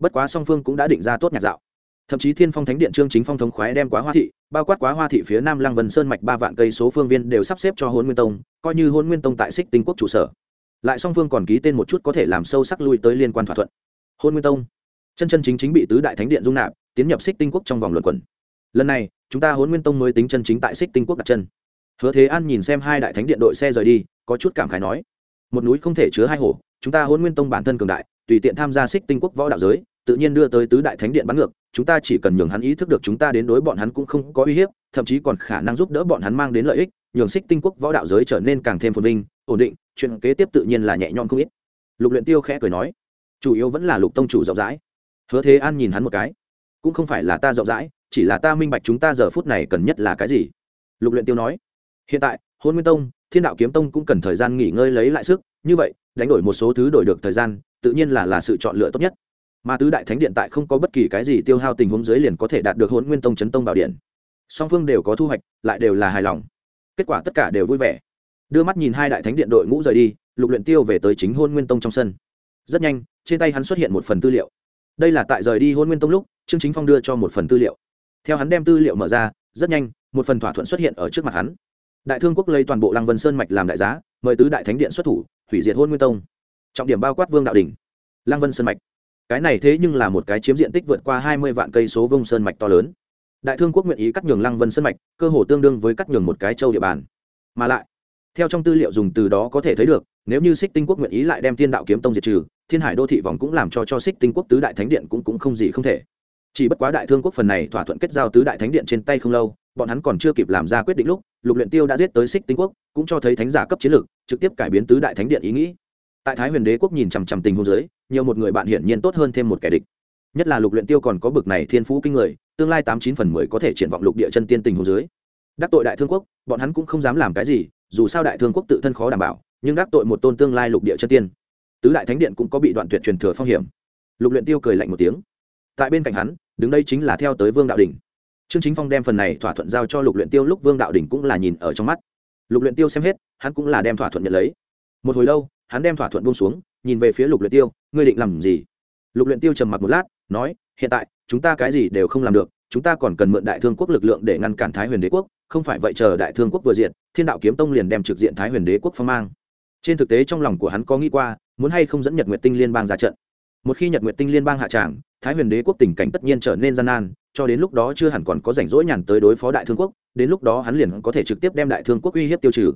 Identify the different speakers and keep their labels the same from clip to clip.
Speaker 1: bất quá song phương cũng đã định ra tốt nhạc dạo. Thậm chí thiên phong thánh điện trương chính phong thống khoái đem quá hoa thị, bao quát quá hoa thị phía nam lăng vân sơn mạch ba vạn cây số phương viên đều sắp xếp cho hôn nguyên tông, coi như hôn nguyên tông tại xích tinh quốc trụ sở. Lại song phương còn ký tên một chút có thể làm sâu sắc lui tới liên quan thỏa thuận. Hôn nguyên tông. Chân chân chính chính bị tứ đại thánh điện dung nạp, tiến nhập xích tinh quốc trong vòng luận quẩn. Lần này, chúng ta hôn nguyên tông mới tính chân chính tại xích tinh quốc đặt chân. Hứa thế an nhìn xem hai đại thánh điện đội xe rời đi, có chút cảm khái nói, một núi không thể chứa hai hổ chúng ta hôn nguyên tông bản thân cường đại, tùy tiện tham gia xích tinh quốc võ đạo giới tự nhiên đưa tới tứ đại thánh điện bắn ngược, chúng ta chỉ cần nhường hắn ý thức được chúng ta đến đối bọn hắn cũng không có uy hiếp, thậm chí còn khả năng giúp đỡ bọn hắn mang đến lợi ích, nhường xích tinh quốc võ đạo giới trở nên càng thêm phồn vinh, ổn định, chuyện kế tiếp tự nhiên là nhẹ nhõm không ít. Lục luyện tiêu khẽ cười nói, chủ yếu vẫn là lục tông chủ rộng rãi. Hứa thế an nhìn hắn một cái, cũng không phải là ta rộng rãi, chỉ là ta minh bạch chúng ta giờ phút này cần nhất là cái gì. Lục luyện tiêu nói, hiện tại, hôn nguyên tông, thiên đạo kiếm tông cũng cần thời gian nghỉ ngơi lấy lại sức, như vậy, đánh đổi một số thứ đổi được thời gian, tự nhiên là là sự chọn lựa tốt nhất mà tứ đại thánh điện tại không có bất kỳ cái gì tiêu hao tình huống dưới liền có thể đạt được hôn nguyên tông chấn tông bảo điện. Song phương đều có thu hoạch, lại đều là hài lòng. Kết quả tất cả đều vui vẻ. Đưa mắt nhìn hai đại thánh điện đội ngũ rời đi, lục luyện tiêu về tới chính hôn nguyên tông trong sân. Rất nhanh, trên tay hắn xuất hiện một phần tư liệu. Đây là tại rời đi hôn nguyên tông lúc, trương chính phong đưa cho một phần tư liệu. Theo hắn đem tư liệu mở ra, rất nhanh, một phần thỏa thuận xuất hiện ở trước mặt hắn. Đại thương quốc lấy toàn bộ lăng vân sơn mạch làm đại giá, mời tứ đại thánh điện xuất thủ, hủy diệt hôn nguyên tông. Trọng điểm bao quát vương đạo đình lăng vân sơn mạch cái này thế nhưng là một cái chiếm diện tích vượt qua hai mươi vạn cây số vông sơn mạch to lớn. Đại thương quốc nguyện ý cắt nhường lăng vân sơn mạch, cơ hồ tương đương với cắt nhường một cái châu địa bàn. Mà lại, theo trong tư liệu dùng từ đó có thể thấy được, nếu như xích tinh quốc nguyện ý lại đem thiên đạo kiếm tông diệt trừ, thiên hải đô thị vòng cũng làm cho cho xích tinh quốc tứ đại thánh điện cũng cũng không gì không thể. Chỉ bất quá đại thương quốc phần này thỏa thuận kết giao tứ đại thánh điện trên tay không lâu, bọn hắn còn chưa kịp làm ra quyết định lúc, lục luyện tiêu đã giết tới xích tinh quốc, cũng cho thấy thánh giả cấp chiến lược, trực tiếp cải biến tứ đại thánh điện ý nghĩ. Tại thái huyền đế quốc nhìn chằm chằm tình huống dưới nhiều một người bạn hiển nhiên tốt hơn thêm một kẻ địch. Nhất là lục luyện tiêu còn có bực này thiên phú kinh người, tương lai tám chín phần mười có thể triển vọng lục địa chân tiên tình huống dưới. Đắc tội đại thương quốc, bọn hắn cũng không dám làm cái gì, dù sao đại thương quốc tự thân khó đảm bảo, nhưng đắc tội một tôn tương lai lục địa chân tiên. Tứ đại thánh điện cũng có bị đoạn tuyệt truyền thừa phong hiểm. Lục luyện tiêu cười lạnh một tiếng. Tại bên cạnh hắn, đứng đây chính là theo tới vương đạo đỉnh. Trương chính phong đem phần này thỏa thuận giao cho lục luyện tiêu lúc vương đạo đỉnh cũng là nhìn ở trong mắt. Lục luyện tiêu xem hết, hắn cũng là đem thỏa thuận nhận lấy. Một hồi lâu, hắn đem thỏa thuận buông xuống nhìn về phía lục luyện tiêu, ngươi định làm gì? Lục luyện tiêu trầm mặc một lát, nói, hiện tại, chúng ta cái gì đều không làm được, chúng ta còn cần mượn đại thương quốc lực lượng để ngăn cản thái huyền đế quốc, không phải vậy chờ đại thương quốc vừa diện thiên đạo kiếm tông liền đem trực diện thái huyền đế quốc phong mang. Trên thực tế trong lòng của hắn có nghĩ qua, muốn hay không dẫn nhật nguyệt tinh liên bang ra trận. Một khi nhật nguyệt tinh liên bang hạ tràng, thái huyền đế quốc tình cảnh tất nhiên trở nên gian nan, cho đến lúc đó chưa hẳn còn có rảnh rỗi nhàn tới đối phó đại thương quốc, đến lúc đó hắn liền có thể trực tiếp đem đại thương quốc uy hiếp tiêu trừ.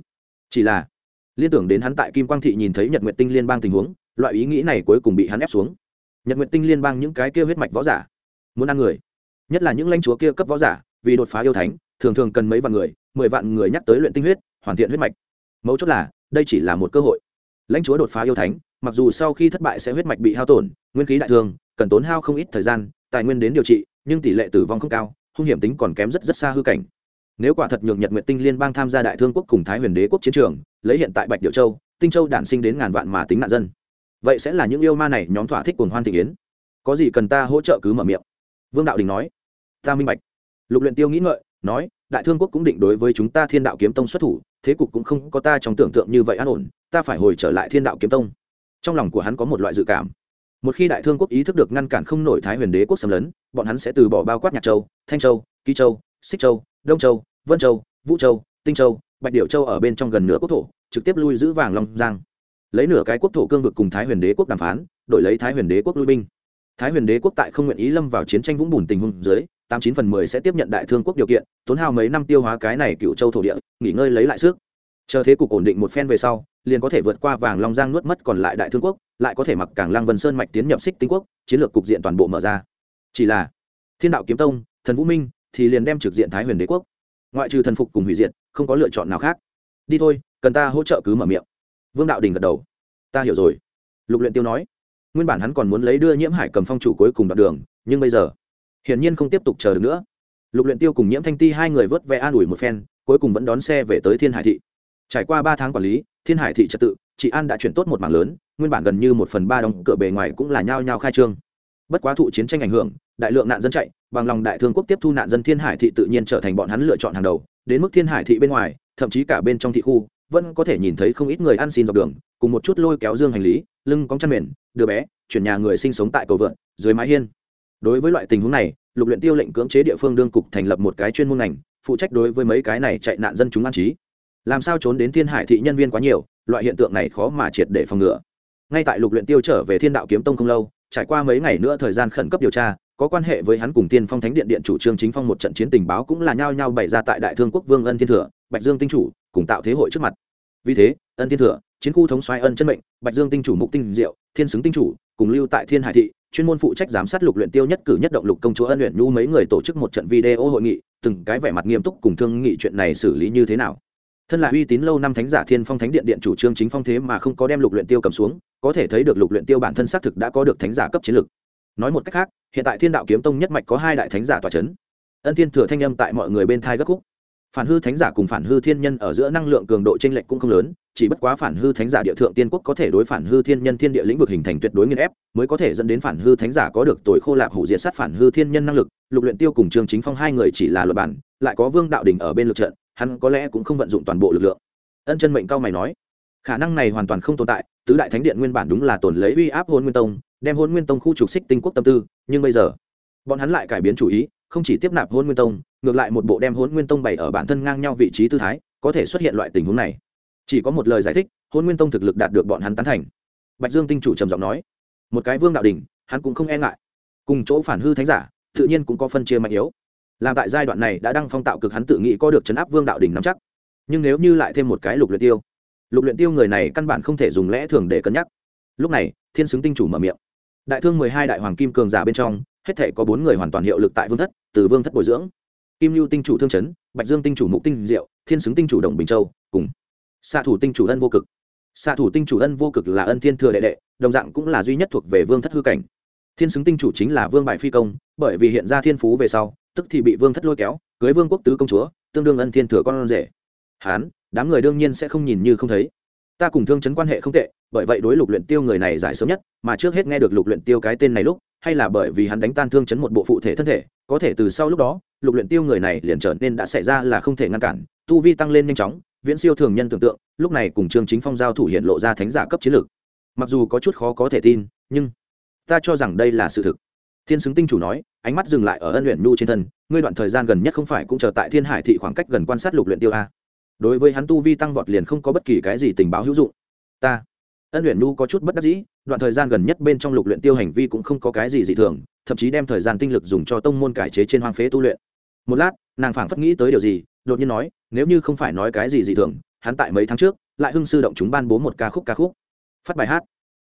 Speaker 1: Chỉ là liên tưởng đến hắn tại kim quang thị nhìn thấy nhật nguyệt tinh liên bang tình huống, loại ý nghĩ này cuối cùng bị hắn ép xuống. Nhật nguyệt tinh liên bang những cái kia huyết mạch võ giả, muốn ăn người. Nhất là những lãnh chúa kia cấp võ giả, vì đột phá yêu thánh, thường thường cần mấy vạn người, mười vạn người nhắc tới luyện tinh huyết, hoàn thiện huyết mạch. Mấu chốt là, đây chỉ là một cơ hội. Lãnh chúa đột phá yêu thánh, mặc dù sau khi thất bại sẽ huyết mạch bị hao tổn, nguyên khí đại thương cần tốn hao không ít thời gian, tài nguyên đến điều trị, nhưng tỷ lệ tử vong không cao, hung hiểm tính còn kém rất rất xa hư cảnh. Nếu quả thật nhược nhật nguyện tinh liên bang tham gia đại thương quốc cùng thái huyền đế quốc chiến trường lấy hiện tại bạch điệu châu, tinh châu đản sinh đến ngàn vạn mà tính nạn dân. Vậy sẽ là những yêu ma này nhóm thỏa thích cuồng hoan thị yến có gì cần ta hỗ trợ cứ mở miệng. Vương đạo đình nói. Ta minh bạch. Lục luyện tiêu nghĩ ngợi, nói, đại thương quốc cũng định đối với chúng ta thiên đạo kiếm tông xuất thủ, thế cục cũng không có ta trong tưởng tượng như vậy an ổn, ta phải hồi trở lại thiên đạo kiếm tông. Trong lòng của hắn có một loại dự cảm. Một khi đại thương quốc ý thức được ngăn cản không nổi thái huyền đế quốc xâm lấn, bọn hắn sẽ từ bỏ bao quát nhạc châu, thanh châu, ký châu, xích châu, đông châu, vân châu, vũ châu, tinh châu bạch điệu châu ở bên trong gần nửa quốc thổ, trực tiếp lui giữ vàng long giang. Lấy nửa cái quốc thổ cương vực cùng thái huyền đế quốc đàm phán, đổi lấy thái huyền đế quốc lui binh. Thái huyền đế quốc tại không nguyện ý lâm vào chiến tranh vũng bùn tình huống dưới, tám chín phần mười sẽ tiếp nhận đại thương quốc điều kiện, tốn hao mấy năm tiêu hóa cái này cựu châu thổ địa, nghỉ ngơi lấy lại sức. Chờ thế cục ổn định một phen về sau, liền có thể vượt qua vàng long giang nuốt mất còn lại đại thương quốc, lại có thể mặc cảng lang vân sơn mạch tiến nhập xích tinh quốc, chiến lược cục diện toàn bộ mở ra. Chỉ là thiên đạo kiếm tông, thần vũ minh thì liền đem trực diện thái huyền đế quốc ngoại trừ thần phục cùng hủy diệt, không có lựa chọn nào khác. Đi thôi, cần ta hỗ trợ cứ mở miệng. Vương đạo đình gật đầu. Ta hiểu rồi. Lục luyện tiêu nói. Nguyên bản hắn còn muốn lấy đưa nhiễm hải cầm phong chủ cuối cùng đoạn đường, nhưng bây giờ, hiển nhiên không tiếp tục chờ được nữa. Lục luyện tiêu cùng nhiễm thanh ti hai người vớt ve an ủi một phen, cuối cùng vẫn đón xe về tới thiên hải thị. Trải qua ba tháng quản lý, thiên hải thị trật tự, chị an đã chuyển tốt một mảng lớn, nguyên bản gần như một phần ba đóng cửa bề ngoài cũng là nhao nhao khai trương. Bất quá thụ chiến tranh ảnh hưởng đại lượng nạn dân chạy, bằng lòng đại thương quốc tiếp thu nạn dân thiên hải thị tự nhiên trở thành bọn hắn lựa chọn hàng đầu. Đến mức thiên hải thị bên ngoài, thậm chí cả bên trong thị khu, vẫn có thể nhìn thấy không ít người ăn xin dọc đường, cùng một chút lôi kéo dương hành lý, lưng cong chăn mền, đứa bé, chuyển nhà người sinh sống tại cầu vượn, dưới mái hiên. Đối với loại tình huống này, lục luyện tiêu lệnh cưỡng chế địa phương đương cục thành lập một cái chuyên môn ngành, phụ trách đối với mấy cái này chạy nạn dân chúng an trí. Làm sao trốn đến thiên hải thị nhân viên quá nhiều, loại hiện tượng này khó mà triệt để phòng ngừa. Ngay tại lục luyện tiêu trở về thiên đạo kiếm tông không lâu, trải qua mấy ngày nữa thời gian khẩn cấp điều tra có quan hệ với hắn cùng tiên phong thánh điện điện chủ trương chính phong một trận chiến tình báo cũng là nhao nhao bày ra tại đại thương quốc vương ân thiên thừa, bạch dương tinh chủ, cùng tạo thế hội trước mặt. Vì thế, ân thiên thừa, chiến khu thống xoay ân chân mệnh, bạch dương tinh chủ mục tinh diệu, thiên xứng tinh chủ, cùng lưu tại thiên hải thị, chuyên môn phụ trách giám sát lục luyện tiêu nhất cử nhất động lục công chúa ân luyện nhu mấy người tổ chức một trận video hội nghị, từng cái vẻ mặt nghiêm túc cùng thương nghị chuyện này xử lý như thế nào. Thân là uy tín lâu năm thánh giả thiên phong thánh điện điện chủ trương chính phong thế mà không có đem lục luyện tiêu cầm xuống, có thể thấy được lục luyện tiêu bản thân xác thực đã có được thánh giả cấp chiến lực. Nói một cách khác hiện tại thiên đạo kiếm tông nhất mạch có hai đại thánh giả tòa chấn. Ân thiên thừa thanh âm tại mọi người bên thai gấp khúc. Phản hư thánh giả cùng phản hư thiên nhân ở giữa năng lượng cường độ chênh lệch cũng không lớn, chỉ bất quá phản hư thánh giả địa thượng tiên quốc có thể đối phản hư thiên nhân thiên địa lĩnh vực hình thành tuyệt đối nghiên ép, mới có thể dẫn đến phản hư thánh giả có được tội khô lạc hủ diệt sát phản hư thiên nhân năng lực. Lục luyện tiêu cùng trương chính phong hai người chỉ là luật bản, lại có vương đạo đình ở bên lực trận, hắn có lẽ cũng không vận dụng toàn bộ lực lượng. Ân chân mệnh cao mày nói khả năng này hoàn toàn không tồn tại, tứ đại thánh điện nguyên bản đúng là tồn lấy uy áp hôn nguyên tông, đem hôn nguyên tông khu trục xích tinh quốc tâm tư, nhưng bây giờ, bọn hắn lại cải biến chủ ý, không chỉ tiếp nạp hôn nguyên tông, ngược lại một bộ đem hôn nguyên tông bày ở bản thân ngang nhau vị trí tư thái, có thể xuất hiện loại tình huống này. Chỉ có một lời giải thích hôn nguyên tông thực lực đạt được bọn hắn tán thành. Bạch dương tinh chủ trầm giọng nói, một cái vương đạo đình hắn cũng không e ngại. Cùng chỗ phản hư thánh giả, tự nhiên cũng có phân chia mạnh yếu. Làm tại giai đoạn này đã đăng phong tạo cực hắn tự nghĩ có được chấn áp vương đạo đình nắm chắc. Nhưng nếu như lại thêm một cái lục luyện tiêu lục luyện tiêu người này căn bản không thể dùng lẽ thường để cân nhắc. Lúc này, thiên xứng tinh chủ mở miệng. Đại thương mười hai đại hoàng kim cường giả bên trong, hết thể có bốn người hoàn toàn hiệu lực tại vương thất, từ vương thất bồi dưỡng. Kim lưu tinh chủ thương chấn, bạch dương tinh chủ mục tinh diệu, thiên xứng tinh chủ đồng bình châu, cùng xạ thủ tinh chủ ân vô cực. Xạ thủ tinh chủ ân vô cực là ân thiên thừa đệ đệ, đồng dạng cũng là duy nhất thuộc về vương thất hư cảnh. Thiên xứng tinh chủ chính là vương bại phi công, bởi vì hiện ra thiên phú về sau, tức thì bị vương thất lôi kéo, cưới vương quốc tứ công chúa, tương đương ân thiên thừa con rể. Hán đám người đương nhiên sẽ không nhìn như không thấy. Ta cùng thương chấn quan hệ không tệ, bởi vậy đối lục luyện tiêu người này giải sớm nhất, mà trước hết nghe được lục luyện tiêu cái tên này lúc, hay là bởi vì hắn đánh tan thương chấn một bộ phụ thể thân thể, có thể từ sau lúc đó, lục luyện tiêu người này liền trở nên đã xảy ra là không thể ngăn cản, tu vi tăng lên nhanh chóng, viễn siêu thường nhân tưởng tượng, lúc này cùng trương chính phong giao thủ hiện lộ ra thánh giả cấp chiến lược. Mặc dù có chút khó có thể tin, nhưng ta cho rằng đây là sự thực. Thiên xứng tinh chủ nói, ánh mắt dừng lại ở ân luyện nhu trên thân, ngươi đoạn thời gian gần nhất không phải cũng chờ tại thiên hải thị khoảng cách gần quan sát lục luyện tiêu a? Đối với hắn tu vi tăng vọt liền không có bất kỳ cái gì tình báo hữu dụng. Ta, ân luyện nu có chút bất đắc dĩ, đoạn thời gian gần nhất bên trong lục luyện tiêu hành vi cũng không có cái gì dị thường, thậm chí đem thời gian tinh lực dùng cho tông môn cải chế trên hoang phế tu luyện. Một lát, nàng phảng phất nghĩ tới điều gì, đột nhiên nói, nếu như không phải nói cái gì dị thường, hắn tại mấy tháng trước, lại hưng sư động chúng ban bố một ca khúc ca khúc. Phát bài hát.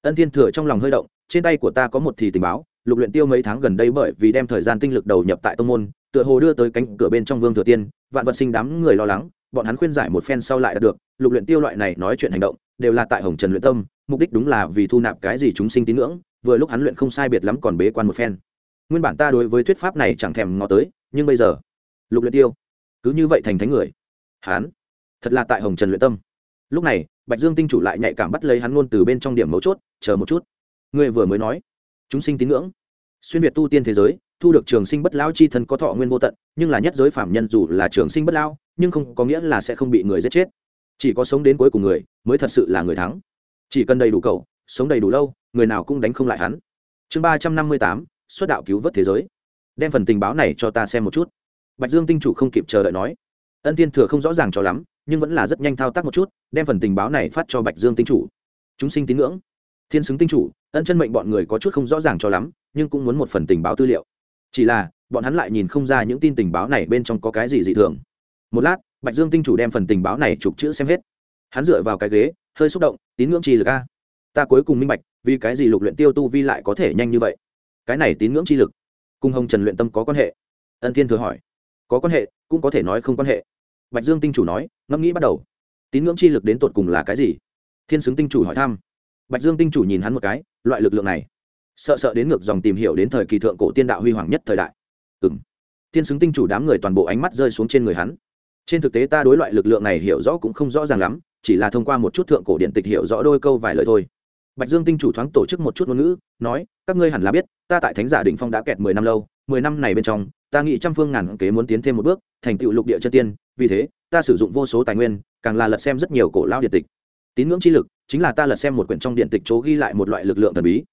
Speaker 1: Ân thiên thừa trong lòng hơi động, trên tay của ta có một thì tình báo, lục luyện tiêu mấy tháng gần đây bởi vì đem thời gian tinh lực đầu nhập tại tông môn, tựa hồ đưa tới cánh cửa bên trong vương thừa tiên, vạn vật sinh đám người lo lắng bọn hắn khuyên giải một phen sau lại đạt được, lục luyện tiêu loại này nói chuyện hành động, đều là tại hồng trần luyện tâm, mục đích đúng là vì thu nạp cái gì chúng sinh tín ngưỡng, vừa lúc hắn luyện không sai biệt lắm còn bế quan một phen. Nguyên bản ta đối với thuyết pháp này chẳng thèm ngó tới, nhưng bây giờ, lục luyện tiêu, cứ như vậy thành thánh người. Hắn, thật là tại hồng trần luyện tâm. Lúc này, bạch dương tinh chủ lại nhạy cảm bắt lấy hắn luôn từ bên trong điểm mấu chốt, chờ một chút. Ngươi vừa mới nói, chúng sinh tín ngưỡng, xuyên việt tu tiên thế giới thu được trường sinh bất lão chi thân có thọ nguyên vô tận, nhưng là nhất giới phạm nhân dù là trường sinh bất lão, nhưng không có nghĩa là sẽ không bị người giết chết. Chỉ có sống đến cuối cùng người mới thật sự là người thắng. Chỉ cần đầy đủ cầu sống đầy đủ lâu, người nào cũng đánh không lại hắn. Chương ba trăm năm mươi tám, xuất đạo cứu vớt thế giới. Đem phần tình báo này cho ta xem một chút. Bạch dương tinh chủ không kịp chờ đợi nói. Ân tiên thừa không rõ ràng cho lắm, nhưng vẫn là rất nhanh thao tác một chút, đem phần tình báo này phát cho bạch dương tinh chủ. Chúng sinh tín ngưỡng. Thiên xứng tinh chủ, ân chân mệnh bọn người có chút không rõ ràng cho lắm, nhưng cũng muốn một phần tình báo tư liệu chỉ là, bọn hắn lại nhìn không ra những tin tình báo này bên trong có cái gì dị thường. Một lát, bạch dương tinh chủ đem phần tình báo này chụp chữ xem hết. Hắn dựa vào cái ghế, hơi xúc động, tín ngưỡng chi lực a. Ta cuối cùng minh bạch, vì cái gì lục luyện tiêu tu vi lại có thể nhanh như vậy? Cái này tín ngưỡng chi lực, cùng hồng trần luyện tâm có quan hệ? Ân thiên thừa hỏi. Có quan hệ, cũng có thể nói không quan hệ. Bạch dương tinh chủ nói, ngẫm nghĩ bắt đầu. Tín ngưỡng chi lực đến tột cùng là cái gì? Thiên xứng tinh chủ hỏi thăm. Bạch dương tinh chủ nhìn hắn một cái, loại lực lượng này sợ sợ đến ngược dòng tìm hiểu đến thời kỳ thượng cổ tiên đạo huy hoàng nhất thời đại. Ừ m thiên xứng tinh chủ đám người toàn bộ ánh mắt rơi xuống trên người hắn. Trên thực tế ta đối loại lực lượng này hiểu rõ cũng không rõ ràng lắm, chỉ là thông qua một chút thượng cổ điện tịch hiểu rõ đôi câu vài lời thôi. Bạch dương tinh chủ thoáng tổ chức một chút ngôn ngữ, nói, các ngươi hẳn là biết, ta tại thánh giả đ ỉ n h phong đã kẹt mười năm lâu, mười năm này bên trong, ta nghĩ trăm phương ngàn kế muốn tiến thêm một bước, thành tựu lục địa chân tiên, vì thế, ta sử dụng vô số tài nguyên, càng là lật xem rất nhiều cổ lao điện tịch. Tín ngưỡng chi lực, chính là ta lật xem một quyển trong điện tịch chỗ ghi lại một loại lực lượng thần bí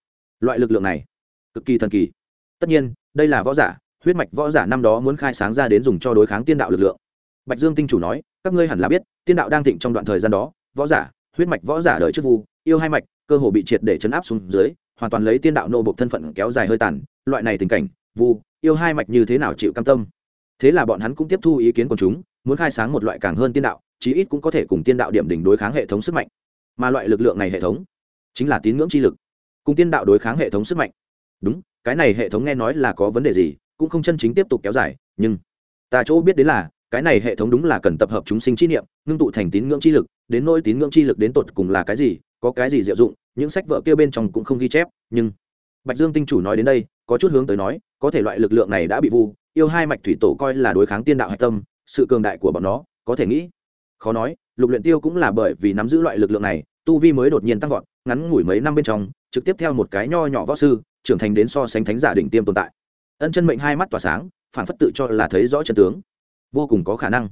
Speaker 1: loại lực lượng này, cực kỳ thần kỳ. Tất nhiên, đây là võ giả, huyết mạch võ giả năm đó muốn khai sáng ra đến dùng cho đối kháng tiên đạo lực lượng. Bạch dương tinh chủ nói, các ngươi hẳn là biết, tiên đạo đang thịnh trong đoạn thời gian đó, võ giả, huyết mạch võ giả đợi trước vu, yêu hai mạch, cơ hồ bị triệt để chấn áp xuống dưới, hoàn toàn lấy tiên đạo nô bộc thân phận kéo dài hơi tàn, loại này tình cảnh, vu, yêu hai mạch như thế nào chịu cam tâm? Thế là bọn hắn cũng tiếp thu ý kiến của chúng, muốn khai sáng một loại càng hơn tiên đạo, chí ít cũng có thể cùng tiên đạo điểm đỉnh đối kháng hệ thống sức mạnh. Mà loại lực lượng này hệ thống, chính là tín ngưỡng chi lực cùng tiên đạo đối kháng hệ thống sức mạnh. Đúng, cái này hệ thống nghe nói là có vấn đề gì, cũng không chân chính tiếp tục kéo dài, nhưng ta chỗ biết đến là, cái này hệ thống đúng là cần tập hợp chúng sinh chi niệm, ngưng tụ thành tín ngưỡng chi lực, đến nỗi tín ngưỡng chi lực đến tột cùng là cái gì, có cái gì diệu dụng, những sách vợ kia bên trong cũng không ghi chép, nhưng bạch dương tinh chủ nói đến đây, có chút hướng tới nói, có thể loại lực lượng này đã bị vu, yêu hai mạch thủy tổ coi là đối kháng tiên đạo hạch tâm, sự cường đại của bọn nó, có thể nghĩ, khó nói, lục luyện tiêu cũng là bởi vì nắm giữ loại lực lượng này, tu vi mới đột nhiên tăng vọt, ngắn ngủi mấy năm bên trong trực tiếp theo một cái nho nhỏ võ sư, trưởng thành đến so sánh thánh giả đỉnh tiêm tồn tại. Ân chân mệnh hai mắt tỏa sáng, phản phất tự cho là thấy rõ chân tướng. Vô cùng có khả năng.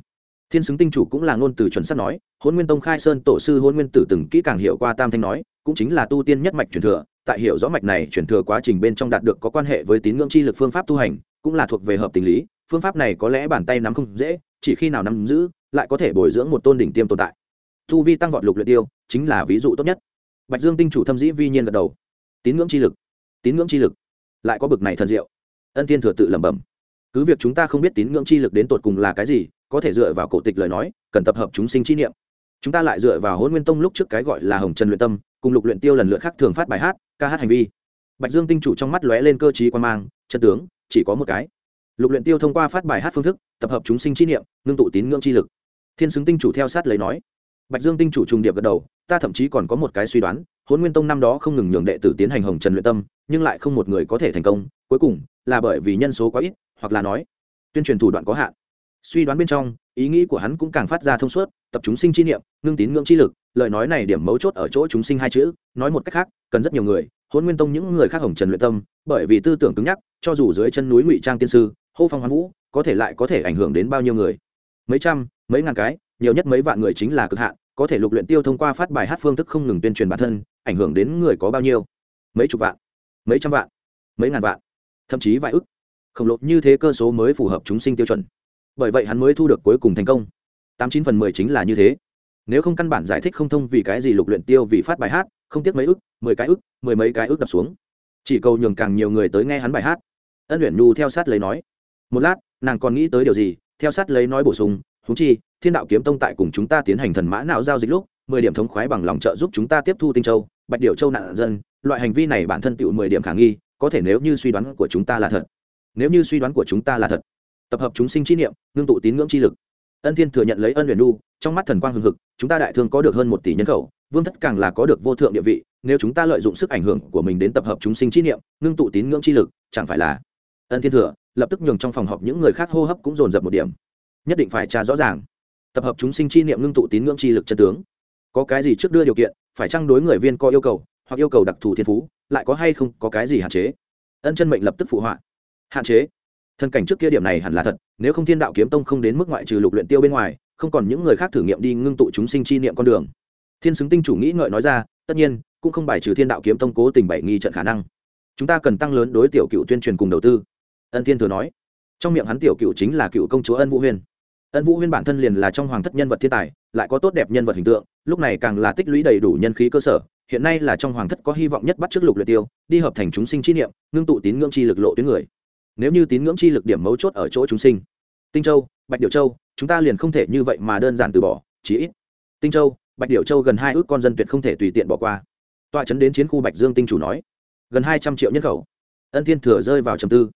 Speaker 1: Thiên xứng tinh chủ cũng là ngôn từ chuẩn xác nói hôn nguyên tông khai sơn tổ sư hôn nguyên tử từng kỹ càng hiểu qua tam thanh nói, cũng chính là tu tiên nhất mạch truyền thừa, tại hiểu rõ mạch này truyền thừa quá trình bên trong đạt được có quan hệ với tín ngưỡng chi lực phương pháp tu hành, cũng là thuộc về hợp tình lý, phương pháp này có lẽ bàn tay nắm không dễ, chỉ khi nào nắm giữ, lại có thể bồi dưỡng một tôn đỉnh tiêm tồn tại. Tu vi tăng vọt lục luyện tiêu, chính là ví dụ tốt nhất bạch dương tinh chủ thâm dĩ vi nhiên gật đầu. Tín ngưỡng chi lực, tín ngưỡng chi lực. Lại có bực này thần diệu. Ân thiên thừa tự lẩm bẩm. Cứ việc chúng ta không biết tín ngưỡng chi lực đến tột cùng là cái gì, có thể dựa vào cổ tịch lời nói, cần tập hợp chúng sinh chi niệm. Chúng ta lại dựa vào hôn nguyên tông lúc trước cái gọi là hồng trần luyện tâm, cùng lục luyện tiêu lần lượt khác thường phát bài hát, ca hát hành vi. Bạch dương tinh chủ trong mắt lóe lên cơ trí quan mang, chân tướng, chỉ có một cái. Lục luyện tiêu thông qua phát bài hát phương thức, tập hợp chúng sinh chi niệm, ngưng tụ tín ngưỡng chi lực. Thiên xứng tinh chủ theo sát lấy nói bạch dương tinh chủ trùng điệp gật đầu, ta thậm chí còn có một cái suy đoán hôn nguyên tông năm đó không ngừng nhường đệ tử tiến hành hồng trần luyện tâm, nhưng lại không một người có thể thành công, cuối cùng là bởi vì nhân số quá ít, hoặc là nói, tuyên truyền thủ đoạn có hạn. Suy đoán bên trong, ý nghĩ của hắn cũng càng phát ra thông suốt, tập chúng sinh chi niệm, ngưng tín ngưỡng chi lực, lời nói này điểm mấu chốt ở chỗ chúng sinh hai chữ, nói một cách khác, cần rất nhiều người hôn nguyên tông những người khác hồng trần luyện tâm, bởi vì tư tưởng cứng nhắc, cho dù dưới chân núi ngụy trang tiên sư, hô phong hoán vũ, có thể lại có thể ảnh hưởng đến bao nhiêu người? Mấy trăm, mấy ngàn cái nhiều nhất mấy vạn người chính là cực hạn, có thể lục luyện tiêu thông qua phát bài hát phương thức không ngừng tuyên truyền bản thân, ảnh hưởng đến người có bao nhiêu? Mấy chục vạn, mấy trăm vạn, mấy ngàn vạn, thậm chí vài ức. Khổng lồ như thế cơ số mới phù hợp chúng sinh tiêu chuẩn. Bởi vậy hắn mới thu được cuối cùng thành công. Tám chín phần mười chính là như thế. Nếu không căn bản giải thích không thông vì cái gì lục luyện tiêu vì phát bài hát, không tiếc mấy ức, mười cái ức, mười mấy cái ức đập xuống. Chỉ cầu nhường càng nhiều người tới nghe hắn bài hát. Ân luyện nhu theo sát lấy nói. Một lát, nàng còn nghĩ tới điều gì? Theo sát lấy nói bổ sung thú chi thiên đạo kiếm tông tại cùng chúng ta tiến hành thần mã não giao dịch lúc, mười điểm thống khoái bằng lòng trợ giúp chúng ta tiếp thu tinh châu, bạch điệu châu nạn dân. Loại hành vi này bản thân tựu mười điểm khả nghi, có thể nếu như suy đoán của chúng ta là thật. Nếu như suy đoán của chúng ta là thật, tập hợp chúng sinh chi niệm, ngưng tụ tín ngưỡng chi lực. Ân thiên thừa nhận lấy ân huyền nu trong mắt thần quang hưng hực, chúng ta đại thương có được hơn một tỷ nhân khẩu, vương thất càng là có được vô thượng địa vị, nếu chúng ta lợi dụng sức ảnh hưởng của mình đến tập hợp chúng sinh chi niệm, ngưng tụ tín ngưỡng chi lực, chẳng phải là ân thiên thừa, lập tức nhường trong phòng họp những người khác hô hấp cũng dồn dập một điểm. Nhất định phải tra rõ ràng tập hợp chúng sinh chi niệm ngưng tụ tín ngưỡng chi lực chân tướng. Có cái gì trước đưa điều kiện, phải chăng đối người viên có yêu cầu, hoặc yêu cầu đặc thù thiên phú, lại có hay không có cái gì hạn chế? Ân chân mệnh lập tức phụ họa. Hạn chế. Thân cảnh trước kia điểm này hẳn là thật, nếu không thiên đạo kiếm tông không đến mức ngoại trừ lục luyện tiêu bên ngoài, không còn những người khác thử nghiệm đi ngưng tụ chúng sinh chi niệm con đường. Thiên xứng tinh chủ nghĩ ngợi nói ra, tất nhiên, cũng không bài trừ thiên đạo kiếm tông cố tình bảy nghi trận khả năng. Chúng ta cần tăng lớn đối tiểu cựu tuyên truyền cùng đầu tư. Ân thiên thừa nói. Trong miệng hắn tiểu cựu chính là cựu công chúa ân vũ Huyền ân vũ huyên bản thân liền là trong hoàng thất nhân vật thiên tài, lại có tốt đẹp nhân vật hình tượng, lúc này càng là tích lũy đầy đủ nhân khí cơ sở, hiện nay là trong hoàng thất có hy vọng nhất bắt trước lục luyện tiêu, đi hợp thành chúng sinh chi niệm, ngưng tụ tín ngưỡng chi lực lộ tuyến người. Nếu như tín ngưỡng chi lực điểm mấu chốt ở chỗ chúng sinh, tinh châu, bạch điểu châu, chúng ta liền không thể như vậy mà đơn giản từ bỏ, chí ít. Tinh châu, bạch điểu châu gần hai ước con dân tuyệt không thể tùy tiện bỏ qua. Tọa chấn đến chiến khu bạch dương tinh chủ nói, gần hai trăm triệu nhân khẩu. Ân thiên thừa rơi vào trầm tư.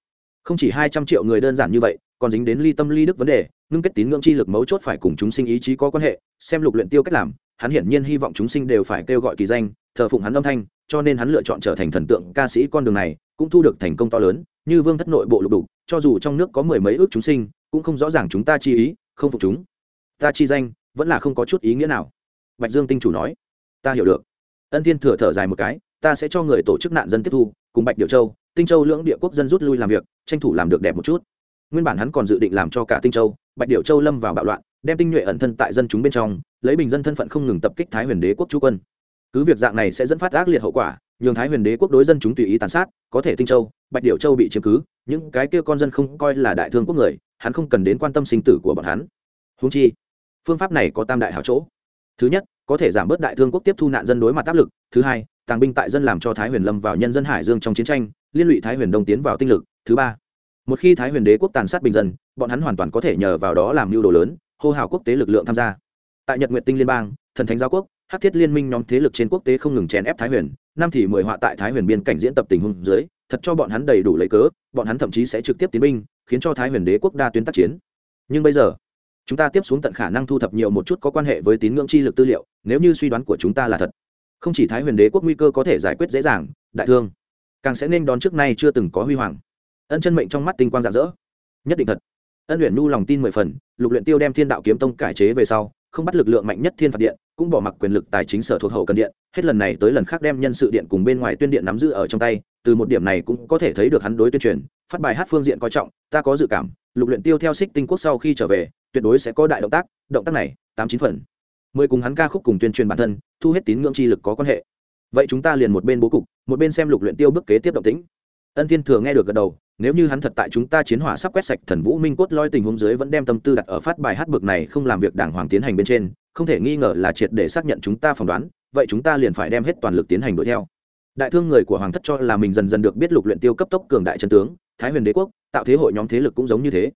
Speaker 1: Không chỉ hai trăm triệu người đơn giản như vậy còn dính đến ly tâm ly đức vấn đề ngưng kết tín ngưỡng chi lực mấu chốt phải cùng chúng sinh ý chí có quan hệ xem lục luyện tiêu cách làm hắn hiển nhiên hy vọng chúng sinh đều phải kêu gọi kỳ danh thờ phụng hắn âm thanh cho nên hắn lựa chọn trở thành thần tượng ca sĩ con đường này cũng thu được thành công to lớn như vương thất nội bộ lục đủ, cho dù trong nước có mười mấy ước chúng sinh cũng không rõ ràng chúng ta chi ý không phục chúng. Ta chi danh vẫn là không có chút ý nghĩa nào. Bạch dương tinh chủ nói. Ta hiểu được. Ân thiên thừa thở dài một cái ta sẽ cho người tổ chức nạn dân tiếp thu cùng bạch điệu châu tinh châu lưỡng địa quốc dân rút lui làm việc tranh thủ làm được đẹp một chút nguyên bản hắn còn dự định làm cho cả tinh châu, bạch điệu châu lâm vào bạo loạn, đem tinh nhuệ ẩn thân tại dân chúng bên trong, lấy bình dân thân phận không ngừng tập kích thái huyền đế quốc chú quân. Cứ việc dạng này sẽ dẫn phát ác liệt hậu quả, nhường thái huyền đế quốc đối dân chúng tùy ý tàn sát, có thể tinh châu, bạch điệu châu bị chiếm cứ, những cái kia con dân không coi là đại thương quốc người, hắn không cần đến quan tâm sinh tử của bọn hắn. Húng chi, phương pháp này có tam đại hảo chỗ. Thứ nhất, có thể giảm bớt đại thương quốc tiếp thu nạn dân đối mặt áp lực. Thứ hai, tàng binh tại dân làm cho thái huyền lâm vào nhân dân hải dương trong chiến tranh, liên lụy thái huyền đông tiến vào tinh lực. Thứ ba một khi thái huyền đế quốc tàn sát bình dân, bọn hắn hoàn toàn có thể nhờ vào đó làm mưu đồ lớn, hô hào quốc tế lực lượng tham gia. Tại nhật nguyện tinh liên bang, thần thánh giáo quốc hát thiết liên minh nhóm thế lực trên quốc tế không ngừng chèn ép thái huyền, năm thì mười họa tại thái huyền biên cảnh diễn tập tình huống dưới, thật cho bọn hắn đầy đủ lấy cớ, bọn hắn thậm chí sẽ trực tiếp tiến binh, khiến cho thái huyền đế quốc đa tuyến tác chiến. Nhưng bây giờ, chúng ta tiếp xuống tận khả năng thu thập nhiều một chút có quan hệ với tín ngưỡng chi lực tư liệu, nếu như suy đoán của chúng ta là thật. Không chỉ thái huyền đế quốc nguy cơ có thể giải quyết dễ dàng, đại thương, càng sẽ nên đón trước nay chưa từng có huy hoàng ân chân mệnh trong mắt tinh quang rạng rỡ. Nhất định thật. Ân luyện nu lòng tin mười phần, lục luyện tiêu đem thiên đạo kiếm tông cải chế về sau, không bắt lực lượng mạnh nhất thiên phạt điện, cũng bỏ mặc quyền lực tài chính sở thuộc hậu cần điện, hết lần này tới lần khác đem nhân sự điện cùng bên ngoài tuyên điện nắm giữ ở trong tay, từ một điểm này cũng có thể thấy được hắn đối tuyên truyền, phát bài hát phương diện coi trọng, ta có dự cảm, lục luyện tiêu theo xích tinh quốc sau khi trở về, tuyệt đối sẽ có đại động tác động tác này, tám chín phần. Mười cùng hắn ca khúc cùng tuyên truyền bản thân, thu hết tín ngưỡng chi lực có quan hệ. Vậy chúng ta liền một bên bố cục, một bên xem lục luyện tiêu bước kế tiếp động tĩnh. Ân thiên thừa nghe được gật đầu nếu như hắn thật tại chúng ta chiến hỏa sắp quét sạch thần vũ minh cốt loi tình huống dưới vẫn đem tâm tư đặt ở phát bài hát bực này không làm việc đảng hoàng tiến hành bên trên, không thể nghi ngờ là triệt để xác nhận chúng ta phỏng đoán, vậy chúng ta liền phải đem hết toàn lực tiến hành đuổi theo. Đại thương người của hoàng thất cho là mình dần dần được biết lục luyện tiêu cấp tốc cường đại chân tướng, thái huyền đế quốc, tạo thế hội nhóm thế lực cũng giống như thế.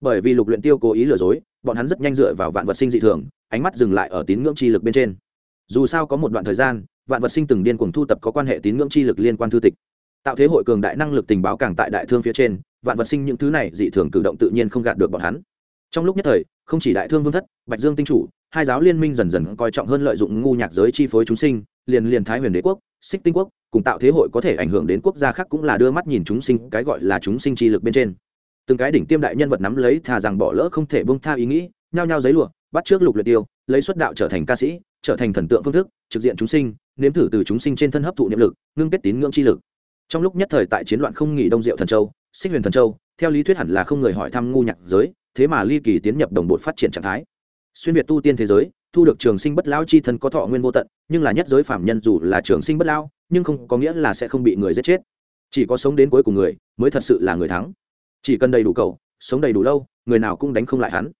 Speaker 1: Bởi vì lục luyện tiêu cố ý lừa dối, bọn hắn rất nhanh dựa vào vạn vật sinh dị thường, ánh mắt dừng lại ở tín ngưỡng chi lực bên trên. Dù sao có một đoạn thời gian, vạn vật sinh từng điên cuồng thu tập có quan hệ tín ngưỡng chi lực liên quan thư tịch tạo thế hội cường đại năng lực tình báo càng tại đại thương phía trên, vạn vật sinh những thứ này dị thường cử động tự nhiên không gạt được bọn hắn. Trong lúc nhất thời, không chỉ đại thương vương thất, bạch dương tinh chủ, hai giáo liên minh dần dần coi trọng hơn lợi dụng ngu nhạc giới chi phối chúng sinh, liền liền thái huyền đế quốc, xích tinh quốc, cùng tạo thế hội có thể ảnh hưởng đến quốc gia khác cũng là đưa mắt nhìn chúng sinh, cái gọi là chúng sinh chi lực bên trên. Từng cái đỉnh tiêm đại nhân vật nắm lấy thà rằng bỏ lỡ không thể bông tha ý nghĩ, nhao nhao giấy lụa, bắt trước lục luyện tiêu, lấy xuất đạo trở thành ca sĩ, trở thành thần tượng phương thức, trực diện chúng sinh, nếm thử từ chúng sinh trên thân hấp thụ niệm lực, ngưng kết tín ngưỡng chi lực trong lúc nhất thời tại chiến loạn không nghỉ đông diệu thần châu, xích huyền thần châu, theo lý thuyết hẳn là không người hỏi thăm ngu nhạc giới, thế mà ly kỳ tiến nhập đồng bộ phát triển trạng thái. Xuyên việt tu tiên thế giới, thu được trường sinh bất lao chi thân có thọ nguyên vô tận, nhưng là nhất giới phạm nhân dù là trường sinh bất lao nhưng không có nghĩa là sẽ không bị người giết chết. Chỉ có sống đến cuối cùng người, mới thật sự là người thắng. Chỉ cần đầy đủ cầu, sống đầy đủ lâu, người nào cũng đánh không lại hắn.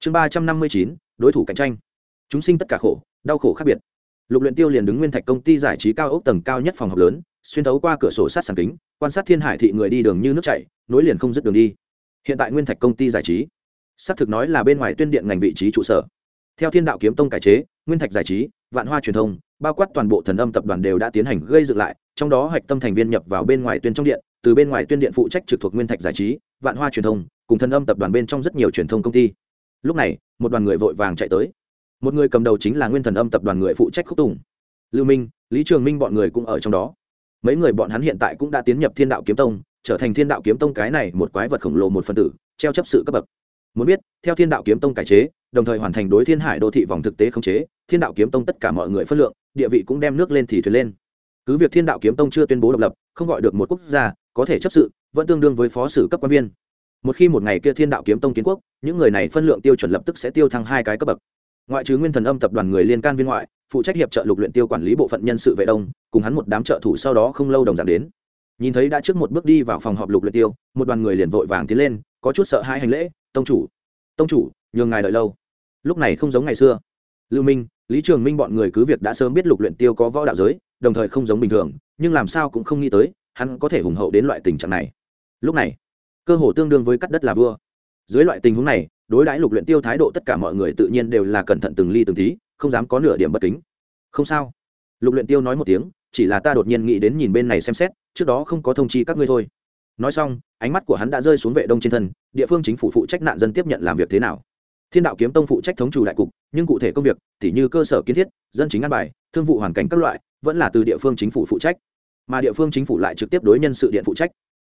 Speaker 1: Chương ba trăm năm mươi chín, đối thủ cạnh tranh. Chúng sinh tất cả khổ, đau khổ khác biệt. Lục luyện tiêu liền đứng nguyên thạch công ty giải trí cao ốc tầng cao nhất phòng học lớn xuyên thấu qua cửa sổ sát sàn kính, quan sát thiên hải thị người đi đường như nước chảy, nối liền không dứt đường đi. Hiện tại nguyên thạch công ty giải trí, xác thực nói là bên ngoài tuyên điện ngành vị trí trụ sở. Theo thiên đạo kiếm tông cải chế, nguyên thạch giải trí, vạn hoa truyền thông, bao quát toàn bộ thần âm tập đoàn đều đã tiến hành gây dựng lại, trong đó hạch tâm thành viên nhập vào bên ngoài tuyên trong điện, từ bên ngoài tuyên điện phụ trách trực thuộc nguyên thạch giải trí, vạn hoa truyền thông, cùng thần âm tập đoàn bên trong rất nhiều truyền thông công ty. Lúc này, một đoàn người vội vàng chạy tới. Một người cầm đầu chính là nguyên thần âm tập đoàn người phụ trách khúc tùng. Lưu minh, lý trường minh bọn người cũng ở trong đó mấy người bọn hắn hiện tại cũng đã tiến nhập thiên đạo kiếm tông, trở thành thiên đạo kiếm tông cái này một quái vật khổng lồ một phần tử, treo chấp sự cấp bậc. Muốn biết, theo thiên đạo kiếm tông cải chế, đồng thời hoàn thành đối thiên hải đô thị vòng thực tế khống chế, thiên đạo kiếm tông tất cả mọi người phân lượng, địa vị cũng đem nước lên thì thuyền lên. Cứ việc thiên đạo kiếm tông chưa tuyên bố độc lập, không gọi được một quốc gia, có thể chấp sự, vẫn tương đương với phó sử cấp quan viên. Một khi một ngày kia thiên đạo kiếm tông kiến quốc, những người này phân lượng tiêu chuẩn lập tức sẽ tiêu thăng hai cái cấp bậc. Ngoại trừ nguyên thần âm tập đoàn người liên can viên ngoại, phụ trách hiệp trợ lục luyện tiêu quản lý bộ phận nhân sự vệ đông cùng hắn một đám trợ thủ sau đó không lâu đồng giảm đến. Nhìn thấy đã trước một bước đi vào phòng họp lục luyện tiêu, một đoàn người liền vội vàng tiến lên, có chút sợ hai hành lễ, tông chủ tông chủ, nhường ngài đợi lâu. Lúc này không giống ngày xưa. Lưu minh, lý trường minh bọn người cứ việc đã sớm biết lục luyện tiêu có võ đạo giới, đồng thời không giống bình thường, nhưng làm sao cũng không nghĩ tới, hắn có thể hùng hậu đến loại tình trạng này. Lúc này, cơ hồ tương đương với cắt đất là vua. Dưới loại tình huống này, đối đãi lục luyện tiêu thái độ tất cả mọi người tự nhiên đều là cẩn thận từng ly từng tí, không dám có nửa điểm bất kính. Không sao. Lục luyện tiêu nói một tiếng chỉ là ta đột nhiên nghĩ đến nhìn bên này xem xét, trước đó không có thông chi các ngươi thôi. Nói xong, ánh mắt của hắn đã rơi xuống vệ đông trên thân, địa phương chính phủ phụ trách nạn dân tiếp nhận làm việc thế nào. Thiên đạo kiếm tông phụ trách thống chủ đại cục, nhưng cụ thể công việc, tỉ như cơ sở kiến thiết, dân chính an bài, thương vụ hoàn cảnh các loại, vẫn là từ địa phương chính phủ phụ trách. Mà địa phương chính phủ lại trực tiếp đối nhân sự điện phụ trách.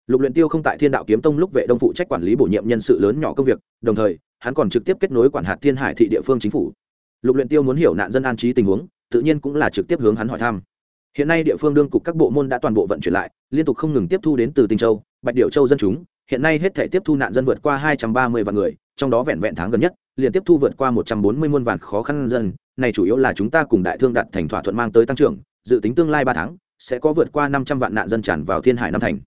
Speaker 1: Lục luyện tiêu không tại thiên đạo kiếm tông lúc vệ đông phụ trách quản lý bổ nhiệm nhân sự lớn nhỏ công việc, đồng thời, hắn còn trực tiếp kết nối quản hạt thiên hải thị địa phương chính phủ. Lục luyện tiêu muốn hiểu nạn dân an trí tình huống, tự nhiên cũng là trực tiếp hướng hắn hỏi thăm hiện nay địa phương đương cục các bộ môn đã toàn bộ vận chuyển lại, liên tục không ngừng tiếp thu đến từ tinh châu, bạch điệu châu dân chúng. Hiện nay hết thể tiếp thu nạn dân vượt qua hai trăm ba mươi vạn người, trong đó vẹn vẹn tháng gần nhất, liền tiếp thu vượt qua một trăm bốn mươi muôn vạn khó khăn dân. Này chủ yếu là chúng ta cùng đại thương đạt thành thỏa thuận mang tới tăng trưởng, dự tính tương lai ba tháng, sẽ có vượt qua năm trăm vạn nạn dân tràn vào thiên hải năm thành.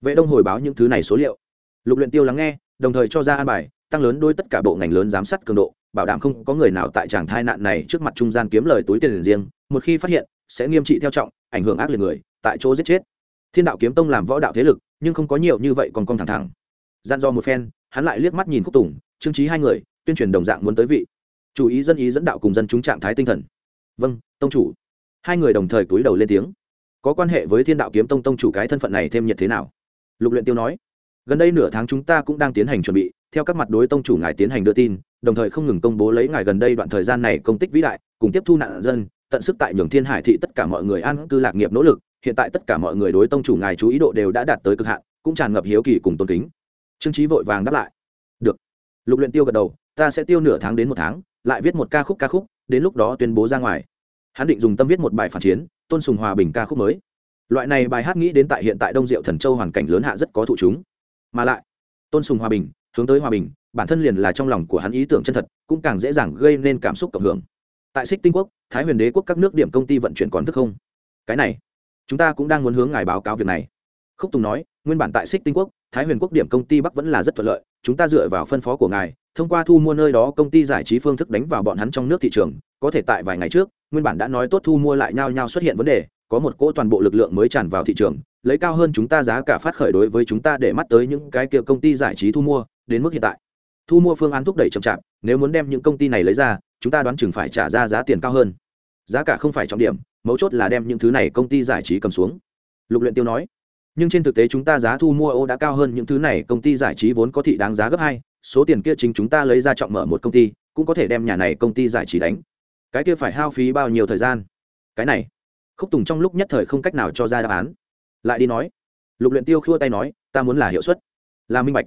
Speaker 1: Vệ đông hồi báo những thứ này số liệu. Lục luyện tiêu lắng nghe, đồng thời cho ra an bài, tăng lớn đôi tất cả bộ ngành lớn giám sát cường độ, bảo đảm không có người nào tại tràng thai nạn này trước mặt trung gian kiếm lời túi tiền riêng. Một khi phát hiện sẽ nghiêm trị theo trọng, ảnh hưởng ác liệt người, tại chỗ giết chết. Thiên đạo kiếm tông làm võ đạo thế lực, nhưng không có nhiều như vậy còn con thẳng thẳng. Gian do một phen, hắn lại liếc mắt nhìn khúc tùng, trương trí hai người, tuyên truyền đồng dạng muốn tới vị. Chủ ý dân ý dẫn đạo cùng dân chúng trạng thái tinh thần. Vâng tông chủ. Hai người đồng thời cúi đầu lên tiếng. Có quan hệ với thiên đạo kiếm tông tông chủ cái thân phận này thêm nhiệt thế nào? Lục luyện tiêu nói. Gần đây nửa tháng chúng ta cũng đang tiến hành chuẩn bị, theo các mặt đối tông chủ ngài tiến hành đưa tin, đồng thời không ngừng công bố lấy ngài gần đây đoạn thời gian này công tích vĩ đại, cùng tiếp thu nạn dân tận sức tại nhường thiên hải thị tất cả mọi người an cư lạc nghiệp nỗ lực, hiện tại tất cả mọi người đối tông chủ ngài chú ý độ đều đã đạt tới cực hạn, cũng tràn ngập hiếu kỳ cùng tôn kính. Trương trí vội vàng đáp lại. Được. Lục luyện tiêu gật đầu, ta sẽ tiêu nửa tháng đến một tháng, lại viết một ca khúc ca khúc, đến lúc đó tuyên bố ra ngoài. Hắn định dùng tâm viết một bài phản chiến, tôn sùng hòa bình ca khúc mới. Loại này bài hát nghĩ đến tại hiện tại đông diệu thần châu hoàn cảnh lớn hạ rất có thụ chúng. Mà lại, tôn sùng hòa bình, hướng tới hòa bình, bản thân liền là trong lòng của hắn ý tưởng chân thật, cũng càng dễ dàng gây nên cảm xúc cộng hưởng. Tại xích tinh quốc thái huyền đế quốc các nước điểm công ty vận chuyển còn thức không? Cái này, chúng ta cũng đang muốn hướng ngài báo cáo việc này. Khúc tùng nói, nguyên bản tại xích tinh quốc, thái huyền quốc điểm công ty bắc vẫn là rất thuận lợi, chúng ta dựa vào phân phó của ngài, thông qua thu mua nơi đó công ty giải trí phương thức đánh vào bọn hắn trong nước thị trường, có thể tại vài ngày trước, nguyên bản đã nói tốt thu mua lại nhau nhau xuất hiện vấn đề, có một cỗ toàn bộ lực lượng mới tràn vào thị trường, lấy cao hơn chúng ta giá cả phát khởi đối với chúng ta để mắt tới những cái kia công ty giải trí thu mua, đến mức hiện tại. Thu mua phương án thúc đẩy chậm chạp, nếu muốn đem những công ty này lấy ra, chúng ta đoán chừng phải trả ra giá tiền cao hơn giá cả không phải trọng điểm, mấu chốt là đem những thứ này công ty giải trí cầm xuống. Lục luyện tiêu nói. Nhưng trên thực tế chúng ta giá thu mua ô đã cao hơn những thứ này, công ty giải trí vốn có thị đáng giá gấp hai, số tiền kia chính chúng ta lấy ra chọn mở một công ty, cũng có thể đem nhà này công ty giải trí đánh. Cái kia phải hao phí bao nhiêu thời gian? Cái này. Khúc tùng trong lúc nhất thời không cách nào cho ra đáp án. Lại đi nói. Lục luyện tiêu khua tay nói, ta muốn là hiệu suất. Là minh bạch.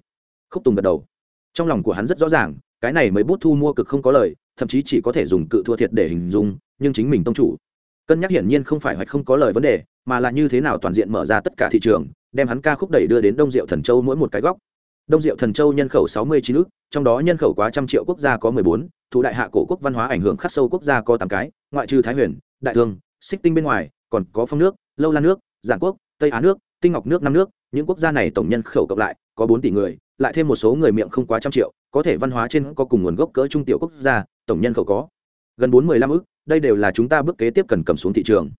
Speaker 1: Khúc tùng gật đầu. Trong lòng của hắn rất rõ ràng, cái này mới bút thu mua cực không có lời, thậm chí chỉ có thể dùng cự thua thiệt để hình dung nhưng chính mình tông chủ. Cân nhắc hiển nhiên không phải hoặc không có lời vấn đề, mà là như thế nào toàn diện mở ra tất cả thị trường, đem hắn ca khúc đẩy đưa đến đông diệu thần châu mỗi một cái góc. Đông diệu thần châu nhân khẩu sáu mươi chín ước trong đó nhân khẩu quá trăm triệu quốc gia có mười bốn, thủ đại hạ cổ quốc văn hóa ảnh hưởng khắc sâu quốc gia có tám cái, ngoại trừ thái huyền, đại thương, xích tinh bên ngoài, còn có phong nước, lâu lan nước giản quốc, tây á nước, tinh ngọc nước năm nước, những quốc gia này tổng nhân khẩu cộng lại, có bốn tỷ người, lại thêm một số người miệng không quá trăm triệu, có thể văn hóa trên có cùng nguồn gốc cỡ trung tiểu quốc gia, tổng nhân khẩu có gần bốn mươi lăm ước đây đều là chúng ta bước kế tiếp cần cầm xuống thị trường.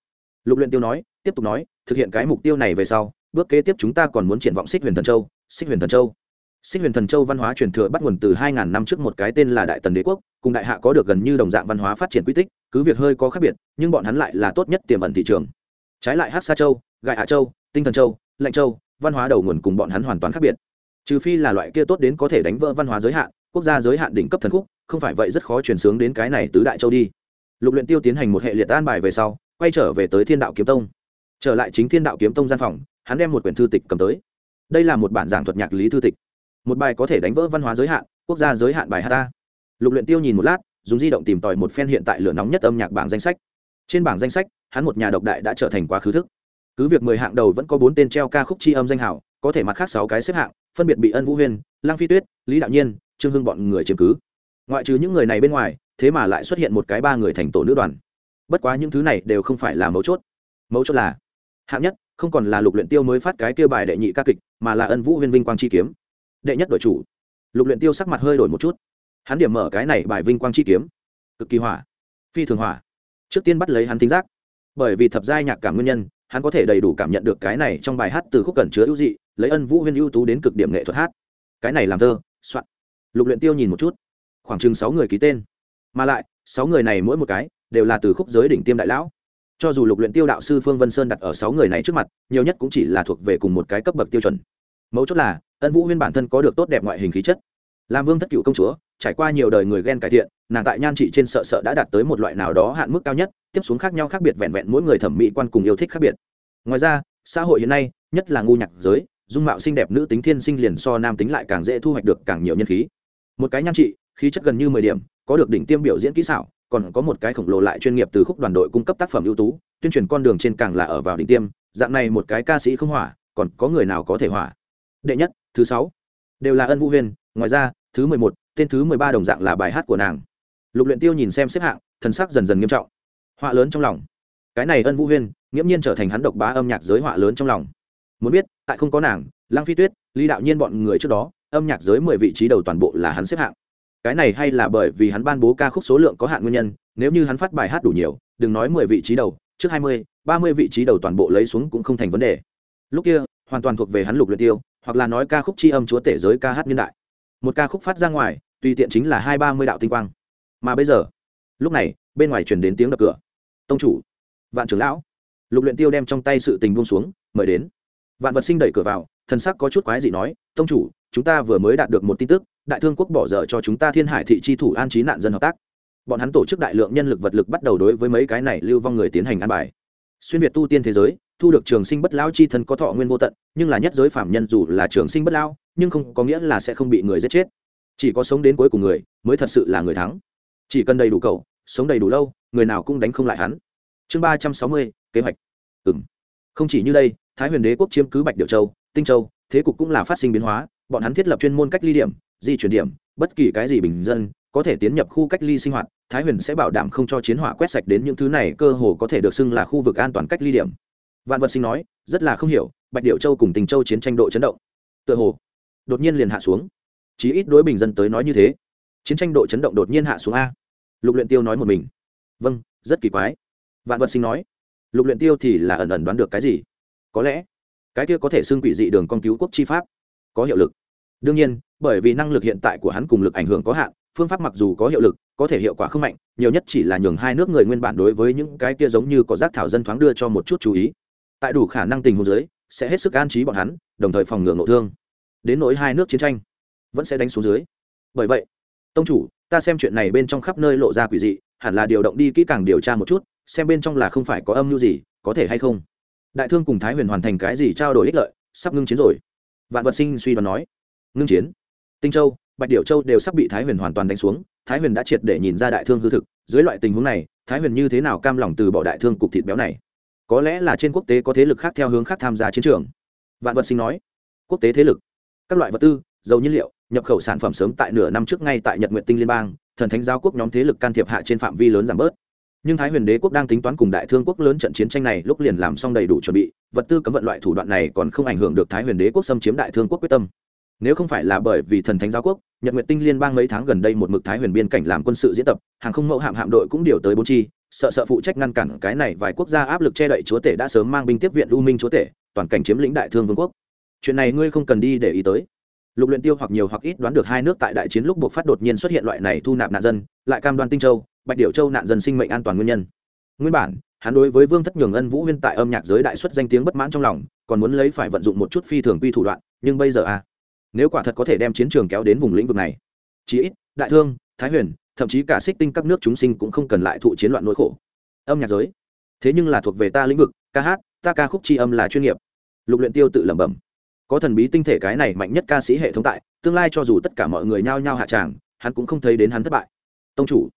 Speaker 1: Lục luyện tiêu nói, tiếp tục nói, thực hiện cái mục tiêu này về sau, bước kế tiếp chúng ta còn muốn triển vọng xích huyền thần châu, xích huyền thần châu. Xích huyền thần châu văn hóa truyền thừa bắt nguồn từ hai ngàn năm trước một cái tên là đại tần đế quốc, cùng đại hạ có được gần như đồng dạng văn hóa phát triển quy tích, cứ việc hơi có khác biệt, nhưng bọn hắn lại là tốt nhất tiềm ẩn thị trường. Trái lại hắc sa châu gại hạ châu, tinh thần châu, lạnh châu, văn hóa đầu nguồn cùng bọn hắn hoàn toàn khác biệt. Trừ phi là loại kia tốt đến có thể đánh vỡ văn hóa giới hạn, quốc gia giới hạn đỉnh cấp thần khúc, không phải vậy rất khó truyền sướng đến cái này tứ đại châu đi lục luyện tiêu tiến hành một hệ liệt an bài về sau, quay trở về tới thiên đạo kiếm tông. Trở lại chính thiên đạo kiếm tông gian phòng, hắn đem một quyển thư tịch cầm tới. Đây là một bản giảng thuật nhạc lý thư tịch. Một bài có thể đánh vỡ văn hóa giới hạn, quốc gia giới hạn bài hát ta. Lục luyện tiêu nhìn một lát, dùng di động tìm tòi một phen hiện tại lửa nóng nhất âm nhạc bảng danh sách. Trên bảng danh sách, hắn một nhà độc đại đã trở thành quá khứ thức. Cứ việc mười hạng đầu vẫn có bốn tên treo ca khúc chi âm danh hảo có thể mặt khác sáu cái xếp hạng, phân biệt bị ân vũ huyên lang phi tuyết, lý đạo nhiên, trương hưng bọn người chiếm cứ. Ngoại trừ những người này bên ngoài thế mà lại xuất hiện một cái ba người thành tổ nữ đoàn. Bất quá những thứ này đều không phải là mấu chốt. Mấu chốt là, hạng nhất, không còn là lục luyện tiêu mới phát cái kia bài đệ nhị ca kịch, mà là ân vũ huyên vinh quang chi kiếm. Đệ nhất đội chủ, lục luyện tiêu sắc mặt hơi đổi một chút. Hắn điểm mở cái này bài vinh quang chi kiếm, cực kỳ hỏa, phi thường hỏa. Trước tiên bắt lấy hắn thính giác, bởi vì thập giai nhạc cảm nguyên nhân, hắn có thể đầy đủ cảm nhận được cái này trong bài hát từ khúc cẩn chứa ưu dị, lấy ân vũ huyên ưu tú đến cực điểm nghệ thuật hát. Cái này làm thơ, soạn. Lục luyện tiêu nhìn một chút, khoảng chừng sáu người ký tên mà lại, sáu người này mỗi một cái đều là từ khúc giới đỉnh tiêm đại lão. Cho dù lục luyện tiêu đạo sư phương vân sơn đặt ở sáu người này trước mặt, nhiều nhất cũng chỉ là thuộc về cùng một cái cấp bậc tiêu chuẩn. Mấu chốt là, ân vũ huyên bản thân có được tốt đẹp ngoại hình khí chất. Làm vương thất cựu công chúa, trải qua nhiều đời người ghen cải thiện, nàng tại nhan trị trên sợ sợ đã đạt tới một loại nào đó hạn mức cao nhất, tiếp xuống khác nhau khác biệt vẹn vẹn mỗi người thẩm mỹ quan cùng yêu thích khác biệt. Ngoài ra, xã hội hiện nay, nhất là ngu nhạc giới, dung mạo xinh đẹp nữ tính thiên sinh liền so nam tính lại càng dễ thu hoạch được càng nhiều nhân khí. Một cái nhan trị, khí chất gần như mười điểm có được đỉnh tiêm biểu diễn kỹ xảo, còn có một cái khổng lồ lại chuyên nghiệp từ khúc đoàn đội cung cấp tác phẩm ưu tú, tuyên truyền con đường trên càng là ở vào đỉnh tiêm, dạng này một cái ca sĩ không hỏa, còn có người nào có thể hỏa? Đệ nhất, thứ sáu, đều là ân vũ huyên, ngoài ra, thứ mười một, tên thứ mười ba đồng dạng là bài hát của nàng. Lục luyện tiêu nhìn xem xếp hạng, thần sắc dần dần nghiêm trọng. Họa lớn trong lòng. Cái này ân vũ huyên, nghiễm nhiên trở thành hắn độc bá âm nhạc giới họa lớn trong lòng. Muốn biết, tại không có nàng lang phi tuyết, lý đạo nhiên bọn người trước đó, âm nhạc giới mười vị trí đầu toàn bộ là hắn xếp hạng cái này hay là bởi vì hắn ban bố ca khúc số lượng có hạn nguyên nhân, nếu như hắn phát bài hát đủ nhiều, đừng nói mười vị trí đầu, trước hai mươi, ba mươi vị trí đầu toàn bộ lấy xuống cũng không thành vấn đề. Lúc kia, hoàn toàn thuộc về hắn lục luyện tiêu, hoặc là nói ca khúc tri âm chúa tể giới ca hát niên đại. Một ca khúc phát ra ngoài, tùy tiện chính là hai ba mươi đạo tinh quang. Mà bây giờ, lúc này, bên ngoài chuyển đến tiếng đập cửa. Tông chủ, vạn trưởng lão, lục luyện tiêu đem trong tay sự tình buông xuống, mời đến. Vạn vật sinh đẩy cửa vào, thần sắc có chút quái dị nói, tông chủ, chúng ta vừa mới đạt được một tin tức đại thương quốc bỏ dở cho chúng ta thiên hải thị chi thủ an trí nạn dân hợp tác. Bọn hắn tổ chức đại lượng nhân lực vật lực bắt đầu đối với mấy cái này lưu vong người tiến hành an bài. Xuyên việt tu tiên thế giới, thu được trường sinh bất lão chi thân có thọ nguyên vô tận, nhưng là nhất giới phạm nhân dù là trường sinh bất lão nhưng không có nghĩa là sẽ không bị người giết chết. Chỉ có sống đến cuối cùng người mới thật sự là người thắng. Chỉ cần đầy đủ cầu sống đầy đủ lâu, người nào cũng đánh không lại hắn. Chương ba trăm sáu mươi, kế hoạch. Ừ m không chỉ như đây, thái huyền đế quốc chiếm cứ bạch điệu châu, tinh châu, thế cục cũng là phát sinh biến hóa, bọn hắn thiết lập chuyên môn cách ly điểm di chuyển điểm, bất kỳ cái gì bình dân, có thể tiến nhập khu cách ly sinh hoạt, thái huyền sẽ bảo đảm không cho chiến hỏa quét sạch đến những thứ này, cơ hồ có thể được xưng là khu vực an toàn cách ly điểm. Vạn vật sinh nói, rất là không hiểu, bạch điệu châu cùng tình châu chiến tranh độ chấn động. Tựa hồ, đột nhiên liền hạ xuống. Chí ít đối bình dân tới nói như thế. Chiến tranh độ chấn động đột nhiên hạ xuống a. Lục luyện tiêu nói một mình. Vâng rất kỳ quái. Vạn vật sinh nói, lục luyện tiêu thì là ẩn ẩn đoán được cái gì? Có lẽ, cái kia có thể xưng quỷ dị đường con cứu quốc chi pháp, có hiệu lực đương nhiên, bởi vì năng lực hiện tại của hắn cùng lực ảnh hưởng có hạn, phương pháp mặc dù có hiệu lực, có thể hiệu quả không mạnh, nhiều nhất chỉ là nhường hai nước người nguyên bản đối với những cái kia giống như có rác thảo dân thoáng đưa cho một chút chú ý. Tại đủ khả năng tình huống dưới, sẽ hết sức an trí bọn hắn, đồng thời phòng ngừa ngộ thương. Đến nỗi hai nước chiến tranh, vẫn sẽ đánh xuống dưới. Bởi vậy, tông chủ, ta xem chuyện này bên trong khắp nơi lộ ra quỷ dị, hẳn là điều động đi kỹ càng điều tra một chút, xem bên trong là không phải có âm mưu gì, có thể hay không. Đại thương cùng thái huyền hoàn thành cái gì trao đổi ích lợi, sắp ngưng chiến rồi. Vạn vật sinh suy đoán nói ngưng chiến. Tinh châu, bạch điệu châu đều sắp bị thái huyền hoàn toàn đánh xuống, thái huyền đã triệt để nhìn ra đại thương hư thực, dưới loại tình huống này, thái huyền như thế nào cam lòng từ bỏ đại thương cục thịt béo này? Có lẽ là trên quốc tế có thế lực khác theo hướng khác tham gia chiến trường. Vạn vật sinh nói, quốc tế thế lực, các loại vật tư, dầu nhiên liệu, nhập khẩu sản phẩm sớm tại nửa năm trước ngay tại nhật nguyện tinh liên bang, thần thánh giáo quốc nhóm thế lực can thiệp hạ trên phạm vi lớn giảm bớt. Nhưng thái huyền đế quốc đang tính toán cùng đại thương quốc lớn trận chiến tranh này lúc liền làm xong đầy đủ chuẩn bị, vật tư cấm vận loại thủ đoạn này còn không ảnh hưởng được thái huyền đế quốc xâm chiếm đại thương quốc quyết tâm nếu không phải là bởi vì thần thánh giáo quốc nhật nguyện tinh liên bang mấy tháng gần đây một mực thái huyền biên cảnh làm quân sự diễn tập hàng không mẫu hạm hạm đội cũng điều tới bốn chi sợ sợ phụ trách ngăn cản cái này vài quốc gia áp lực che đậy chúa tể đã sớm mang binh tiếp viện u minh chúa tể toàn cảnh chiếm lĩnh đại thương vương quốc. Chuyện này ngươi không cần đi để ý tới. Lục luyện tiêu hoặc nhiều hoặc ít đoán được hai nước tại đại chiến lúc buộc phát đột nhiên xuất hiện loại này thu nạp nạn dân lại cam đoan tinh châu bạch điểu châu nạn dân sinh mệnh an toàn nguyên nhân. Nguyên bản hắn đối với vương thất nhường ân vũ huyên tại âm nhạc giới đại xuất danh tiếng bất mãn trong lòng còn muốn lấy phải vận dụng một chút phi thường quy thủ đoạn nhưng bây giờ à, nếu quả thật có thể đem chiến trường kéo đến vùng lĩnh vực này. Chí ít, đại thương, thái huyền, thậm chí cả xích tinh các nước chúng sinh cũng không cần lại thụ chiến loạn nỗi khổ. Âm nhạc giới. Thế nhưng là thuộc về ta lĩnh vực, ca hát, ta ca khúc tri âm là chuyên nghiệp. Lục luyện tiêu tự lẩm bẩm. Có thần bí tinh thể cái này mạnh nhất ca sĩ hệ thống tại, tương lai cho dù tất cả mọi người nhao nhao hạ tràng, hắn cũng không thấy đến hắn thất bại. Tông chủ,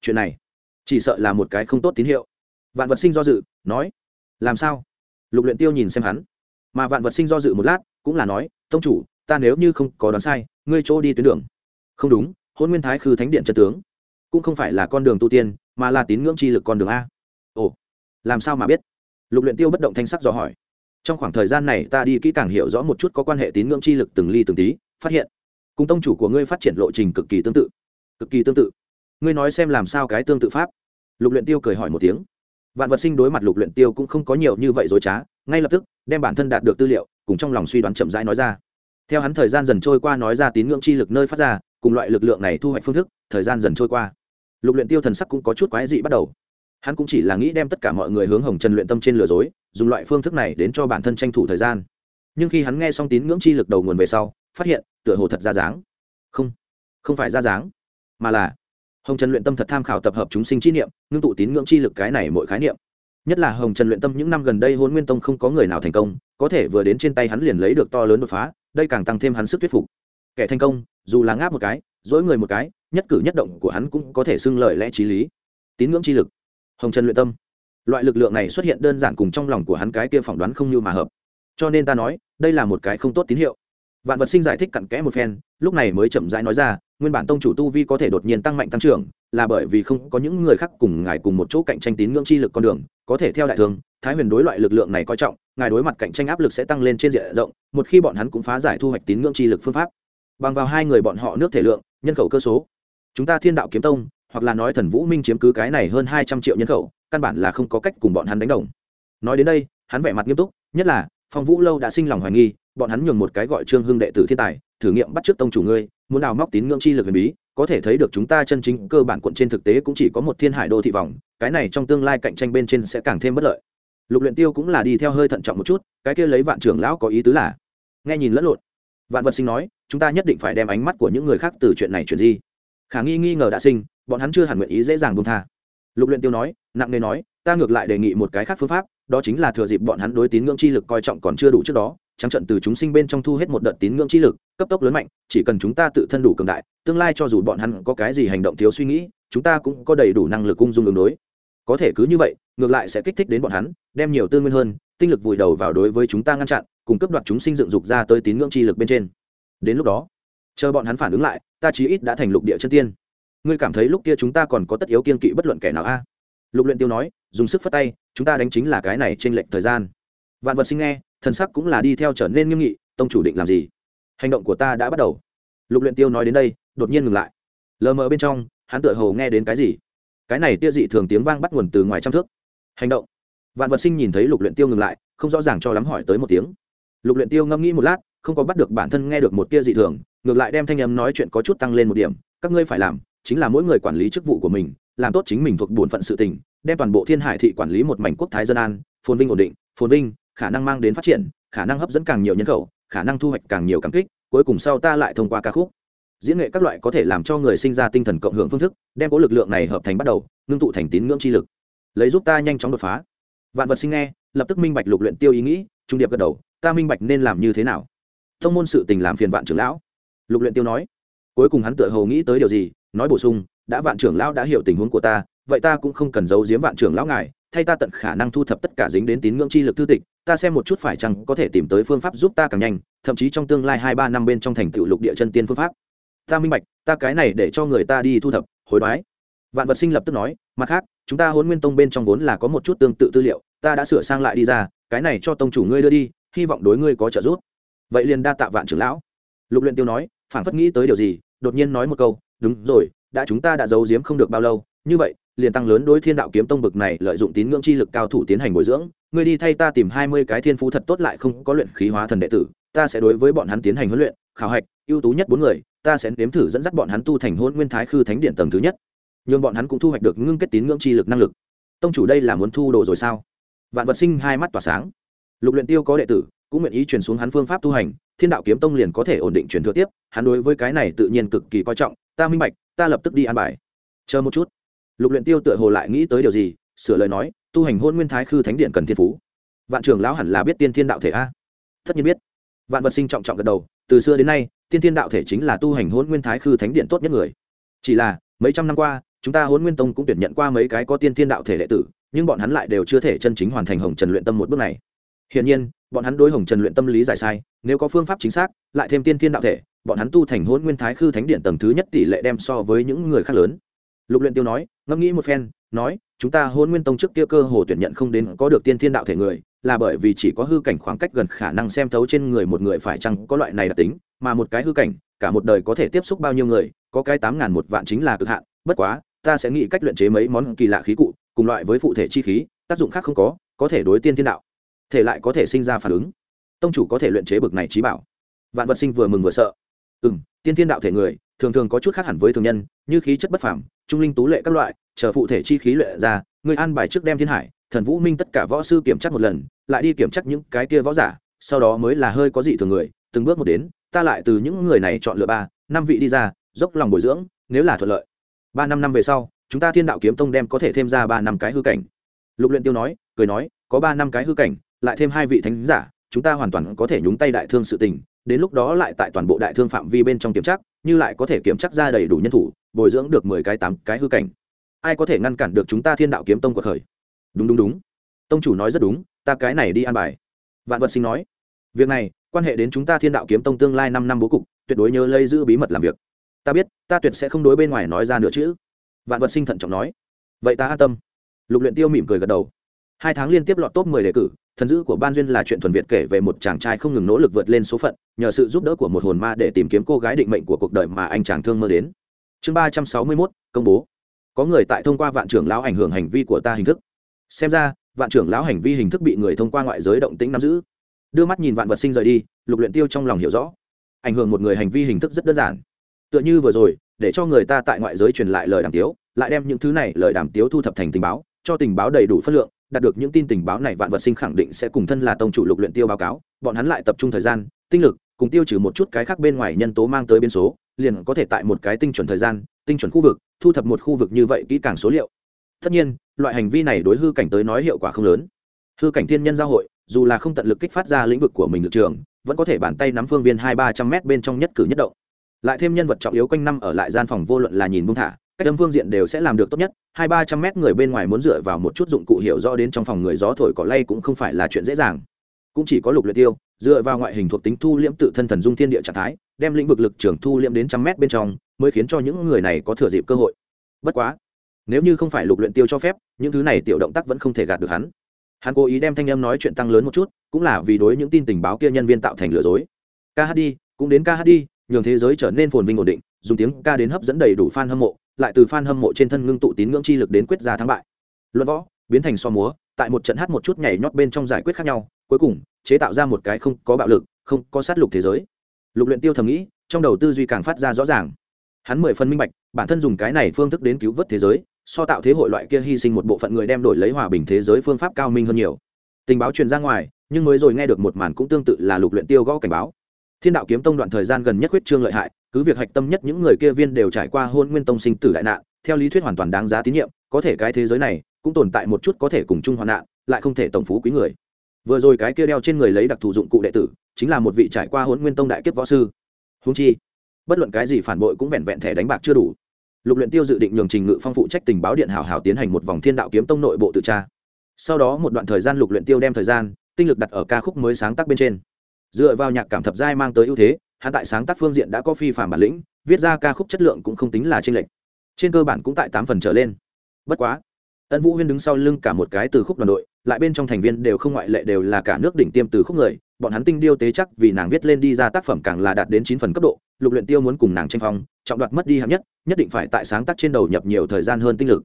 Speaker 1: chuyện này chỉ sợ là một cái không tốt tín hiệu. Vạn vật sinh do dự, nói, làm sao? Lục luyện tiêu nhìn xem hắn. Mà vạn vật sinh do dự một lát, cũng là nói, tông chủ ta nếu như không có đoán sai, ngươi chỗ đi tuyến đường. Không đúng, hôn nguyên thái khư thánh điện chân tướng, cũng không phải là con đường tu tiên, mà là tín ngưỡng chi lực con đường a. Ồ, làm sao mà biết? Lục luyện tiêu bất động thanh sắc dò hỏi. Trong khoảng thời gian này ta đi kỹ càng hiểu rõ một chút có quan hệ tín ngưỡng chi lực từng ly từng tí, phát hiện, cùng tông chủ của ngươi phát triển lộ trình cực kỳ tương tự. Cực kỳ tương tự. Ngươi nói xem làm sao cái tương tự pháp. Lục luyện tiêu cười hỏi một tiếng. Vạn vật sinh đối mặt lục luyện tiêu cũng không có nhiều như vậy dối trá, ngay lập tức, đem bản thân đạt được tư liệu, cùng trong lòng suy đoán chậm rãi nói ra theo hắn thời gian dần trôi qua nói ra tín ngưỡng chi lực nơi phát ra, cùng loại lực lượng này thu hoạch phương thức, thời gian dần trôi qua. Lục luyện tiêu thần sắc cũng có chút quái dị bắt đầu. Hắn cũng chỉ là nghĩ đem tất cả mọi người hướng hồng trần luyện tâm trên lừa dối, dùng loại phương thức này đến cho bản thân tranh thủ thời gian. Nhưng khi hắn nghe xong tín ngưỡng chi lực đầu nguồn về sau, phát hiện, tựa hồ thật ra dáng. Không không phải ra dáng, mà là hồng trần luyện tâm thật tham khảo tập hợp chúng sinh chi niệm, ngưng tụ tín ngưỡng chi lực cái này mỗi khái niệm. Nhất là hồng trần luyện tâm những năm gần đây hôn nguyên tông không có người nào thành công, có thể vừa đến trên tay hắn liền lấy được to lớn đột phá đây càng tăng thêm hắn sức thuyết phục. Kẻ thành công, dù là ngáp một cái, dỗi người một cái, nhất cử nhất động của hắn cũng có thể xưng lời lẽ t r í lý. Tín ngưỡng chi lực. Hồng trần luyện tâm. Loại lực lượng này xuất hiện đơn giản cùng trong lòng của hắn cái kia phỏng đoán không như mà hợp. Cho nên ta nói, đây là một cái không tốt tín hiệu. Vạn vật sinh giải thích cặn kẽ một phen, lúc này mới chậm rãi nói ra nguyên bản tông chủ tu vi có thể đột nhiên tăng mạnh tăng trưởng, là bởi vì không có những người khác cùng ngài cùng một chỗ cạnh tranh tín ngưỡng chi lực con đường, có thể theo đại thương, thái huyền đối loại lực lượng này coi trọng, ngài đối mặt cạnh tranh áp lực sẽ tăng lên trên diện rộng, một khi bọn hắn cũng phá giải thu hoạch tín ngưỡng chi lực phương pháp. Bằng vào hai người bọn họ nước thể lượng, nhân khẩu cơ số, chúng ta thiên đạo kiếm tông, hoặc là nói thần vũ minh chiếm cứ cái này hơn hai trăm triệu nhân khẩu, căn bản là không có cách cùng bọn hắn đánh đồng. Nói đến đây, hắn vẻ mặt nghiêm túc, nhất là, phong vũ lâu đã sinh lòng hoài nghi, bọn hắn nhường một cái gọi trương hưng đệ tử thiên tài, thử nghiệm bắt trước tông chủ ngươi muốn đào móc tín ngưỡng chi lực huyền bí, có thể thấy được chúng ta chân chính cơ bản quận trên thực tế cũng chỉ có một thiên hải đô thị vòng, cái này trong tương lai cạnh tranh bên trên sẽ càng thêm bất lợi. Lục luyện tiêu cũng là đi theo hơi thận trọng một chút, cái kia lấy vạn trưởng lão có ý tứ là, nghe nhìn lẫn lộn. Vạn vật sinh nói, chúng ta nhất định phải đem ánh mắt của những người khác từ chuyện này chuyện gì khả nghi nghi ngờ đã sinh, bọn hắn chưa hẳn nguyện ý dễ dàng buông tha. Lục luyện tiêu nói, nặng nề nói, ta ngược lại đề nghị một cái khác phương pháp, đó chính là thừa dịp bọn hắn đối tín ngưỡng chi lực coi trọng còn chưa đủ trước đó trắng trận từ chúng sinh bên trong thu hết một đợt tín ngưỡng chi lực, cấp tốc lớn mạnh, chỉ cần chúng ta tự thân đủ cường đại, tương lai cho dù bọn hắn có cái gì hành động thiếu suy nghĩ, chúng ta cũng có đầy đủ năng lực cung dung đường đối. Có thể cứ như vậy, ngược lại sẽ kích thích đến bọn hắn, đem nhiều tư nguyên hơn, tinh lực vùi đầu vào đối với chúng ta ngăn chặn, cùng cấp đoạt chúng sinh dựng dục ra tới tín ngưỡng chi lực bên trên. Đến lúc đó, chờ bọn hắn phản ứng lại, ta chí ít đã thành lục địa chân tiên. Ngươi cảm thấy lúc kia chúng ta còn có tất yếu kiên kỵ bất luận kẻ nào a? Lục luyện tiêu nói, dùng sức phất tay, chúng ta đánh chính là cái này trên lệnh thời gian. Vạn vật sinh nghe thần sắc cũng là đi theo trở nên nghiêm nghị, tông chủ định làm gì? Hành động của ta đã bắt đầu. Lục luyện tiêu nói đến đây, đột nhiên ngừng lại. Lờ mờ bên trong, hắn tựa hồ nghe đến cái gì. Cái này tia dị thường tiếng vang bắt nguồn từ ngoài trăm thước. Hành động. Vạn vật sinh nhìn thấy lục luyện tiêu ngừng lại, không rõ ràng cho lắm hỏi tới một tiếng. Lục luyện tiêu ngâm nghĩ một lát, không có bắt được bản thân nghe được một tia dị thường, ngược lại đem thanh âm nói chuyện có chút tăng lên một điểm. Các ngươi phải làm chính là mỗi người quản lý chức vụ của mình, làm tốt chính mình thuộc bổn phận sự tình, đem toàn bộ thiên hải thị quản lý một mảnh quốc thái dân an, phồn vinh ổn định, phồn vinh khả năng mang đến phát triển, khả năng hấp dẫn càng nhiều nhân khẩu, khả năng thu hoạch càng nhiều cảm kích, cuối cùng sau ta lại thông qua ca khúc. Diễn nghệ các loại có thể làm cho người sinh ra tinh thần cộng hưởng phương thức, đem có lực lượng này hợp thành bắt đầu, ngưng tụ thành tín ngưỡng chi lực. Lấy giúp ta nhanh chóng đột phá. Vạn vật sinh nghe, lập tức minh bạch lục luyện tiêu ý nghĩ, trung điệp gật đầu, ta minh bạch nên làm như thế nào. Thông môn sự tình làm phiền vạn trưởng lão. Lục luyện tiêu nói. Cuối cùng hắn tựa hồ nghĩ tới điều gì, nói bổ sung, đã vạn trưởng lão đã hiểu tình huống của ta, vậy ta cũng không cần giấu giếm vạn trưởng lão ngài, thay ta tận khả năng thu thập tất cả dính đến tín ngưỡng chi lực thư tịch ta xem một chút phải chăng có thể tìm tới phương pháp giúp ta càng nhanh, thậm chí trong tương lai hai ba năm bên trong thành tựu lục địa chân tiên phương pháp. Ta minh bạch, ta cái này để cho người ta đi thu thập hối đoái. Vạn vật sinh lập tức nói, mặt khác, chúng ta hôn nguyên tông bên trong vốn là có một chút tương tự tư liệu, ta đã sửa sang lại đi ra, cái này cho tông chủ ngươi đưa đi, hy vọng đối ngươi có trợ giúp. Vậy liền đa tạ vạn trưởng lão. Lục luyện tiêu nói phản phất nghĩ tới điều gì, đột nhiên nói một câu, đúng rồi, đã chúng ta đã giấu giếm không được bao lâu, như vậy liền tăng lớn đối thiên đạo kiếm tông bực này, lợi dụng tín ngưỡng chi lực cao thủ tiến hành bồi dưỡng. Ngươi đi thay ta tìm hai mươi cái thiên phú thật tốt lại không có luyện khí hóa thần đệ tử, ta sẽ đối với bọn hắn tiến hành huấn luyện, khảo hạch, ưu tú nhất bốn người, ta sẽ nếm thử dẫn dắt bọn hắn tu thành hôn nguyên thái khư thánh điện tầng thứ nhất. Nhưng bọn hắn cũng thu hoạch được ngưng kết tín ngưỡng chi lực năng lực. Tông chủ đây là muốn thu đồ rồi sao? Vạn vật sinh hai mắt tỏa sáng. Lục luyện tiêu có đệ tử, cũng nguyện ý truyền xuống hắn phương pháp tu hành, thiên đạo kiếm tông liền có thể ổn định truyền thừa tiếp, hắn đối với cái này tự nhiên cực kỳ coi trọng, ta minh bạch, ta lập tức đi an bài. Chờ một chút lục luyện tiêu tựa hồ lại nghĩ tới điều gì, sửa lời nói, tu hành hôn nguyên thái khư thánh điện cần thiên phú. Vạn trưởng lão hẳn là biết tiên thiên đạo thể a. Tất nhiên biết. Vạn vật sinh trọng trọng gật đầu, từ xưa đến nay, tiên thiên đạo thể chính là tu hành hôn nguyên thái khư thánh điện tốt nhất người. Chỉ là, mấy trăm năm qua, chúng ta hôn nguyên tông cũng tuyển nhận qua mấy cái có tiên thiên đạo thể đệ tử, nhưng bọn hắn lại đều chưa thể chân chính hoàn thành hồng trần luyện tâm một bước này. Hiển nhiên, bọn hắn đối hồng trần luyện tâm lý giải sai, nếu có phương pháp chính xác, lại thêm tiên thiên đạo thể, bọn hắn tu thành hôn nguyên thái khư thánh điện tầng thứ nhất tỷ lệ đem so với những người khác lớn. Lục luyện tiêu nói ngẫm nghĩ một phen, nói, chúng ta hôn nguyên tông trước kia cơ hồ tuyển nhận không đến có được tiên thiên đạo thể người, là bởi vì chỉ có hư cảnh khoảng cách gần khả năng xem thấu trên người một người phải chăng có loại này đặc tính, mà một cái hư cảnh, cả một đời có thể tiếp xúc bao nhiêu người, có cái tám ngàn một vạn chính là cực hạn, bất quá, ta sẽ nghĩ cách luyện chế mấy món kỳ lạ khí cụ, cùng loại với phụ thể chi khí, tác dụng khác không có có thể đối tiên thiên đạo, thể lại có thể sinh ra phản ứng. Tông chủ có thể luyện chế bực này trí bảo. Vạn vật sinh vừa mừng vừa sợ. Ừ m tiên thiên đạo thể người thường thường có chút khác hẳn với thường nhân, như khí chất bất phẳng trung linh tú lệ các loại, chờ phụ thể chi khí lệ ra, người an bài trước đem thiên hải, thần vũ minh tất cả võ sư kiểm tra một lần, lại đi kiểm tra những cái kia võ giả, sau đó mới là hơi có dị thường người, từng bước một đến, ta lại từ những người này chọn lựa ba, năm vị đi ra, dốc lòng bồi dưỡng, nếu là thuận lợi. Ba năm năm về sau, chúng ta thiên đạo kiếm tông đem có thể thêm ra ba năm cái hư cảnh. Lục luyện tiêu nói, cười nói, có ba năm cái hư cảnh, lại thêm hai vị thánh giả, chúng ta hoàn toàn có thể nhúng tay đại thương sự tình, đến lúc đó lại tại toàn bộ đại thương phạm vi bên trong kiểm tra như lại có thể kiểm chắc ra đầy đủ nhân thủ, bồi dưỡng được mười cái tám cái hư cảnh. Ai có thể ngăn cản được chúng ta thiên đạo kiếm tông của khởi? Đúng đúng đúng. Tông chủ nói rất đúng, ta cái này đi an bài. Vạn vật sinh nói, việc này, quan hệ đến chúng ta thiên đạo kiếm tông tương lai năm năm bố cục, tuyệt đối nhớ lấy giữ bí mật làm việc. Ta biết, ta tuyệt sẽ không đối bên ngoài nói ra nữa chứ. Vạn vật sinh thận trọng nói, vậy ta an tâm. Lục luyện tiêu mỉm cười gật đầu hai tháng liên tiếp lọt top mười đề cử, thần dữ của ban duyên là chuyện thuần việt kể về một chàng trai không ngừng nỗ lực vượt lên số phận, nhờ sự giúp đỡ của một hồn ma để tìm kiếm cô gái định mệnh của cuộc đời mà anh chàng thương mơ đến. Chương ba trăm sáu mươi mốt, công bố. Có người tại thông qua vạn trưởng lão ảnh hưởng hành vi của ta hình thức. Xem ra, vạn trưởng lão hành vi hình thức bị người thông qua ngoại giới động tĩnh nắm giữ. Đưa mắt nhìn vạn vật sinh rời đi, lục luyện tiêu trong lòng hiểu rõ. Ảnh hưởng một người hành vi hình thức rất đơn giản. Tựa như vừa rồi, để cho người ta tại ngoại giới truyền lại lời đàm tiếu, lại đem những thứ này lời đàm tiếu thu thập thành tình báo, cho tình báo đầy đủ phân lượng đạt được những tin tình báo này, vạn vật sinh khẳng định sẽ cùng thân là tông chủ lục luyện tiêu báo cáo, bọn hắn lại tập trung thời gian, tinh lực, cùng tiêu trừ một chút cái khác bên ngoài nhân tố mang tới biến số, liền có thể tại một cái tinh chuẩn thời gian, tinh chuẩn khu vực, thu thập một khu vực như vậy kỹ càng số liệu. Tất nhiên, loại hành vi này đối hư cảnh tới nói hiệu quả không lớn. Hư cảnh thiên nhân giao hội, dù là không tận lực kích phát ra lĩnh vực của mình lực trường, vẫn có thể bàn tay nắm phương viên hai ba trăm m bên trong nhất cử nhất động. Lại thêm nhân vật trọng yếu quanh năm ở lại gian phòng vô luận là nhìn buông thả cách âm phương diện đều sẽ làm được tốt nhất, hai ba trăm mét người bên ngoài muốn dựa vào một chút dụng cụ hiểu rõ đến trong phòng người gió thổi cỏ lay cũng không phải là chuyện dễ dàng. Cũng chỉ có lục luyện tiêu, dựa vào ngoại hình thuộc tính thu liễm tự thân thần dung thiên địa trạng thái, đem lĩnh vực lực trường thu liễm đến trăm mét bên trong, mới khiến cho những người này có thừa dịp cơ hội. Bất quá, nếu như không phải lục luyện tiêu cho phép, những thứ này tiểu động tác vẫn không thể gạt được hắn. Hắn cố ý đem thanh âm nói chuyện tăng lớn một chút, cũng là vì đối những tin tình báo kia nhân viên tạo thành lừa dối. Ca hát đi cũng đến ca hát đi nhường thế giới trở nên phồn vinh ổn định, dùng tiếng ca đến hấp dẫn đầy đủ fan hâm mộ lại từ fan hâm mộ trên thân ngưng tụ tín ngưỡng chi lực đến quyết ra thắng bại. Luận võ, biến thành so múa, tại một trận hát một chút nhảy nhót bên trong giải quyết khác nhau, cuối cùng, chế tạo ra một cái không có bạo lực, không có sát lục thế giới. Lục luyện tiêu thầm nghĩ, trong đầu tư duy càng phát ra rõ ràng. Hắn mười phân minh bạch, bản thân dùng cái này phương thức đến cứu vớt thế giới, so tạo thế hội loại kia hy sinh một bộ phận người đem đổi lấy hòa bình thế giới phương pháp cao minh hơn nhiều. Tình báo truyền ra ngoài, nhưng mới rồi nghe được một màn cũng tương tự là lục luyện tiêu gõ cảnh báo. Thiên đạo kiếm tông đoạn thời gian gần nhất huyết trương lợi hại cứ việc hạch tâm nhất những người kia viên đều trải qua hôn nguyên tông sinh tử đại nạn, theo lý thuyết hoàn toàn đáng giá tín nhiệm, có thể cái thế giới này cũng tồn tại một chút có thể cùng chung hoạn nạn, lại không thể tổng phú quý người. Vừa rồi cái kia đeo trên người lấy đặc thù dụng cụ đệ tử, chính là một vị trải qua hôn nguyên tông đại kiếp võ sư. Húng chi, bất luận cái gì phản bội cũng vẹn vẹn thẻ đánh bạc chưa đủ. Lục luyện tiêu dự định nhường trình ngự phong phụ trách tình báo điện hảo hảo tiến hành một vòng thiên đạo kiếm tông nội bộ tự tra. Sau đó một đoạn thời gian lục luyện tiêu đem thời gian, tinh lực đặt ở ca khúc mới sáng tác bên trên. Dựa vào nhạc cảm thập giai mang tới ưu thế hắn tại sáng tác phương diện đã có phi phàm bản lĩnh, viết ra ca khúc chất lượng cũng không tính là chênh lệch. trên cơ bản cũng tại tám phần trở lên. Bất quá, ân vũ huyên đứng sau lưng cả một cái từ khúc đoàn đội, lại bên trong thành viên đều không ngoại lệ đều là cả nước đỉnh tiêm từ khúc người, bọn hắn tinh điêu tế chắc vì nàng viết lên đi ra tác phẩm càng là đạt đến chín phần cấp độ, lục luyện tiêu muốn cùng nàng tranh phong, trọng đoạt mất đi hạng nhất nhất định phải tại sáng tác trên đầu nhập nhiều thời gian hơn tinh lực.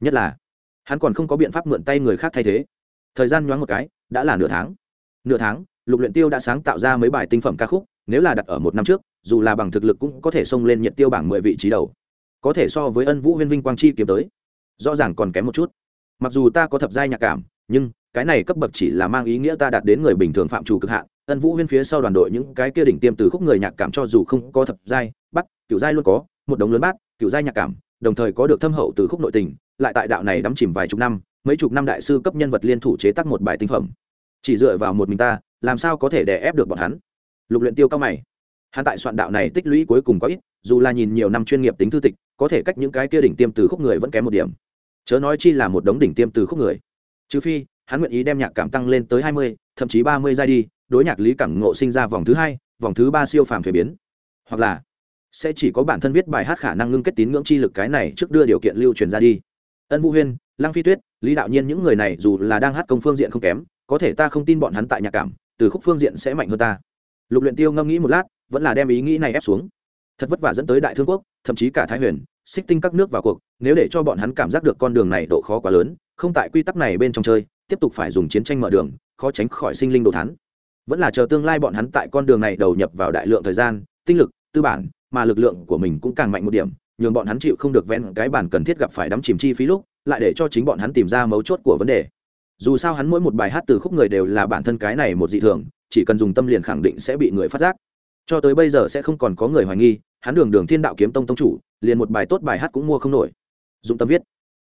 Speaker 1: Nhất là, hắn còn không có biện pháp mượn tay người khác thay thế. Thời gian nhoáng một cái, đã là nửa tháng. Nửa tháng, lục luyện tiêu đã sáng tạo ra mấy bài tinh phẩm ca khúc nếu là đặt ở một năm trước, dù là bằng thực lực cũng có thể xông lên nhiệt tiêu bảng mười vị trí đầu. Có thể so với ân vũ huyên vinh quang chi kiếm tới. Rõ ràng còn kém một chút. Mặc dù ta có thập giai nhạc cảm, nhưng cái này cấp bậc chỉ là mang ý nghĩa ta đạt đến người bình thường phạm chủ cực hạn. Ân vũ huyên phía sau đoàn đội những cái kia đỉnh tiêm từ khúc người nhạc cảm cho dù không có thập giai, bắt, kiểu giai luôn có, một đống lớn bát, kiểu giai nhạc cảm, đồng thời có được thâm hậu từ khúc nội tình, lại tại đạo này đắm chìm vài chục năm, mấy chục năm đại sư cấp nhân vật liên thủ chế tác một bài tinh phẩm. Chỉ dựa vào một mình ta, làm sao có thể đè ép được bọn hắn? Lục luyện tiêu cao mày. Hắn tại soạn đạo này tích lũy cuối cùng có ít, dù là nhìn nhiều năm chuyên nghiệp tính thư tịch, có thể cách những cái kia đỉnh tiêm từ khúc người vẫn kém một điểm. Chớ nói chi là một đống đỉnh tiêm từ khúc người. Trừ phi, hắn nguyện ý đem nhạc cảm tăng lên tới hai mươi, thậm chí ba mươi giai đi, đối nhạc lý cảm ngộ sinh ra vòng thứ hai, vòng thứ ba siêu phàm thuế biến. Hoặc là, sẽ chỉ có bản thân viết bài hát khả năng ngưng kết tín ngưỡng chi lực cái này trước đưa điều kiện lưu truyền ra đi. Ân vũ huyên, lăng phi tuyết, lý đạo nhiên những người này dù là đang hát công phương diện không kém, có thể ta không tin bọn hắn tại nhạc cảm, từ khúc phương diện sẽ mạnh hơn ta lục luyện tiêu ngâm nghĩ một lát, vẫn là đem ý nghĩ này ép xuống thật vất vả dẫn tới đại thương quốc, thậm chí cả thái huyền xích tinh các nước vào cuộc, nếu để cho bọn hắn cảm giác được con đường này độ khó quá lớn, không tại quy tắc này bên trong chơi, tiếp tục phải dùng chiến tranh mở đường, khó tránh khỏi sinh linh đồ thán. vẫn là chờ tương lai bọn hắn tại con đường này đầu nhập vào đại lượng thời gian, tinh lực, tư bản, mà lực lượng của mình cũng càng mạnh một điểm, nhường bọn hắn chịu không được vẽn cái bản cần thiết gặp phải đắm chìm chi phí lúc, lại để cho chính bọn hắn tìm ra mấu chốt của vấn đề dù sao hắn mỗi một bài hát từ khúc người đều là bản thân cái này một dị thường chỉ cần dùng tâm liền khẳng định sẽ bị người phát giác. Cho tới bây giờ sẽ không còn có người hoài nghi, hắn đường đường thiên đạo kiếm tông tông chủ, liền một bài tốt bài hát cũng mua không nổi. Dụng tâm viết.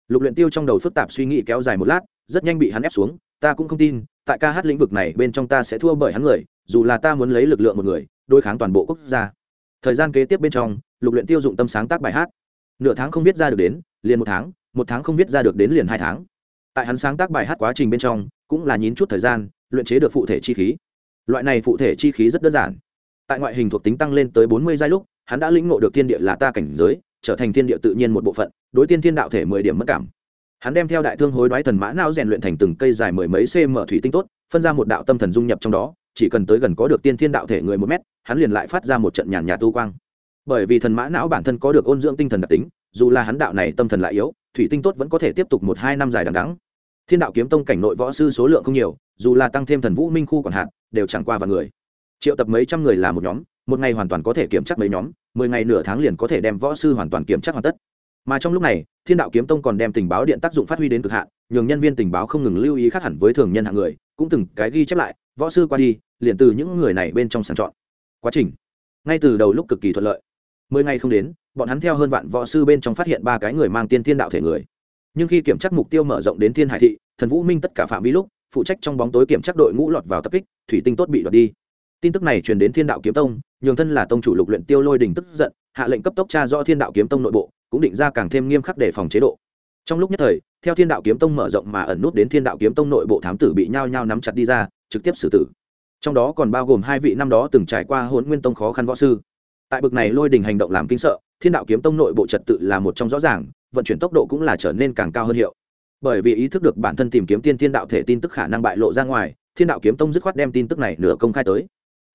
Speaker 1: Lục luyện tiêu trong đầu phức tạp suy nghĩ kéo dài một lát, rất nhanh bị hắn ép xuống, ta cũng không tin, tại ca hát lĩnh vực này bên trong ta sẽ thua bởi hắn người, dù là ta muốn lấy lực lượng một người, đối kháng toàn bộ quốc gia. Thời gian kế tiếp bên trong, lục luyện tiêu dụng tâm sáng tác bài hát. Nửa tháng không viết ra được đến, liền một tháng một tháng không viết ra được đến liền hai tháng. Tại hắn sáng tác bài hát quá trình bên trong, cũng là nhín chút thời gian, luyện chế được phụ thể chi khí loại này phụ thể chi khí rất đơn giản. Tại ngoại hình thuộc tính tăng lên tới bốn mươi giai lúc, hắn đã lĩnh ngộ được thiên địa là ta cảnh giới, trở thành thiên địa tự nhiên một bộ phận, đối tiên thiên đạo thể mười điểm mất cảm. Hắn đem theo đại thương hối đoái thần mã não rèn luyện thành từng cây dài mười mấy cm thủy tinh tốt, phân ra một đạo tâm thần dung nhập trong đó, chỉ cần tới gần có được tiên thiên đạo thể người một mét, hắn liền lại phát ra một trận nhàn nhạt tu quang. Bởi vì thần mã não bản thân có được ôn dưỡng tinh thần đặc tính, dù là hắn đạo này tâm thần lại yếu, thủy tinh tốt vẫn có thể tiếp tục một hai năm dài đằng đắng thiên đạo kiếm tông cảnh nội võ sư số lượng không nhiều, dù là tăng thêm thần vũ minh khu còn hạn đều chẳng qua và người. Triệu tập mấy trăm người là một nhóm, một ngày hoàn toàn có thể kiểm tra mấy nhóm, mười ngày nửa tháng liền có thể đem võ sư hoàn toàn kiểm tra hoàn tất. Mà trong lúc này, thiên đạo kiếm tông còn đem tình báo điện tác dụng phát huy đến cực hạn, nhường nhân viên tình báo không ngừng lưu ý khác hẳn với thường nhân hạng người, cũng từng cái ghi chép lại, võ sư qua đi, liền từ những người này bên trong sàng chọn. Quá trình. Ngay từ đầu lúc cực kỳ thuận lợi. Mười ngày không đến, bọn hắn theo hơn vạn võ sư bên trong phát hiện ba cái người mang tiên thiên đạo thể người. Nhưng khi kiểm tra mục tiêu mở rộng đến thiên hải thị, thần vũ minh tất cả phạm vi lúc, phụ trách trong bóng tối kiểm tra đội ngũ lọt vào tập kích thủy tinh tốt bị đoạt đi. Tin tức này truyền đến thiên đạo kiếm tông, nhường thân là tông chủ lục luyện tiêu lôi đình tức giận, hạ lệnh cấp tốc tra rõ thiên đạo kiếm tông nội bộ, cũng định ra càng thêm nghiêm khắc để phòng chế độ. Trong lúc nhất thời, theo thiên đạo kiếm tông mở rộng mà ẩn nút đến thiên đạo kiếm tông nội bộ thám tử bị nhao nhao nắm chặt đi ra, trực tiếp xử tử. Trong đó còn bao gồm hai vị năm đó từng trải qua hỗn nguyên tông khó khăn võ sư. Tại bực này lôi đình hành động làm kinh sợ, thiên đạo kiếm tông nội bộ trật tự là một trong rõ ràng, vận chuyển tốc độ cũng là trở nên càng cao hơn hiệu. Bởi vì ý thức được bản thân tìm kiếm tiên thiên đạo thể tin tức khả năng bại lộ ra ngoài thiên đạo kiếm tông dứt khoát đem tin tức này nửa công khai tới.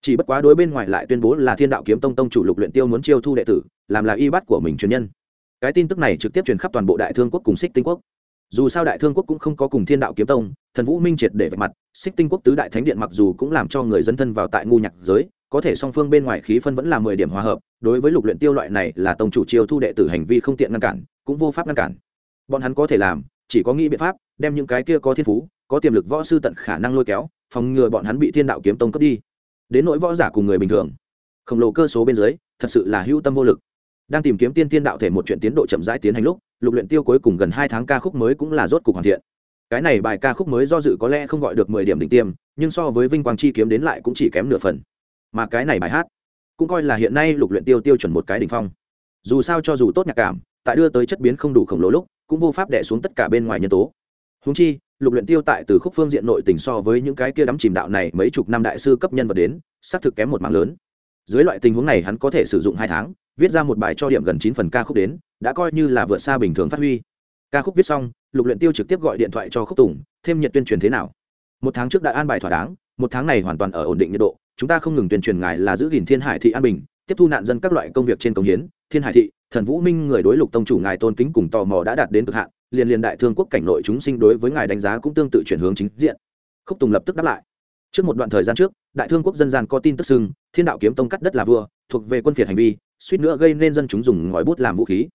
Speaker 1: Chỉ bất quá đối bên ngoài lại tuyên bố là thiên đạo kiếm tông tông chủ lục luyện tiêu muốn chiêu thu đệ tử, làm là y bắt của mình truyền nhân. Cái tin tức này trực tiếp truyền khắp toàn bộ đại thương quốc cùng xích tinh quốc. Dù sao đại thương quốc cũng không có cùng thiên đạo kiếm tông, thần vũ minh triệt để vạch mặt xích tinh quốc tứ đại thánh điện mặc dù cũng làm cho người dân thân vào tại ngu nhạc giới, có thể song phương bên ngoài khí phân vẫn là mười điểm hòa hợp, đối với lục luyện tiêu loại này là tông chủ chiêu thu đệ tử hành vi không tiện ngăn cản, cũng vô pháp ngăn cản. Bọn hắn có thể làm, chỉ có nghĩ biện pháp, đem những cái kia có thiên phú có tiềm lực võ sư tận khả năng lôi kéo, phòng ngừa bọn hắn bị thiên đạo kiếm tông cướp đi. Đến nỗi võ giả cùng người bình thường, khổng lồ cơ số bên dưới, thật sự là hữu tâm vô lực. Đang tìm kiếm tiên tiên đạo thể một chuyện tiến độ chậm rãi tiến hành lúc, lục luyện tiêu cuối cùng gần hai tháng ca khúc mới cũng là rốt cục hoàn thiện. Cái này bài ca khúc mới do dự có lẽ không gọi được mười điểm đỉnh tiêm, nhưng so với vinh quang chi kiếm đến lại cũng chỉ kém nửa phần. Mà cái này bài hát, cũng coi là hiện nay lục luyện tiêu tiêu chuẩn một cái đỉnh phong. Dù sao cho dù tốt nhạc cảm, tại đưa tới chất biến không đủ khổng lồ lúc, cũng vô pháp đè xuống tất cả bên ngoài nhân tố. Huống chi lục luyện tiêu tại từ khúc phương diện nội tình so với những cái kia đắm chìm đạo này mấy chục năm đại sư cấp nhân vật đến, xác thực kém một mảng lớn. Dưới loại tình huống này hắn có thể sử dụng hai tháng, viết ra một bài cho điểm gần chín phần ca khúc đến, đã coi như là vượt xa bình thường phát huy. Ca khúc viết xong, lục luyện tiêu trực tiếp gọi điện thoại cho khúc tùng, thêm nhiệt tuyên truyền thế nào? Một tháng trước đã an bài thỏa đáng, một tháng này hoàn toàn ở ổn định nhiệt độ, chúng ta không ngừng tuyên truyền ngài là giữ gìn thiên hải thị an bình, tiếp thu nạn dân các loại công việc trên công hiến. Thiên hải thị, thần vũ minh người đối lục tông chủ ngài tôn kính cùng tò mò đã đạt đến cực hạn liền liền đại thương quốc cảnh nội chúng sinh đối với ngài đánh giá cũng tương tự chuyển hướng chính diện. Khúc tùng lập tức đáp lại. Trước một đoạn thời gian trước, đại thương quốc dân gian có tin tức xưng, thiên đạo kiếm tông cắt đất là vua, thuộc về quân phiệt hành vi, suýt nữa gây nên dân chúng dùng ngòi bút làm vũ khí.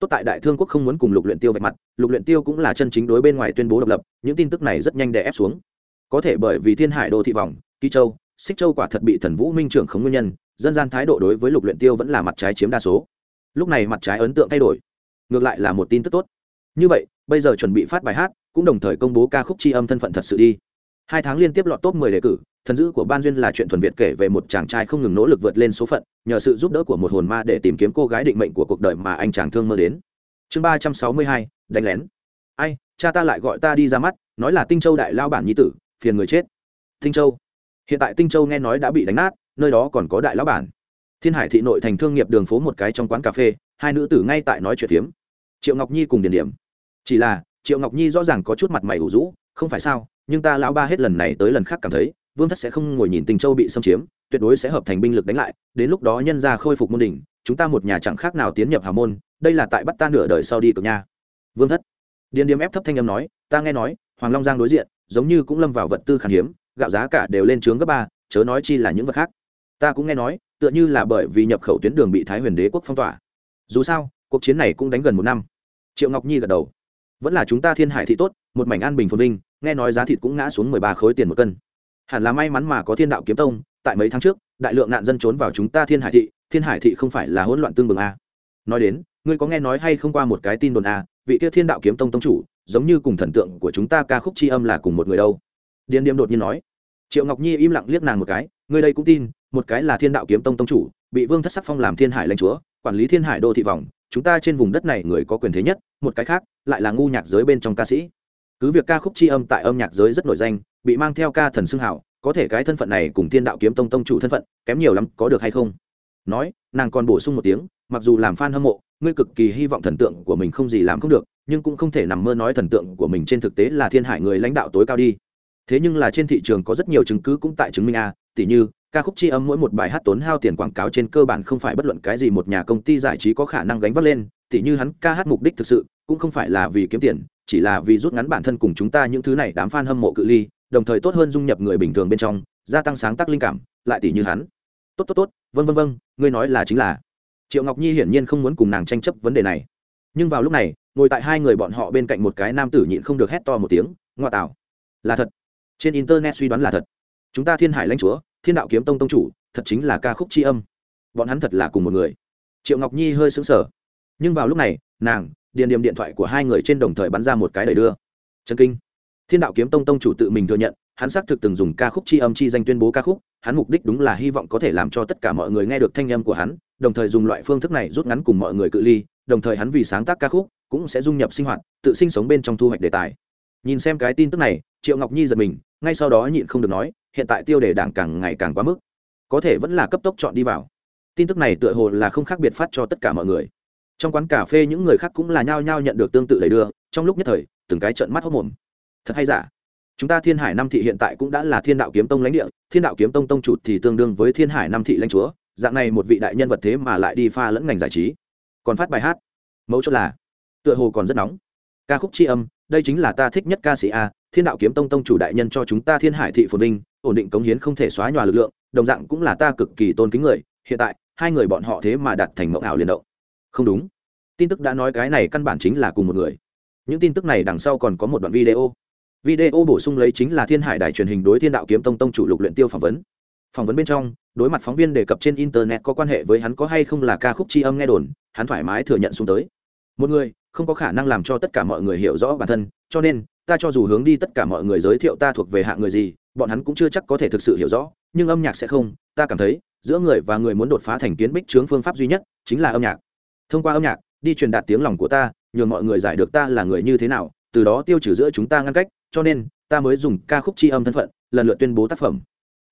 Speaker 1: Tốt tại đại thương quốc không muốn cùng lục luyện tiêu vạch mặt, lục luyện tiêu cũng là chân chính đối bên ngoài tuyên bố độc lập, những tin tức này rất nhanh đè ép xuống. Có thể bởi vì thiên hải đô thị vòng, kỳ châu xích châu quả thật bị thần vũ minh trưởng khống nguyên nhân, dân gian thái độ đối với lục luyện tiêu vẫn là mặt trái chiếm đa số. Lúc này mặt trái ấn tượng thay đổi. Ngược lại là một tin tức tốt như vậy, bây giờ chuẩn bị phát bài hát, cũng đồng thời công bố ca khúc tri âm thân phận thật sự đi. Hai tháng liên tiếp lọt top 10 đề cử, thần dữ của ban duyên là chuyện thuần việt kể về một chàng trai không ngừng nỗ lực vượt lên số phận, nhờ sự giúp đỡ của một hồn ma để tìm kiếm cô gái định mệnh của cuộc đời mà anh chàng thương mơ đến. Chương ba trăm sáu mươi hai, đánh lén. Ai, cha ta lại gọi ta đi ra mắt, nói là tinh châu đại lao bản nhi tử, phiền người chết. Tinh châu. Hiện tại tinh châu nghe nói đã bị đánh nát, nơi đó còn có đại lao bản. Thiên hải thị nội thành thương nghiệp đường phố một cái trong quán cà phê, hai nữ tử ngay tại nói chuyện phiếm. Triệu ngọc nhi cùng Điền điểm chỉ là, triệu ngọc nhi rõ ràng có chút mặt mày ủ rũ, không phải sao, nhưng ta lão ba hết lần này tới lần khác cảm thấy, vương thất sẽ không ngồi nhìn tình châu bị xâm chiếm, tuyệt đối sẽ hợp thành binh lực đánh lại, đến lúc đó nhân ra khôi phục môn đỉnh, chúng ta một nhà chẳng khác nào tiến nhập hào môn, đây là tại bắt ta nửa đời sau đi cực nha. Vương thất, điền điếm ép thấp thanh âm nói, ta nghe nói, hoàng long giang đối diện, giống như cũng lâm vào vật tư khan hiếm, gạo giá cả đều lên trướng gấp ba, chớ nói chi là những vật khác. Ta cũng nghe nói, tựa như là bởi vì nhập khẩu tuyến đường bị thái huyền đế quốc phong tỏa. Dù sao, cuộc chiến này cũng đánh gần một năm. Triệu ngọc nhi gật đầu vẫn là chúng ta thiên hải thị tốt, một mảnh an bình phồn vinh, nghe nói giá thịt cũng ngã xuống mười ba khối tiền một cân. Hẳn là may mắn mà có thiên đạo kiếm tông, tại mấy tháng trước, đại lượng nạn dân trốn vào chúng ta thiên hải thị, thiên hải thị không phải là hỗn loạn tương bừng a. Nói đến, ngươi có nghe nói hay không qua một cái tin đồn a, vị kia thiên đạo kiếm tông tông chủ, giống như cùng thần tượng của chúng ta ca khúc c h i âm là cùng một người đâu. Điền điềm đột nhiên nói. Triệu ngọc nhi im lặng liếc nàng một cái, ngươi đây cũng tin, một cái là thiên đạo kiếm tông tông chủ, bị vương thất sắc phong làm thiên hải lãnh chúa, quản lý thiên hải đô thị vòng chúng ta trên vùng đất này người có quyền thế nhất, một cái khác, lại là ngu nhạc giới bên trong ca sĩ. Cứ việc ca khúc c h i âm tại âm nhạc giới rất nổi danh, bị mang theo ca thần xưng hảo, có thể cái thân phận này cùng thiên đạo kiếm tông tông chủ thân phận, kém nhiều lắm có được hay không? Nói, nàng còn bổ sung một tiếng, mặc dù làm fan hâm mộ, ngươi cực kỳ hy vọng thần tượng của mình không gì làm không được, nhưng cũng không thể nằm mơ nói thần tượng của mình trên thực tế là thiên hải người lãnh đạo tối cao đi. Thế nhưng là trên thị trường có rất nhiều chứng cứ cũng tại chứng minh a tỷ như ca khúc chi âm mỗi một bài hát tốn hao tiền quảng cáo trên cơ bản không phải bất luận cái gì một nhà công ty giải trí có khả năng gánh vác lên tỷ như hắn ca hát mục đích thực sự, cũng không phải là vì kiếm tiền, chỉ là vì rút ngắn bản thân cùng chúng ta những thứ này đám fan hâm mộ cự ly, đồng thời tốt hơn dung nhập người bình thường bên trong, gia tăng sáng tác linh cảm, lại tỷ như hắn. Tốt tốt tốt vân vân vân ngươi nói là chính là. Triệu ngọc nhi hiển nhiên không muốn cùng nàng tranh chấp vấn đề này. Nhưng vào lúc này, ngồi tại hai người bọn họ bên cạnh một cái nam tử nhịn không được hét to một tiếng, ngoa tạo, là thật. Trên internet suy đoán là thật. Chúng ta thiên hải lãnh chúa thiên đạo kiếm tông tông chủ, thật chính là ca khúc c h i âm. Bọn hắn thật là cùng một người. Triệu ngọc nhi hơi xứng sở nhưng vào lúc này, nàng, điền điểm điện thoại của hai người trên đồng thời bắn ra một cái đầy đưa. Trần kinh. Thiên đạo kiếm tông tông chủ tự mình thừa nhận, hắn xác thực từng dùng ca khúc c h i âm chi danh tuyên bố ca khúc, hắn mục đích đúng là hy vọng có thể làm cho tất cả mọi người nghe được thanh âm của hắn, đồng thời dùng loại phương thức này rút ngắn cùng mọi người cự ly, đồng thời hắn vì sáng tác ca khúc, cũng sẽ dung nhập sinh hoạt, tự sinh sống bên trong thu hoạch đề tài. Nhìn xem cái tin tức này, triệu ngọc nhi giật mình, ngay sau đó nhịn không được nói hiện tại tiêu đề đảng càng ngày càng quá mức. Có thể vẫn là cấp tốc chọn đi vào. Tin tức này tựa hồ là không khác biệt phát cho tất cả mọi người. Trong quán cà phê những người khác cũng là nhao nhao nhận được tương tự đầy đưa, trong lúc nhất thời, từng cái trận mắt hốc mồm. Thật hay giả? Chúng ta thiên hải Nam thị hiện tại cũng đã là thiên đạo kiếm tông lãnh địa, thiên đạo kiếm tông tông chủ thì tương đương với thiên hải Nam thị lãnh chúa, dạng này một vị đại nhân vật thế mà lại đi pha lẫn ngành giải trí. Còn phát bài hát. Mẫu chốt là, tựa hồ còn rất nóng. Ca khúc tri âm, đây chính là ta thích nhất ca sĩ a, thiên đạo kiếm tông tông chủ đại nhân cho chúng ta thiên hải thị phồn vinh ổn định cống hiến không thể xóa nhòa lực lượng, đồng dạng cũng là ta cực kỳ tôn kính người, hiện tại, hai người bọn họ thế mà đặt thành mộng ảo liền động. Không đúng. Tin tức đã nói cái này căn bản chính là cùng một người. Những tin tức này đằng sau còn có một đoạn video. Video bổ sung lấy chính là thiên hải đài truyền hình đối thiên đạo kiếm tông tông chủ lục luyện tiêu phỏng vấn. Phỏng vấn bên trong, đối mặt phóng viên đề cập trên internet có quan hệ với hắn có hay không là ca khúc tri âm nghe đồn, hắn thoải mái thừa nhận xuống tới. Một người, không có khả năng làm cho tất cả mọi người hiểu rõ bản thân, cho nên ta cho dù hướng đi tất cả mọi người giới thiệu ta thuộc về hạng người gì, bọn hắn cũng chưa chắc có thể thực sự hiểu rõ, nhưng âm nhạc sẽ không, ta cảm thấy, giữa người và người muốn đột phá thành kiến bích chướng phương pháp duy nhất, chính là âm nhạc. Thông qua âm nhạc, đi truyền đạt tiếng lòng của ta, nhường mọi người giải được ta là người như thế nào, từ đó tiêu trừ giữa chúng ta ngăn cách, cho nên, ta mới dùng ca khúc tri âm thân phận, lần lượt tuyên bố tác phẩm.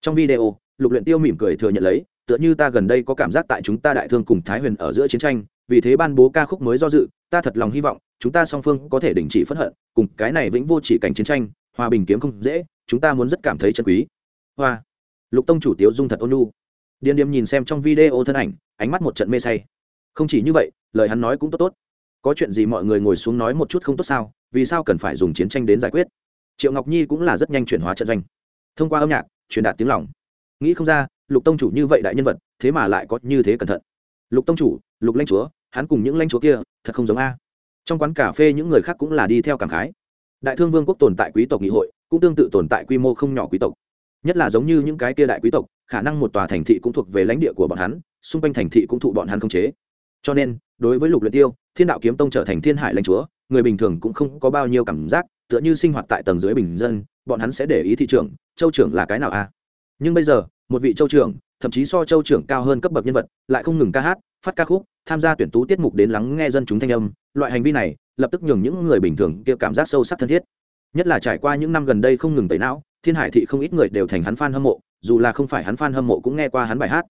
Speaker 1: Trong video, lục luyện tiêu mỉm cười thừa nhận lấy, tựa như ta gần đây có cảm giác tại chúng ta đại thương cùng thái huyền ở giữa chiến tranh vì thế ban bố ca khúc mới do dự, ta thật lòng hy vọng, chúng ta song phương có thể đình chỉ phẫn hận, cùng cái này vĩnh vô chỉ cảnh chiến tranh, hòa bình kiếm không dễ, chúng ta muốn rất cảm thấy chân quý. Hoa. Lục tông chủ tiếu dung thật ôn lu điền điềm nhìn xem trong video thân ảnh, ánh mắt một trận mê say. Không chỉ như vậy, lời hắn nói cũng tốt tốt. Có chuyện gì mọi người ngồi xuống nói một chút không tốt sao, vì sao cần phải dùng chiến tranh đến giải quyết? Triệu ngọc nhi cũng là rất nhanh chuyển hóa trận doanh. Thông qua âm nhạc, truyền đạt tiếng lòng. Nghĩ không ra, lục tông chủ như vậy đại nhân vật, thế mà lại có như thế cẩn thận. Lục tông chủ, lục lãnh chúa hắn cùng những lãnh chúa kia, thật không giống a. Trong quán cà phê những người khác cũng là đi theo cảm khái. Đại thương vương quốc tồn tại quý tộc nghị hội, cũng tương tự tồn tại quy mô không nhỏ quý tộc. Nhất là giống như những cái kia đại quý tộc, khả năng một tòa thành thị cũng thuộc về lãnh địa của bọn hắn, xung quanh thành thị cũng thụ bọn hắn không chế. Cho nên, đối với lục luyện tiêu, thiên đạo kiếm tông trở thành thiên hải lãnh chúa, người bình thường cũng không có bao nhiêu cảm giác, tựa như sinh hoạt tại tầng dưới bình dân, bọn hắn sẽ để ý thị trường châu trưởng là cái nào a? Nhưng bây giờ, một vị châu trưởng thậm chí so châu trưởng cao hơn cấp bậc nhân vật, lại không ngừng ca hát, phát ca khúc, tham gia tuyển tú tiết mục đến lắng nghe dân chúng thanh âm. Loại hành vi này, lập tức nhường những người bình thường kia cảm giác sâu sắc thân thiết. Nhất là trải qua những năm gần đây không ngừng tẩy não, thiên hải thị không ít người đều thành hắn fan hâm mộ, dù là không phải hắn fan hâm mộ cũng nghe qua hắn bài hát.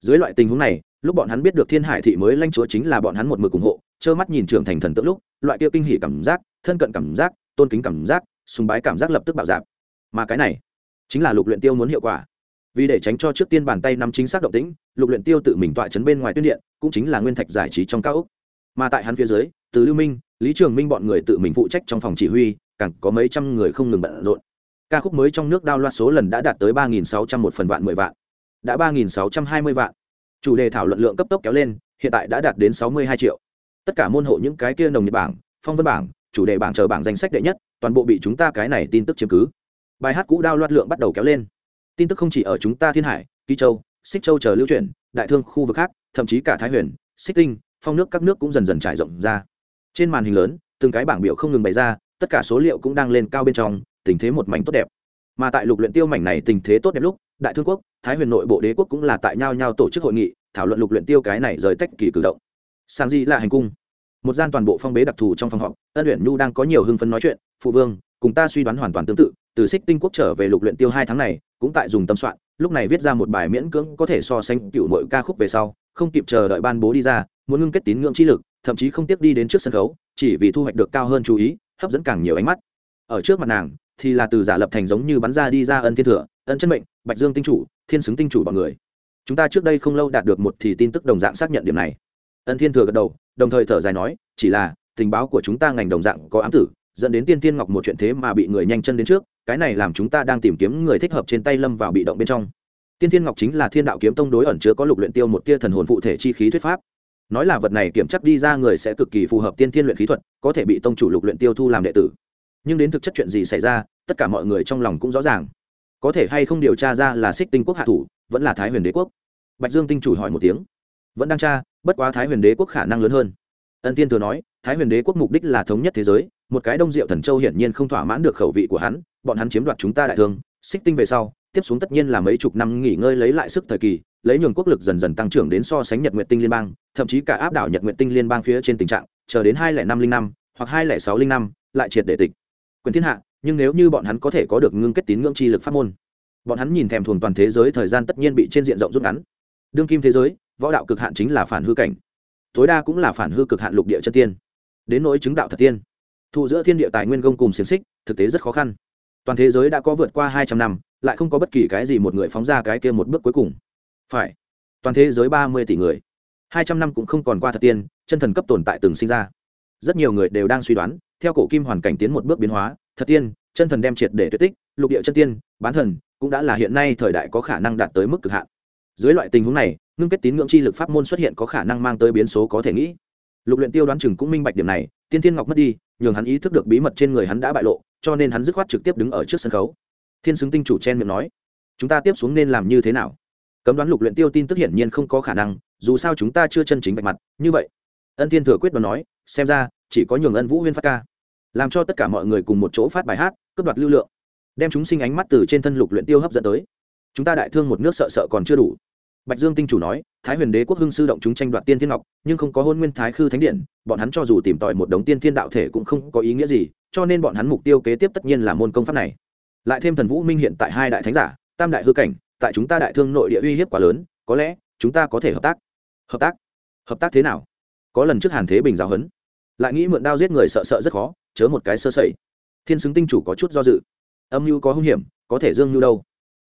Speaker 1: Dưới loại tình huống này, lúc bọn hắn biết được thiên hải thị mới lanh chúa chính là bọn hắn một mực ủng hộ, trơ mắt nhìn trưởng thành thần tượng lúc, loại kia kinh hỉ cảm giác, thân cận cảm giác, tôn kính cảm giác, sùng bái cảm giác lập tức bạo dạp mà cái này, chính là lục luyện tiêu muốn hiệu quả vì để tránh cho trước tiên bàn tay nắm chính xác động tĩnh, lục luyện tiêu tự mình tọa chấn bên ngoài tuyên điện, cũng chính là nguyên thạch giải trí trong cao ốc. Mà tại hắn phía dưới, từ lưu minh, lý trường minh bọn người tự mình phụ trách trong phòng chỉ huy, càng có mấy trăm người không ngừng bận rộn. Ca khúc mới trong nước đao loa số lần đã đạt tới ba nghìn sáu trăm một phần vạn mười vạn. Đã ba nghìn sáu trăm hai mươi vạn. Chủ đề thảo luận lượng cấp tốc kéo lên, hiện tại đã đạt đến sáu mươi hai triệu. Tất cả môn hộ những cái kia nồng nhật bảng, phong văn bảng, chủ đề bảng chờ bảng danh sách đệ nhất, toàn bộ bị chúng ta cái này tin tức chiếm cứ. Bài hát cũ đao loạt lượng bắt đầu kéo lên tin tức không chỉ ở chúng ta thiên hải, ký châu, xích châu chờ lưu chuyển, đại thương khu vực khác, thậm chí cả thái huyền, xích tinh, phong nước các nước cũng dần dần trải rộng ra. Trên màn hình lớn, từng cái bảng biểu không ngừng bày ra, tất cả số liệu cũng đang lên cao bên trong, tình thế một mảnh tốt đẹp. Mà tại lục luyện tiêu mảnh này tình thế tốt đẹp lúc, đại thương quốc, thái huyền nội bộ đế quốc cũng là tại nhau nhau tổ chức hội nghị, thảo luận lục luyện tiêu cái này rời tách kỳ cử động. Sang di là hành cung. Một gian toàn bộ phong bế đặc thù trong phòng họp, ân luyện nhu đang có nhiều hưng phấn nói chuyện, phụ vương cùng ta suy đoán hoàn toàn tương tự, từ xích tinh quốc trở về lục luyện tiêu hai tháng này, cũng tại dùng tâm soạn, lúc này viết ra một bài miễn cưỡng có thể so sánh cựu mọi ca khúc về sau, không kịp chờ đợi ban bố đi ra, muốn ngưng kết tín ngưỡng chi lực, thậm chí không tiếp đi đến trước sân khấu, chỉ vì thu hoạch được cao hơn chú ý, hấp dẫn càng nhiều ánh mắt. Ở trước mặt nàng, thì là từ giả lập thành giống như bắn ra đi ra ân thiên thừa, ân chân mệnh, bạch dương tinh chủ, thiên xứng tinh chủ bọn người. Chúng ta trước đây không lâu đạt được một thì tin tức đồng dạng xác nhận điểm này. Ân thiên thừa gật đầu, đồng thời thở dài nói, chỉ là, tình báo của chúng ta ngành đồng dạng có ám tử dẫn đến tiên tiên ngọc một chuyện thế mà bị người nhanh chân đến trước, cái này làm chúng ta đang tìm kiếm người thích hợp trên tay lâm vào bị động bên trong. Tiên tiên ngọc chính là thiên đạo kiếm tông đối ẩn chứa có lục luyện tiêu một tia thần hồn phụ thể chi khí thuyết pháp. Nói là vật này kiểm chắc đi ra người sẽ cực kỳ phù hợp tiên thiên luyện khí thuật, có thể bị tông chủ lục luyện tiêu thu làm đệ tử. Nhưng đến thực chất chuyện gì xảy ra, tất cả mọi người trong lòng cũng rõ ràng. Có thể hay không điều tra ra là xích tinh quốc hạ thủ, vẫn là thái huyền đế quốc? Bạch dương tinh chủ hỏi một tiếng. Vẫn đang tra, bất quá thái huyền đế quốc khả năng lớn hơn. Ân tiên thừa nói, thái huyền đế quốc mục đích là thống nhất thế giới một cái đông diệu thần châu hiển nhiên không thỏa mãn được khẩu vị của hắn, bọn hắn chiếm đoạt chúng ta đại thương, xích tinh về sau, tiếp xuống tất nhiên là mấy chục năm nghỉ ngơi lấy lại sức thời kỳ, lấy nhường quốc lực dần dần tăng trưởng đến so sánh nhật nguyện tinh liên bang, thậm chí cả áp đảo nhật nguyện tinh liên bang phía trên tình trạng, chờ đến hai lẻ năm linh năm, hoặc hai lẻ sáu linh năm, lại triệt để tịch. Quyền thiên hạ, nhưng nếu như bọn hắn có thể có được ngưng kết tín ngưỡng chi lực pháp môn, bọn hắn nhìn thèm thuồng toàn thế giới thời gian tất nhiên bị trên diện rộng rút ngắn. Đương kim thế giới, võ đạo cực hạn chính là phản hư cảnh. Tối đa cũng là phản hư cực hạn lục địa chân tiên. Đến nỗi chứng đạo thật tiên thụ giữa thiên địa tài nguyên gông cùng xiềng xích, thực tế rất khó khăn. Toàn thế giới đã có vượt qua hai trăm năm, lại không có bất kỳ cái gì một người phóng ra cái kia một bước cuối cùng. Phải, toàn thế giới ba mươi tỷ người. Hai trăm năm cũng không còn qua thật tiên, chân thần cấp tồn tại từng sinh ra. Rất nhiều người đều đang suy đoán, theo cổ kim hoàn cảnh tiến một bước biến hóa, thật tiên, chân thần đem triệt để tuyệt tích, lục địa chân tiên, bán thần, cũng đã là hiện nay thời đại có khả năng đạt tới mức cực hạn. Dưới loại tình huống này, ngưng kết tín ngưỡng chi lực pháp môn xuất hiện có khả năng mang tới biến số có thể nghĩ. Lục luyện tiêu đoán chừng cũng minh bạch điểm này, tiên thiên ngọc mất đi nhường hắn ý thức được bí mật trên người hắn đã bại lộ, cho nên hắn dứt khoát trực tiếp đứng ở trước sân khấu. Thiên xứng tinh chủ chen miệng nói, chúng ta tiếp xuống nên làm như thế nào? Cấm đoán lục luyện tiêu tin tức hiển nhiên không có khả năng, dù sao chúng ta chưa chân chính vạch mặt, như vậy. Ân thiên thừa quyết đoán nói, xem ra, chỉ có nhường ân vũ huyên phát ca, làm cho tất cả mọi người cùng một chỗ phát bài hát, cướp đoạt lưu lượng, đem chúng sinh ánh mắt từ trên thân lục luyện tiêu hấp dẫn tới. Chúng ta đại thương một nước sợ sợ còn chưa đủ bạch dương tinh chủ nói, thái huyền đế quốc hưng sư động chúng tranh đoạt tiên thiên ngọc, nhưng không có hôn nguyên thái khư thánh điện, bọn hắn cho dù tìm tòi một đống tiên thiên đạo thể cũng không có ý nghĩa gì, cho nên bọn hắn mục tiêu kế tiếp tất nhiên là môn công pháp này. Lại thêm thần vũ minh hiện tại hai đại thánh giả, tam đại hư cảnh, tại chúng ta đại thương nội địa uy hiếp quá lớn, có lẽ chúng ta có thể hợp tác. Hợp tác? Hợp tác thế nào? Có lần trước hàn thế bình giáo huấn. Lại nghĩ mượn đao giết người sợ sợ rất khó, chớ một cái sơ sẩy. Thiên xứng tinh chủ có chút do dự. Âm mưu có hung hiểm, có thể dương mưu đâu?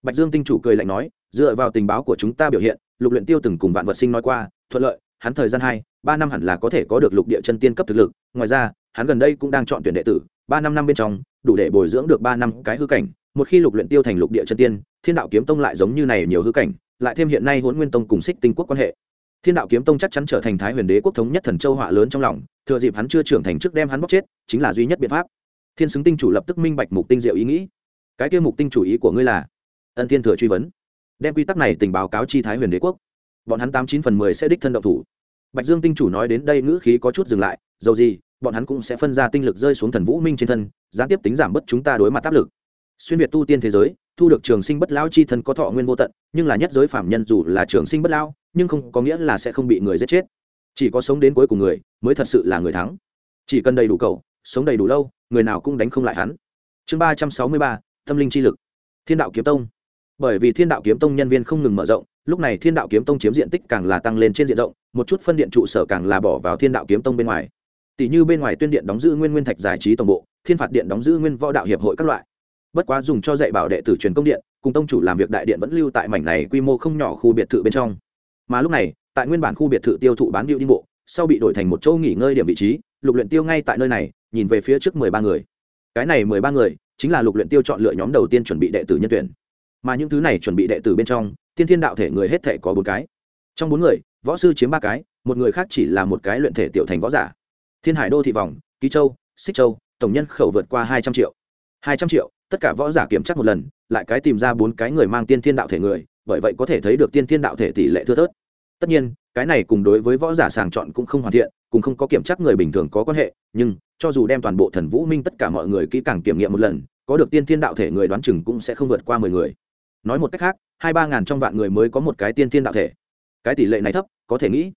Speaker 1: Bạch dương tinh chủ cười lạnh nói dựa vào tình báo của chúng ta biểu hiện, lục luyện tiêu từng cùng vạn vật sinh nói qua, thuận lợi, hắn thời gian hai, ba năm hẳn là có thể có được lục địa chân tiên cấp thực lực. Ngoài ra, hắn gần đây cũng đang chọn tuyển đệ tử, ba năm năm bên trong, đủ để bồi dưỡng được ba năm cái hư cảnh. Một khi lục luyện tiêu thành lục địa chân tiên, thiên đạo kiếm tông lại giống như này nhiều hư cảnh, lại thêm hiện nay huấn nguyên tông cùng xích tinh quốc quan hệ. Thiên đạo kiếm tông chắc chắn trở thành thái huyền đế quốc thống nhất thần châu họa lớn trong lòng, thừa dịp hắn chưa trưởng thành trước đem hắn bóc chết, chính là duy nhất biện pháp. Thiên xứng tinh chủ lập tức minh bạch mục tinh diệu ý nghĩ. Cái kia mục tinh chủ ý của ngươi là? Ân thiên thừa truy vấn đem quy tắc này tình báo cáo chi thái huyền đế quốc. Bọn hắn tám chín phần mười sẽ đích thân động thủ. Bạch dương tinh chủ nói đến đây ngữ khí có chút dừng lại, dầu gì, bọn hắn cũng sẽ phân ra tinh lực rơi xuống thần vũ minh trên thân, gián tiếp tính giảm bớt chúng ta đối mặt áp lực. Xuyên việt tu tiên thế giới, thu được trường sinh bất lao chi thân có thọ nguyên vô tận, nhưng là nhất giới phạm nhân dù là trường sinh bất lao, nhưng không có nghĩa là sẽ không bị người giết chết. Chỉ có sống đến cuối cùng người, mới thật sự là người thắng. Chỉ cần đầy đủ cầu, sống đầy đủ lâu, người nào cũng đánh không lại hắn. Chương ba trăm sáu mươi ba, tâm linh chi lực. Thiên đạo kiếm tông bởi vì thiên đạo kiếm tông nhân viên không ngừng mở rộng, lúc này thiên đạo kiếm tông chiếm diện tích càng là tăng lên trên diện rộng, một chút phân điện trụ sở càng là bỏ vào thiên đạo kiếm tông bên ngoài. Tỷ như bên ngoài tuyên điện đóng giữ nguyên nguyên thạch giải trí tổng bộ, thiên phạt điện đóng giữ nguyên võ đạo hiệp hội các loại. Bất quá dùng cho dạy bảo đệ tử truyền công điện, cùng tông chủ làm việc đại điện vẫn lưu tại mảnh này quy mô không nhỏ khu biệt thự bên trong. Mà lúc này, tại nguyên bản khu biệt thự tiêu thụ bán điệu đi bộ, sau bị đổi thành một chỗ nghỉ ngơi điểm vị trí, lục luyện tiêu ngay tại nơi này, nhìn về phía trước mười ba người. Cái này mười ba người, chính là lục luyện tiêu chọn lựa nhóm đầu tiên chuẩn bị đệ tử nhân tuyển mà những thứ này chuẩn bị đệ tử bên trong, tiên thiên đạo thể người hết thể có bốn cái. Trong bốn người, võ sư chiếm ba cái, một người khác chỉ là một cái luyện thể tiểu thành võ giả. Thiên hải đô thị vòng, ký châu, xích châu, tổng nhân khẩu vượt qua hai trăm triệu. Hai trăm triệu, tất cả võ giả kiểm tra một lần, lại cái tìm ra bốn cái người mang tiên thiên đạo thể người, bởi vậy có thể thấy được tiên thiên đạo thể tỷ lệ thưa thớt. Tất nhiên, cái này cùng đối với võ giả sàng chọn cũng không hoàn thiện, cùng không có kiểm tra người bình thường có quan hệ, nhưng, cho dù đem toàn bộ thần vũ minh tất cả mọi người kỹ càng kiểm nghiệm một lần, có được tiên thiên đạo thể người đoán chừng cũng sẽ không vượt qua mười người nói một cách khác, hai ba ngàn trong vạn người mới có một cái tiên thiên đạo thể. Cái tỷ lệ này thấp, có thể nghĩ.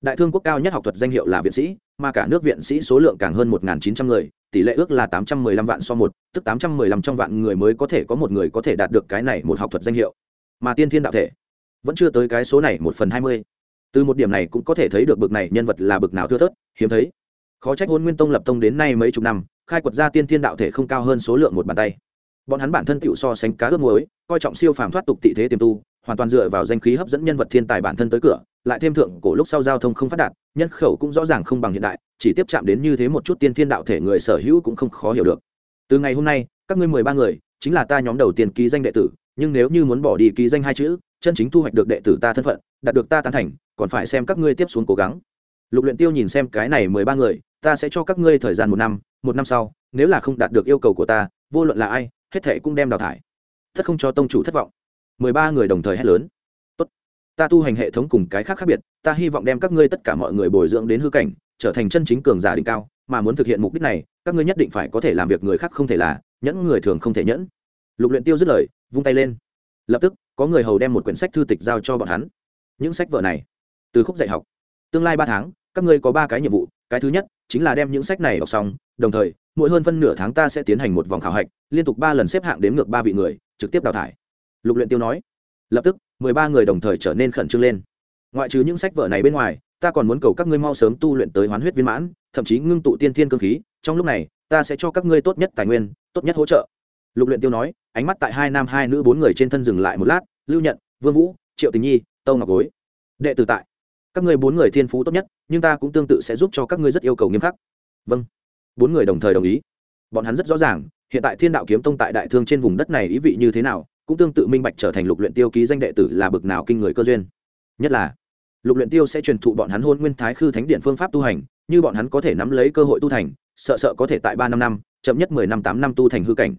Speaker 1: Đại thương quốc cao nhất học thuật danh hiệu là viện sĩ, mà cả nước viện sĩ số lượng càng hơn một chín trăm người, tỷ lệ ước là tám trăm mười lăm vạn so một, tức tám trăm mười lăm trong vạn người mới có thể có một người có thể đạt được cái này một học thuật danh hiệu. Mà tiên thiên đạo thể, vẫn chưa tới cái số này một phần hai mươi. Từ một điểm này cũng có thể thấy được bực này nhân vật là bực nào thưa thớt, hiếm thấy. Khó trách hôn nguyên tông lập tông đến nay mấy chục năm, khai quật ra tiên thiên đạo thể không cao hơn số lượng một bàn tay bọn hắn bản thân tựu so sánh cá ướp muối, coi trọng siêu phàm thoát tục tị thế tiềm tu, hoàn toàn dựa vào danh khí hấp dẫn nhân vật thiên tài bản thân tới cửa, lại thêm thượng cổ lúc sau giao thông không phát đạt, nhân khẩu cũng rõ ràng không bằng hiện đại, chỉ tiếp chạm đến như thế một chút tiên thiên đạo thể người sở hữu cũng không khó hiểu được. Từ ngày hôm nay, các ngươi mười ba người, chính là ta nhóm đầu tiên ký danh đệ tử, nhưng nếu như muốn bỏ đi ký danh hai chữ, chân chính thu hoạch được đệ tử ta thân phận, đạt được ta tán thành, còn phải xem các ngươi tiếp xuống cố gắng. Lục luyện tiêu nhìn xem cái này mười ba người, ta sẽ cho các ngươi thời gian một năm một năm sau, nếu là không đạt được yêu cầu của ta, vô luận là ai hết thệ cũng đem đào thải. Thất không cho tông chủ thất vọng. Mười ba người đồng thời hét lớn. Tốt. Ta tu hành hệ thống cùng cái khác khác biệt, ta hy vọng đem các ngươi tất cả mọi người bồi dưỡng đến hư cảnh, trở thành chân chính cường giả đỉnh cao, mà muốn thực hiện mục đích này, các ngươi nhất định phải có thể làm việc người khác không thể là, nhẫn người thường không thể nhẫn. Lục luyện tiêu dứt lời, vung tay lên. Lập tức, có người hầu đem một quyển sách thư tịch giao cho bọn hắn. Những sách vở này, từ khúc dạy học. Tương lai ba tháng, các ngươi có ba cái nhiệm vụ, cái thứ nhất chính là đem những sách này đọc xong, đồng thời mỗi hơn phân nửa tháng ta sẽ tiến hành một vòng khảo hạch, liên tục ba lần xếp hạng đến ngược ba vị người, trực tiếp đào thải. Lục luyện tiêu nói. Lập tức, mười ba người đồng thời trở nên khẩn trương lên. Ngoại trừ những sách vở này bên ngoài, ta còn muốn cầu các ngươi mau sớm tu luyện tới hoán huyết viên mãn, thậm chí ngưng tụ tiên thiên cương khí, trong lúc này, ta sẽ cho các ngươi tốt nhất tài nguyên, tốt nhất hỗ trợ. Lục luyện tiêu nói, ánh mắt tại hai nam hai nữ bốn người trên thân dừng lại một lát, lưu nhận, vương vũ, triệu tình nhi, tâu ngọc gối. Đệ tử tại, các ngươi bốn người thiên phú tốt nhất, nhưng ta cũng tương tự sẽ giúp cho các ngươi rất yêu cầu nghiêm khắc. Vâng bốn người đồng thời đồng ý. Bọn hắn rất rõ ràng, hiện tại thiên đạo kiếm tông tại đại thương trên vùng đất này ý vị như thế nào, cũng tương tự minh bạch trở thành lục luyện tiêu ký danh đệ tử là bực nào kinh người cơ duyên. Nhất là, lục luyện tiêu sẽ truyền thụ bọn hắn hôn nguyên thái khư thánh điện phương pháp tu hành, như bọn hắn có thể nắm lấy cơ hội tu thành, sợ sợ có thể tại ba năm năm, chậm nhất mười năm tám năm tu thành hư cảnh.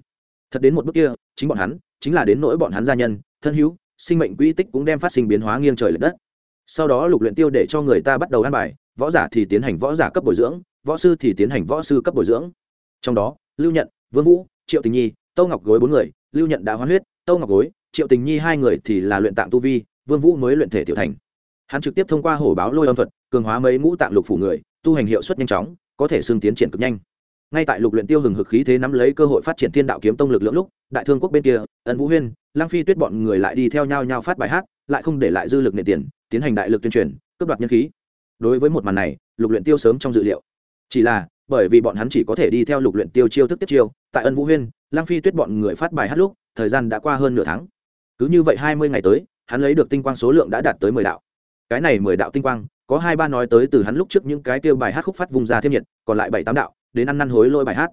Speaker 1: Thật đến một bước kia, chính bọn hắn, chính là đến nỗi bọn hắn gia nhân, thân hữu, sinh mệnh quỹ tích cũng đem phát sinh biến hóa nghiêng trời lệch đất. Sau đó lục luyện tiêu để cho người ta bắt đầu ăn bài, võ giả thì tiến hành võ giả cấp bồi dưỡng võ sư thì tiến hành võ sư cấp bồi dưỡng. Trong đó, lưu nhận, vương vũ, triệu tình nhi, tâu ngọc gối bốn người, lưu nhận đã hoán huyết, tâu ngọc gối, triệu tình nhi hai người thì là luyện tạng tu vi, vương vũ mới luyện thể tiểu thành. Hắn trực tiếp thông qua hổ báo lôi âm thuật, cường hóa mấy ngũ tạng lục phủ người, tu hành hiệu suất nhanh chóng, có thể xương tiến triển cực nhanh. Ngay tại lục luyện tiêu hừng hực khí thế nắm lấy cơ hội phát triển thiên đạo kiếm tông lực lượng lúc, đại thương quốc bên kia, ân vũ huyên lang phi tuyết bọn người lại đi theo nhau nhau phát bài hát, lại không để lại dư lực nệ tiền, tiến hành đại lực tuyên truyền, cướp đoạt nhân khí. Đối với một màn này, lục luyện tiêu sớm trong dự liệu chỉ là, bởi vì bọn hắn chỉ có thể đi theo lục luyện tiêu chiêu thức tiếp chiêu, tại ân vũ huyên lang phi tuyết bọn người phát bài hát lúc, thời gian đã qua hơn nửa tháng. Cứ như vậy hai mươi ngày tới, hắn lấy được tinh quang số lượng đã đạt tới mười đạo. Cái này mười đạo tinh quang, có hai ba nói tới từ hắn lúc trước những cái tiêu bài hát khúc phát vùng ra thêm nhiệt, còn lại bảy tám đạo, đến ăn năn hối lôi bài hát.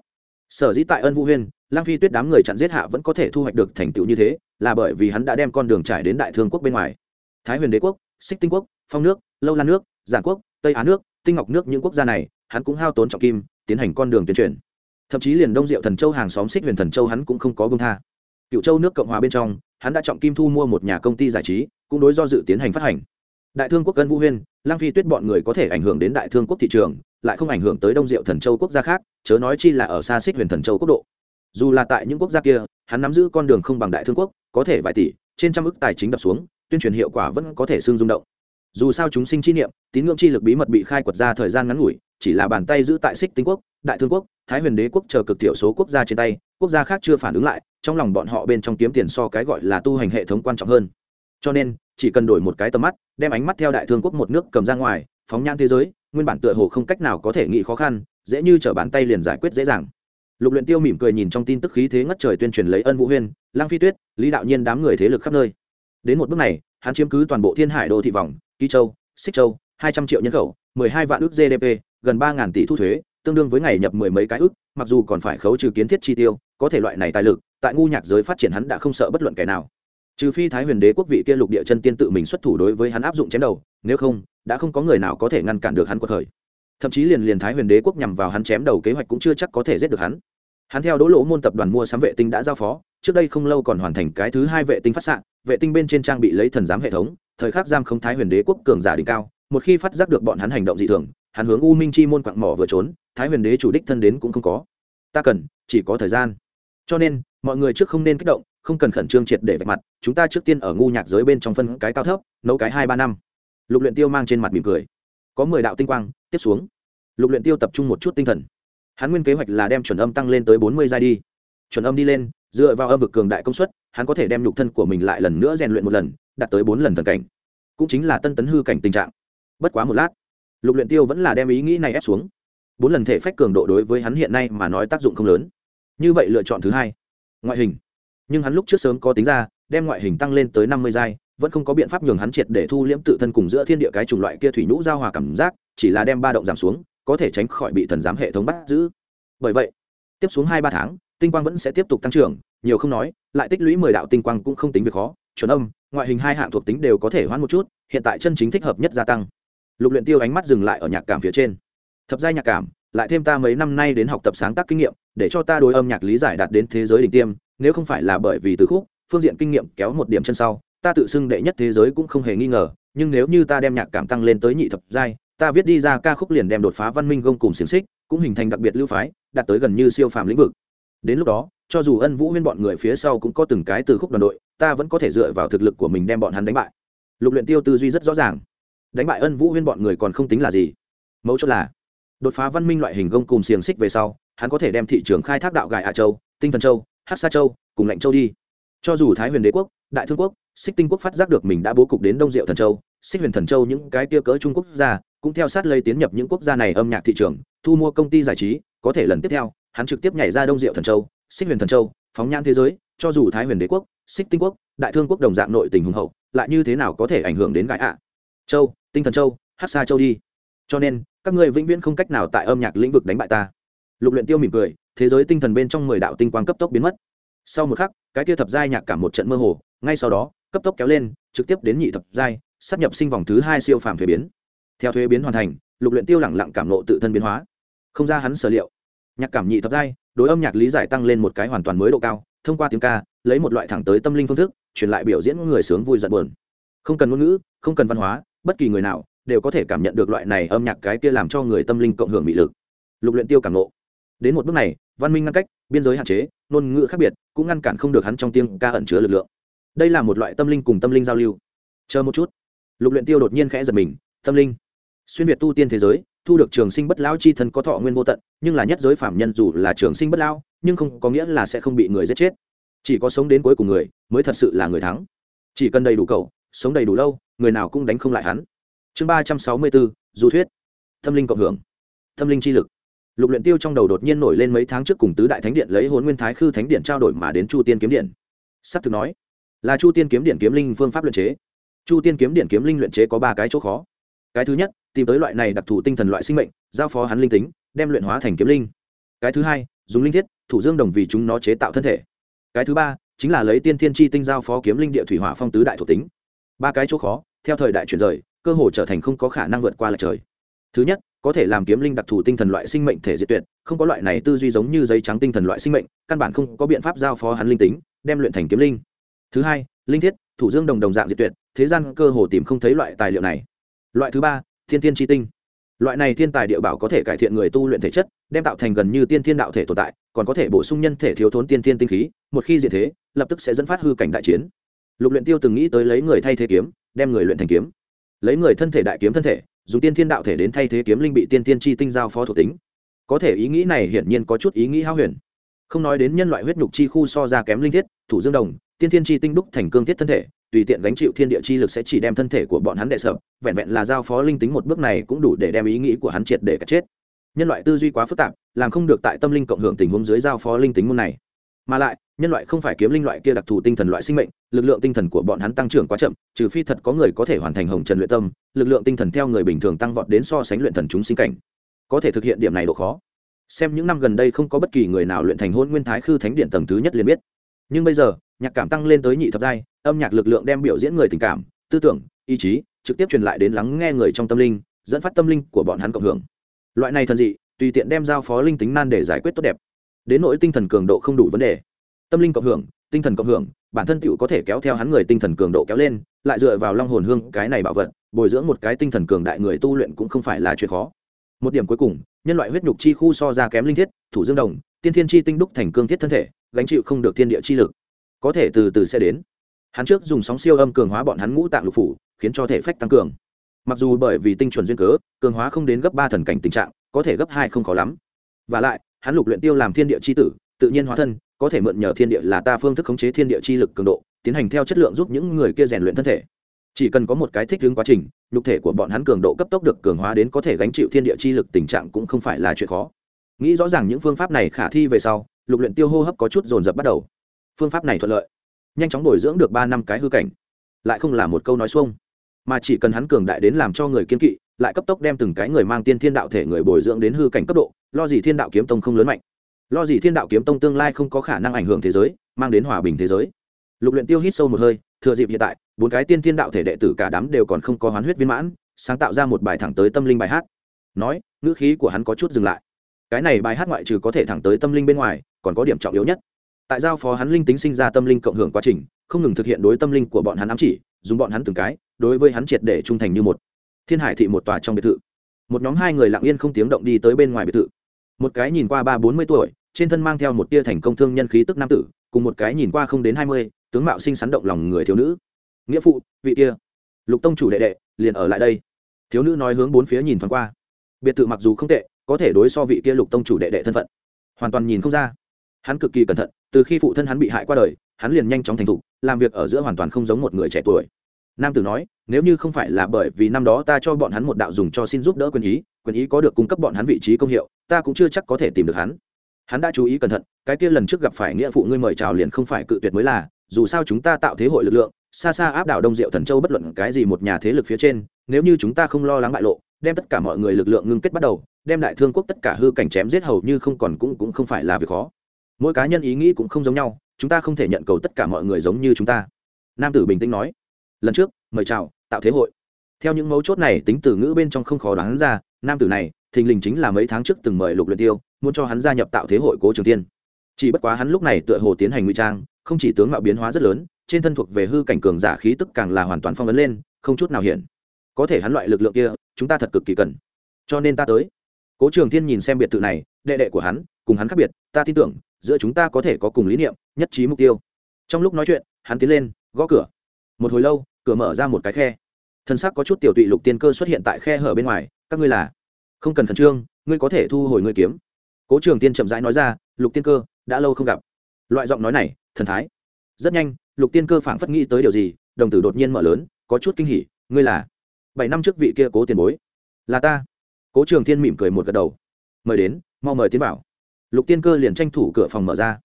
Speaker 1: Sở dĩ tại ân vũ huyên lang phi tuyết đám người chặn giết hạ vẫn có thể thu hoạch được thành tựu như thế, là bởi vì hắn đã đem con đường trải đến đại thương quốc bên ngoài. Thái huyền đế quốc, xích tinh quốc, phong nước, lâu lan nước, giản quốc, tây á nước, tinh ngọc nước những quốc gia này hắn cũng hao tốn trọng kim, tiến hành con đường tuyên truyền. Thậm chí liền đông diệu thần châu hàng xóm xích huyền thần châu hắn cũng không có bông tha. Cựu châu nước cộng hòa bên trong, hắn đã trọng kim thu mua một nhà công ty giải trí, cũng đối do dự tiến hành phát hành. Đại thương quốc cân vũ huyên lang phi tuyết bọn người có thể ảnh hưởng đến đại thương quốc thị trường, lại không ảnh hưởng tới đông diệu thần châu quốc gia khác, chớ nói chi là ở xa xích huyền thần châu quốc độ. Dù là tại những quốc gia kia, hắn nắm giữ con đường không bằng đại thương quốc, có thể vài tỷ, trên trăm ức tài chính đập xuống, tuyên truyền hiệu quả vẫn có thể xương rung động dù sao chúng sinh chi niệm, tín ngưỡng chi lực bí mật bị khai quật ra thời gian ngắn ngủi, chỉ là bàn tay giữ tại xích tinh quốc, đại thương quốc, thái huyền đế quốc chờ cực thiểu số quốc gia trên tay, quốc gia khác chưa phản ứng lại, trong lòng bọn họ bên trong kiếm tiền so cái gọi là tu hành hệ thống quan trọng hơn. Cho nên, chỉ cần đổi một cái tầm mắt, đem ánh mắt theo đại thương quốc một nước cầm ra ngoài, phóng nhan thế giới, nguyên bản tựa hồ không cách nào có thể nghĩ khó khăn, dễ như t bàn tay liền giải quyết dễ dàng. Lục luyện tiêu mỉm cười nhìn trong tin tức khí thế ngất trời tuyên truyền lấy ân vũ huyên lang phi tuyết, lý đạo nhiên đám người thế lực khắp nơi. Đến một bước này hắn chiếm cứ toàn bộ thiên hải đô thị vòng, ký châu xích châu, hai trăm triệu nhân khẩu, mười hai vạn ước gdp gần ba ngàn tỷ thu thuế, tương đương với ngày nhập mười mấy cái ước, mặc dù còn phải khấu trừ kiến thiết chi tiêu, có thể loại này tài lực, tại ngu nhạc giới phát triển hắn đã không sợ bất luận kẻ nào. Trừ phi thái huyền đế quốc vị kia lục địa chân tiên tự mình xuất thủ đối với hắn áp dụng chém đầu, nếu không, đã không có người nào có thể ngăn cản được hắn cuộc khởi. Thậm chí liền liền thái huyền đế quốc nhằm vào hắn chém đầu kế hoạch cũng chưa chắc có thể giết được hắn. Hắn theo đỗ lỗ môn tập đoàn mua sắm vệ tinh đã giao phó trước đây không lâu còn hoàn thành cái thứ hai vệ tinh phát s vệ tinh bên trên trang bị lấy thần giám hệ thống, thời khắc giam không thái huyền đế quốc cường giả đỉnh cao, một khi phát giác được bọn hắn hành động dị thường, hắn hướng u minh chi môn quặng mỏ vừa trốn, thái huyền đế chủ đích thân đến cũng không có. Ta cần, chỉ có thời gian. Cho nên, mọi người trước không nên kích động, không cần khẩn trương triệt để vạch mặt, chúng ta trước tiên ở ngu nhạc giới bên trong phân cái cao thấp, nấu cái hai ba năm. Lục luyện tiêu mang trên mặt mỉm cười. Có mười đạo tinh quang, tiếp xuống. Lục luyện tiêu tập trung một chút tinh thần. Hắn nguyên kế hoạch là đem chuẩn âm tăng lên tới bốn mươi giai đi. Chuẩn âm đi lên dựa vào âm vực cường đại công suất, hắn có thể đem nhục thân của mình lại lần nữa rèn luyện một lần, đạt tới bốn lần thần cảnh. Cũng chính là tân tấn hư cảnh tình trạng. Bất quá một lát, lục luyện tiêu vẫn là đem ý nghĩ này ép xuống. Bốn lần thể phách cường độ đối với hắn hiện nay mà nói tác dụng không lớn. Như vậy lựa chọn thứ hai, ngoại hình. Nhưng hắn lúc trước sớm có tính ra, đem ngoại hình tăng lên tới năm mươi giai, vẫn không có biện pháp nhường hắn triệt để thu liễm tự thân cùng giữa thiên địa cái chủng loại kia thủy nhũ giao hòa cảm giác, chỉ là đem ba động giảm xuống, có thể tránh khỏi bị thần giám hệ thống bắt giữ. Bởi vậy, tiếp xuống hai ba tháng tinh quang vẫn sẽ tiếp tục tăng trưởng, nhiều không nói, lại tích lũy mười đạo tinh quang cũng không tính việc khó, chuẩn âm, ngoại hình hai hạng thuộc tính đều có thể hoãn một chút, hiện tại chân chính thích hợp nhất gia tăng. Lục luyện tiêu ánh mắt dừng lại ở nhạc cảm phía trên. Thập giai nhạc cảm, lại thêm ta mấy năm nay đến học tập sáng tác kinh nghiệm, để cho ta đối âm nhạc lý giải đạt đến thế giới đỉnh tiêm, nếu không phải là bởi vì từ khúc, phương diện kinh nghiệm kéo một điểm chân sau, ta tự xưng đệ nhất thế giới cũng không hề nghi ngờ, nhưng nếu như ta đem nhạc cảm tăng lên tới nhị thập giai, ta viết đi ra ca khúc liền đem đột phá văn minh gông cùng xiềng xích, cũng hình thành đặc biệt lưu phái, đạt tới gần như siêu phàm lĩnh vực đến lúc đó, cho dù ân vũ huyên bọn người phía sau cũng có từng cái từ khúc đoàn đội, ta vẫn có thể dựa vào thực lực của mình đem bọn hắn đánh bại. Lục luyện tiêu tư duy rất rõ ràng. Đánh bại ân vũ huyên bọn người còn không tính là gì. Mẫu chốt là, đột phá văn minh loại hình gông cùng xiềng xích về sau, hắn có thể đem thị trường khai thác đạo gài hạ châu, tinh thần châu hát sa châu, cùng lạnh châu đi. Cho dù thái huyền đế quốc, đại thương quốc, xích tinh quốc phát giác được mình đã bố cục đến đông diệu thần châu, xích huyền thần châu những cái tia cỡ trung quốc gia, cũng theo sát lây tiến nhập những quốc gia này âm nhạc thị trường, thu mua công ty giải trí, có thể lần tiếp theo hắn trực tiếp nhảy ra đông diệu thần châu, xích huyền thần châu, phóng nhan thế giới, cho dù thái huyền đế quốc, xích tinh quốc, đại thương quốc đồng dạng nội tình hùng hậu, lại như thế nào có thể ảnh hưởng đến gãi ạ? Châu, tinh thần châu, hát xa châu đi. Cho nên, các người vĩnh viễn không cách nào tại âm nhạc lĩnh vực đánh bại ta. Lục luyện tiêu mỉm cười, thế giới tinh thần bên trong mười đạo tinh quang cấp tốc biến mất. Sau một khắc, cái kia thập giai nhạc cả một trận mơ hồ, ngay sau đó, cấp tốc kéo lên, trực tiếp đến nhị thập giai, sắp nhập sinh vòng thứ hai siêu phàm thuế biến. Theo thuế biến hoàn thành, lục luyện tiêu lẳng lặng cảm nộ tự thân biến hóa. Không ra hắn sở liệu nhạc cảm nhị thập giai, đối âm nhạc lý giải tăng lên một cái hoàn toàn mới độ cao, thông qua tiếng ca, lấy một loại thẳng tới tâm linh phương thức, truyền lại biểu diễn người sướng vui giận buồn. Không cần ngôn ngữ, không cần văn hóa, bất kỳ người nào đều có thể cảm nhận được loại này âm nhạc cái kia làm cho người tâm linh cộng hưởng bị lực. Lục luyện tiêu cảm ngộ. đến một bước này, văn minh ngăn cách, biên giới hạn chế, ngôn ngữ khác biệt, cũng ngăn cản không được hắn trong tiếng ca ẩn chứa lực lượng. Đây là một loại tâm linh cùng tâm linh giao lưu. Chờ một chút. Lục luyện tiêu đột nhiên khẽ giật mình, tâm linh. Xuyên việt tu tiên thế giới thu được trường sinh bất lão chi thân có thọ nguyên vô tận, nhưng là nhất giới phạm nhân dù là trường sinh bất lão, nhưng không có nghĩa là sẽ không bị người giết chết. Chỉ có sống đến cuối cùng người mới thật sự là người thắng. Chỉ cần đầy đủ cầu, sống đầy đủ lâu, người nào cũng đánh không lại hắn. Chương ba trăm sáu mươi bốn, du thuyết. Tâm linh cộng hưởng. Tâm linh chi lực. Lục luyện tiêu trong đầu đột nhiên nổi lên mấy tháng trước cùng tứ đại thánh điện lấy hồn nguyên thái khư thánh điện trao đổi mà đến chu tiên kiếm điện. Sắp thực nói, là chu tiên kiếm điện kiếm linh phương pháp luyện chế. Chu tiên kiếm điện kiếm linh luyện chế có ba cái chỗ khó. Cái thứ nhất tìm tới loại này đặc thù tinh thần loại sinh mệnh, giao phó hắn linh tính, đem luyện hóa thành kiếm linh. Cái thứ hai, dùng linh thiết, thủ dương đồng vì chúng nó chế tạo thân thể. Cái thứ ba, chính là lấy tiên thiên chi tinh giao phó kiếm linh địa thủy hỏa phong tứ đại thuộc tính. Ba cái chỗ khó, theo thời đại chuyển rời, cơ hồ trở thành không có khả năng vượt qua lại trời. Thứ nhất, có thể làm kiếm linh đặc thù tinh thần loại sinh mệnh thể diệt tuyệt, không có loại này tư duy giống như giấy trắng tinh thần loại sinh mệnh, căn bản không có biện pháp giao phó hắn linh tính, đem luyện thành kiếm linh. Thứ hai, linh thiết, thủ dương đồng đồng dạng diệt tuyệt, thế gian cơ hồ tìm không thấy loại tài liệu này. Loại thứ ba thiên thiên tri tinh. Loại này thiên tài địa bảo có thể cải thiện người tu luyện thể chất, đem tạo thành gần như tiên thiên đạo thể tồn tại, còn có thể bổ sung nhân thể thiếu thốn tiên thiên tinh khí, một khi diện thế, lập tức sẽ dẫn phát hư cảnh đại chiến. Lục luyện tiêu từng nghĩ tới lấy người thay thế kiếm, đem người luyện thành kiếm. Lấy người thân thể đại kiếm thân thể, dùng tiên thiên đạo thể đến thay thế kiếm linh bị tiên thiên chi tinh giao phó thuộc tính. Có thể ý nghĩ này hiển nhiên có chút ý nghĩ hao huyền. Không nói đến nhân loại huyết nhục chi khu so ra kém linh thiết, thủ dương đồng, tiên thiên chi tinh đúc thành cương thiết thân thể tùy tiện gánh chịu thiên địa chi lực sẽ chỉ đem thân thể của bọn hắn đệ sập, vẹn vẹn là giao phó linh tính một bước này cũng đủ để đem ý nghĩ của hắn triệt để cả chết. Nhân loại tư duy quá phức tạp, làm không được tại tâm linh cộng hưởng tình huống dưới giao phó linh tính môn này. Mà lại, nhân loại không phải kiếm linh loại kia đặc thù tinh thần loại sinh mệnh, lực lượng tinh thần của bọn hắn tăng trưởng quá chậm, trừ phi thật có người có thể hoàn thành hồng trần luyện tâm, lực lượng tinh thần theo người bình thường tăng vọt đến so sánh luyện thần chúng sinh cảnh. Có thể thực hiện điểm này độ khó. Xem những năm gần đây không có bất kỳ người nào luyện thành hôn nguyên thái khư thánh điện tầng thứ nhất liền biết. Nhưng bây giờ, nhạc cảm tăng lên tới nhị thập giai âm nhạc lực lượng đem biểu diễn người tình cảm, tư tưởng, ý chí trực tiếp truyền lại đến lắng nghe người trong tâm linh, dẫn phát tâm linh của bọn hắn cộng hưởng. Loại này thần dị, tùy tiện đem giao phó linh tính nan để giải quyết tốt đẹp. Đến nỗi tinh thần cường độ không đủ vấn đề. Tâm linh cộng hưởng, tinh thần cộng hưởng, bản thân tựu có thể kéo theo hắn người tinh thần cường độ kéo lên, lại dựa vào long hồn hương, cái này bảo vật, bồi dưỡng một cái tinh thần cường đại người tu luyện cũng không phải là chuyện khó. Một điểm cuối cùng, nhân loại huyết nhục chi khu so ra kém linh thiết, thủ dương đồng, tiên thiên chi tinh đúc thành cương thiết thân thể, gánh chịu không được thiên địa chi lực. Có thể từ từ sẽ đến hắn trước dùng sóng siêu âm cường hóa bọn hắn ngũ tạng lục phủ, khiến cho thể phách tăng cường. Mặc dù bởi vì tinh chuẩn duyên cớ, cường hóa không đến gấp ba thần cảnh tình trạng, có thể gấp hai không khó lắm. Và lại, hắn lục luyện tiêu làm thiên địa chi tử, tự nhiên hóa thân, có thể mượn nhờ thiên địa là ta phương thức khống chế thiên địa chi lực cường độ, tiến hành theo chất lượng giúp những người kia rèn luyện thân thể. Chỉ cần có một cái thích ứng quá trình, nhục thể của bọn hắn cường độ cấp tốc được cường hóa đến có thể gánh chịu thiên địa chi lực tình trạng cũng không phải là chuyện khó. Nghĩ rõ ràng những phương pháp này khả thi về sau, lục luyện tiêu hô hấp có chút dồn dập bắt đầu. Phương pháp này thuận lợi nhanh chóng bồi dưỡng được ba năm cái hư cảnh. Lại không là một câu nói xuông. Mà chỉ cần hắn cường đại đến làm cho người kiên kỵ, lại cấp tốc đem từng cái người mang tiên thiên đạo thể người bồi dưỡng đến hư cảnh cấp độ, lo gì thiên đạo kiếm tông không lớn mạnh. Lo gì thiên đạo kiếm tông tương lai không có khả năng ảnh hưởng thế giới, mang đến hòa bình thế giới. Lục luyện tiêu hít sâu một hơi, thừa dịp hiện tại, bốn cái tiên thiên đạo thể đệ tử cả đám đều còn không có hoán huyết viên mãn, sáng tạo ra một bài thẳng tới tâm linh bài hát. Nói, ngữ khí của hắn có chút dừng lại. Cái này bài hát ngoại trừ có thể thẳng tới tâm linh bên ngoài, còn có điểm trọng yếu nhất tại giao phó hắn linh tính sinh ra tâm linh cộng hưởng quá trình, không ngừng thực hiện đối tâm linh của bọn hắn ám chỉ, dùng bọn hắn từng cái, đối với hắn triệt để trung thành như một. Thiên hải thị một tòa trong biệt thự. Một nhóm hai người lặng yên không tiếng động đi tới bên ngoài biệt thự. Một cái nhìn qua ba bốn mươi tuổi, trên thân mang theo một tia thành công thương nhân khí tức nam tử, cùng một cái nhìn qua không đến hai mươi, tướng mạo sinh sắn động lòng người thiếu nữ. Nghĩa phụ, vị kia. Lục tông chủ đệ đệ, liền ở lại đây. Thiếu nữ nói hướng bốn phía nhìn thoáng qua. Biệt thự mặc dù không tệ, có thể đối so vị kia lục tông chủ đệ đệ thân phận. Hoàn toàn nhìn không ra. Hắn cực kỳ cẩn thận từ khi phụ thân hắn bị hại qua đời, hắn liền nhanh chóng thành thục, làm việc ở giữa hoàn toàn không giống một người trẻ tuổi. Nam tử nói, nếu như không phải là bởi vì năm đó ta cho bọn hắn một đạo dùng cho xin giúp đỡ quyền ý quyền ý có được cung cấp bọn hắn vị trí công hiệu, ta cũng chưa chắc có thể tìm được hắn. Hắn đã chú ý cẩn thận, cái kia lần trước gặp phải nghĩa phụ ngươi mời chào liền không phải cự tuyệt mới là, dù sao chúng ta tạo thế hội lực lượng, xa xa áp đảo đông diệu thần châu bất luận cái gì một nhà thế lực phía trên, nếu như chúng ta không lo lắng bại lộ, đem tất cả mọi người lực lượng ngưng kết bắt đầu, đem đại thương quốc tất cả hư cảnh chém giết hầu như không còn cũng cũng không phải là việc khó mỗi cá nhân ý nghĩ cũng không giống nhau, chúng ta không thể nhận cầu tất cả mọi người giống như chúng ta. Nam tử bình tĩnh nói, lần trước, mời chào, tạo thế hội. Theo những mấu chốt này tính từ ngữ bên trong không khó đoán ra, nam tử này, thình lình chính là mấy tháng trước từng mời lục luyện tiêu, muốn cho hắn gia nhập tạo thế hội cố trường tiên. Chỉ bất quá hắn lúc này tựa hồ tiến hành ngụy trang, không chỉ tướng mạo biến hóa rất lớn, trên thân thuộc về hư cảnh cường giả khí tức càng là hoàn toàn phong ấn lên, không chút nào hiển. Có thể hắn loại lực lượng kia, chúng ta thật cực kỳ cần. Cho nên ta tới. Cố trường thiên nhìn xem biệt thự này, đệ đệ của hắn, cùng hắn khác biệt, ta tin tưởng giữa chúng ta có thể có cùng lý niệm, nhất trí mục tiêu. Trong lúc nói chuyện, hắn tiến lên, gõ cửa. Một hồi lâu, cửa mở ra một cái khe. Thân xác có chút tiểu tụy lục tiên cơ xuất hiện tại khe hở bên ngoài, các ngươi là? Không cần khẩn trương, ngươi có thể thu hồi ngươi kiếm. Cố trường tiên chậm rãi nói ra, lục tiên cơ, đã lâu không gặp. Loại giọng nói này, thần thái. Rất nhanh, lục tiên cơ phảng phất nghĩ tới điều gì, đồng tử đột nhiên mở lớn, có chút kinh hỉ, ngươi là? Bảy năm trước vị kia cố tiền bối. Là ta. Cố trường thiên mỉm cười một gật đầu. Mời đến, mau mời tiến bảo lục tiên cơ liền tranh thủ cửa phòng mở ra.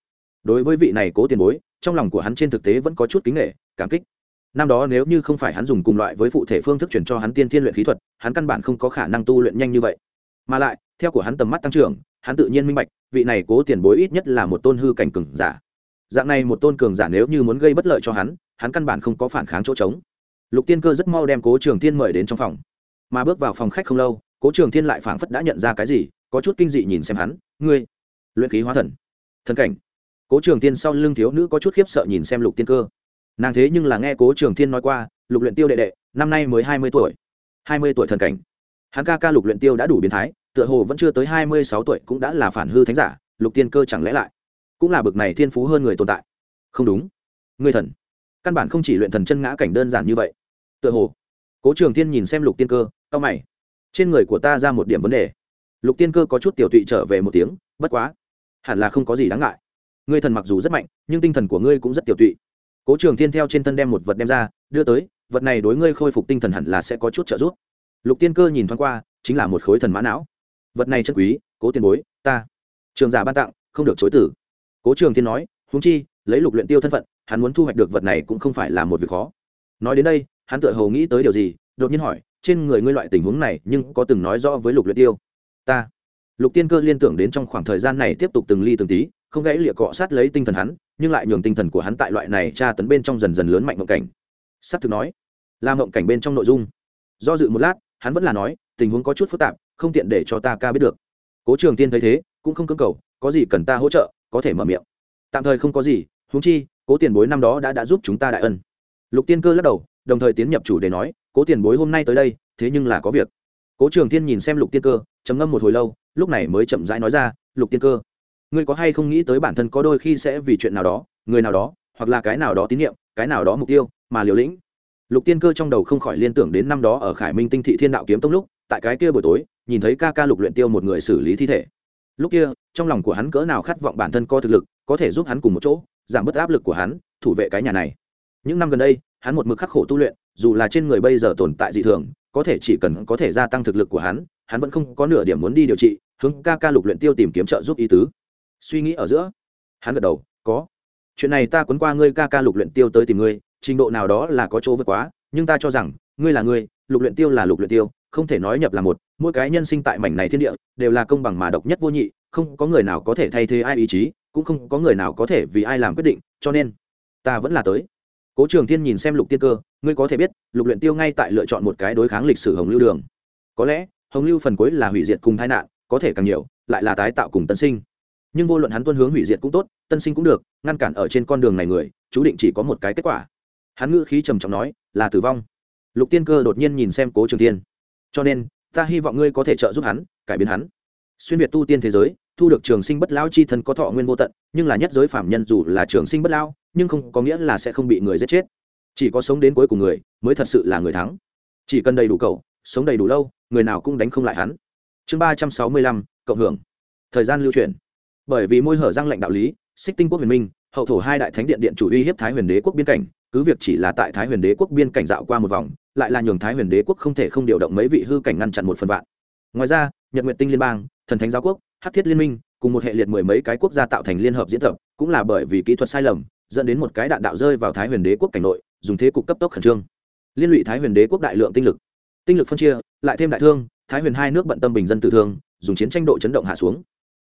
Speaker 1: Đối với vị này cố tiền bối, trong lòng của hắn trên thực tế vẫn có chút kính nghệ cảm kích. Năm đó nếu như không phải hắn dùng cùng loại với phụ thể phương thức chuyển cho hắn tiên thiên luyện khí thuật, hắn căn bản không có khả năng tu luyện nhanh như vậy. Mà lại, theo của hắn tầm mắt tăng trưởng, hắn tự nhiên minh bạch, vị này cố tiền bối ít nhất là một tôn hư cảnh cường giả. Dạng này một tôn cường giả nếu như muốn gây bất lợi cho hắn hắn căn bản không có phản kháng chỗ trống. Lục tiên cơ rất mau đem cố trường thiên mời đến trong phòng. Mà bước vào phòng khách không lâu, cố trường thiên lại phảng phất đã nhận ra cái gì, có chút kinh dị nhìn xem hắn, ngươi luyện khí hóa thần thần cảnh. Cố trường tiên sau lưng thiếu nữ có chút khiếp sợ nhìn xem lục tiên cơ. Nàng thế nhưng là nghe cố trường tiên nói qua, lục luyện tiêu đệ đệ, năm nay mới hai mươi tuổi. Hai mươi tuổi thần cảnh. Hắn ca ca lục luyện tiêu đã đủ biến thái, tựa hồ vẫn chưa tới hai mươi sáu tuổi cũng đã là phản hư thánh giả, lục tiên cơ chẳng lẽ lại cũng là bậc này thiên phú hơn người tồn tại? Không đúng. Người thần. Căn bản không chỉ luyện thần chân ngã cảnh đơn giản như vậy. Tựa hồ. Cố trường thiên nhìn xem lục tiên cơ cao mày. Trên người của ta ra một điểm vấn đề. Lục tiên cơ có chút tiểu tụy trở về một tiếng, bất quá hẳn là không có gì đáng ngại. Ngươi thần mặc dù rất mạnh, nhưng tinh thần của ngươi cũng rất tiểu tụy. Cố trường thiên theo trên thân đem một vật đem ra, đưa tới, vật này đối ngươi khôi phục tinh thần hẳn là sẽ có chút trợ giúp. Lục tiên cơ nhìn thoáng qua, chính là một khối thần mã não. Vật này chân quý, cố tiền bối, ta. Trường giả ban tặng, không được chối tử cố trường thiên nói húng chi, lấy lục luyện tiêu thân phận, hắn muốn thu hoạch được vật này cũng không phải là một việc khó. Nói đến đây, hắn tự hồ nghĩ tới điều gì, đột nhiên hỏi, trên người ngươi loại tình huống này nhưng có từng nói rõ với lục luyện tiêu? Ta lục tiên cơ liên tưởng đến trong khoảng thời gian này tiếp tục từng ly từng tí, không gãy lịa cọ sát lấy tinh thần hắn, nhưng lại nhường tinh thần của hắn tại loại này tra tấn bên trong dần dần lớn mạnh mộng cảnh. S thực nói, là mộng cảnh bên trong nội dung. Do dự một lát, hắn vẫn là nói, tình huống có chút phức tạp, không tiện để cho ta ca biết được. Cố trường tiên thấy thế, cũng không cưỡng cầu, có gì cần ta hỗ trợ, có thể mở miệng. Tạm thời không có gì, huống chi, cố tiền bối năm đó đã đã giúp chúng ta đại ân. Lục tiên cơ lắc đầu, đồng thời tiến nhập chủ để nói, cố tiền bối hôm nay tới đây, thế nhưng là có việc. Cố trường tiên nhìn xem lục tiên cơ, trầm ngâm một hồi lâu lúc này mới chậm rãi nói ra, lục tiên cơ, ngươi có hay không nghĩ tới bản thân có đôi khi sẽ vì chuyện nào đó, người nào đó, hoặc là cái nào đó tín nhiệm cái nào đó mục tiêu mà liều lĩnh? Lục tiên cơ trong đầu không khỏi liên tưởng đến năm đó ở khải minh tinh thị thiên đạo kiếm tông lúc, tại cái kia buổi tối, nhìn thấy ca ca lục luyện tiêu một người xử lý thi thể. Lúc kia, trong lòng của hắn cỡ nào khát vọng bản thân có thực lực, có thể giúp hắn cùng một chỗ, giảm bớt áp lực của hắn, thủ vệ cái nhà này. Những năm gần đây, hắn một mực khắc khổ tu luyện, dù là trên người bây giờ tồn tại dị thường, có thể chỉ cần có thể gia tăng thực lực của hắn hắn vẫn không có nửa điểm muốn đi điều trị hướng ca ca lục luyện tiêu tìm kiếm trợ giúp ý tứ. Suy nghĩ ở giữa, hắn gật đầu, có. Chuyện này ta quấn qua ngươi ca ca lục luyện tiêu tới tìm ngươi, trình độ nào đó là có chỗ vượt quá, nhưng ta cho rằng, ngươi là ngươi, lục luyện tiêu là lục luyện tiêu, không thể nói nhập là một, mỗi cái nhân sinh tại mảnh này thiên địa, đều là công bằng mà độc nhất vô nhị, không có người nào có thể thay thế ai ý chí, cũng không có người nào có thể vì ai làm quyết định, cho nên, ta vẫn là tới. Cố trường thiên nhìn xem lục tiên cơ, ngươi có thể biết, lục luyện tiêu ngay tại lựa chọn một cái đối kháng lịch sử hồng lưu đường. Có lẽ, hồng lưu phần cuối là hủy diệt cùng tai nạn có thể càng nhiều, lại là tái tạo cùng tân sinh. Nhưng vô luận hắn tuân hướng hủy diệt cũng tốt, tân sinh cũng được, ngăn cản ở trên con đường này người, chú định chỉ có một cái kết quả. Hắn ngữ khí trầm trọng nói, là tử vong. Lục tiên cơ đột nhiên nhìn xem cố trường tiên cho nên, ta hy vọng ngươi có thể trợ giúp hắn, cải biến hắn. Xuyên việt tu tiên thế giới, thu được trường sinh bất lao chi thân có thọ nguyên vô tận, nhưng là nhất giới phạm nhân dù là trường sinh bất lao nhưng không có nghĩa là sẽ không bị người giết chết. Chỉ có sống đến cuối cùng người, mới thật sự là người thắng. Chỉ cần đầy đủ cầu sống đầy đủ lâu, người nào cũng đánh không lại hắn chương ba trăm sáu mươi lăm, cộng hưởng. Thời gian lưu truyền. Bởi vì môi hở răng lệnh đạo lý, xích tinh quốc huyền minh, hậu thổ hai đại thánh điện điện chủ uy hiếp thái huyền đế quốc biên cảnh, cứ việc chỉ là tại thái huyền đế quốc biên cảnh dạo qua một vòng, lại là nhường thái huyền đế quốc không thể không điều động mấy vị hư cảnh ngăn chặn một phần vạn. Ngoài ra, nhật nguyện tinh liên bang, thần thánh giáo quốc, hắc thiết liên minh, cùng một hệ liệt mười mấy cái quốc gia tạo thành liên hợp diễn tập, cũng là bởi vì kỹ thuật sai lầm, dẫn đến một cái đạn đạo rơi vào thái huyền đế quốc cảnh nội, dùng thế cục cấp tốc khẩn trương. Liên lụy thái huyền đế quốc đại lượng tinh lực. Tinh lực phân chia, lại thêm đại thương thái huyền hai nước bận tâm bình dân tử thương, dùng chiến tranh độ chấn động hạ xuống.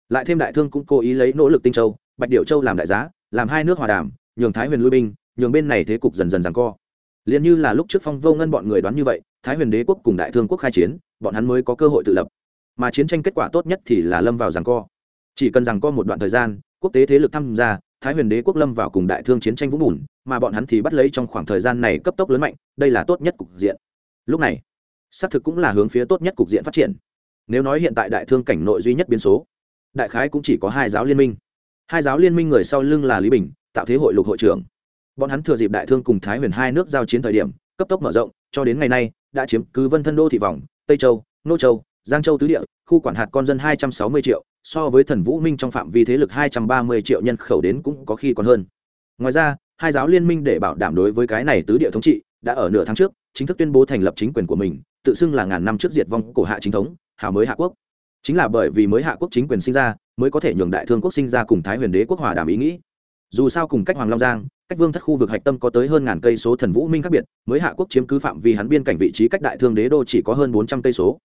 Speaker 1: Lại thêm đại thương cũng cố ý lấy nỗ lực tinh châu, bạch điệu châu làm đại giá, làm hai nước hòa đàm, nhường thái huyền lui binh, nhường bên này thế cục dần dần rằng co. Liền như là lúc trước phong vô ngân bọn người đoán như vậy, thái huyền đế quốc cùng đại thương quốc khai chiến, bọn hắn mới có cơ hội tự lập. Mà chiến tranh kết quả tốt nhất thì là lâm vào rằng co. Chỉ cần rằng co một đoạn thời gian, quốc tế thế lực tham gia, thái huyền đế quốc lâm vào cùng đại thương chiến tranh vũng bùn, mà bọn hắn thì bắt lấy trong khoảng thời gian này cấp tốc lớn mạnh, đây là tốt nhất cục diện. Lúc này xác thực cũng là hướng phía tốt nhất cục diện phát triển. Nếu nói hiện tại đại thương cảnh nội duy nhất biến số, đại khái cũng chỉ có hai giáo liên minh. Hai giáo liên minh người sau lưng là lý bình tạo thế hội lục hội trưởng. Bọn hắn thừa dịp đại thương cùng thái huyền hai nước giao chiến thời điểm, cấp tốc mở rộng, cho đến ngày nay, đã chiếm cứ vân thân đô thị vòng, tây châu, nô châu, giang châu tứ địa, khu quản hạt con dân hai trăm sáu mươi triệu, so với thần vũ minh trong phạm vi thế lực hai trăm ba mươi triệu nhân khẩu đến cũng có khi còn hơn. Ngoài ra, hai giáo liên minh để bảo đảm đối với cái này tứ địa thống trị đã ở nửa tháng trước, chính thức tuyên bố thành lập chính quyền của mình, tự xưng là ngàn năm trước diệt vong cổ hạ chính thống hào mới hạ quốc. Chính là bởi vì mới hạ quốc chính quyền sinh ra, mới có thể nhường đại thương quốc sinh ra cùng thái huyền đế quốc hòa đàm ý nghĩ. Dù sao cùng cách hoàng long giang, cách vương thất khu vực hạch tâm có tới hơn ngàn cây số thần vũ minh khác biệt, mới hạ quốc chiếm cứ phạm vi hắn biên cảnh vị trí cách đại thương đế đô chỉ có hơn bốn trăm cây số.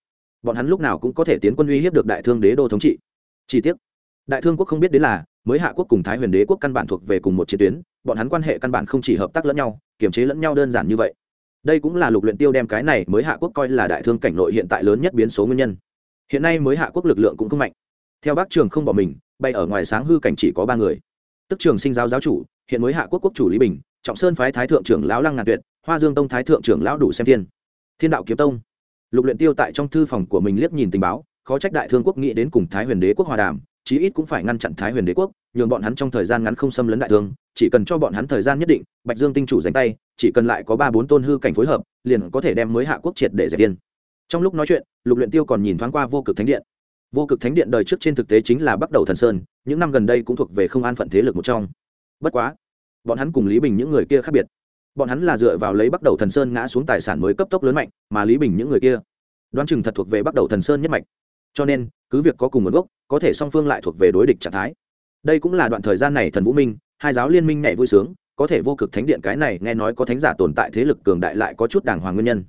Speaker 1: Bọn hắn lúc nào cũng có thể tiến quân uy hiếp được đại thương đế đô thống trị. Chi tiết đại thương quốc không biết đến là, mới hạ quốc cùng thái huyền đế quốc căn bản thuộc về cùng một chiến tuyến, bọn hắn quan hệ căn bản không chỉ hợp tác lẫn nhau kiềm chế lẫn nhau đơn giản như vậy. Đây cũng là lục luyện tiêu đem cái này mới hạ quốc coi là đại thương cảnh nội hiện tại lớn nhất biến số nguyên nhân. Hiện nay mới hạ quốc lực lượng cũng không mạnh. Theo bác trường không bỏ mình, bay ở ngoài sáng hư cảnh chỉ có ba người. Tức trường sinh giáo giáo chủ, hiện mới hạ quốc quốc chủ lý bình, trọng sơn phái thái thượng trưởng lão lăng ngàn tuyệt, hoa dương tông thái thượng trưởng lão đủ xem thiên. Thiên đạo kiếm tông. Lục luyện tiêu tại trong thư phòng của mình liếc nhìn tình báo, khó trách đại thương quốc nghĩ đến cùng thái huyền đế quốc hòa đàm chí ít cũng phải ngăn chặn thái huyền đế quốc, nhường bọn hắn trong thời gian ngắn không xâm lấn đại thương, chỉ cần cho bọn hắn thời gian nhất định, bạch dương tinh chủ dành tay, chỉ cần lại có ba bốn tôn hư cảnh phối hợp, liền có thể đem mới hạ quốc triệt để giải điên trong lúc nói chuyện, lục luyện tiêu còn nhìn thoáng qua vô cực thánh điện. Vô cực thánh điện đời trước trên thực tế chính là bắt đầu thần sơn, những năm gần đây cũng thuộc về không an phận thế lực một trong. Bất quá, bọn hắn cùng lý bình những người kia khác biệt. Bọn hắn là dựa vào lấy bắt đầu thần sơn ngã xuống tài sản mới cấp tốc lớn mạnh, mà lý bình những người kia, đoán chừng thật thuộc về bắt đầu thần sơn nhất mạch. Cho nên cứ việc có cùng một gốc, có thể song phương lại thuộc về đối địch trạng thái. Đây cũng là đoạn thời gian này thần vũ minh, hai giáo liên minh nhảy vui sướng, có thể vô cực thánh điện cái này nghe nói có thánh giả tồn tại thế lực cường đại lại có chút đàng hoàng nguyên nhân.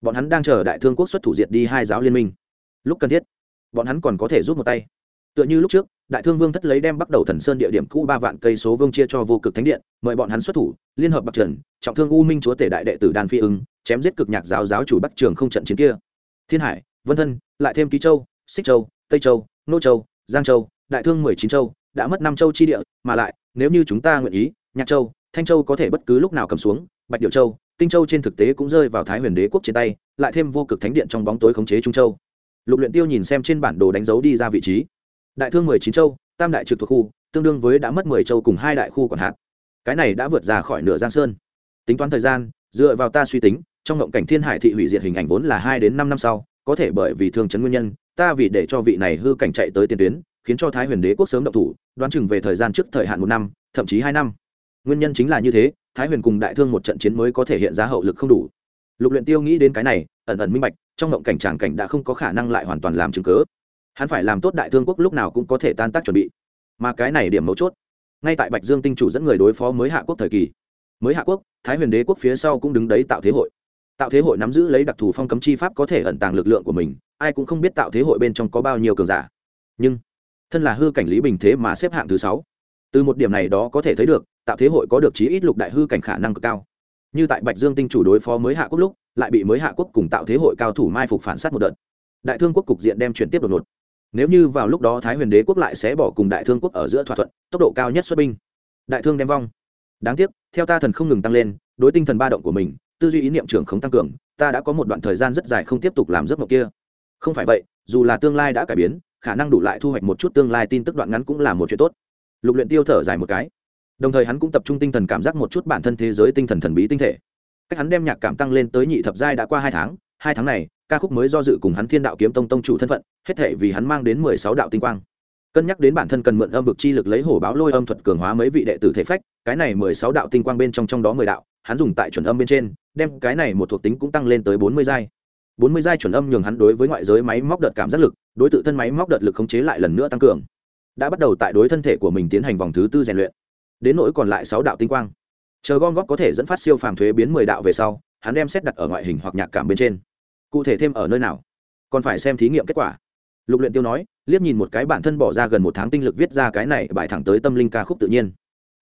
Speaker 1: Bọn hắn đang chờ đại thương quốc xuất thủ diệt đi hai giáo liên minh. Lúc cần thiết, bọn hắn còn có thể giúp một tay. Tựa như lúc trước, đại thương vương thất lấy đem bắt đầu thần sơn địa điểm cũ ba vạn cây số vương chia cho vô cực thánh điện, mời bọn hắn xuất thủ, liên hợp bắc trần, trọng thương u minh chúa tể đại đệ tử đan phi ưng, chém giết cực nhạc giáo giáo chủ bắc trường không trận chiến kia. Thiên hải, vân thân, lại thêm ký châu, xích châu tây châu, nô châu, giang châu, đại thương mười chín châu, đã mất năm châu chi địa, mà lại, nếu như chúng ta nguyện ý, nhạc châu, thanh châu có thể bất cứ lúc nào cầm xuống, bạch điệu châu, tinh châu trên thực tế cũng rơi vào thái huyền đế quốc trên tay, lại thêm vô cực thánh điện trong bóng tối khống chế trung châu. Lục luyện tiêu nhìn xem trên bản đồ đánh dấu đi ra vị trí. Đại thương mười chín châu, tam đại trực thuộc khu, tương đương với đã mất mười châu cùng hai đại khu còn hạt cái này đã vượt ra khỏi nửa giang sơn. Tính toán thời gian, dựa vào ta suy tính, trong ngộng cảnh thiên hải thị hủy diệt hình ảnh vốn là hai đến năm năm sau, có thể bởi vì thương chấn nguyên nhân ta vì để cho vị này hư cảnh chạy tới tiền tuyến, khiến cho thái huyền đế quốc sớm động thủ, đoán chừng về thời gian trước thời hạn một năm, thậm chí hai năm. Nguyên nhân chính là như thế, thái huyền cùng đại thương một trận chiến mới có thể hiện ra hậu lực không đủ. Lục luyện tiêu nghĩ đến cái này, ẩn ẩn minh bạch, trong động cảnh tràng cảnh đã không có khả năng lại hoàn toàn làm chứng cớ hắn phải làm tốt đại thương quốc lúc nào cũng có thể tan tác chuẩn bị. Mà cái này điểm mấu chốt, ngay tại bạch dương tinh chủ dẫn người đối phó mới hạ quốc thời kỳ, mới hạ quốc, thái huyền đế quốc phía sau cũng đứng đấy tạo thế hội tạo thế hội nắm giữ lấy đặc thù phong cấm chi pháp có thể ẩn tàng lực lượng của mình, ai cũng không biết tạo thế hội bên trong có bao nhiêu cường giả. Nhưng, thân là hư cảnh lý bình thế mà xếp hạng thứ sáu. Từ một điểm này đó có thể thấy được, tạo thế hội có được chí ít lục đại hư cảnh khả năng cực cao. Như tại bạch dương tinh chủ đối phó mới hạ quốc lúc, lại bị mới hạ quốc cùng tạo thế hội cao thủ mai phục phản s á t một đợt. Đại thương quốc cục diện đem chuyển tiếp đột ngột. Nếu như vào lúc đó thái huyền đế quốc lại sẽ bỏ cùng đại thương quốc ở giữa thỏa thuận, tốc độ cao nhất xuất binh. Đại thương đem vong. Đáng tiếc, theo ta thần không ngừng tăng lên, đối tinh thần ba động của mình tư duy ý niệm trưởng không tăng cường, ta đã có một đoạn thời gian rất dài không tiếp tục làm giấc mộng kia. Không phải vậy, dù là tương lai đã cải biến, khả năng đủ lại thu hoạch một chút tương lai tin tức đoạn ngắn cũng là một chuyện tốt. Lục luyện tiêu thở dài một cái. Đồng thời hắn cũng tập trung tinh thần cảm giác một chút bản thân thế giới tinh thần thần bí tinh thể. Cách hắn đem nhạc cảm tăng lên tới nhị thập giai đã qua hai tháng hai tháng này, ca khúc mới do dự cùng hắn thiên đạo kiếm tông tông chủ thân phận, hết thể vì hắn mang đến mười sáu đạo tinh quang cân nhắc đến bản thân cần mượn âm vực chi lực lấy hổ báo lôi âm thuật cường hóa mấy vị đệ tử thể phách, cái này mười sáu đạo tinh quang bên trong trong đó mười đạo, hắn dùng tại chuẩn âm bên trên, đem cái này một thuộc tính cũng tăng lên tới bốn mươi giai. Bốn mươi giai chuẩn âm nhường hắn đối với ngoại giới máy móc đợt cảm giác lực, đối tự thân máy móc đợt lực khống chế lại lần nữa tăng cường. Đã bắt đầu tại đối thân thể của mình tiến hành vòng thứ tư rèn luyện. Đến nỗi còn lại sáu đạo tinh quang. Chờ gom góp có thể dẫn phát siêu phàm thuế biến mười đạo về sau, hắn đem xét đặt ở ngoại hình hoặc nhạc cảm bên trên. Cụ thể thêm ở nơi nào? Còn phải xem thí nghiệm kết quả lục luyện tiêu nói, liếc nhìn một cái bản thân bỏ ra gần một tháng tinh lực viết ra cái này bài thẳng tới tâm linh ca khúc tự nhiên.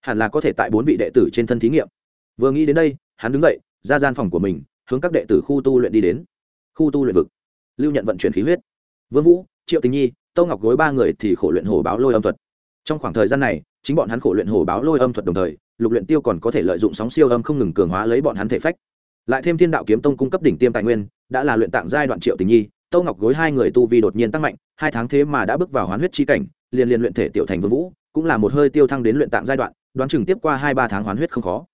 Speaker 1: Hẳn là có thể tại bốn vị đệ tử trên thân thí nghiệm. Vừa nghĩ đến đây, hắn đứng dậy, ra gian phòng của mình, hướng các đệ tử khu tu luyện đi đến. Khu tu luyện vực. Lưu nhận vận chuyển khí huyết. Vương vũ, triệu tình nhi, tâu ngọc gối ba người thì khổ luyện hổ báo lôi âm thuật. Trong khoảng thời gian này, chính bọn hắn khổ luyện hổ báo lôi âm thuật đồng thời, lục luyện tiêu còn có thể lợi dụng sóng siêu âm không ngừng cường hóa lấy bọn hắn thể phách. Lại thêm thiên đạo kiếm tông cung cấp đỉnh tiêm tài nguyên, đã là luyện tạng giai đoạn triệu tình nhi tâu ngọc gối hai người tu vi đột nhiên tăng mạnh, hai tháng thế mà đã bước vào hoán huyết chi cảnh, liền liền luyện thể tiểu thành vương vũ, cũng là một hơi tiêu thăng đến luyện tạng giai đoạn, đoán chừng tiếp qua hai ba tháng hoán huyết không khó.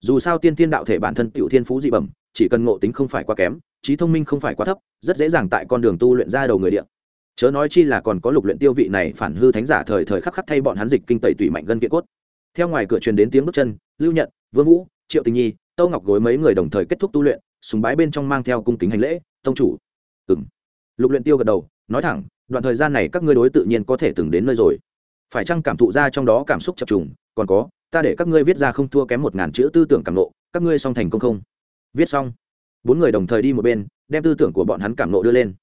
Speaker 1: Dù sao tiên thiên đạo thể bản thân tiểu thiên phú dị bẩm, chỉ cần ngộ tính không phải quá kém, trí thông minh không phải quá thấp, rất dễ dàng tại con đường tu luyện ra đầu người điện chớ nói chi là còn có lục luyện tiêu vị này phản hư thánh giả thời thời khắc khắc thay bọn hắn dịch kinh tẩy tủy mạnh gân kiện cốt. Theo ngoài cửa truyền đến tiếng bước chân, lưu nhận, vương vũ, triệu tình nhi, tâu ngọc gối mấy người đồng thời kết thúc tu luyện súng bái bên trong mang theo cung kính hành lễ, tông chủ. Ừm lục luyện tiêu gật đầu, nói thẳng, đoạn thời gian này các ngươi đối tự nhiên có thể từng đến nơi rồi. Phải chăng cảm thụ ra trong đó cảm xúc chập trùng, còn có, ta để các ngươi viết ra không thua kém một ngàn chữ tư tưởng cảm nộ, các ngươi xong thành công không? Viết xong. Bốn người đồng thời đi một bên, đem tư tưởng của bọn hắn cảm nộ đưa lên.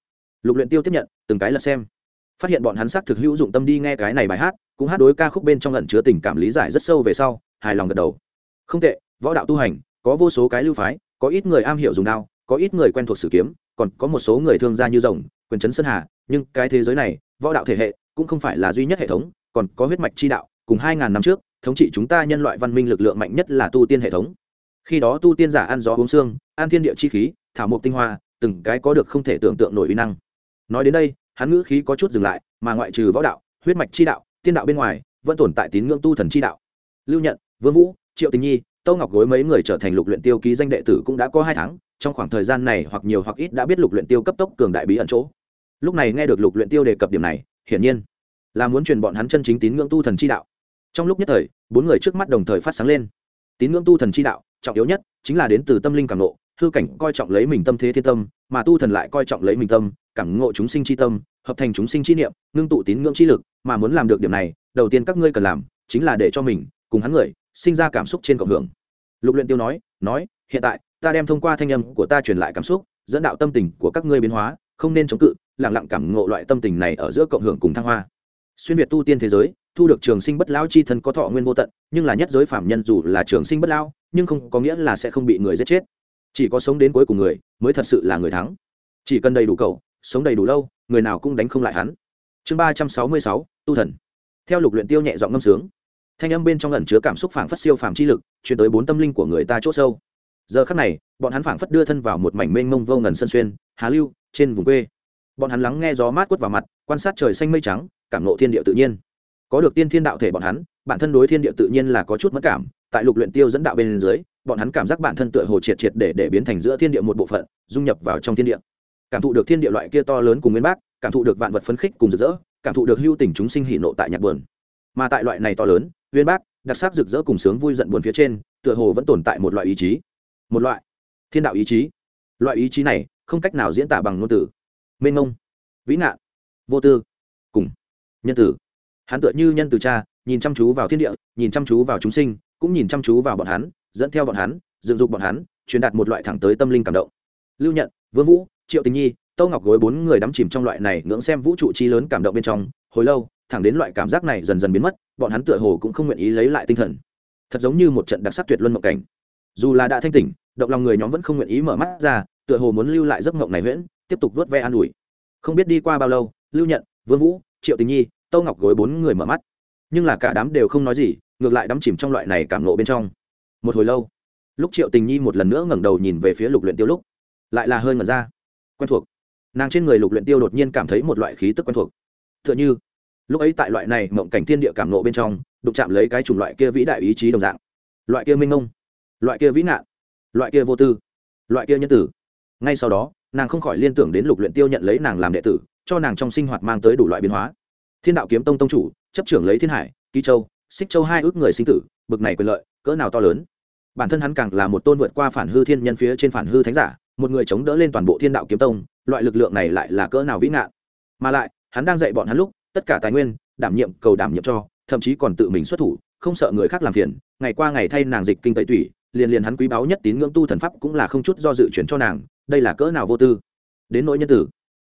Speaker 1: Lục luyện tiêu tiếp nhận, từng cái lật xem. Phát hiện bọn hắn xác thực hữu dụng tâm đi nghe cái này bài hát, cũng hát đối ca khúc bên trong ẩn chứa tình cảm lý giải rất sâu về sau, hài lòng gật đầu. Không tệ, võ đạo tu hành, có vô số cái lưu phái, có ít người am hiểu dùng đao, có ít người quen thuộc sử kiếm còn có một số người thương gia như rồng, quyền chấn sơn hà, nhưng cái thế giới này, võ đạo thể hệ cũng không phải là duy nhất hệ thống, còn có huyết mạch chi đạo, cùng hai ngàn năm trước, thống trị chúng ta nhân loại văn minh lực lượng mạnh nhất là tu tiên hệ thống. Khi đó tu tiên giả ăn gió uống xương ăn thiên địa chi khí, thảo mộc tinh hoa, từng cái có được không thể tưởng tượng nổi uy năng. Nói đến đây, hắn ngữ khí có chút dừng lại, mà ngoại trừ võ đạo, huyết mạch chi đạo, tiên đạo bên ngoài, vẫn tồn tại tín ngưỡng tu thần chi đạo. Lưu nhận, vương vũ, triệu tình nhi, tâu ngọc gối mấy người trở thành lục luyện tiêu ký danh đệ tử cũng đã có hai tháng trong khoảng thời gian này hoặc nhiều hoặc ít đã biết lục luyện tiêu cấp tốc cường đại bí ẩn chỗ. Lúc này nghe được lục luyện tiêu đề cập điểm này, hiển nhiên là muốn truyền bọn hắn chân chính tín ngưỡng tu thần chi đạo. Trong lúc nhất thời, bốn người trước mắt đồng thời phát sáng lên. Tín ngưỡng tu thần chi đạo, trọng yếu nhất chính là đến từ tâm linh cảm nộ hư cảnh coi trọng lấy mình tâm thế thiên tâm, mà tu thần lại coi trọng lấy mình tâm, cảm ngộ chúng sinh chi tâm, hợp thành chúng sinh chi niệm, ngưng tụ tín ngưỡng chi lực, mà muốn làm được điểm này, đầu tiên các ngươi cần làm chính là để cho mình cùng hắn người sinh ra cảm xúc trên cộng hưởng. Lục luyện tiêu nói nói, hiện tại ta đem thông qua thanh âm của ta truyền lại cảm xúc, dẫn đạo tâm tình của các ngươi biến hóa, không nên chống cự, lặng lặng cảm ngộ loại tâm tình này ở giữa cộng hưởng cùng thăng hoa. Xuyên việt tu tiên thế giới, thu được trường sinh bất lão chi thân có thọ nguyên vô tận, nhưng là nhất giới phạm nhân dù là trường sinh bất lão, nhưng không có nghĩa là sẽ không bị người giết chết. Chỉ có sống đến cuối cùng người, mới thật sự là người thắng. Chỉ cần đầy đủ cầu, sống đầy đủ lâu, người nào cũng đánh không lại hắn. Chương ba trăm sáu mươi sáu, tu thần. Theo lục luyện tiêu nhẹ giọng ngâm sướng. Thanh âm bên trong ẩn chứa cảm xúc phảng phất siêu phàm chi lực, truyền tới bốn tâm linh của người ta chỗ sâu giờ khắc này, bọn hắn phảng phất đưa thân vào một mảnh mênh mông vô ngần sân xuyên, hà lưu, trên vùng quê. Bọn hắn lắng nghe gió mát quất vào mặt, quan sát trời xanh mây trắng, cảm ngộ thiên địa tự nhiên. Có được tiên thiên đạo thể bọn hắn, bản thân đối thiên địa tự nhiên là có chút mất cảm, tại lục luyện tiêu dẫn đạo bên dưới, bọn hắn cảm giác bản thân tựa hồ triệt triệt để để biến thành giữa thiên địa một bộ phận, dung nhập vào trong thiên địa. Cảm thụ được thiên địa loại kia to lớn cùng nguyên bác, cảm thụ được vạn vật phấn khích cùng rực rỡ, cảm thụ được hưu tình chúng sinh hỉ nộ tại nhạc buồn. Mà tại loại này to lớn uyên bác, đặc sắc rực rỡ cùng sướng vui giận buồn phía trên, tựa hồ vẫn tồn tại một loại ý chí một loại thiên đạo ý chí. Loại ý chí này không cách nào diễn tả bằng ngôn từ. Mênh ngông vĩ nạn vô tư, cùng nhân tử hắn tựa như nhân từ cha, nhìn chăm chú vào thiên địa, nhìn chăm chú vào chúng sinh, cũng nhìn chăm chú vào bọn hắn, dẫn theo bọn hắn, dựng dục bọn hắn, truyền đạt một loại thẳng tới tâm linh cảm động. Lưu nhận, vương vũ, triệu tình nhi, tâu ngọc gối bốn người đắm chìm trong loại này ngưỡng xem vũ trụ chi lớn cảm động bên trong, hồi lâu, thẳng đến loại cảm giác này dần dần biến mất, bọn hắn tựa hồ cũng không nguyện ý lấy lại tinh thần. Thật giống như một trận đặc sắc tuyệt luân mộng cảnh. Dù là đã thanh tỉnh động lòng người nhóm vẫn không nguyện ý mở mắt ra, tựa hồ muốn lưu lại giấc mộng này nguyễn tiếp tục vớt ve an ủi. Không biết đi qua bao lâu, lưu nhận, vương vũ, triệu tình nhi, tâu ngọc gối bốn người mở mắt. Nhưng là cả đám đều không nói gì, ngược lại đắm chìm trong loại này cảm nộ bên trong. Một hồi lâu, lúc triệu tình nhi một lần nữa ngẩng đầu nhìn về phía lục luyện tiêu lúc, lại là hơi ngẩn ra. Quen thuộc. Nàng trên người lục luyện tiêu đột nhiên cảm thấy một loại khí tức quen thuộc. Tựa như, lúc ấy tại loại này mộng cảnh thiên địa cảm nộ bên trong, đụng chạm lấy cái chủng loại kia vĩ đại ý chí đồng dạng. Loại kia minh ngông, loại kia vĩ nạn loại kia vô tư, loại kia nhân tử. Ngay sau đó, nàng không khỏi liên tưởng đến lục luyện tiêu nhận lấy nàng làm đệ tử, cho nàng trong sinh hoạt mang tới đủ loại biến hóa. Thiên đạo kiếm tông tông chủ, chấp trưởng lấy thiên hải, ký châu, xích châu hai ước người sinh tử, bực này quyền lợi, cỡ nào to lớn. Bản thân hắn càng là một tôn vượt qua phản hư thiên nhân phía trên phản hư thánh giả, một người chống đỡ lên toàn bộ thiên đạo kiếm tông, loại lực lượng này lại là cỡ nào vĩ ngạn. Mà lại, hắn đang dạy bọn hắn lúc, tất cả tài nguyên, đảm nhiệm, cầu đảm nhiệm cho, thậm chí còn tự mình xuất thủ, không sợ người khác làm phiền, ngày qua ngày thay nàng dịch kinh tẩy tủy liền liền hắn quý báu nhất tín ngưỡng tu thần pháp cũng là không chút do dự chuyển cho nàng, đây là cỡ nào vô tư. Đến nỗi nhân tử.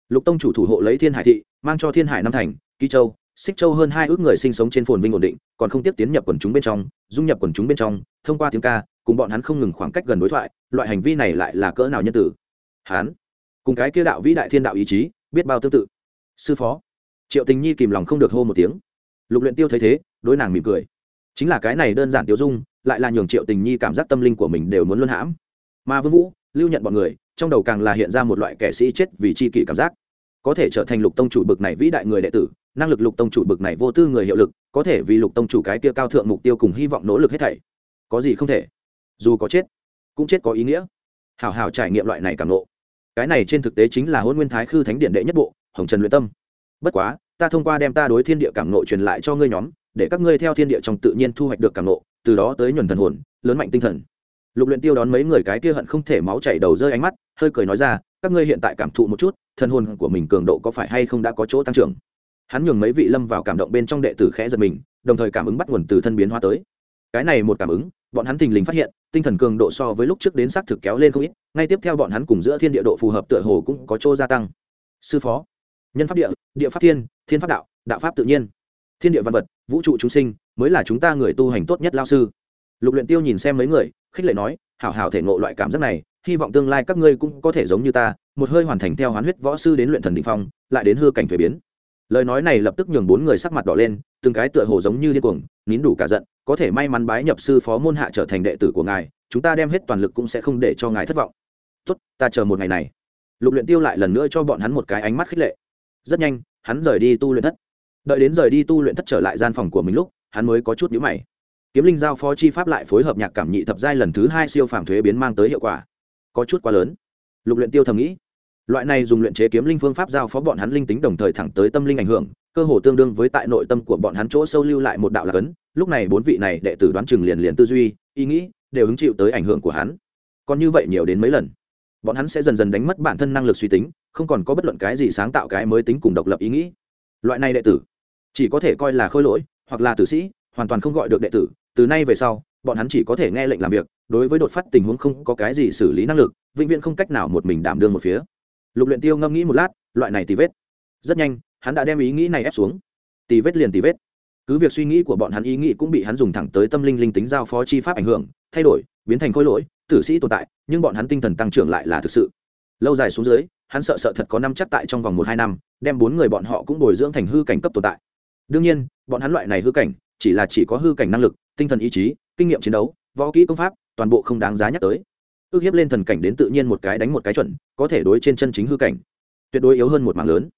Speaker 1: Lục tông chủ thủ hộ lấy thiên hải thị, mang cho thiên hải nam thành kỳ châu, xích châu hơn hai ước người sinh sống trên phồn vinh ổn định, còn không tiếp tiến nhập quần chúng bên trong, dung nhập quần chúng bên trong, thông qua tiếng ca, cùng bọn hắn không ngừng khoảng cách gần đối thoại, loại hành vi này lại là cỡ nào nhân tử. Hắn, cùng cái kia đạo vĩ đại thiên đạo ý chí, biết bao tương tự. Sư phó, triệu tình nhi kìm lòng không được hô một tiếng. Lục luyện tiêu thấy thế, đối nàng mỉm cười chính là cái này đơn giản tiêu dung, lại là nhường triệu tình nhi cảm giác tâm linh của mình đều muốn luân hãm. Mà vương vũ, lưu nhận bọn người, trong đầu càng là hiện ra một loại kẻ sĩ chết vì chi kỷ cảm giác. Có thể trở thành lục tông chủ bực này vĩ đại người đệ tử, năng lực lục tông chủ bực này vô tư người hiệu lực, có thể vì lục tông chủ cái kia cao thượng mục tiêu cùng hy vọng nỗ lực hết thảy. Có gì không thể? Dù có chết, cũng chết có ý nghĩa. Hảo hảo trải nghiệm loại này cảm nộ cái này trên thực tế chính là hôn nguyên thái khư thánh điện đệ nhất bộ, hồng trần luyện tâm. Bất quá, ta thông qua đem ta đối thiên địa cảm nộ truyền lại cho ngươi nhóm để các ngươi theo thiên địa trong tự nhiên thu hoạch được cảm nộ từ đó tới nhuần thần hồn, lớn mạnh tinh thần. Lục luyện tiêu đón mấy người cái kia hận không thể máu chảy đầu rơi ánh mắt, hơi cười nói ra, các ngươi hiện tại cảm thụ một chút, thần hồn của mình cường độ có phải hay không đã có chỗ tăng trưởng? Hắn nhường mấy vị lâm vào cảm động bên trong đệ tử khẽ giật mình, đồng thời cảm ứng bắt nguồn từ thân biến hóa tới. Cái này một cảm ứng, bọn hắn thình lình phát hiện, tinh thần cường độ so với lúc trước đến xác thực kéo lên không ít, ngay tiếp theo bọn hắn cùng giữa thiên địa độ phù hợp tựa hồ cũng có chỗ gia tăng. Sư phó, nhân pháp địa địa pháp thiên thiên pháp đạo đạo pháp tự nhiên thiên địa văn vật, vũ trụ chúng sinh, mới là chúng ta người tu hành tốt nhất lao sư. Lục luyện tiêu nhìn xem mấy người, khích lệ nói, hảo hảo thể ngộ loại cảm giác này, hy vọng tương lai các ngươi cũng có thể giống như ta, một hơi hoàn thành theo hoán huyết võ sư đến luyện thần đỉnh phong, lại đến hư cảnh thuế biến. Lời nói này lập tức nhường bốn người sắc mặt đỏ lên, từng cái tựa hồ giống như điên cuồng, nín đủ cả giận, có thể may mắn bái nhập sư phó môn hạ trở thành đệ tử của ngài, chúng ta đem hết toàn lực cũng sẽ không để cho ngài thất vọng. Tốt, ta chờ một ngày này. Lục luyện tiêu lại lần nữa cho bọn hắn một cái ánh mắt khích lệ. Rất nhanh, hắn rời đi tu luyện thất đợi đến rời đi tu luyện thất trở lại gian phòng của mình lúc, hắn mới có chút nhữ mày. Kiếm linh giao phó chi pháp lại phối hợp nhạc cảm nhị thập giai lần thứ hai siêu phàm thuế biến mang tới hiệu quả. Có chút quá lớn. Lục luyện tiêu thầm nghĩ. Loại này dùng luyện chế kiếm linh phương pháp giao phó bọn hắn linh tính đồng thời thẳng tới tâm linh ảnh hưởng, cơ hồ tương đương với tại nội tâm của bọn hắn chỗ sâu lưu lại một đạo lạc ấn. Lúc này bốn vị này đệ tử đoán chừng liền liền tư duy, ý nghĩ đều hứng chịu tới ảnh hưởng của hắn. Còn như vậy nhiều đến mấy lần, bọn hắn sẽ dần dần đánh mất bản thân năng lực suy tính, không còn có bất luận cái gì sáng tạo cái mới tính cùng độc lập ý nghĩ. Loại này đệ tử chỉ có thể coi là khôi lỗi, hoặc là tử sĩ, hoàn toàn không gọi được đệ tử. Từ nay về sau, bọn hắn chỉ có thể nghe lệnh làm việc, đối với đột phát tình huống không có cái gì xử lý năng lực, vĩnh viễn không cách nào một mình đảm đương một phía. Lục luyện tiêu ngâm nghĩ một lát, loại này tì vết. Rất nhanh, hắn đã đem ý nghĩ này ép xuống. Tì vết liền tì vết. Cứ việc suy nghĩ của bọn hắn ý nghĩ cũng bị hắn dùng thẳng tới tâm linh linh tính giao phó chi pháp ảnh hưởng, thay đổi, biến thành khối lỗi, tử sĩ tồn tại, nhưng bọn hắn tinh thần tăng trưởng lại là thực sự. Lâu dài xuống dưới, hắn sợ sợ thật có năm chắc tại trong vòng một hai năm, đem bốn người bọn họ cũng bồi dưỡng thành hư cảnh cấp tồn tại đương nhiên, bọn hắn loại này hư cảnh, chỉ là chỉ có hư cảnh năng lực, tinh thần ý chí, kinh nghiệm chiến đấu, võ kỹ công pháp, toàn bộ không đáng giá nhắc tới. Ước hiếp lên thần cảnh đến tự nhiên một cái đánh một cái chuẩn, có thể đối trên chân chính hư cảnh. Tuyệt đối yếu hơn một mảng lớn.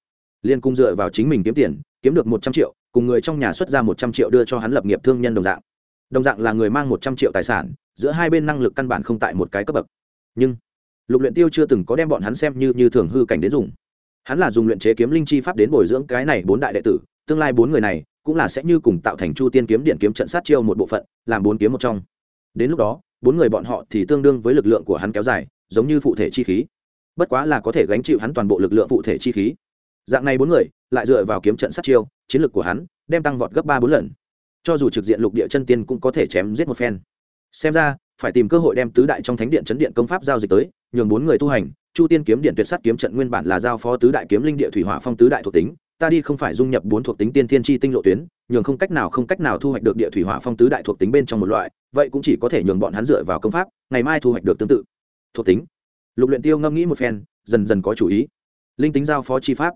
Speaker 1: Liên cung dựa vào chính mình kiếm tiền, kiếm được một trăm triệu, cùng người trong nhà xuất ra một trăm triệu đưa cho hắn lập nghiệp thương nhân đồng dạng. Đồng dạng là người mang một trăm triệu tài sản, giữa hai bên năng lực căn bản không tại một cái cấp bậc. Nhưng, lục luyện tiêu chưa từng có đem bọn hắn xem như như thường hư cảnh đến dùng. Hắn là dùng luyện chế kiếm linh chi pháp đến bồi dưỡng cái này bốn đại đệ tử tương lai bốn người này cũng là sẽ như cùng tạo thành chu tiên kiếm, điện kiếm trận sát chiêu một bộ phận, làm bốn kiếm một trong. Đến lúc đó, bốn người bọn họ thì tương đương với lực lượng của hắn kéo dài, giống như phụ thể chi khí. Bất quá là có thể gánh chịu hắn toàn bộ lực lượng phụ thể chi khí. Dạng này bốn người lại dựa vào kiếm trận sát chiêu, chiến lược của hắn đem tăng vọt gấp ba bốn lần. Cho dù trực diện lục địa chân tiên cũng có thể chém giết một phen. Xem ra, phải tìm cơ hội đem tứ đại trong thánh điện chấn điện công pháp giao dịch tới, nhường bốn người tu hành, chu tiên kiếm, điện tuyệt sát kiếm trận nguyên bản là giao phó tứ đại kiếm linh địa thủy hỏa phong tứ đại thuộc tính ta đi không phải dung nhập bốn thuộc tính tiên thiên chi tinh lộ tuyến, nhường không cách nào không cách nào thu hoạch được địa thủy hỏa phong tứ đại thuộc tính bên trong một loại, vậy cũng chỉ có thể nhường bọn hắn dựa vào công pháp, ngày mai thu hoạch được tương tự. Thuộc tính. Lục luyện tiêu ngâm nghĩ một phen, dần dần có chủ ý. Linh tính giao phó chi pháp.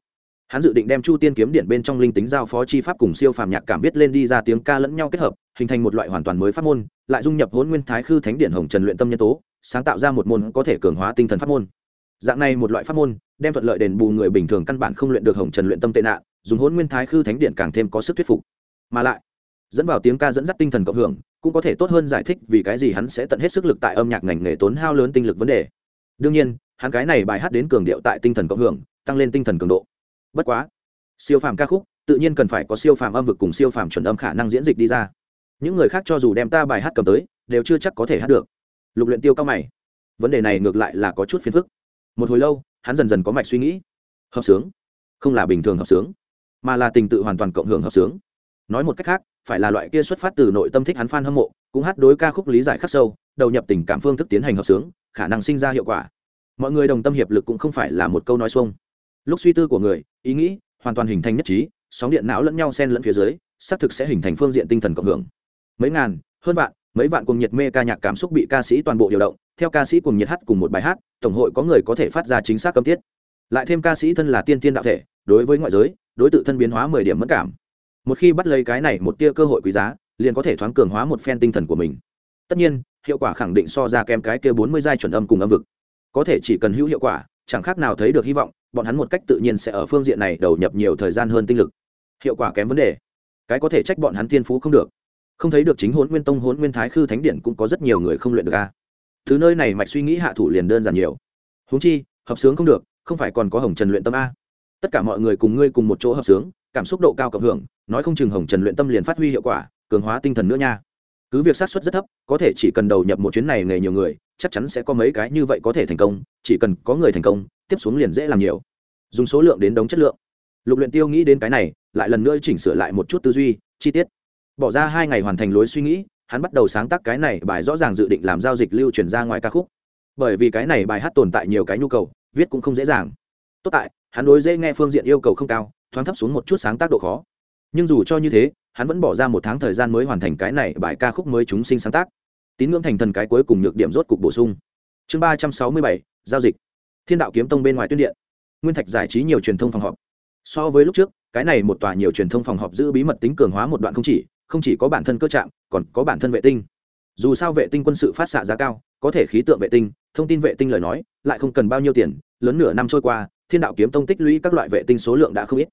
Speaker 1: Hắn dự định đem chu tiên kiếm điện bên trong linh tính giao phó chi pháp cùng siêu phàm nhạc cảm viết lên đi ra tiếng ca lẫn nhau kết hợp, hình thành một loại hoàn toàn mới pháp môn, lại dung nhập hỗn nguyên thái khư thánh điện hồng trần luyện tâm nhân tố, sáng tạo ra một môn có thể cường hóa tinh thần pháp môn dạng này một loại pháp môn, đem thuận lợi đền bù người bình thường căn bản không luyện được hồng trần luyện tâm tệ nạn, dùng hôn nguyên thái khư thánh điện càng thêm có sức thuyết phục. Mà lại, dẫn vào tiếng ca dẫn dắt tinh thần cộng hưởng, cũng có thể tốt hơn giải thích vì cái gì hắn sẽ tận hết sức lực tại âm nhạc ngành nghề tốn hao lớn tinh lực vấn đề. Đương nhiên, hắn cái này bài hát đến cường điệu tại tinh thần cộng hưởng, tăng lên tinh thần cường độ. Bất quá, siêu phàm ca khúc, tự nhiên cần phải có siêu phàm âm vực cùng siêu phàm chuẩn âm khả năng diễn dịch đi ra. Những người khác cho dù đem ta bài hát cầm tới, đều chưa chắc có thể hát được. Lục luyện tiêu cao mày. Vấn đề này ngược lại là có chút phiền phức một hồi lâu, hắn dần dần có mạch suy nghĩ. Hợp sướng. Không là bình thường hợp sướng, mà là tình tự hoàn toàn cộng hưởng hợp sướng. Nói một cách khác, phải là loại kia xuất phát từ nội tâm thích hắn fan hâm mộ cũng hát đối ca khúc lý giải khắc sâu, đầu nhập tình cảm phương thức tiến hành hợp sướng, khả năng sinh ra hiệu quả. Mọi người đồng tâm hiệp lực cũng không phải là một câu nói xuông. Lúc suy tư của người, ý nghĩ, hoàn toàn hình thành nhất trí, sóng điện não lẫn nhau xen lẫn phía dưới, xác thực sẽ hình thành phương diện tinh thần cộng hưởng. Mấy ngàn, hơn vạn mấy vạn cùng nhiệt mê ca nhạc cảm xúc bị ca sĩ toàn bộ điều động, theo ca sĩ cùng nhiệt hát cùng một bài hát, tổng hội có người có thể phát ra chính xác cấm tiết. Lại thêm ca sĩ thân là tiên tiên đạo thể, đối với ngoại giới, đối tượng thân biến hóa mười điểm mất cảm. Một khi bắt lấy cái này một tia cơ hội quý giá, liền có thể thoáng cường hóa một phen tinh thần của mình. Tất nhiên, hiệu quả khẳng định so ra kém cái kia bốn mươi giai chuẩn âm cùng âm vực. Có thể chỉ cần hữu hiệu quả, chẳng khác nào thấy được hy vọng, bọn hắn một cách tự nhiên sẽ ở phương diện này đầu nhập nhiều thời gian hơn tinh lực. Hiệu quả kém vấn đề. Cái có thể trách bọn hắn thiên phú không được không thấy được chính hôn nguyên tông hôn nguyên thái khư thánh điện cũng có rất nhiều người không luyện được a thứ nơi này mạch suy nghĩ hạ thủ liền đơn giản nhiều. Huống chi, hợp sướng không được, không phải còn có hồng trần luyện tâm a. Tất cả mọi người cùng ngươi cùng một chỗ hợp sướng, cảm xúc độ cao cộng hưởng, nói không chừng hồng trần luyện tâm liền phát huy hiệu quả, cường hóa tinh thần nữa nha. Cứ việc sát xuất rất thấp, có thể chỉ cần đầu nhập một chuyến này nghề nhiều người, chắc chắn sẽ có mấy cái như vậy có thể thành công, chỉ cần có người thành công, tiếp xuống liền dễ làm nhiều. Dùng số lượng đến đống chất lượng. Lục luyện tiêu nghĩ đến cái này, lại lần nữa chỉnh sửa lại một chút tư duy, chi tiết bỏ ra hai ngày hoàn thành lối suy nghĩ, hắn bắt đầu sáng tác cái này bài rõ ràng dự định làm giao dịch lưu truyền ra ngoài ca khúc. Bởi vì cái này bài hát tồn tại nhiều cái nhu cầu, viết cũng không dễ dàng. Tốt tại, hắn đối dễ nghe phương diện yêu cầu không cao, thoáng thấp xuống một chút sáng tác độ khó. Nhưng dù cho như thế, hắn vẫn bỏ ra một tháng thời gian mới hoàn thành cái này bài ca khúc mới chúng sinh sáng tác. Tín ngưỡng thành thần cái cuối cùng nhược điểm rốt cục bổ sung. Chương ba trăm sáu mươi bảy, giao dịch. Thiên đạo kiếm tông bên ngoài tuyên điện. Nguyên thạch giải trí nhiều truyền thông phòng họp. So với lúc trước, cái này một tòa nhiều truyền thông phòng họp giữ bí mật tính cường hóa một đoạn không chỉ không chỉ có bản thân cơ trạng còn có bản thân vệ tinh. Dù sao vệ tinh quân sự phát xạ giá cao, có thể khí tượng vệ tinh, thông tin vệ tinh lời nói, lại không cần bao nhiêu tiền, lớn nửa năm trôi qua, thiên đạo kiếm tông tích lũy các loại vệ tinh số lượng đã không ít.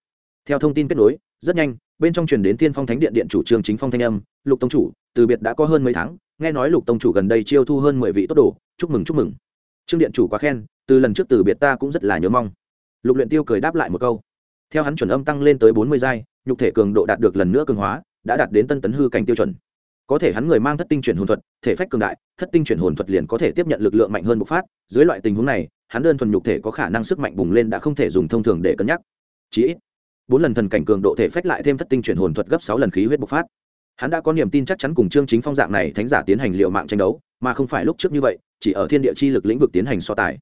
Speaker 1: Theo thông tin kết nối, rất nhanh, bên trong truyền đến thiên phong thánh điện điện chủ trương chính phong thanh âm, lục tông chủ, từ biệt đã có hơn mấy tháng, nghe nói lục tông chủ gần đây chiêu thu hơn mười vị tốt đồ, chúc mừng chúc mừng. Trương điện chủ quá khen, từ lần trước từ biệt ta cũng rất là nhớ mong. Lục luyện tiêu cười đáp lại một câu. Theo hắn chuẩn âm tăng lên tới bốn mươi giai, nhục thể cường độ đạt được lần nữa cường hóa đã đạt đến tân tấn hư cảnh tiêu chuẩn. Có thể hắn người mang thất tinh chuyển hồn thuật, thể phách cường đại, thất tinh chuyển hồn thuật liền có thể tiếp nhận lực lượng mạnh hơn bộc phát. Dưới loại tình huống này, hắn đơn thuần nhục thể có khả năng sức mạnh bùng lên đã không thể dùng thông thường để cân nhắc. Chí ít, bốn lần thần cảnh cường độ thể phách lại thêm thất tinh chuyển hồn thuật gấp sáu lần khí huyết bộc phát. Hắn đã có niềm tin chắc chắn cùng chương chính phong dạng này thánh giả tiến hành liệu mạng tranh đấu, mà không phải lúc trước như vậy, chỉ ở thiên địa chi lực lĩnh vực tiến hành so tài.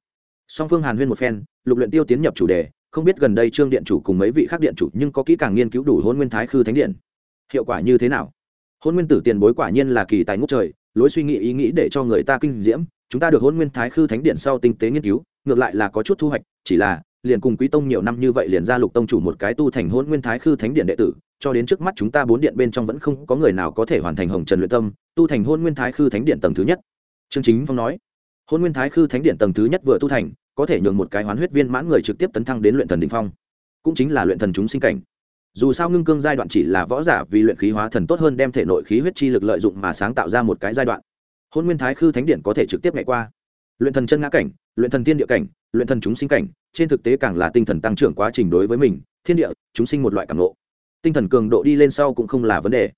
Speaker 1: Song phương hàn huyên một phen, lục luyện tiêu tiến nhập chủ đề, không biết gần đây trương điện chủ cùng mấy vị khác điện chủ nhưng có kỹ càng nghiên cứu đủ hôn nguyên thái khư thánh điện hiệu quả như thế nào? Hôn nguyên tử tiền bối quả nhiên là kỳ tài ngốc trời, lối suy nghĩ ý nghĩ để cho người ta kinh diễm, chúng ta được hôn nguyên thái khư thánh điện sau tinh tế nghiên cứu, ngược lại là có chút thu hoạch, chỉ là, liền cùng quý tông nhiều năm như vậy liền ra lục tông chủ một cái tu thành hôn nguyên thái khư thánh điện đệ tử, cho đến trước mắt chúng ta bốn điện bên trong vẫn không có người nào có thể hoàn thành hồng trần luyện tâm, tu thành hôn nguyên thái khư thánh điện tầng thứ nhất. Trương chính phong nói, hôn nguyên thái khư thánh điện tầng thứ nhất vừa tu thành, có thể nhường một cái hoán huyết viên mãn người trực tiếp tấn thăng đến luyện thần đình phong, cũng chính là luyện thần chúng sinh cảnh dù sao ngưng cương giai đoạn chỉ là võ giả vì luyện khí hóa thần tốt hơn đem thể nội khí huyết chi lực lợi dụng mà sáng tạo ra một cái giai đoạn. Hôn nguyên thái khư thánh điện có thể trực tiếp ngày qua. Luyện thần chân ngã cảnh, luyện thần tiên địa cảnh, luyện thần chúng sinh cảnh, trên thực tế càng là tinh thần tăng trưởng quá trình đối với mình, thiên địa, chúng sinh một loại cảm lộ tinh thần cường độ đi lên sau cũng không là vấn đề.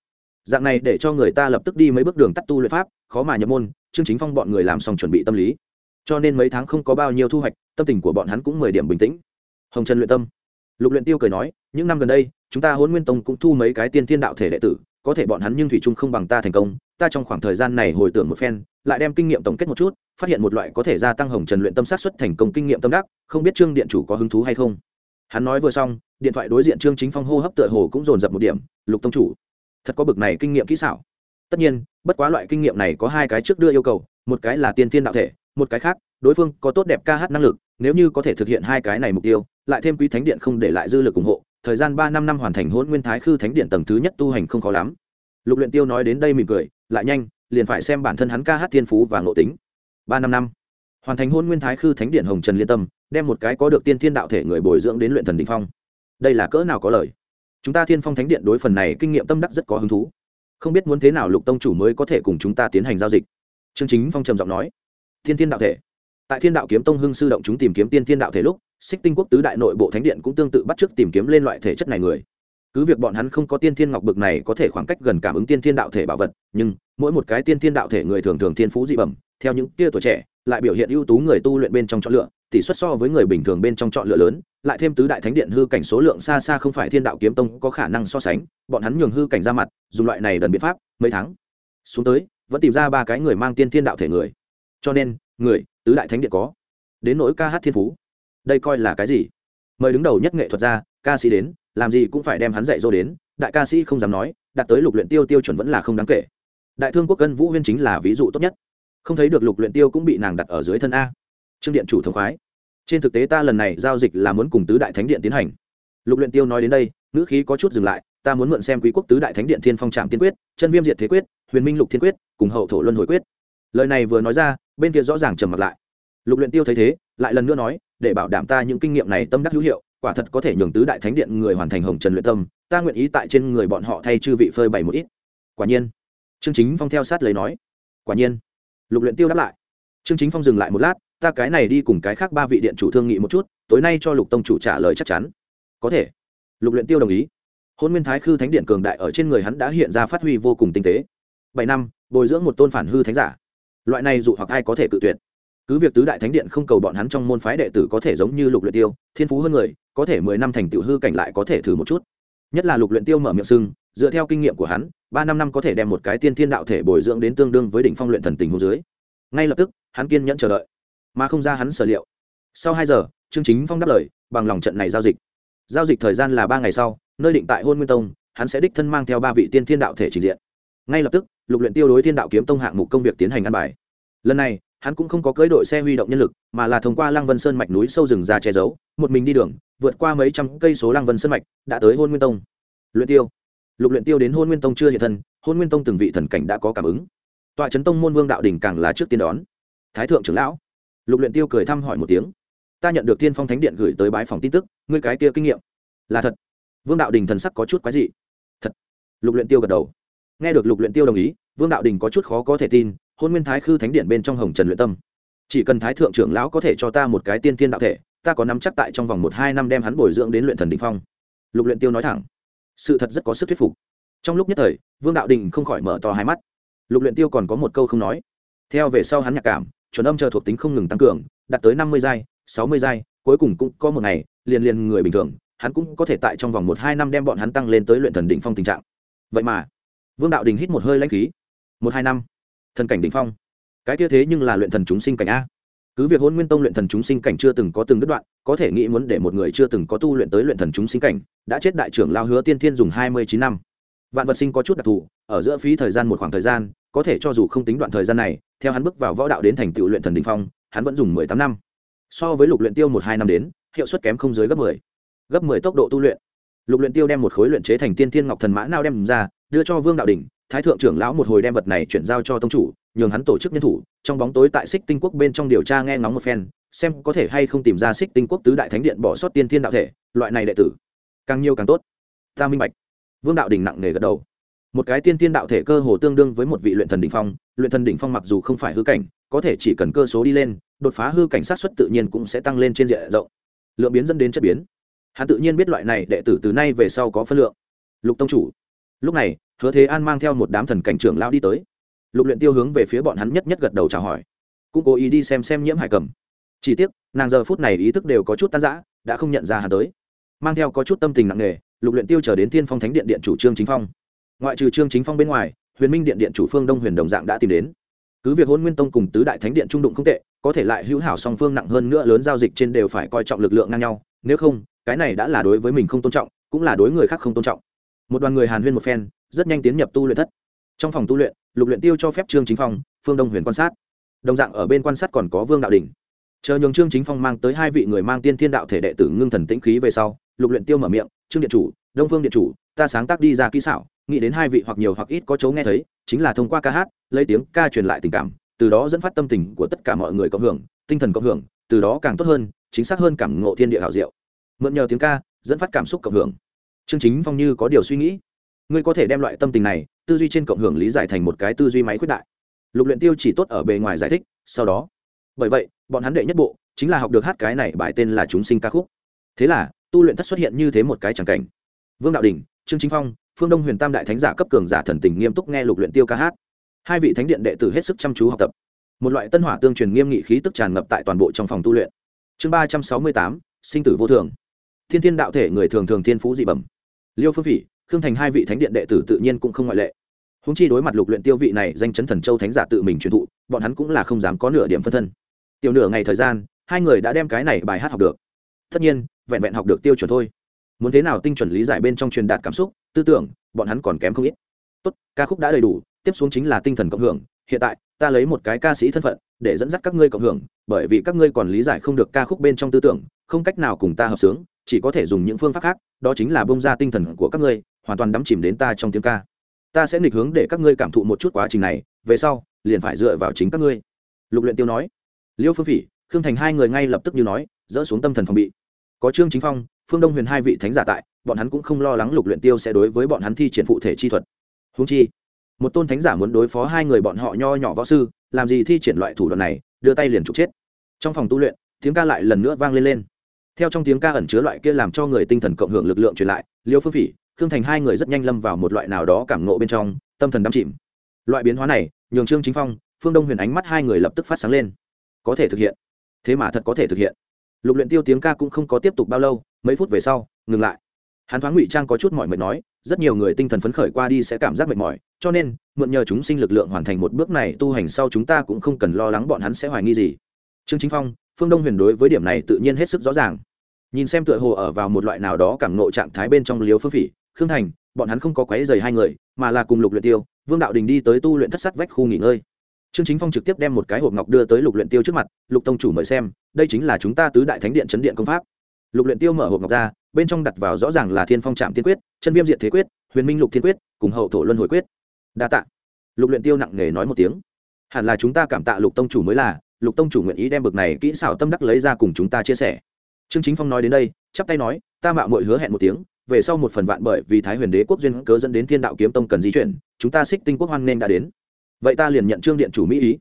Speaker 1: Dạng này để cho người ta lập tức đi mấy bước đường tắt tu luyện pháp, khó mà nhập môn chương chính phong bọn người làm xong chuẩn bị tâm lý. Cho nên mấy tháng không có bao nhiêu thu hoạch, tâm tình của bọn hắn cũng mười điểm bình tĩnh. Hồng trần luyện tâm lục luyện tiêu cười nói, những năm gần đây, chúng ta hôn nguyên tông cũng thu mấy cái tiên thiên đạo thể đệ tử, có thể bọn hắn nhưng thủy chung không bằng ta thành công, ta trong khoảng thời gian này hồi tưởng một phen, lại đem kinh nghiệm tổng kết một chút, phát hiện một loại có thể gia tăng hồng trần luyện tâm sát xuất thành công kinh nghiệm tâm đắc, không biết trương điện chủ có hứng thú hay không? Hắn nói vừa xong, điện thoại đối diện trương chính phong hô hấp tựa hồ cũng dồn dập một điểm, lục tông chủ, thật có bực này kinh nghiệm kỹ xảo. Tất nhiên, bất quá loại kinh nghiệm này có hai cái trước đưa yêu cầu, một cái là tiên thiên đạo thể, một cái khác, đối phương có tốt đẹp ca hát năng lực, nếu như có thể thực hiện hai cái này mục tiêu lại thêm quý thánh điện không để lại dư lực ủng hộ, thời gian ba năm năm hoàn thành hôn nguyên thái khư thánh điện tầng thứ nhất tu hành không khó lắm. Lục luyện tiêu nói đến đây mỉm cười, lại nhanh, liền phải xem bản thân hắn ca hát thiên phú và ngộ tính. Ba năm năm, hoàn thành hôn nguyên thái khư thánh điện hồng trần liên tâm, đem một cái có được tiên thiên đạo thể người bồi dưỡng đến luyện thần đỉnh phong. Đây là cỡ nào có lời? Chúng ta thiên phong thánh điện đối phần này kinh nghiệm tâm đắc rất có hứng thú. Không biết muốn thế nào lục tông chủ mới có thể cùng chúng ta tiến hành giao dịch? Trương chính phong trầm giọng nói. Thiên thiên đạo thể. Tại thiên đạo kiếm tông hưng sư động chúng tìm kiếm tiên thiên đạo thể lúc xích tinh quốc tứ đại nội bộ thánh điện cũng tương tự bắt chước tìm kiếm lên loại thể chất này người. Cứ việc bọn hắn không có tiên thiên ngọc bực này có thể khoảng cách gần cảm ứng tiên thiên đạo thể bảo vật, nhưng mỗi một cái tiên thiên đạo thể người thường thường thiên phú dị bẩm, theo những kia tuổi trẻ, lại biểu hiện ưu tú người tu luyện bên trong chọn lựa, tỷ suất so với người bình thường bên trong chọn lựa lớn, lại thêm tứ đại thánh điện hư cảnh số lượng xa xa không phải thiên đạo kiếm tông có khả năng so sánh, bọn hắn nhường hư cảnh ra mặt, dùng loại này đần biện pháp, mấy tháng xuống tới, vẫn tìm ra ba cái người mang tiên thiên đạo thể người. Cho nên, người, tứ đại thánh điện có, đến nỗi ca hát thiên phú đây coi là cái gì? Mời đứng đầu nhất nghệ thuật gia, ca sĩ đến, làm gì cũng phải đem hắn dạy dỗ đến, đại ca sĩ không dám nói, đạt tới lục luyện tiêu tiêu chuẩn vẫn là không đáng kể. Đại thương quốc cân vũ huyên chính là ví dụ tốt nhất. Không thấy được lục luyện tiêu cũng bị nàng đặt ở dưới thân a. Trương điện chủ thống khoái. Trên thực tế ta lần này giao dịch là muốn cùng tứ đại thánh điện tiến hành. Lục luyện tiêu nói đến đây, ngữ khí có chút dừng lại, ta muốn mượn xem quý quốc tứ đại thánh điện thiên phong trạm tiên quyết, chân viêm diệt thế quyết, huyền minh lục thiên quyết, cùng hậu thổ luân hồi quyết. Lời này vừa nói ra, bên kia rõ ràng trầm mặt lại. Lục luyện tiêu thấy thế lại lần nữa nói, để bảo đảm ta những kinh nghiệm này tâm đắc hữu hiệu, quả thật có thể nhường tứ đại thánh điện người hoàn thành hồng trần luyện tâm, ta nguyện ý tại trên người bọn họ thay chư vị phơi bày một ít. Quả nhiên, trương chính phong theo sát lấy nói. Quả nhiên, lục luyện tiêu đáp lại. Trương chính phong dừng lại một lát, ta cái này đi cùng cái khác ba vị điện chủ thương nghị một chút, tối nay cho lục tông chủ trả lời chắc chắn. Có thể. Lục luyện tiêu đồng ý. Hôn nguyên thái khư thánh điện cường đại ở trên người hắn đã hiện ra phát huy vô cùng tinh tế. Bảy năm, bồi dưỡng một tôn phản hư thánh giả. Loại này dụ hoặc ai có thể cự tuyệt? Cứ việc tứ đại thánh điện không cầu bọn hắn trong môn phái đệ tử có thể giống như lục luyện tiêu, thiên phú hơn người, có thể mười năm thành tựu hư cảnh lại có thể thử một chút. Nhất là lục luyện tiêu mở miệng sưng, dựa theo kinh nghiệm của hắn, ba năm năm có thể đem một cái tiên thiên đạo thể bồi dưỡng đến tương đương với đỉnh phong luyện thần tình hồ dưới. Ngay lập tức, hắn kiên nhẫn chờ đợi, mà không ra hắn sở liệu. Sau hai giờ, trương chính phong đáp lời, bằng lòng trận này giao dịch. Giao dịch thời gian là ba ngày sau, nơi định tại hôn nguyên tông, hắn sẽ đích thân mang theo ba vị tiên thiên đạo thể trình diện. Ngay lập tức, lục luyện tiêu đối thiên đạo kiếm tông hạng mục công việc tiến hành ăn bài. Lần này hắn cũng không có cưỡi đội xe huy động nhân lực, mà là thông qua lăng vân sơn mạch núi sâu rừng ra che giấu, một mình đi đường, vượt qua mấy trăm cây số lăng vân sơn mạch, đã tới hôn nguyên tông. Luyện tiêu. Lục luyện tiêu đến hôn nguyên tông chưa hiện thân, hôn nguyên tông từng vị thần cảnh đã có cảm ứng. Tọa Trấn tông môn vương đạo đỉnh càng là trước tiên đón. Thái thượng trưởng lão. Lục luyện tiêu cười thăm hỏi một tiếng. Ta nhận được thiên phong thánh điện gửi tới bái phòng tin tức, ngươi cái kia kinh nghiệm. Là thật. Vương đạo đình thần sắc có chút quái dị. Thật. Lục luyện tiêu gật đầu. Nghe được lục luyện tiêu đồng ý, vương đạo đình có chút khó có thể tin hôn nguyên thái khư thánh điện bên trong hồng trần luyện tâm. Chỉ cần thái thượng trưởng lão có thể cho ta một cái tiên thiên đạo thể, ta có nắm chắc tại trong vòng một hai năm đem hắn bồi dưỡng đến luyện thần đỉnh phong. Lục luyện tiêu nói thẳng. Sự thật rất có sức thuyết phục. Trong lúc nhất thời, vương đạo đình không khỏi mở to hai mắt. Lục luyện tiêu còn có một câu không nói. Theo về sau hắn nhạc cảm, chuẩn âm chờ thuộc tính không ngừng tăng cường, đạt tới năm mươi giai, sáu mươi giai, cuối cùng cũng có một ngày, liền liền người bình thường, hắn cũng có thể tại trong vòng một hai năm đem bọn hắn tăng lên tới luyện thần đỉnh phong tình trạng. Vậy mà, vương đạo đình hít một hơi lãnh khí. Một hai năm thần cảnh đỉnh phong. Cái kia thế nhưng là luyện thần chúng sinh cảnh a. Cứ việc hôn nguyên tông luyện thần chúng sinh cảnh chưa từng có từng đứt đoạn, có thể nghĩ muốn để một người chưa từng có tu luyện tới luyện thần chúng sinh cảnh, đã chết đại trưởng lao hứa tiên thiên dùng hai mươi chín năm. Vạn vật sinh có chút đặc thù, ở giữa phí thời gian một khoảng thời gian, có thể cho dù không tính đoạn thời gian này, theo hắn bước vào võ đạo đến thành tựu luyện thần đình phong, hắn vẫn dùng mười tám năm. So với lục luyện tiêu một hai năm đến, hiệu suất kém không dưới gấp mười. Gấp mười tốc độ tu luyện. Lục luyện tiêu đem một khối luyện chế thành tiên thiên ngọc thần mã nào đem ra, đưa cho vương đạo đỉnh thái thượng trưởng lão một hồi đem vật này chuyển giao cho tông chủ, nhường hắn tổ chức nhân thủ, trong bóng tối tại xích tinh quốc bên trong điều tra nghe ngóng một phen, xem có thể hay không tìm ra xích tinh quốc tứ đại thánh điện bỏ sót tiên thiên đạo thể, loại này đệ tử. Càng nhiều càng tốt. Ta minh bạch. Vương đạo đình nặng nề gật đầu. Một cái tiên thiên đạo thể cơ hồ tương đương với một vị luyện thần đỉnh phong, luyện thần đỉnh phong mặc dù không phải hư cảnh, có thể chỉ cần cơ số đi lên, đột phá hư cảnh sát xuất tự nhiên cũng sẽ tăng lên trên diện rộng. Lượng biến dẫn đến chất biến. Hắn tự nhiên biết loại này đệ tử từ nay về sau có phân lượng. Lục tông chủ. Lúc này hứa thế an mang theo một đám thần cảnh trưởng lao đi tới. Lục luyện tiêu hướng về phía bọn hắn nhất nhất gật đầu chào hỏi. Cũng cố ý đi xem xem nhiễm hải cầm. Chỉ tiếc, nàng giờ phút này ý thức đều có chút tan rã, đã không nhận ra hắn tới. Mang theo có chút tâm tình nặng nề, lục luyện tiêu trở đến thiên phong thánh điện điện chủ trương chính phong. Ngoại trừ trương chính phong bên ngoài, huyền minh điện điện chủ phương đông huyền đồng dạng đã tìm đến. Cứ việc hôn nguyên tông cùng tứ đại thánh điện trung đụng không tệ, có thể lại hữu hảo song phương nặng hơn nữa lớn giao dịch trên đều phải coi trọng lực lượng ngang nhau. Nếu không, cái này đã là đối với mình không tôn trọng, cũng là đối người khác không tôn trọng một đoàn người hàn huyên một phen, rất nhanh tiến nhập tu luyện thất. Trong phòng tu luyện, lục luyện tiêu cho phép trương chính phong, phương đông huyền quan sát. Đồng dạng ở bên quan sát còn có vương đạo đỉnh. Chờ nhường trương chính phong mang tới hai vị người mang tiên thiên đạo thể đệ tử ngưng thần tĩnh khí về sau, lục luyện tiêu mở miệng, trương điện chủ, đông phương điện chủ, ta sáng tác đi ra kỹ xảo, nghĩ đến hai vị hoặc nhiều hoặc ít có chấu nghe thấy, chính là thông qua ca hát, lấy tiếng ca truyền lại tình cảm, từ đó dẫn phát tâm tình của tất cả mọi người cộng hưởng, tinh thần cộng hưởng, từ đó càng tốt hơn, chính xác hơn cảm ngộ thiên địa hảo diệu. Mượn nhờ tiếng ca, dẫn phát cảm xúc cộng hưởng chương chính phong như có điều suy nghĩ. Ngươi có thể đem loại tâm tình này, tư duy trên cộng hưởng lý giải thành một cái tư duy máy khuyết đại. Lục luyện tiêu chỉ tốt ở bề ngoài giải thích, sau đó. Bởi vậy, bọn hắn đệ nhất bộ, chính là học được hát cái này bài tên là chúng sinh ca khúc. Thế là, tu luyện thất xuất hiện như thế một cái chẳng cảnh. Vương đạo đình, trương chính phong, phương đông huyền tam đại thánh giả cấp cường giả thần tình nghiêm túc nghe lục luyện tiêu ca hát. Hai vị thánh điện đệ tử hết sức chăm chú học tập. Một loại tân hỏa tương truyền nghiêm nghị khí tức tràn ngập tại toàn bộ trong phòng tu luyện. Chương ba trăm sáu mươi tám, sinh tử vô thường. Thiên thiên đạo thể người thường thường thiên phú dị bẩm liêu phương phỉ, khương thành hai vị thánh điện đệ tử tự nhiên cũng không ngoại lệ. Húng chi đối mặt lục luyện tiêu vị này danh chấn thần châu thánh giả tự mình truyền thụ, bọn hắn cũng là không dám có nửa điểm phân thân. Tiểu nửa ngày thời gian, hai người đã đem cái này bài hát học được. Tất nhiên, vẹn vẹn học được tiêu chuẩn thôi. Muốn thế nào tinh chuẩn lý giải bên trong truyền đạt cảm xúc, tư tưởng, bọn hắn còn kém không ít. Tốt, ca khúc đã đầy đủ, tiếp xuống chính là tinh thần cộng hưởng. Hiện tại, ta lấy một cái ca sĩ thân phận, để dẫn dắt các ngươi cộng hưởng, bởi vì các ngươi còn lý giải không được ca khúc bên trong tư tưởng, không cách nào cùng ta hợp sướng, chỉ có thể dùng những phương pháp khác đó chính là bông ra tinh thần của các ngươi, hoàn toàn đắm chìm đến ta trong tiếng ca. Ta sẽ nghịch hướng để các ngươi cảm thụ một chút quá trình này, về sau, liền phải dựa vào chính các ngươi. Lục luyện tiêu nói. Liêu phương phỉ, khương thành hai người ngay lập tức như nói, dỡ xuống tâm thần phòng bị. Có trương chính phong, phương đông huyền hai vị thánh giả tại, bọn hắn cũng không lo lắng lục luyện tiêu sẽ đối với bọn hắn thi triển phụ thể chi thuật. Huống chi, một tôn thánh giả muốn đối phó hai người bọn họ nho nhỏ võ sư, làm gì thi triển loại thủ đoạn này, đưa tay liền trục chết. Trong phòng tu luyện, tiếng ca lại lần nữa vang lên lên theo trong tiếng ca ẩn chứa loại kia làm cho người tinh thần cộng hưởng lực lượng truyền lại, liêu phương phỉ, khương thành hai người rất nhanh lâm vào một loại nào đó cảm nộ bên trong, tâm thần đắm chìm. Loại biến hóa này, nhường trương chính phong, phương đông huyền ánh mắt hai người lập tức phát sáng lên. Có thể thực hiện. Thế mà thật có thể thực hiện. Lục luyện tiêu tiếng ca cũng không có tiếp tục bao lâu, mấy phút về sau, ngừng lại. Hắn thoáng ngụy trang có chút mỏi mệt nói, rất nhiều người tinh thần phấn khởi qua đi sẽ cảm giác mệt mỏi, cho nên, mượn nhờ chúng sinh lực lượng hoàn thành một bước này tu hành sau chúng ta cũng không cần lo lắng bọn hắn sẽ hoài nghi gì. Trương chính phong, phương đông huyền đối với điểm này tự nhiên hết sức rõ ràng nhìn xem tựa hồ ở vào một loại nào đó cảm nộ trạng thái bên trong liếu phương phỉ, khương thành, bọn hắn không có quấy dày hai người, mà là cùng lục luyện tiêu, vương đạo đình đi tới tu luyện thất sắt vách khu nghỉ ngơi. Trương chính phong trực tiếp đem một cái hộp ngọc đưa tới lục luyện tiêu trước mặt, lục tông chủ mời xem, đây chính là chúng ta tứ đại thánh điện chấn điện công pháp. Lục luyện tiêu mở hộp ngọc ra, bên trong đặt vào rõ ràng là thiên phong trạm tiên quyết, chân viêm diệt thế quyết, huyền minh lục thiên quyết, cùng hậu thổ luân hồi quyết. Đa tạ. Lục luyện tiêu nặng nề nói một tiếng. Hẳn là chúng ta cảm tạ lục tông chủ mới là, lục tông chủ nguyện ý đem bực này kỹ xảo tâm đắc lấy ra cùng chúng ta chia sẻ trương chính phong nói đến đây, chắp tay nói, ta mạo muội hứa hẹn một tiếng, về sau một phần vạn bởi vì thái huyền đế quốc duyên cớ dẫn đến thiên đạo kiếm tông cần di chuyển, chúng ta xích tinh quốc hoan nên đã đến. Vậy ta liền nhận trương điện chủ mỹ ý.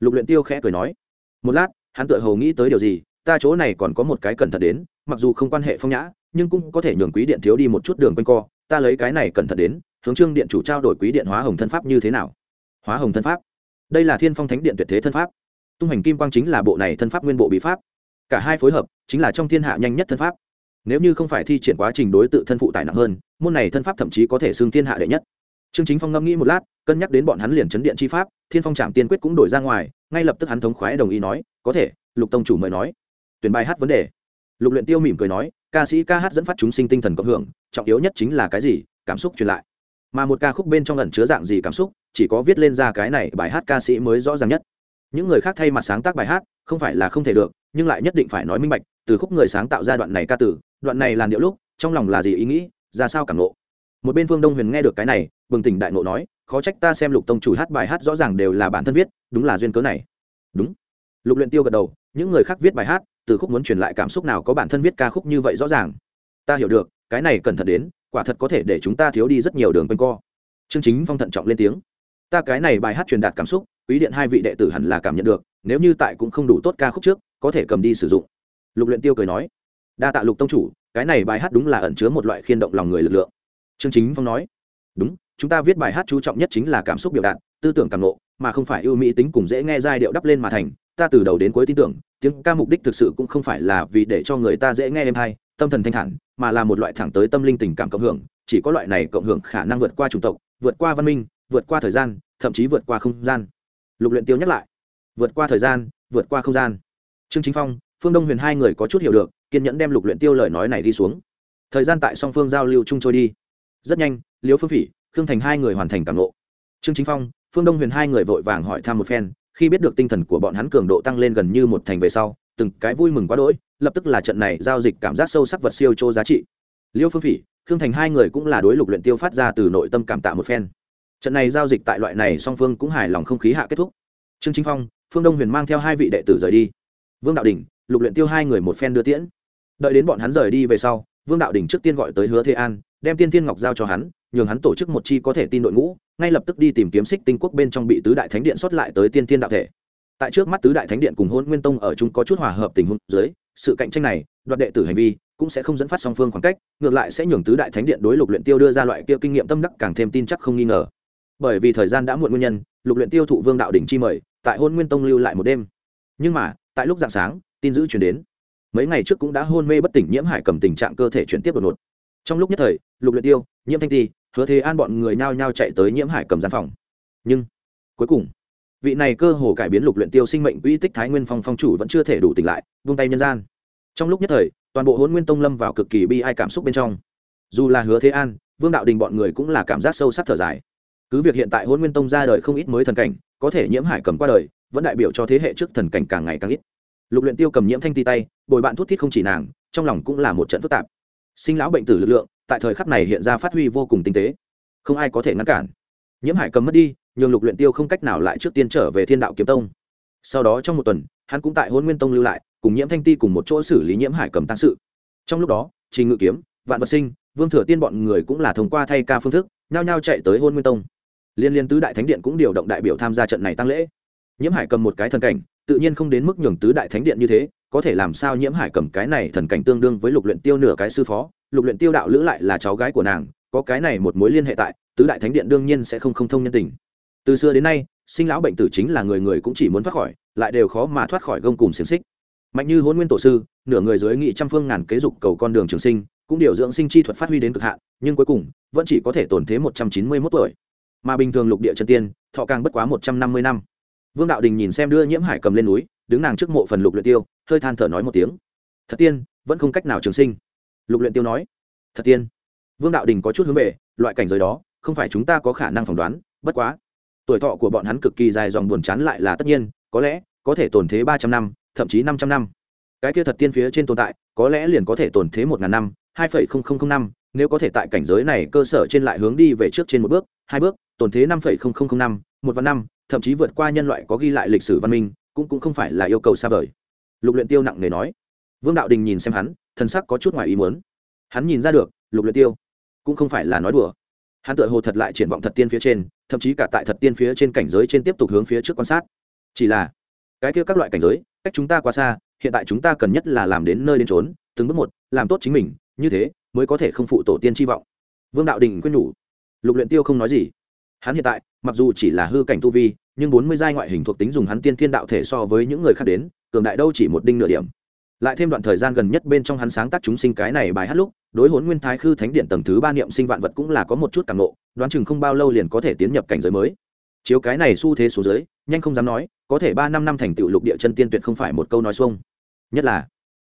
Speaker 1: Lục luyện tiêu khẽ cười nói, một lát, hắn tựa hồ nghĩ tới điều gì, ta chỗ này còn có một cái cẩn thận đến, mặc dù không quan hệ phong nhã, nhưng cũng có thể nhường quý điện thiếu đi một chút đường quanh co, ta lấy cái này cẩn thận đến, hướng trương điện chủ trao đổi quý điện hóa hồng thân pháp như thế nào. Hóa hồng thân pháp. Đây là thiên phong thánh điện tuyệt thế thân pháp. Tung hành kim quang chính là bộ này thân pháp nguyên bộ bí pháp cả hai phối hợp, chính là trong thiên hạ nhanh nhất thân pháp. Nếu như không phải thi triển quá trình đối tự thân phụ tải nặng hơn, môn này thân pháp thậm chí có thể xưng thiên hạ đệ nhất. Trương chính phong ngâm nghĩ một lát, cân nhắc đến bọn hắn liền chấn điện chi pháp, thiên phong trạm tiên quyết cũng đổi ra ngoài, ngay lập tức hắn thống khoái đồng ý nói, có thể, lục tông chủ mời nói. Tuyển bài hát vấn đề. Lục luyện tiêu mỉm cười nói, ca sĩ ca hát dẫn phát chúng sinh tinh thần cộng hưởng, trọng yếu nhất chính là cái gì? Cảm xúc truyền lại. Mà một ca khúc bên trong ẩn chứa dạng gì cảm xúc, chỉ có viết lên ra cái này bài hát ca sĩ mới rõ ràng nhất. Những người khác thay mặt sáng tác bài hát, không phải là không thể được nhưng lại nhất định phải nói minh bạch, từ khúc người sáng tạo ra đoạn này ca tử đoạn này là điệu lúc, trong lòng là gì ý nghĩ, ra sao cảm nộ một bên phương đông huyền nghe được cái này, bừng tỉnh đại nộ nói, khó trách ta xem lục tông chủ hát bài hát rõ ràng đều là bản thân viết, đúng là duyên cớ này. Đúng. Lục luyện tiêu gật đầu, những người khác viết bài hát, từ khúc muốn truyền lại cảm xúc nào có bản thân viết ca khúc như vậy rõ ràng. Ta hiểu được, cái này cẩn thận đến, quả thật có thể để chúng ta thiếu đi rất nhiều đường quanh co. Chương chính phong thận trọng lên tiếng. Ta cái này bài hát truyền đạt cảm xúc, quý điện hai vị đệ tử hẳn là cảm nhận được, nếu như tại cũng không đủ tốt ca khúc trước có thể cầm đi sử dụng. Lục luyện tiêu cười nói, đa tạ lục tông chủ, cái này bài hát đúng là ẩn chứa một loại khiên động lòng người lực lượng. Trương chính phong nói, đúng, chúng ta viết bài hát chú trọng nhất chính là cảm xúc biểu đạt, tư tưởng cảm ngộ, mà không phải ưu mỹ tính cùng dễ nghe giai điệu đắp lên mà thành. Ta từ đầu đến cuối tin tưởng, tiếng ca mục đích thực sự cũng không phải là vì để cho người ta dễ nghe êm hay, tâm thần thanh thản, mà là một loại thẳng tới tâm linh tình cảm cộng hưởng. Chỉ có loại này cộng hưởng khả năng vượt qua chủng tộc, vượt qua văn minh, vượt qua thời gian, thậm chí vượt qua không gian. Lục luyện tiêu nhắc lại, vượt qua thời gian, vượt qua không gian trương chính phong, phương đông huyền hai người có chút hiểu được, kiên nhẫn đem lục luyện tiêu lời nói này đi xuống. Thời gian tại song phương giao lưu chung trôi đi. Rất nhanh, liễu phương phỉ, khương thành hai người hoàn thành cảm ngộ. Trương chính phong, phương đông huyền hai người vội vàng hỏi thăm một phen, khi biết được tinh thần của bọn hắn cường độ tăng lên gần như một thành về sau, từng cái vui mừng quá đỗi, lập tức là trận này giao dịch cảm giác sâu sắc vật siêu chô giá trị. Liễu phương phỉ, khương thành hai người cũng là đối lục luyện tiêu phát ra từ nội tâm cảm tạ một phen. Trận này giao dịch tại loại này song phương cũng hài lòng không khí hạ kết thúc. Trương chính phong, phương đông huyền mang theo hai vị đệ tử rời đi vương đạo đình, lục luyện tiêu hai người một phen đưa tiễn. Đợi đến bọn hắn rời đi về sau, vương đạo đình trước tiên gọi tới hứa thế an, đem tiên thiên ngọc giao cho hắn, nhường hắn tổ chức một chi có thể tin đội ngũ, ngay lập tức đi tìm kiếm xích tinh quốc bên trong bị tứ đại thánh điện xuất lại tới tiên thiên đạo thể. Tại trước mắt tứ đại thánh điện cùng hôn nguyên tông ở chung có chút hòa hợp tình huống dưới, sự cạnh tranh này, đoạt đệ tử hành vi, cũng sẽ không dẫn phát song phương khoảng cách, ngược lại sẽ nhường tứ đại thánh điện đối lục luyện tiêu đưa ra loại kia kinh nghiệm tâm đắc càng thêm tin chắc không nghi ngờ. Bởi vì thời gian đã muộn nguyên nhân, lục luyện tiêu thụ vương đạo đỉnh chi mời, tại hôn nguyên tông lưu lại một đêm. Nhưng mà tại lúc dạng sáng, tin dữ truyền đến. Mấy ngày trước cũng đã hôn mê bất tỉnh nhiễm hải cầm tình trạng cơ thể chuyển tiếp đột ngột. Trong lúc nhất thời, lục luyện tiêu, nhiễm thanh ti, hứa thế an bọn người nhao nhao chạy tới nhiễm hải cầm gian phòng. Nhưng, cuối cùng, vị này cơ hồ cải biến lục luyện tiêu sinh mệnh uy tích thái nguyên phong phong chủ vẫn chưa thể đủ tỉnh lại buông tay nhân gian. Trong lúc nhất thời, toàn bộ hôn nguyên tông lâm vào cực kỳ bi ai cảm xúc bên trong. Dù là hứa thế an, vương đạo đình bọn người cũng là cảm giác sâu sắc thở dài. Cứ việc hiện tại hôn nguyên tông ra đời không ít mới thần cảnh, có thể nhiễm hải cầm qua đời vẫn đại biểu cho thế hệ trước thần cảnh càng ngày càng ít. Lục luyện tiêu cầm nhiễm thanh ti tay, bồi bạn thuốc thiết không chỉ nàng, trong lòng cũng là một trận phức tạp. Sinh lão bệnh tử lực lượng, tại thời khắc này hiện ra phát huy vô cùng tinh tế. Không ai có thể ngăn cản. Nhiễm hải cầm mất đi nhưng lục luyện tiêu không cách nào lại trước tiên trở về thiên đạo kiếm tông. Sau đó trong một tuần, hắn cũng tại hôn nguyên tông lưu lại, cùng nhiễm thanh ti cùng một chỗ xử lý nhiễm hải cầm tăng sự. Trong lúc đó, trình ngự kiếm, vạn vật sinh, vương thừa tiên bọn người cũng là thông qua thay ca phương thức, nhao nhao chạy tới hôn nguyên tông. Liên liên tứ đại thánh điện cũng điều động đại biểu tham gia trận này tăng lễ nhiễm hải cầm một cái thần cảnh, tự nhiên không đến mức nhường tứ đại thánh điện như thế, có thể làm sao nhiễm hải cầm cái này thần cảnh tương đương với lục luyện tiêu nửa cái sư phó, lục luyện tiêu đạo lữ lại là cháu gái của nàng, có cái này một mối liên hệ tại, tứ đại thánh điện đương nhiên sẽ không không thông nhân tình. Từ xưa đến nay, sinh lão bệnh tử chính là người người cũng chỉ muốn thoát khỏi, lại đều khó mà thoát khỏi gông cùng xiềng xích. Mạnh như hôn nguyên tổ sư, nửa người dưới nghị trăm phương ngàn kế dục cầu con đường trường sinh, cũng điều dưỡng sinh chi thuật phát huy đến cực hạn, nhưng cuối cùng, vẫn chỉ có thể tồn thế một trăm chín mươi mốt tuổi. Mà bình thường lục địa chân tiên, thọ càng bất quá một trăm năm mươi năm vương đạo đình nhìn xem đưa nhiễm hải cầm lên núi, đứng nàng trước mộ phần lục luyện tiêu, hơi than thở nói một tiếng. Thật tiên, vẫn không cách nào trường sinh. Lục luyện tiêu nói. Thật tiên. Vương đạo đình có chút hướng về, loại cảnh giới đó, không phải chúng ta có khả năng phỏng đoán, bất quá. Tuổi thọ của bọn hắn cực kỳ dài dòng buồn chán lại là tất nhiên, có lẽ, có thể tồn thế ba trăm năm, thậm chí năm trăm năm. Cái kia thật tiên phía trên tồn tại, có lẽ liền có thể tồn thế một ngàn năm, hai phẩy không không không năm, nếu có thể tại cảnh giới này cơ sở trên lại hướng đi về trước trên một bước, hai bước, tồn thế năm phẩy không không không năm một vạn năm, thậm chí vượt qua nhân loại có ghi lại lịch sử văn minh, cũng cũng không phải là yêu cầu xa vời. Lục luyện tiêu nặng nề nói. Vương đạo đình nhìn xem hắn, thần sắc có chút ngoài ý muốn. Hắn nhìn ra được, lục luyện tiêu cũng không phải là nói đùa. Hắn tựa hồ thật lại triển vọng thật tiên phía trên, thậm chí cả tại thật tiên phía trên cảnh giới trên tiếp tục hướng phía trước quan sát. Chỉ là, cái kia các loại cảnh giới, cách chúng ta quá xa, hiện tại chúng ta cần nhất là làm đến nơi đến trốn từng bước một, làm tốt chính mình, như thế mới có thể không phụ tổ tiên chi vọng. Vương đạo đình quyết nhủ. Lục luyện tiêu không nói gì hắn hiện tại, mặc dù chỉ là hư cảnh tu vi, nhưng bốn mươi giai ngoại hình thuộc tính dùng hắn tiên thiên đạo thể so với những người khác đến, cường đại đâu chỉ một đinh nửa điểm. Lại thêm đoạn thời gian gần nhất bên trong hắn sáng tác chúng sinh cái này bài hát lúc, đối hốn nguyên thái khư thánh điện tầng thứ ba niệm sinh vạn vật cũng là có một chút cảm nộ đoán chừng không bao lâu liền có thể tiến nhập cảnh giới mới. Chiếu cái này xu thế số giới nhanh không dám nói, có thể ba năm năm thành tựu lục địa chân tiên tuyệt không phải một câu nói xuông. Nhất là,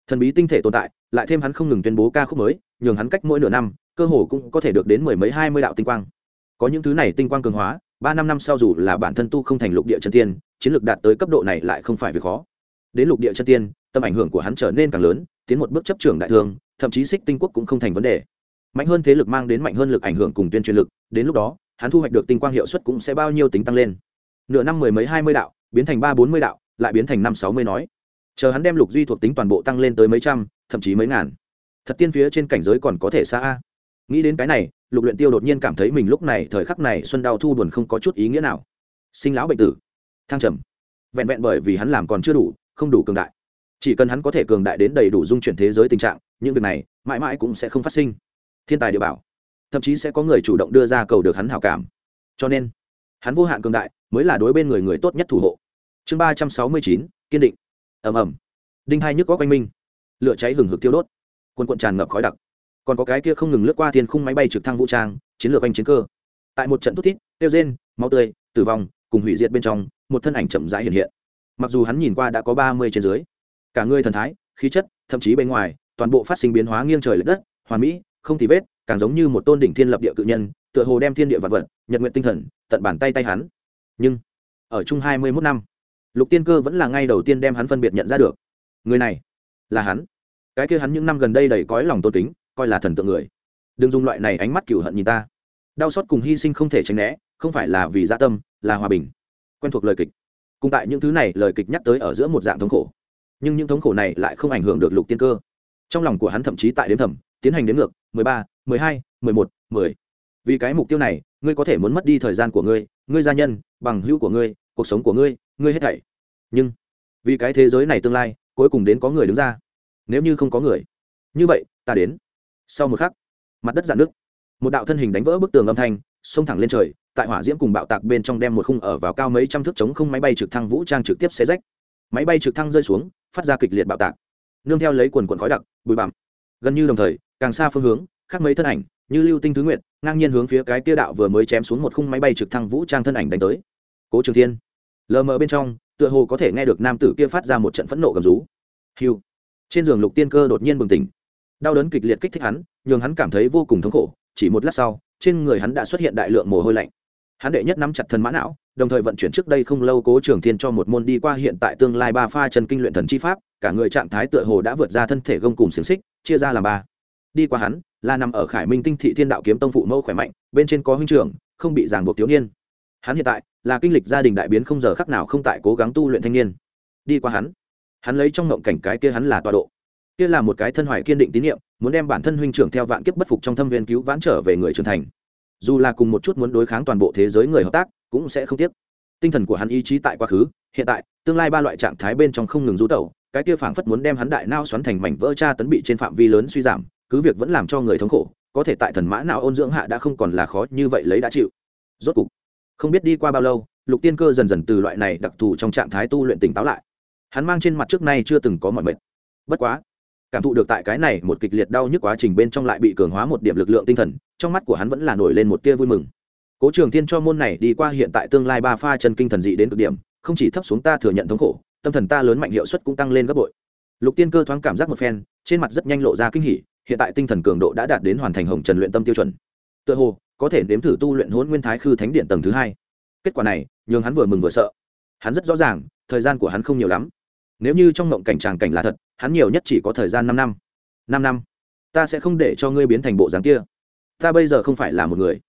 Speaker 1: thần bí tinh thể tồn tại, lại thêm hắn không ngừng tuyên bố ca khúc mới, nhường hắn cách mỗi nửa năm, cơ hồ cũng có thể được đến mười mấy hai mươi đạo tinh quang có những thứ này tinh quang cường hóa, ba năm năm sau dù là bản thân tu không thành lục địa chân tiên, chiến lược đạt tới cấp độ này lại không phải việc khó. Đến lục địa chân tiên, tâm ảnh hưởng của hắn trở nên càng lớn, tiến một bước chấp trưởng đại thương, thậm chí xích tinh quốc cũng không thành vấn đề. Mạnh hơn thế lực mang đến mạnh hơn lực ảnh hưởng cùng tuyên truyền lực, đến lúc đó, hắn thu hoạch được tinh quang hiệu suất cũng sẽ bao nhiêu tính tăng lên. Nửa năm mười mấy hai mươi đạo, biến thành ba bốn mươi đạo, lại biến thành năm sáu mươi nói. Chờ hắn đem lục duy thuộc tính toàn bộ tăng lên tới mấy trăm, thậm chí mấy ngàn. Thật tiên phía trên cảnh giới còn có thể xa a nghĩ đến cái này, lục luyện tiêu đột nhiên cảm thấy mình lúc này, thời khắc này, xuân đau thu buồn không có chút ý nghĩa nào. Sinh lão bệnh tử. Thăng trầm. Vẹn vẹn bởi vì hắn làm còn chưa đủ, không đủ cường đại. Chỉ cần hắn có thể cường đại đến đầy đủ dung chuyển thế giới tình trạng, những việc này, mãi mãi cũng sẽ không phát sinh. Thiên tài địa bảo. Thậm chí sẽ có người chủ động đưa ra cầu được hắn hảo cảm. Cho nên, hắn vô hạn cường đại, mới là đối bên người người tốt nhất thủ hộ. Chương ba trăm sáu mươi chín, kiên định. Ầm ầm. Đinh hai nhức có quanh minh lửa cháy hừng hực tiêu đốt. Quân quận tràn ngập khói đặc còn có cái kia không ngừng lướt qua thiên khung máy bay trực thăng vũ trang, chiến lược anh chiến cơ. Tại một trận thút thít, tiêu rên máu tươi, tử vong, cùng hủy diệt bên trong, một thân ảnh chậm rãi hiện hiện. Mặc dù hắn nhìn qua đã có ba mươi trên dưới, cả người thần thái, khí chất, thậm chí bên ngoài, toàn bộ phát sinh biến hóa nghiêng trời l ệ đất, hoàn mỹ, không thì vết, càng giống như một tôn đỉnh thiên lập địa cự nhân, tựa hồ đem thiên địa vật vật, nhật nguyện tinh thần, tận bàn tay tay hắn. Nhưng, ở chung hai mươi mốt năm, lục tiên cơ vẫn là ngay đầu tiên đem hắn phân biệt nhận ra được. Người này là hắn. Cái kia hắn những năm gần đây đầy cõi lòng tôn kính coi là thần tượng người. Đừng dùng loại này ánh mắt cựu hận nhìn ta. Đau xót cùng hy sinh không thể tránh né, không phải là vì gia dạ tâm, là hòa bình. Quen thuộc lời kịch. Cùng tại những thứ này, lời kịch nhắc tới ở giữa một dạng thống khổ. Nhưng những thống khổ này lại không ảnh hưởng được lục tiên cơ. Trong lòng của hắn thậm chí tại đếm thẩm tiến hành đến ngược, mười ba, mười hai, mười một, mười. Vì cái mục tiêu này, ngươi có thể muốn mất đi thời gian của ngươi ngươi gia nhân, bằng hữu của ngươi, cuộc sống của ngươi ngươi hết thảy. Nhưng, vì cái thế giới này tương lai, cuối cùng đến có người đứng ra. Nếu như không có người, như vậy, ta đến sau một khắc, mặt đất dạn nước một đạo thân hình đánh vỡ bức tường âm thanh, xông thẳng lên trời, tại hỏa diễm cùng bạo tạc bên trong đem một khung ở vào cao mấy trăm thước chống không máy bay trực thăng vũ trang trực tiếp xé rách. Máy bay trực thăng rơi xuống, phát ra kịch liệt bạo tạc. Nương theo lấy quần quần khói đặc, bụi bặm. Gần như đồng thời, càng xa phương hướng, khác mấy thân ảnh, như lưu tinh thứ nguyện ngang nhiên hướng phía cái tia đạo vừa mới chém xuống một khung máy bay trực thăng vũ trang thân ảnh đánh tới. Cố trường thiên, lờ mờ bên trong, tựa hồ có thể nghe được nam tử kia phát ra một trận phẫn nộ gầm rú. Hiu trên giường lục tiên cơ đột nhiên bừng tỉnh đau đớn kịch liệt kích thích hắn, nhường hắn cảm thấy vô cùng thống khổ, chỉ một lát sau, trên người hắn đã xuất hiện đại lượng mồ hôi lạnh. Hắn đệ nhất nắm chặt thân mã não, đồng thời vận chuyển trước đây không lâu cố trường thiên cho một môn đi qua hiện tại tương lai ba pha chân kinh luyện thần chi pháp, cả người trạng thái tựa hồ đã vượt ra thân thể gông cùng xiềng xích, chia ra làm ba. Đi qua hắn, là nằm ở khải minh tinh thị thiên đạo kiếm tông phụ mẫu khỏe mạnh, bên trên có huynh trưởng, không bị ràng buộc thiếu niên. Hắn hiện tại, là kinh lịch gia đình đại biến không giờ khắc nào không tại cố gắng tu luyện thanh niên. Đi qua hắn hắn lấy trong ngộng cảnh cái kia hắn là tọa độ kia là một cái thân hoài kiên định tín nhiệm, muốn đem bản thân huynh trưởng theo vạn kiếp bất phục trong thâm viên cứu vãn trở về người trưởng thành. Dù là cùng một chút muốn đối kháng toàn bộ thế giới người hợp tác, cũng sẽ không tiếc. Tinh thần của hắn ý chí tại quá khứ, hiện tại, tương lai ba loại trạng thái bên trong không ngừng rú tẩu, cái kia phảng phất muốn đem hắn đại nao xoắn thành mảnh vỡ tra tấn bị trên phạm vi lớn suy giảm, cứ việc vẫn làm cho người thống khổ, có thể tại thần mã nào ôn dưỡng hạ đã không còn là khó như vậy lấy đã chịu. Rốt cục, không biết đi qua bao lâu, lục tiên cơ dần dần từ loại này đặc thù trong trạng thái tu luyện tỉnh táo lại. Hắn mang trên mặt trước nay chưa từng có mọi mệt. Bất quá cảm thụ được tại cái này một kịch liệt đau nhức quá trình bên trong lại bị cường hóa một điểm lực lượng tinh thần, trong mắt của hắn vẫn là nổi lên một tia vui mừng. Cố trường thiên cho môn này đi qua hiện tại tương lai ba pha chân kinh thần dị đến cực điểm, không chỉ thấp xuống ta thừa nhận thống khổ, tâm thần ta lớn mạnh hiệu suất cũng tăng lên gấp bội. Lục tiên cơ thoáng cảm giác một phen, trên mặt rất nhanh lộ ra kinh hỉ, hiện tại tinh thần cường độ đã đạt đến hoàn thành hồng trần luyện tâm tiêu chuẩn. Tựa hồ, có thể nếm thử tu luyện hôn nguyên thái khư thánh điện tầng thứ hai. Kết quả này, nhường hắn vừa mừng vừa sợ. Hắn rất rõ ràng, thời gian của hắn không nhiều lắm nếu như trong ngộng cảnh tràng cảnh là thật, hắn nhiều nhất chỉ có thời gian năm năm. Năm năm. Ta sẽ không để cho ngươi biến thành bộ dáng kia. Ta bây giờ không phải là một người.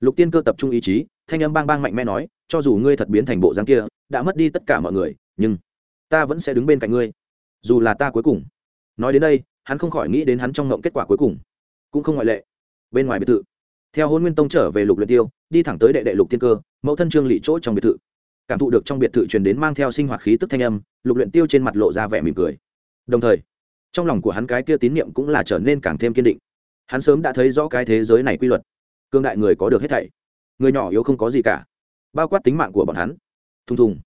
Speaker 1: Lục tiên cơ tập trung ý chí, thanh âm bang bang mạnh mẽ nói, cho dù ngươi thật biến thành bộ dáng kia, đã mất đi tất cả mọi người, nhưng ta vẫn sẽ đứng bên cạnh ngươi. Dù là ta cuối cùng. Nói đến đây, hắn không khỏi nghĩ đến hắn trong ngộng kết quả cuối cùng. Cũng không ngoại lệ. Bên ngoài biệt thự. Theo hôn nguyên tông trở về lục luyện tiêu, đi thẳng tới đệ đệ lục tiên cơ, mẫu thân trương lị chỗ trong biệt thự cảm thụ được trong biệt thự truyền đến mang theo sinh hoạt khí tức thanh âm, lục luyện tiêu trên mặt lộ ra vẻ mỉm cười. Đồng thời, trong lòng của hắn cái kia tín niệm cũng là trở nên càng thêm kiên định. Hắn sớm đã thấy rõ cái thế giới này quy luật. Cương đại người có được hết thảy. Người nhỏ yếu không có gì cả. Bao quát tính mạng của bọn hắn. Thùng thùng.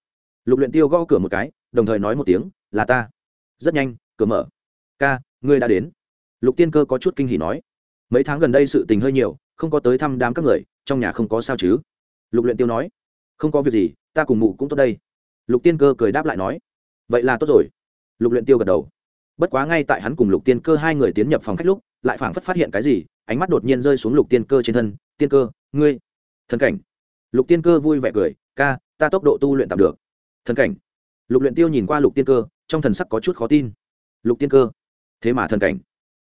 Speaker 1: Lục luyện tiêu gõ cửa một cái, đồng thời nói một tiếng, là ta. Rất nhanh, cửa mở. Ca, ngươi đã đến. Lục tiên cơ có chút kinh hỉ nói. Mấy tháng gần đây sự tình hơi nhiều, không có tới thăm đám các người, trong nhà không có sao chứ? Lục luyện tiêu nói. Không có việc gì ta cùng mụ cũng tốt đây. Lục tiên cơ cười đáp lại nói, vậy là tốt rồi. Lục luyện tiêu gật đầu. Bất quá ngay tại hắn cùng lục tiên cơ hai người tiến nhập phòng khách lúc, lại phảng phất phát hiện cái gì, ánh mắt đột nhiên rơi xuống lục tiên cơ trên thân. Tiên cơ, ngươi, thần cảnh. Lục tiên cơ vui vẻ cười, ca, ta tốc độ tu luyện tạm được. Thần cảnh? Lục luyện tiêu nhìn qua lục tiên cơ, trong thần sắc có chút khó tin. Lục tiên cơ, thế mà thần cảnh.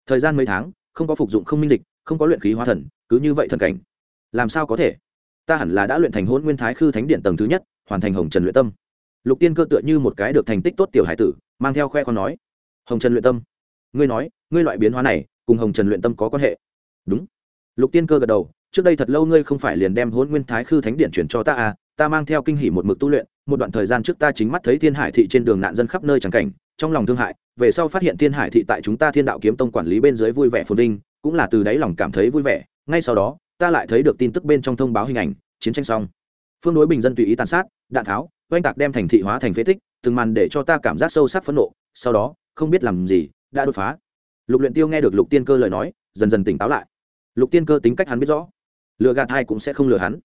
Speaker 1: Thời gian mấy tháng, không có phục dụng không minh dịch, không có luyện khí hóa thần, cứ như vậy thần cảnh. Làm sao có thể? Ta hẳn là đã luyện thành hôn nguyên thái khư thánh điện tầng thứ nhất hoàn thành hồng trần luyện tâm. Lục tiên cơ tựa như một cái được thành tích tốt tiểu hải tử, mang theo khoe con nói, hồng trần luyện tâm, ngươi nói, ngươi loại biến hóa này cùng hồng trần luyện tâm có quan hệ? Đúng. Lục tiên cơ gật đầu, trước đây thật lâu ngươi không phải liền đem hôn nguyên thái khư thánh điện chuyển cho ta à ta mang theo kinh hỉ một mực tu luyện, một đoạn thời gian trước ta chính mắt thấy thiên hải thị trên đường nạn dân khắp nơi chẳng cảnh, trong lòng thương hại, về sau phát hiện thiên hải thị tại chúng ta thiên đạo kiếm tông quản lý bên dưới vui vẻ phồn vinh, cũng là từ đáy lòng cảm thấy vui vẻ, ngay sau đó, ta lại thấy được tin tức bên trong thông báo hình ảnh, chiến tranh xong phương đối bình dân tùy ý tàn sát, đạn tháo, oanh tạc đem thành thị hóa thành phế tích, từng màn để cho ta cảm giác sâu sắc phẫn nộ, sau đó, không biết làm gì, đã đột phá. Lục luyện tiêu nghe được lục tiên cơ lời nói, dần dần tỉnh táo lại. Lục tiên cơ tính cách hắn biết rõ, lừa gạt hai cũng sẽ không lừa hắn.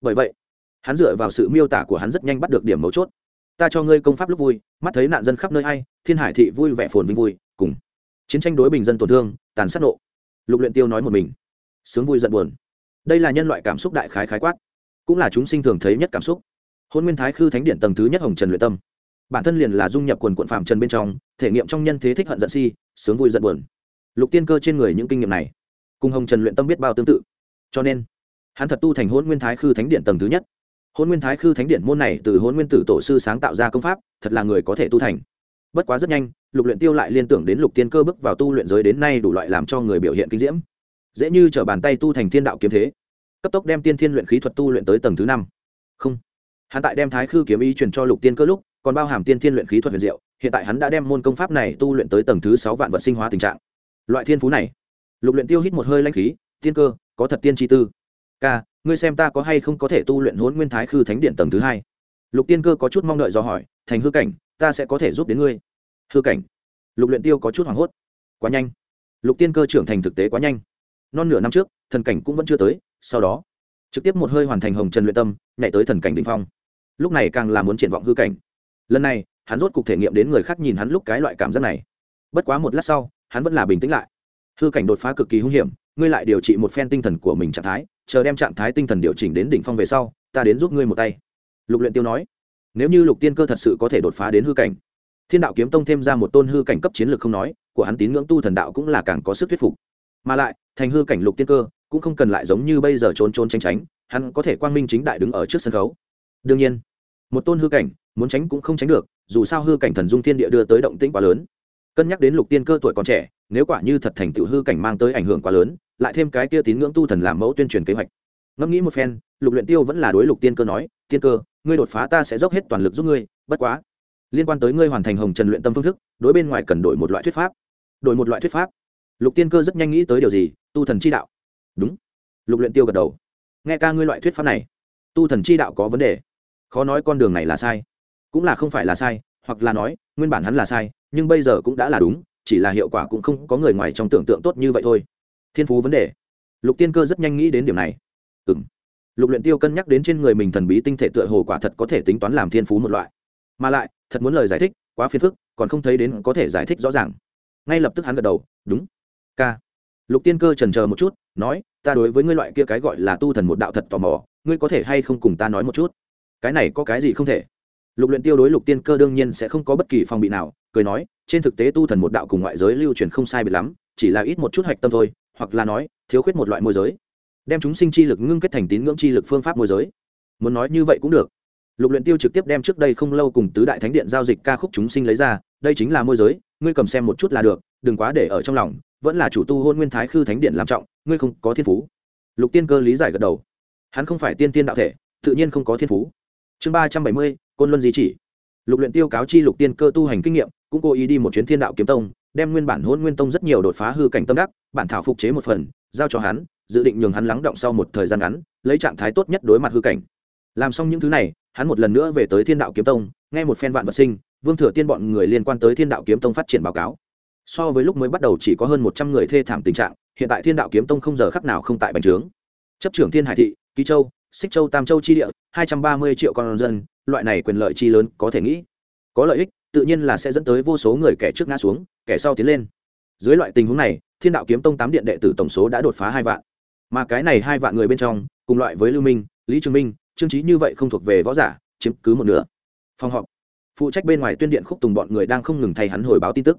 Speaker 1: Bởi vậy, hắn dựa vào sự miêu tả của hắn rất nhanh bắt được điểm mấu chốt. Ta cho ngươi công pháp lúc vui, mắt thấy nạn dân khắp nơi hay thiên hải thị vui vẻ phồn vinh vui, cùng chiến tranh đối bình dân tổn thương, tàn sát nộ. Lục luyện tiêu nói một mình, sướng vui giận buồn. Đây là nhân loại cảm xúc đại khái khái quát cũng là chúng sinh thường thấy nhất cảm xúc. Hôn nguyên thái khư thánh điện tầng thứ nhất hồng trần luyện tâm. Bản thân liền là dung nhập quần quận phạm trần bên trong, thể nghiệm trong nhân thế thích hận giận si, sướng vui giận buồn. Lục tiên cơ trên người những kinh nghiệm này, cùng hồng trần luyện tâm biết bao tương tự. Cho nên, hắn thật tu thành hôn nguyên thái khư thánh điện tầng thứ nhất. Hôn nguyên thái khư thánh điện môn này từ hôn nguyên tử tổ sư sáng tạo ra công pháp, thật là người có thể tu thành. Bất quá rất nhanh, lục luyện tiêu lại liên tưởng đến lục tiên cơ bước vào tu luyện giới đến nay đủ loại làm cho người biểu hiện kinh diễm. Dễ như trở bàn tay tu thành thiên đạo kiếm thế cấp tốc đem tiên thiên luyện khí thuật tu luyện tới tầng thứ năm. Không. Hắn tại đem thái khư kiếm ý truyền cho lục tiên cơ lúc, còn bao hàm tiên thiên luyện khí thuật huyền diệu, hiện tại hắn đã đem môn công pháp này tu luyện tới tầng thứ sáu vạn vật sinh hóa tình trạng. Loại thiên phú này, lục luyện tiêu hít một hơi lãnh khí, tiên cơ, có thật tiên chi tư. Ca, ngươi xem ta có hay không có thể tu luyện hỗn nguyên thái khư thánh điện tầng thứ hai? Lục tiên cơ có chút mong đợi do hỏi, thành hư cảnh, ta sẽ có thể giúp đến ngươi. Hư cảnh? Lục luyện tiêu có chút hoảng hốt. Quá nhanh. Lục tiên cơ trưởng thành thực tế quá nhanh. Non nửa năm trước, thần cảnh cũng vẫn chưa tới sau đó, trực tiếp một hơi hoàn thành hồng trần luyện tâm, nhảy tới thần cảnh đỉnh phong. Lúc này càng là muốn triển vọng hư cảnh. Lần này, hắn rốt cục thể nghiệm đến người khác nhìn hắn lúc cái loại cảm giác này. Bất quá một lát sau, hắn vẫn là bình tĩnh lại. Hư cảnh đột phá cực kỳ hung hiểm, ngươi lại điều trị một phen tinh thần của mình trạng thái, chờ đem trạng thái tinh thần điều chỉnh đến đỉnh phong về sau, ta đến giúp ngươi một tay. Lục luyện tiêu nói. Nếu như lục tiên cơ thật sự có thể đột phá đến hư cảnh, thiên đạo kiếm tông thêm ra một tôn hư cảnh cấp chiến lược không nói, của hắn tín ngưỡng tu thần đạo cũng là càng có sức thuyết phục. Mà lại, thành hư cảnh lục tiên cơ cũng không cần lại giống như bây giờ trốn trốn tránh tránh, hắn có thể quang minh chính đại đứng ở trước sân khấu. Đương nhiên, một tôn hư cảnh, muốn tránh cũng không tránh được, dù sao hư cảnh thần dung thiên địa đưa tới động tĩnh quá lớn. Cân nhắc đến lục tiên cơ tuổi còn trẻ, nếu quả như thật thành tựu hư cảnh mang tới ảnh hưởng quá lớn, lại thêm cái kia tín ngưỡng tu thần làm mẫu tuyên truyền kế hoạch. Ngẫm nghĩ một phen, lục luyện tiêu vẫn là đối lục tiên cơ nói, tiên cơ, ngươi đột phá ta sẽ dốc hết toàn lực giúp ngươi, bất quá, liên quan tới ngươi hoàn thành hồng trần luyện tâm phương thức, đối bên ngoài cần đổi một loại thuyết pháp. Đổi một loại thuyết pháp. Lục tiên cơ rất nhanh nghĩ tới điều gì, tu thần chi đạo đúng. Lục luyện tiêu gật đầu. Nghe ca ngươi loại thuyết pháp này, tu thần chi đạo có vấn đề. Khó nói con đường này là sai. Cũng là không phải là sai, hoặc là nói, nguyên bản hắn là sai, nhưng bây giờ cũng đã là đúng, chỉ là hiệu quả cũng không có người ngoài trong tưởng tượng tốt như vậy thôi. Thiên phú vấn đề. Lục tiên cơ rất nhanh nghĩ đến điểm này. Ừ m lục luyện tiêu cân nhắc đến trên người mình thần bí tinh thể tựa hồ quả thật có thể tính toán làm thiên phú một loại. Mà lại, thật muốn lời giải thích, quá phiền phức, còn không thấy đến có thể giải thích rõ ràng. Ngay lập tức hắn gật đầu, đúng. K lục tiên cơ trần chờ một chút, nói, ta đối với ngươi loại kia cái gọi là tu thần một đạo thật tò mò, ngươi có thể hay không cùng ta nói một chút? Cái này có cái gì không thể? Lục luyện tiêu đối lục tiên cơ đương nhiên sẽ không có bất kỳ phòng bị nào, cười nói, trên thực tế tu thần một đạo cùng ngoại giới lưu truyền không sai biệt lắm, chỉ là ít một chút hạch tâm thôi, hoặc là nói, thiếu khuyết một loại môi giới. Đem chúng sinh chi lực ngưng kết thành tín ngưỡng chi lực phương pháp môi giới. Muốn nói như vậy cũng được. Lục luyện tiêu trực tiếp đem trước đây không lâu cùng tứ đại thánh điện giao dịch ca khúc chúng sinh lấy ra, đây chính là môi giới, ngươi cầm xem một chút là được, đừng quá để ở trong lòng vẫn là chủ tu hôn nguyên thái khư thánh điện làm trọng, ngươi không có thiên phú. Lục tiên cơ lý giải gật đầu. Hắn không phải tiên tiên đạo thể, tự nhiên không có thiên phú. Chương ba trăm bảy mươi, côn luân di chỉ. Lục luyện tiêu cáo chi lục tiên cơ tu hành kinh nghiệm, cũng cố ý đi một chuyến thiên đạo kiếm tông, đem nguyên bản hôn nguyên tông rất nhiều đột phá hư cảnh tâm đắc, bản thảo phục chế một phần, giao cho hắn, dự định nhường hắn lắng động sau một thời gian ngắn, lấy trạng thái tốt nhất đối mặt hư cảnh. Làm xong những thứ này, hắn một lần nữa về tới thiên đạo kiếm tông, nghe một phen vạn vật sinh, vương thừa tiên bọn người liên quan tới thiên đạo kiếm tông phát triển báo cáo so với lúc mới bắt đầu chỉ có hơn một trăm người thê thảm tình trạng, hiện tại thiên đạo kiếm tông không giờ khắc nào không tại bành trướng. Chấp trưởng thiên hải thị, ký châu, xích châu, tam châu chi địa, hai trăm ba mươi triệu con dân, loại này quyền lợi chi lớn có thể nghĩ. Có lợi ích, tự nhiên là sẽ dẫn tới vô số người kẻ trước ngã xuống, kẻ sau tiến lên. Dưới loại tình huống này, thiên đạo kiếm tông tám điện đệ tử tổng số đã đột phá hai vạn. Mà cái này hai vạn người bên trong, cùng loại với lưu minh, lý trường minh, trương trí như vậy không thuộc về võ giả, chiếm cứ một nửa. Phòng họp. Phụ trách bên ngoài tuyên điện khúc tùng bọn người đang không ngừng thay hắn hồi báo tin tức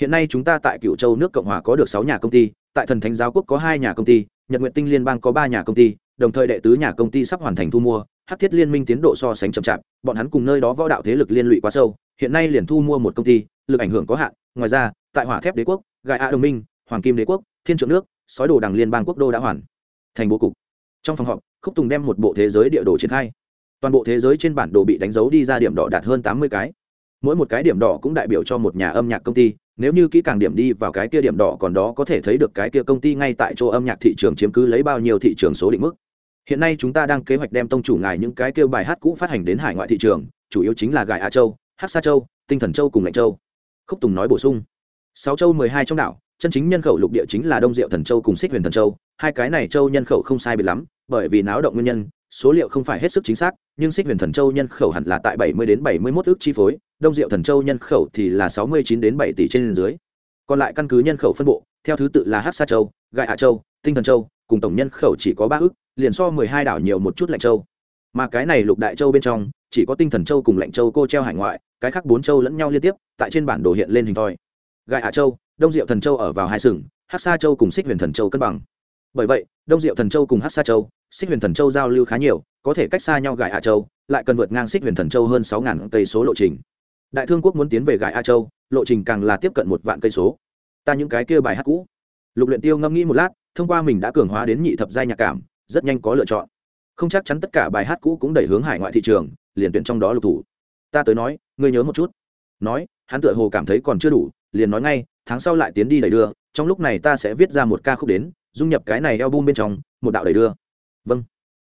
Speaker 1: hiện nay chúng ta tại cựu châu nước cộng hòa có được sáu nhà công ty, tại thần thánh giáo quốc có hai nhà công ty, nhật nguyện tinh liên bang có ba nhà công ty, đồng thời đệ tứ nhà công ty sắp hoàn thành thu mua hát thiết liên minh tiến độ so sánh chậm chạp, bọn hắn cùng nơi đó võ đạo thế lực liên lụy quá sâu, hiện nay liền thu mua một công ty, lực ảnh hưởng có hạn, ngoài ra, tại hỏa thép đế quốc, gai a đồng minh, hoàng kim đế quốc, thiên trượng nước, sói đồ đằng liên bang quốc đô đã hoàn thành bố cục. Trong phòng họp, khúc tùng đem một bộ thế giới địa đồ triển khai. Toàn bộ thế giới trên bản đồ bị đánh dấu đi ra điểm đỏ đạt hơn tám mươi cái. Mỗi một cái điểm đỏ cũng đại biểu cho một nhà âm nhạc công ty nếu như kỹ càng điểm đi vào cái kia điểm đỏ còn đó có thể thấy được cái kia công ty ngay tại chỗ âm nhạc thị trường chiếm cứ lấy bao nhiêu thị trường số định mức. Hiện nay chúng ta đang kế hoạch đem tông chủ ngài những cái kia bài hát cũ phát hành đến hải ngoại thị trường, chủ yếu chính là gài a châu, hát sa châu, tinh thần châu cùng lạnh châu. Khúc tùng nói bổ sung. Sáu châu mười hai trong đảo, chân chính nhân khẩu lục địa chính là đông diệu thần châu cùng xích huyền thần châu. Hai cái này châu nhân khẩu không sai biệt lắm, bởi vì náo động nguyên nhân, số liệu không phải hết sức chính xác nhưng xích huyền thần châu nhân khẩu hẳn là tại bảy mươi đến bảy mươi mốt ước chi phối, đông diệu thần châu nhân khẩu thì là sáu mươi chín đến bảy tỷ trên dưới. Còn lại căn cứ nhân khẩu phân bộ, theo thứ tự là hát sa châu, gai hạ châu, tinh thần châu, cùng tổng nhân khẩu chỉ có ba ước, liền so mười hai đảo nhiều một chút lạnh châu. Mà cái này lục đại châu bên trong, chỉ có tinh thần châu cùng lạnh châu cô treo hải ngoại, cái khác bốn châu lẫn nhau liên tiếp, tại trên bản đồ hiện lên hình thoi. Gai hạ châu, đông diệu thần châu ở vào hai sừng hát sa châu cùng xích huyền thần châu cân bằng. Bởi vậy, đông diệu thần châu cùng hát sa châu, xích huyền thần châu giao lưu khá nhiều có thể cách xa nhau gài hạ châu, lại cần vượt ngang xích huyền thần châu hơn sáu ngàn cây số lộ trình. Đại thương quốc muốn tiến về gài a châu, lộ trình càng là tiếp cận một vạn cây số. Ta những cái kia bài hát cũ. Lục luyện tiêu ngâm nghĩ một lát, thông qua mình đã cường hóa đến nhị thập giai nhạc cảm, rất nhanh có lựa chọn. Không chắc chắn tất cả bài hát cũ cũng đẩy hướng hải ngoại thị trường, liền tuyển trong đó lục thủ. Ta tới nói, ngươi nhớ một chút. Nói, hắn tựa hồ cảm thấy còn chưa đủ, liền nói ngay, tháng sau lại tiến đi đẩy đưa, trong lúc này ta sẽ viết ra một ca khúc đến, dung nhập cái này album bên trong, một đạo đẩy đưa. Vâng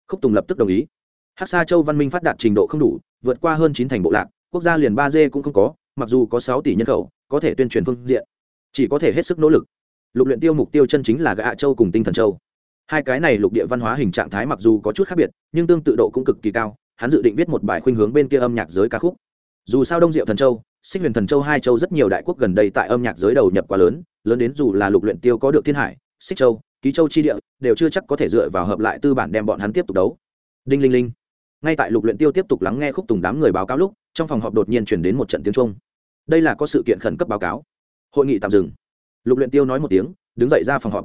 Speaker 1: khúc tùng lập tức đồng ý. Hắc sa châu văn minh phát đạt trình độ không đủ, vượt qua hơn chín thành bộ lạc, quốc gia liền ba d cũng không có, mặc dù có sáu tỷ nhân khẩu, có thể tuyên truyền phương diện, chỉ có thể hết sức nỗ lực. Lục luyện tiêu mục tiêu chân chính là gạ châu cùng tinh thần châu. Hai cái này lục địa văn hóa hình trạng thái mặc dù có chút khác biệt, nhưng tương tự độ cũng cực kỳ cao, hắn dự định viết một bài khuynh hướng bên kia âm nhạc giới ca khúc. Dù sao đông diệu thần châu sinh huyền thần châu hai châu rất nhiều đại quốc gần đây tại âm nhạc giới đầu nhập quá lớn lớn đến dù là lục luyện tiêu có được thiên hải, xích châu ký châu chi địa, đều chưa chắc có thể dựa vào hợp lại tư bản đem bọn hắn tiếp tục đấu. Đinh linh linh. Ngay tại lục luyện tiêu tiếp tục lắng nghe khúc tùng đám người báo cáo lúc, trong phòng họp đột nhiên truyền đến một trận tiếng trung đây là có sự kiện khẩn cấp báo cáo. Hội nghị tạm dừng. Lục luyện tiêu nói một tiếng, đứng dậy ra phòng họp.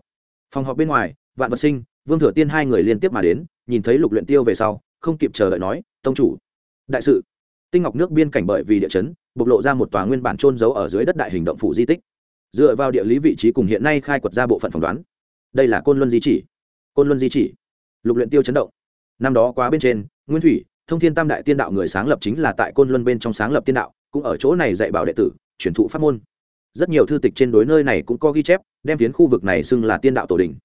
Speaker 1: Phòng họp bên ngoài, vạn vật sinh, vương thừa tiên hai người liên tiếp mà đến, nhìn thấy lục luyện tiêu về sau, không kịp chờ đợi nói, tông chủ, đại sự. Tinh ngọc nước biên cảnh bởi vì địa chấn, bộc lộ ra một tòa nguyên bản trôn giấu ở dưới đất đại hình động phủ di tích. Dựa vào địa lý vị trí cùng hiện nay khai quật ra bộ phận phỏng đoán đây là côn luân di chỉ. Côn luân di chỉ. Lục luyện tiêu chấn động. Năm đó quá bên trên, nguyên thủy, thông thiên tam đại tiên đạo người sáng lập chính là tại côn luân bên trong sáng lập tiên đạo, cũng ở chỗ này dạy bảo đệ tử, truyền thụ pháp môn. Rất nhiều thư tịch trên đối nơi này cũng có ghi chép, đem phiến khu vực này xưng là tiên đạo tổ đình.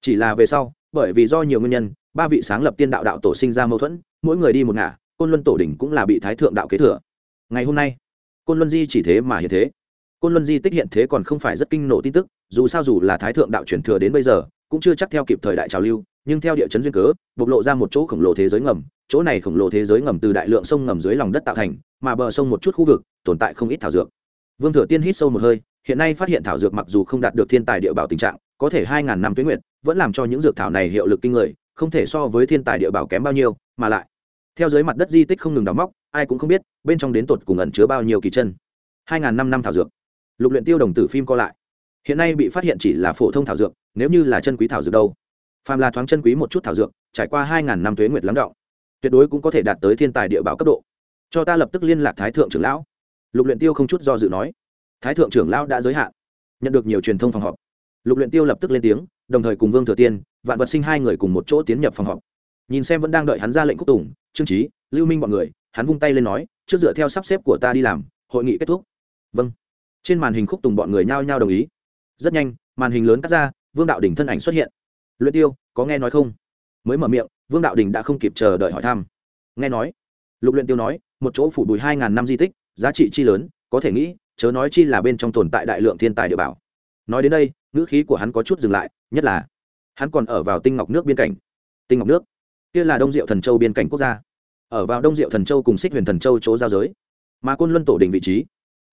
Speaker 1: Chỉ là về sau, bởi vì do nhiều nguyên nhân, ba vị sáng lập tiên đạo đạo tổ sinh ra mâu thuẫn, mỗi người đi một ngả, côn luân tổ đình cũng là bị thái thượng đạo kế thừa. Ngày hôm nay, côn luân di chỉ thế mà hiện thế. Côn luân di tích hiện thế còn không phải rất kinh nộ tin tức dù sao dù là thái thượng đạo truyền thừa đến bây giờ, cũng chưa chắc theo kịp thời đại trào lưu, nhưng theo địa chấn duyên cớ, bộc lộ ra một chỗ khổng lồ thế giới ngầm, chỗ này khổng lồ thế giới ngầm từ đại lượng sông ngầm dưới lòng đất tạo thành, mà bờ sông một chút khu vực, tồn tại không ít thảo dược. Vương thừa tiên hít sâu một hơi, hiện nay phát hiện thảo dược mặc dù không đạt được thiên tài địa bảo tình trạng, có thể hai ngàn năm tuyến nguyện vẫn làm cho những dược thảo này hiệu lực kinh người, không thể so với thiên tài địa bảo kém bao nhiêu, mà lại, theo dưới mặt đất di tích không ngừng đóng móc, ai cũng không biết, bên trong đến tột cùng ẩn chứa bao nhiêu kỳ chân. Hai ngàn năm năm thảo dược. Lục luyện tiêu đồng tử phim co lại hiện nay bị phát hiện chỉ là phổ thông thảo dược, nếu như là chân quý thảo dược đâu. Phàm là thoáng chân quý một chút thảo dược, trải qua hai ngàn năm thuế nguyệt lắng động tuyệt đối cũng có thể đạt tới thiên tài địa bảo cấp độ. Cho ta lập tức liên lạc thái thượng trưởng lão. Lục luyện tiêu không chút do dự nói. Thái thượng trưởng lão đã giới hạn, nhận được nhiều truyền thông phòng họp. Lục luyện tiêu lập tức lên tiếng, đồng thời cùng vương thừa tiên, vạn vật sinh hai người cùng một chỗ tiến nhập phòng họp. Nhìn xem vẫn đang đợi hắn ra lệnh quốc tùng, trương trí lưu minh bọn người, hắn vung tay lên nói, trước dựa theo sắp xếp của ta đi làm, hội nghị kết thúc. Vâng. Trên màn hình khúc tùng bọn người nhao nhao đồng ý rất nhanh, màn hình lớn cắt ra, vương đạo đình thân ảnh xuất hiện. Luyện tiêu, có nghe nói không? Mới mở miệng, vương đạo đình đã không kịp chờ đợi hỏi thăm. Nghe nói. Lục luyện tiêu nói, một chỗ phủ bùi hai ngàn năm di tích, giá trị chi lớn, có thể nghĩ, chớ nói chi là bên trong tồn tại đại lượng thiên tài địa bảo. Nói đến đây, ngữ khí của hắn có chút dừng lại, nhất là hắn còn ở vào tinh ngọc nước biên cảnh. Tinh ngọc nước, kia là đông diệu thần châu biên cảnh quốc gia. Ở vào đông diệu thần châu cùng xích huyền thần châu chỗ giao giới, mà côn luân tổ đình vị trí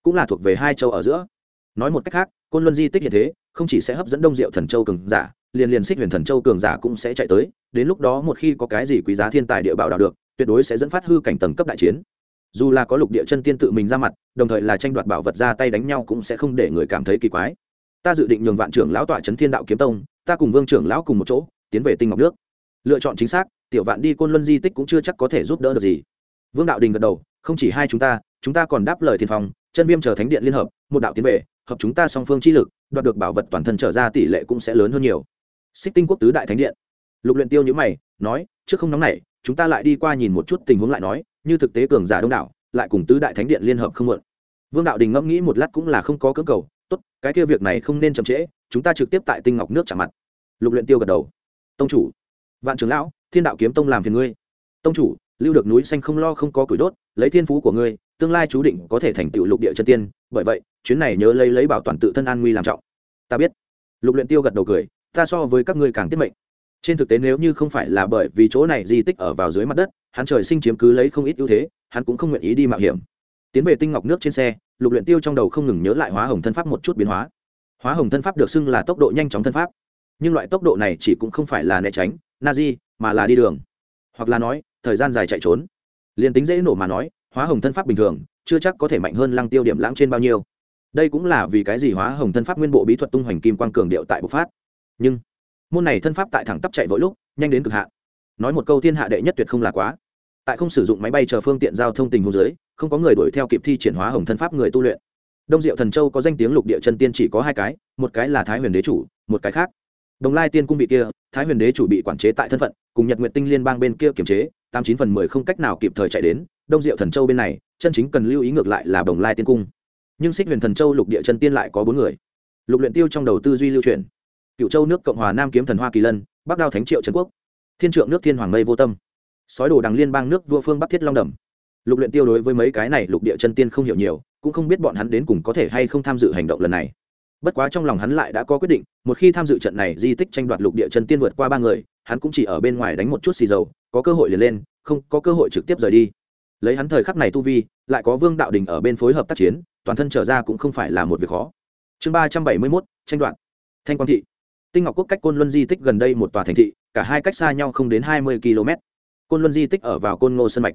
Speaker 1: cũng là thuộc về hai châu ở giữa. Nói một cách khác côn luân di tích hiện thế, không chỉ sẽ hấp dẫn đông diệu thần châu cường giả, liền liền xích huyền thần châu cường giả cũng sẽ chạy tới, đến lúc đó một khi có cái gì quý giá thiên tài địa bảo đào được, tuyệt đối sẽ dẫn phát hư cảnh tầng cấp đại chiến. Dù là có lục địa chân tiên tự mình ra mặt, đồng thời là tranh đoạt bảo vật ra tay đánh nhau cũng sẽ không để người cảm thấy kỳ quái. Ta dự định nhường vạn trưởng lão tọa trấn thiên đạo kiếm tông, ta cùng vương trưởng lão cùng một chỗ, tiến về tinh ngọc nước. Lựa chọn chính xác, tiểu vạn đi côn luân di tích cũng chưa chắc có thể giúp đỡ được gì. Vương đạo đình gật đầu, không chỉ hai chúng ta chúng ta còn đáp lời thiên phong, chân viêm chờ thánh điện liên hợp, một đạo tiến về hợp chúng ta song phương chi lực, đoạt được bảo vật toàn thân trở ra tỷ lệ cũng sẽ lớn hơn nhiều. Xích tinh quốc tứ đại thánh điện. Lục luyện tiêu nhíu mày, nói, trước không nóng này chúng ta lại đi qua nhìn một chút tình huống lại nói, như thực tế cường giả đông đảo, lại cùng tứ đại thánh điện liên hợp không muộn. vương đạo đình ngẫm nghĩ một lát cũng là không có cơ cầu, tốt, cái kia việc này không nên chậm trễ, chúng ta trực tiếp tại tinh ngọc nước trả mặt. Lục luyện tiêu gật đầu. Tông chủ, vạn trưởng lão, thiên đạo kiếm tông làm phiền ngươi. Tông chủ, lưu được núi xanh không lo không có củi đốt, lấy thiên phú của ngươi tương lai chú định có thể thành tựu lục địa chân tiên, bởi vậy, chuyến này nhớ lấy lấy bảo toàn tự thân an nguy làm trọng. Ta biết. Lục luyện tiêu gật đầu cười, ta so với các ngươi càng tiết mệnh. Trên thực tế nếu như không phải là bởi vì chỗ này di tích ở vào dưới mặt đất, hắn trời sinh chiếm cứ lấy không ít ưu thế, hắn cũng không nguyện ý đi mạo hiểm. Tiến về tinh ngọc nước trên xe, lục luyện tiêu trong đầu không ngừng nhớ lại hóa hồng thân pháp một chút biến hóa. Hóa hồng thân pháp được xưng là tốc độ nhanh chóng thân pháp. Nhưng loại tốc độ này chỉ cũng không phải là né tránh, na di, mà là đi đường. Hoặc là nói, thời gian dài chạy trốn. Liền tính dễ nổ mà nói hóa hồng thân pháp bình thường, chưa chắc có thể mạnh hơn lăng tiêu điểm lãng trên bao nhiêu. Đây cũng là vì cái gì hóa hồng thân pháp nguyên bộ bí thuật tung hoành kim quang cường điệu tại bộc phát. Nhưng, môn này thân pháp tại thẳng tắp chạy vội lúc, nhanh đến cực hạn. Nói một câu thiên hạ đệ nhất tuyệt không là quá. Tại không sử dụng máy bay chờ phương tiện giao thông tình hồ dưới, không có người đuổi theo kịp thi triển hóa hồng thân pháp người tu luyện. Đông diệu thần châu có danh tiếng lục địa chân tiên chỉ có hai cái, một cái là thái huyền đế chủ, một cái khác đồng lai tiên cung vị kia, thái huyền đế chủ bị quản chế tại thân phận, cùng nhật nguyện tinh liên bang bên kia kiểm chế, tám chín phần mười không cách nào kịp thời chạy đến, đông diệu thần châu bên này, chân chính cần lưu ý ngược lại là đồng lai tiên cung. Nhưng xích huyền thần châu lục địa chân tiên lại có bốn người. Lục luyện tiêu trong đầu tư duy lưu truyền. Cựu châu nước cộng hòa nam kiếm thần hoa kỳ lân, bắc đao thánh triệu trần quốc. Thiên trượng nước thiên hoàng mây vô tâm. Sói đồ đằng liên bang nước vua phương bắc thiết long đầm. Lục luyện tiêu đối với mấy cái này lục địa chân tiên không hiểu nhiều, cũng không biết bọn hắn đến cùng có thể hay không tham dự hành động lần này bất quá trong lòng hắn lại đã có quyết định, một khi tham dự trận này di tích tranh đoạt lục địa chân tiên vượt qua ba người, hắn cũng chỉ ở bên ngoài đánh một chút xì dầu, có cơ hội liền lên, không có cơ hội trực tiếp rời đi. Lấy hắn thời khắc này tu vi, lại có vương đạo đình ở bên phối hợp tác chiến, toàn thân trở ra cũng không phải là một việc khó. Chương ba trăm bảy mươi mốt, tranh đoạt. Thanh quang thị. Tinh ngọc quốc cách côn luân di tích gần đây một tòa thành thị, cả hai cách xa nhau không đến hai mươi km. Côn luân di tích ở vào côn ngô sân mạch.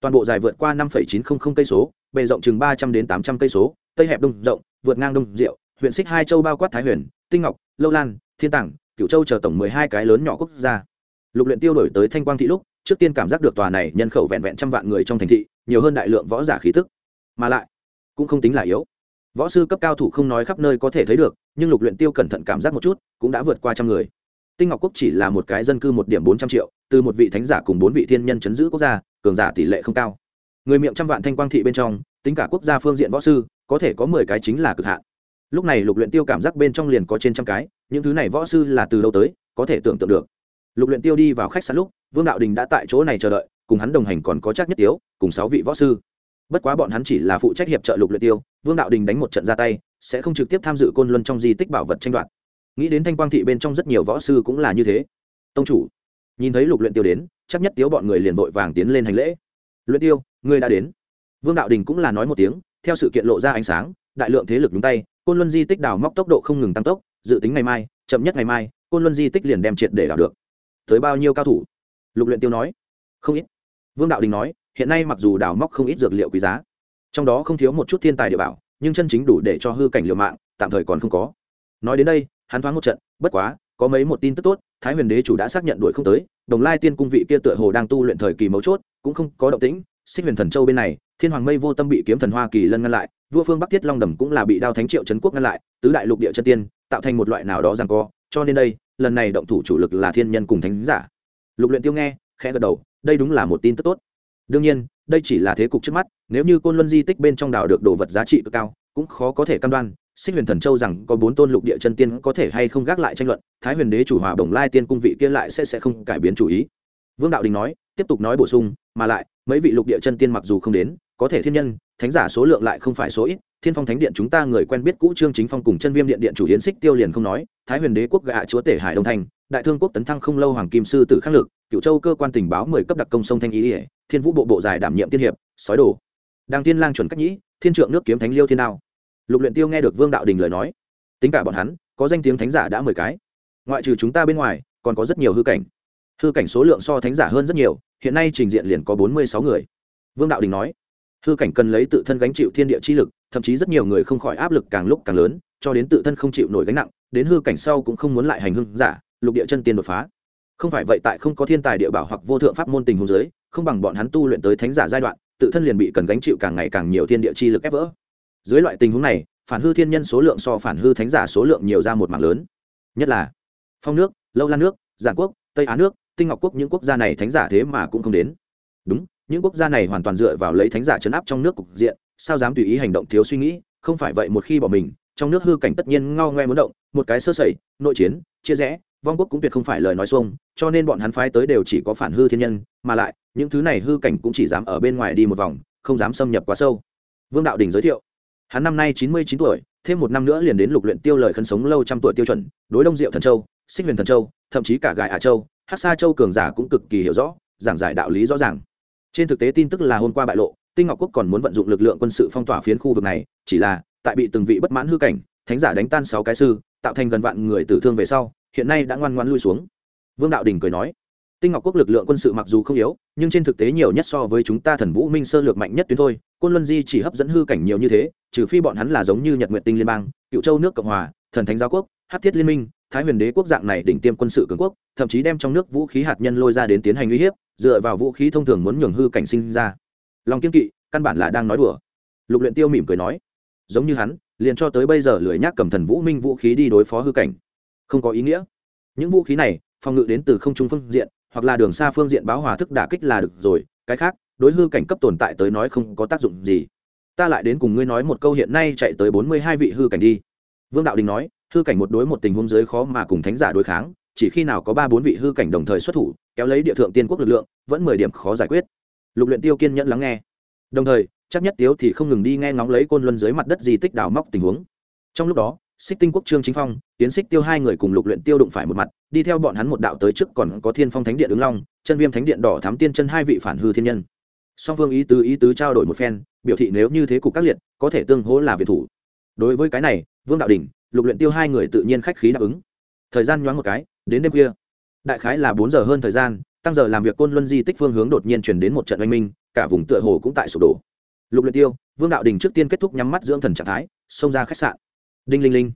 Speaker 1: Toàn bộ dài vượt qua năm chín trăm linh cây số, bề rộng chừng ba trăm đến tám trăm cây số, tây hẹp đông rộng, vượt ngang đông diệu huyện xích hai châu bao quát thái huyền, tinh ngọc, lâu lan, thiên tảng, cửu châu chờ tổng mười hai cái lớn nhỏ quốc gia. Lục luyện tiêu đổi tới thanh quang thị lúc, trước tiên cảm giác được tòa này nhân khẩu vẹn vẹn trăm vạn người trong thành thị, nhiều hơn đại lượng võ giả khí tức. Mà lại, cũng không tính là yếu. Võ sư cấp cao thủ không nói khắp nơi có thể thấy được, nhưng lục luyện tiêu cẩn thận cảm giác một chút, cũng đã vượt qua trăm người. Tinh ngọc quốc chỉ là một cái dân cư một điểm bốn trăm triệu, từ một vị thánh giả cùng bốn vị thiên nhân chấn giữ quốc gia, cường giả tỷ lệ không cao. Người miệng trăm vạn thanh quang thị bên trong, tính cả quốc gia phương diện võ sư, có thể có mười cái chính là cực hạn lúc này lục luyện tiêu cảm giác bên trong liền có trên trăm cái, những thứ này võ sư là từ đâu tới, có thể tưởng tượng được. Lục luyện tiêu đi vào khách sạn lúc, vương đạo đình đã tại chỗ này chờ đợi, cùng hắn đồng hành còn có chắc nhất tiếu, cùng sáu vị võ sư. Bất quá bọn hắn chỉ là phụ trách hiệp trợ lục luyện tiêu, vương đạo đình đánh một trận ra tay, sẽ không trực tiếp tham dự côn luân trong di tích bảo vật tranh đoạt. Nghĩ đến thanh quang thị bên trong rất nhiều võ sư cũng là như thế. Tông chủ, nhìn thấy lục luyện tiêu đến chắc nhất tiếu bọn người liền vội vàng tiến lên hành lễ. Luyện tiêu, ngươi đã đến. Vương đạo đình cũng là nói một tiếng, theo sự kiện lộ ra ánh sáng đại lượng thế lực nhúng tay, côn luân di tích đào móc tốc độ không ngừng tăng tốc, dự tính ngày mai, chậm nhất ngày mai, côn luân di tích liền đem triệt để đào được. Tới bao nhiêu cao thủ? Lục luyện tiêu nói. Không ít. Vương đạo đình nói, hiện nay mặc dù đào móc không ít dược liệu quý giá, trong đó không thiếu một chút thiên tài địa bảo, nhưng chân chính đủ để cho hư cảnh liều mạng, tạm thời còn không có. Nói đến đây, hắn thoáng một trận, bất quá, có mấy một tin tức tốt, thái huyền đế chủ đã xác nhận đuổi không tới, đồng lai tiên cung vị kia tựa hồ đang tu luyện thời kỳ mấu chốt, cũng không có động tĩnh, xích huyền thần châu bên này thiên hoàng mây vô tâm bị kiếm thần hoa kỳ lân ngăn lại, vua phương bắc thiết long đầm cũng là bị đao thánh triệu trấn quốc ngăn lại, tứ đại lục địa chân tiên, tạo thành một loại nào đó rằng co. Cho nên đây, lần này động thủ chủ lực là thiên nhân cùng thánh giả. Lục luyện tiêu nghe, khẽ gật đầu, đây đúng là một tin tức tốt. Đương nhiên, đây chỉ là thế cục trước mắt, nếu như côn luân di tích bên trong đảo được đồ vật giá trị cực cao, cũng khó có thể cam đoan, xích huyền thần châu rằng có bốn tôn lục địa chân tiên có thể hay không gác lại tranh luận, thái huyền đế chủ hòa bồng lai tiên cung vị kia lại sẽ sẽ không cải biến chủ ý. Vương đạo đình nói, tiếp tục nói bổ sung, mà lại, mấy vị lục địa chân tiên mặc dù không đến có thể thiên nhân, thánh giả số lượng lại không phải số ít, thiên phong thánh điện chúng ta người quen biết cũ trương chính phong cùng chân viêm điện điện chủ hiến xích tiêu liền không nói, thái huyền đế quốc gạ chúa tể hải đông thành, đại thương quốc tấn thăng không lâu hoàng kim sư tử khắc lực cựu châu cơ quan tình báo mười cấp đặc công sông thanh ý ỉa thiên vũ bộ bộ dài đảm nhiệm tiên hiệp, sói đồ. Đàng tiên lang chuẩn cách nhĩ, thiên trượng nước kiếm thánh liêu thiên đao. Lục luyện tiêu nghe được vương đạo đình lời nói, tính cả bọn hắn, có danh tiếng thánh giả đã mười cái. Ngoại trừ chúng ta bên ngoài, còn có rất nhiều hư cảnh. Hư cảnh số lượng so thánh giả hơn rất nhiều, hiện nay trình diện liền có bốn mươi sáu người. Vương đạo đình nói hư cảnh cần lấy tự thân gánh chịu thiên địa chi lực, thậm chí rất nhiều người không khỏi áp lực càng lúc càng lớn, cho đến tự thân không chịu nổi gánh nặng, đến hư cảnh sau cũng không muốn lại hành hưng, giả, lục địa chân tiên đột phá. Không phải vậy tại không có thiên tài địa bảo hoặc vô thượng pháp môn tình hồ giới không bằng bọn hắn tu luyện tới thánh giả giai đoạn, tự thân liền bị cần gánh chịu càng ngày càng nhiều thiên địa chi lực ép vỡ. Dưới loại tình huống này, phản hư thiên nhân số lượng so phản hư thánh giả số lượng nhiều ra một mảng lớn. Nhất là phong nước, lâu lan nước, giản quốc, tây á nước, tinh ngọc quốc những quốc gia này thánh giả thế mà cũng không đến. Đúng những quốc gia này hoàn toàn dựa vào lấy thánh giả chấn áp trong nước cục diện, sao dám tùy ý hành động thiếu suy nghĩ, không phải vậy một khi bỏ mình, trong nước hư cảnh tất nhiên ngao ngoe muốn động, một cái sơ sẩy, nội chiến, chia rẽ, vong quốc cũng tuyệt không phải lời nói xuông, cho nên bọn hắn phái tới đều chỉ có phản hư thiên nhân, mà lại, những thứ này hư cảnh cũng chỉ dám ở bên ngoài đi một vòng, không dám xâm nhập quá sâu. Vương đạo đình giới thiệu, hắn năm nay chín mươi chín tuổi, thêm một năm nữa liền đến lục luyện tiêu lời khấn sống lâu trăm tuổi tiêu chuẩn, đối đông diệu thần châu, xích huyền thần châu, thậm chí cả gài ả châu, hắc sa châu cường giả cũng cực kỳ hiểu rõ, giảng giải đạo lý rõ ràng trên thực tế tin tức là hôm qua bại lộ, tinh ngọc quốc còn muốn vận dụng lực lượng quân sự phong tỏa phiến khu vực này, chỉ là, tại bị từng vị bất mãn hư cảnh, thánh giả đánh tan sáu cái sư, tạo thành gần vạn người tử thương về sau, hiện nay đã ngoan ngoan lui xuống. Vương đạo đình cười nói, tinh ngọc quốc lực lượng quân sự mặc dù không yếu, nhưng trên thực tế nhiều nhất so với chúng ta thần vũ minh sơ lược mạnh nhất tuyến thôi, côn luân di chỉ hấp dẫn hư cảnh nhiều như thế, trừ phi bọn hắn là giống như nhật nguyện tinh liên bang, cựu châu nước cộng hòa, thần thánh giáo quốc hát thiết liên minh, thái huyền đế quốc dạng này đỉnh tiêm quân sự cường quốc, thậm chí đem trong nước vũ khí hạt nhân lôi ra đến tiến hành uy hiếp, dựa vào vũ khí thông thường muốn nhường hư cảnh sinh ra. Lòng kiên kỵ, căn bản là đang nói đùa. Lục luyện tiêu mỉm cười nói, giống như hắn, liền cho tới bây giờ lười nhác cầm thần vũ minh vũ khí đi đối phó hư cảnh. Không có ý nghĩa. Những vũ khí này, phòng ngự đến từ không trung phương diện, hoặc là đường xa phương diện báo hòa thức đả kích là được rồi, cái khác, đối hư cảnh cấp tồn tại tới nói không có tác dụng gì. Ta lại đến cùng ngươi nói một câu hiện nay chạy tới bốn mươi hai vị hư cảnh đi. Vương đạo đình nói hư cảnh một đối một tình huống giới khó mà cùng thánh giả đối kháng, chỉ khi nào có ba bốn vị hư cảnh đồng thời xuất thủ, kéo lấy địa thượng tiên quốc lực lượng, vẫn mười điểm khó giải quyết. Lục luyện tiêu kiên nhẫn lắng nghe. Đồng thời, chắc nhất tiếu thì không ngừng đi nghe ngóng lấy côn luân dưới mặt đất di tích đào móc tình huống. Trong lúc đó, xích tinh quốc trương chính phong tiến xích tiêu hai người cùng lục luyện tiêu đụng phải một mặt, đi theo bọn hắn một đạo tới trước còn có thiên phong thánh điện ứng long, chân viêm thánh điện đỏ thám tiên chân hai vị phản hư thiên nhân. Song phương ý tứ ý tứ trao đổi một phen, biểu thị nếu như thế cục các liệt, có thể tương hỗ là việt thủ. Đối với cái này, vương đạo đình lục luyện tiêu hai người tự nhiên khách khí đáp ứng. Thời gian nhoáng một cái đến đêm kia, đại khái là bốn giờ hơn thời gian tăng giờ làm việc côn luân di tích phương hướng đột nhiên chuyển đến một trận oanh minh cả vùng tựa hồ cũng tại sụp đổ. Lục luyện tiêu vương đạo đình trước tiên kết thúc nhắm mắt dưỡng thần trạng thái xông ra khách sạn. Đinh linh linh.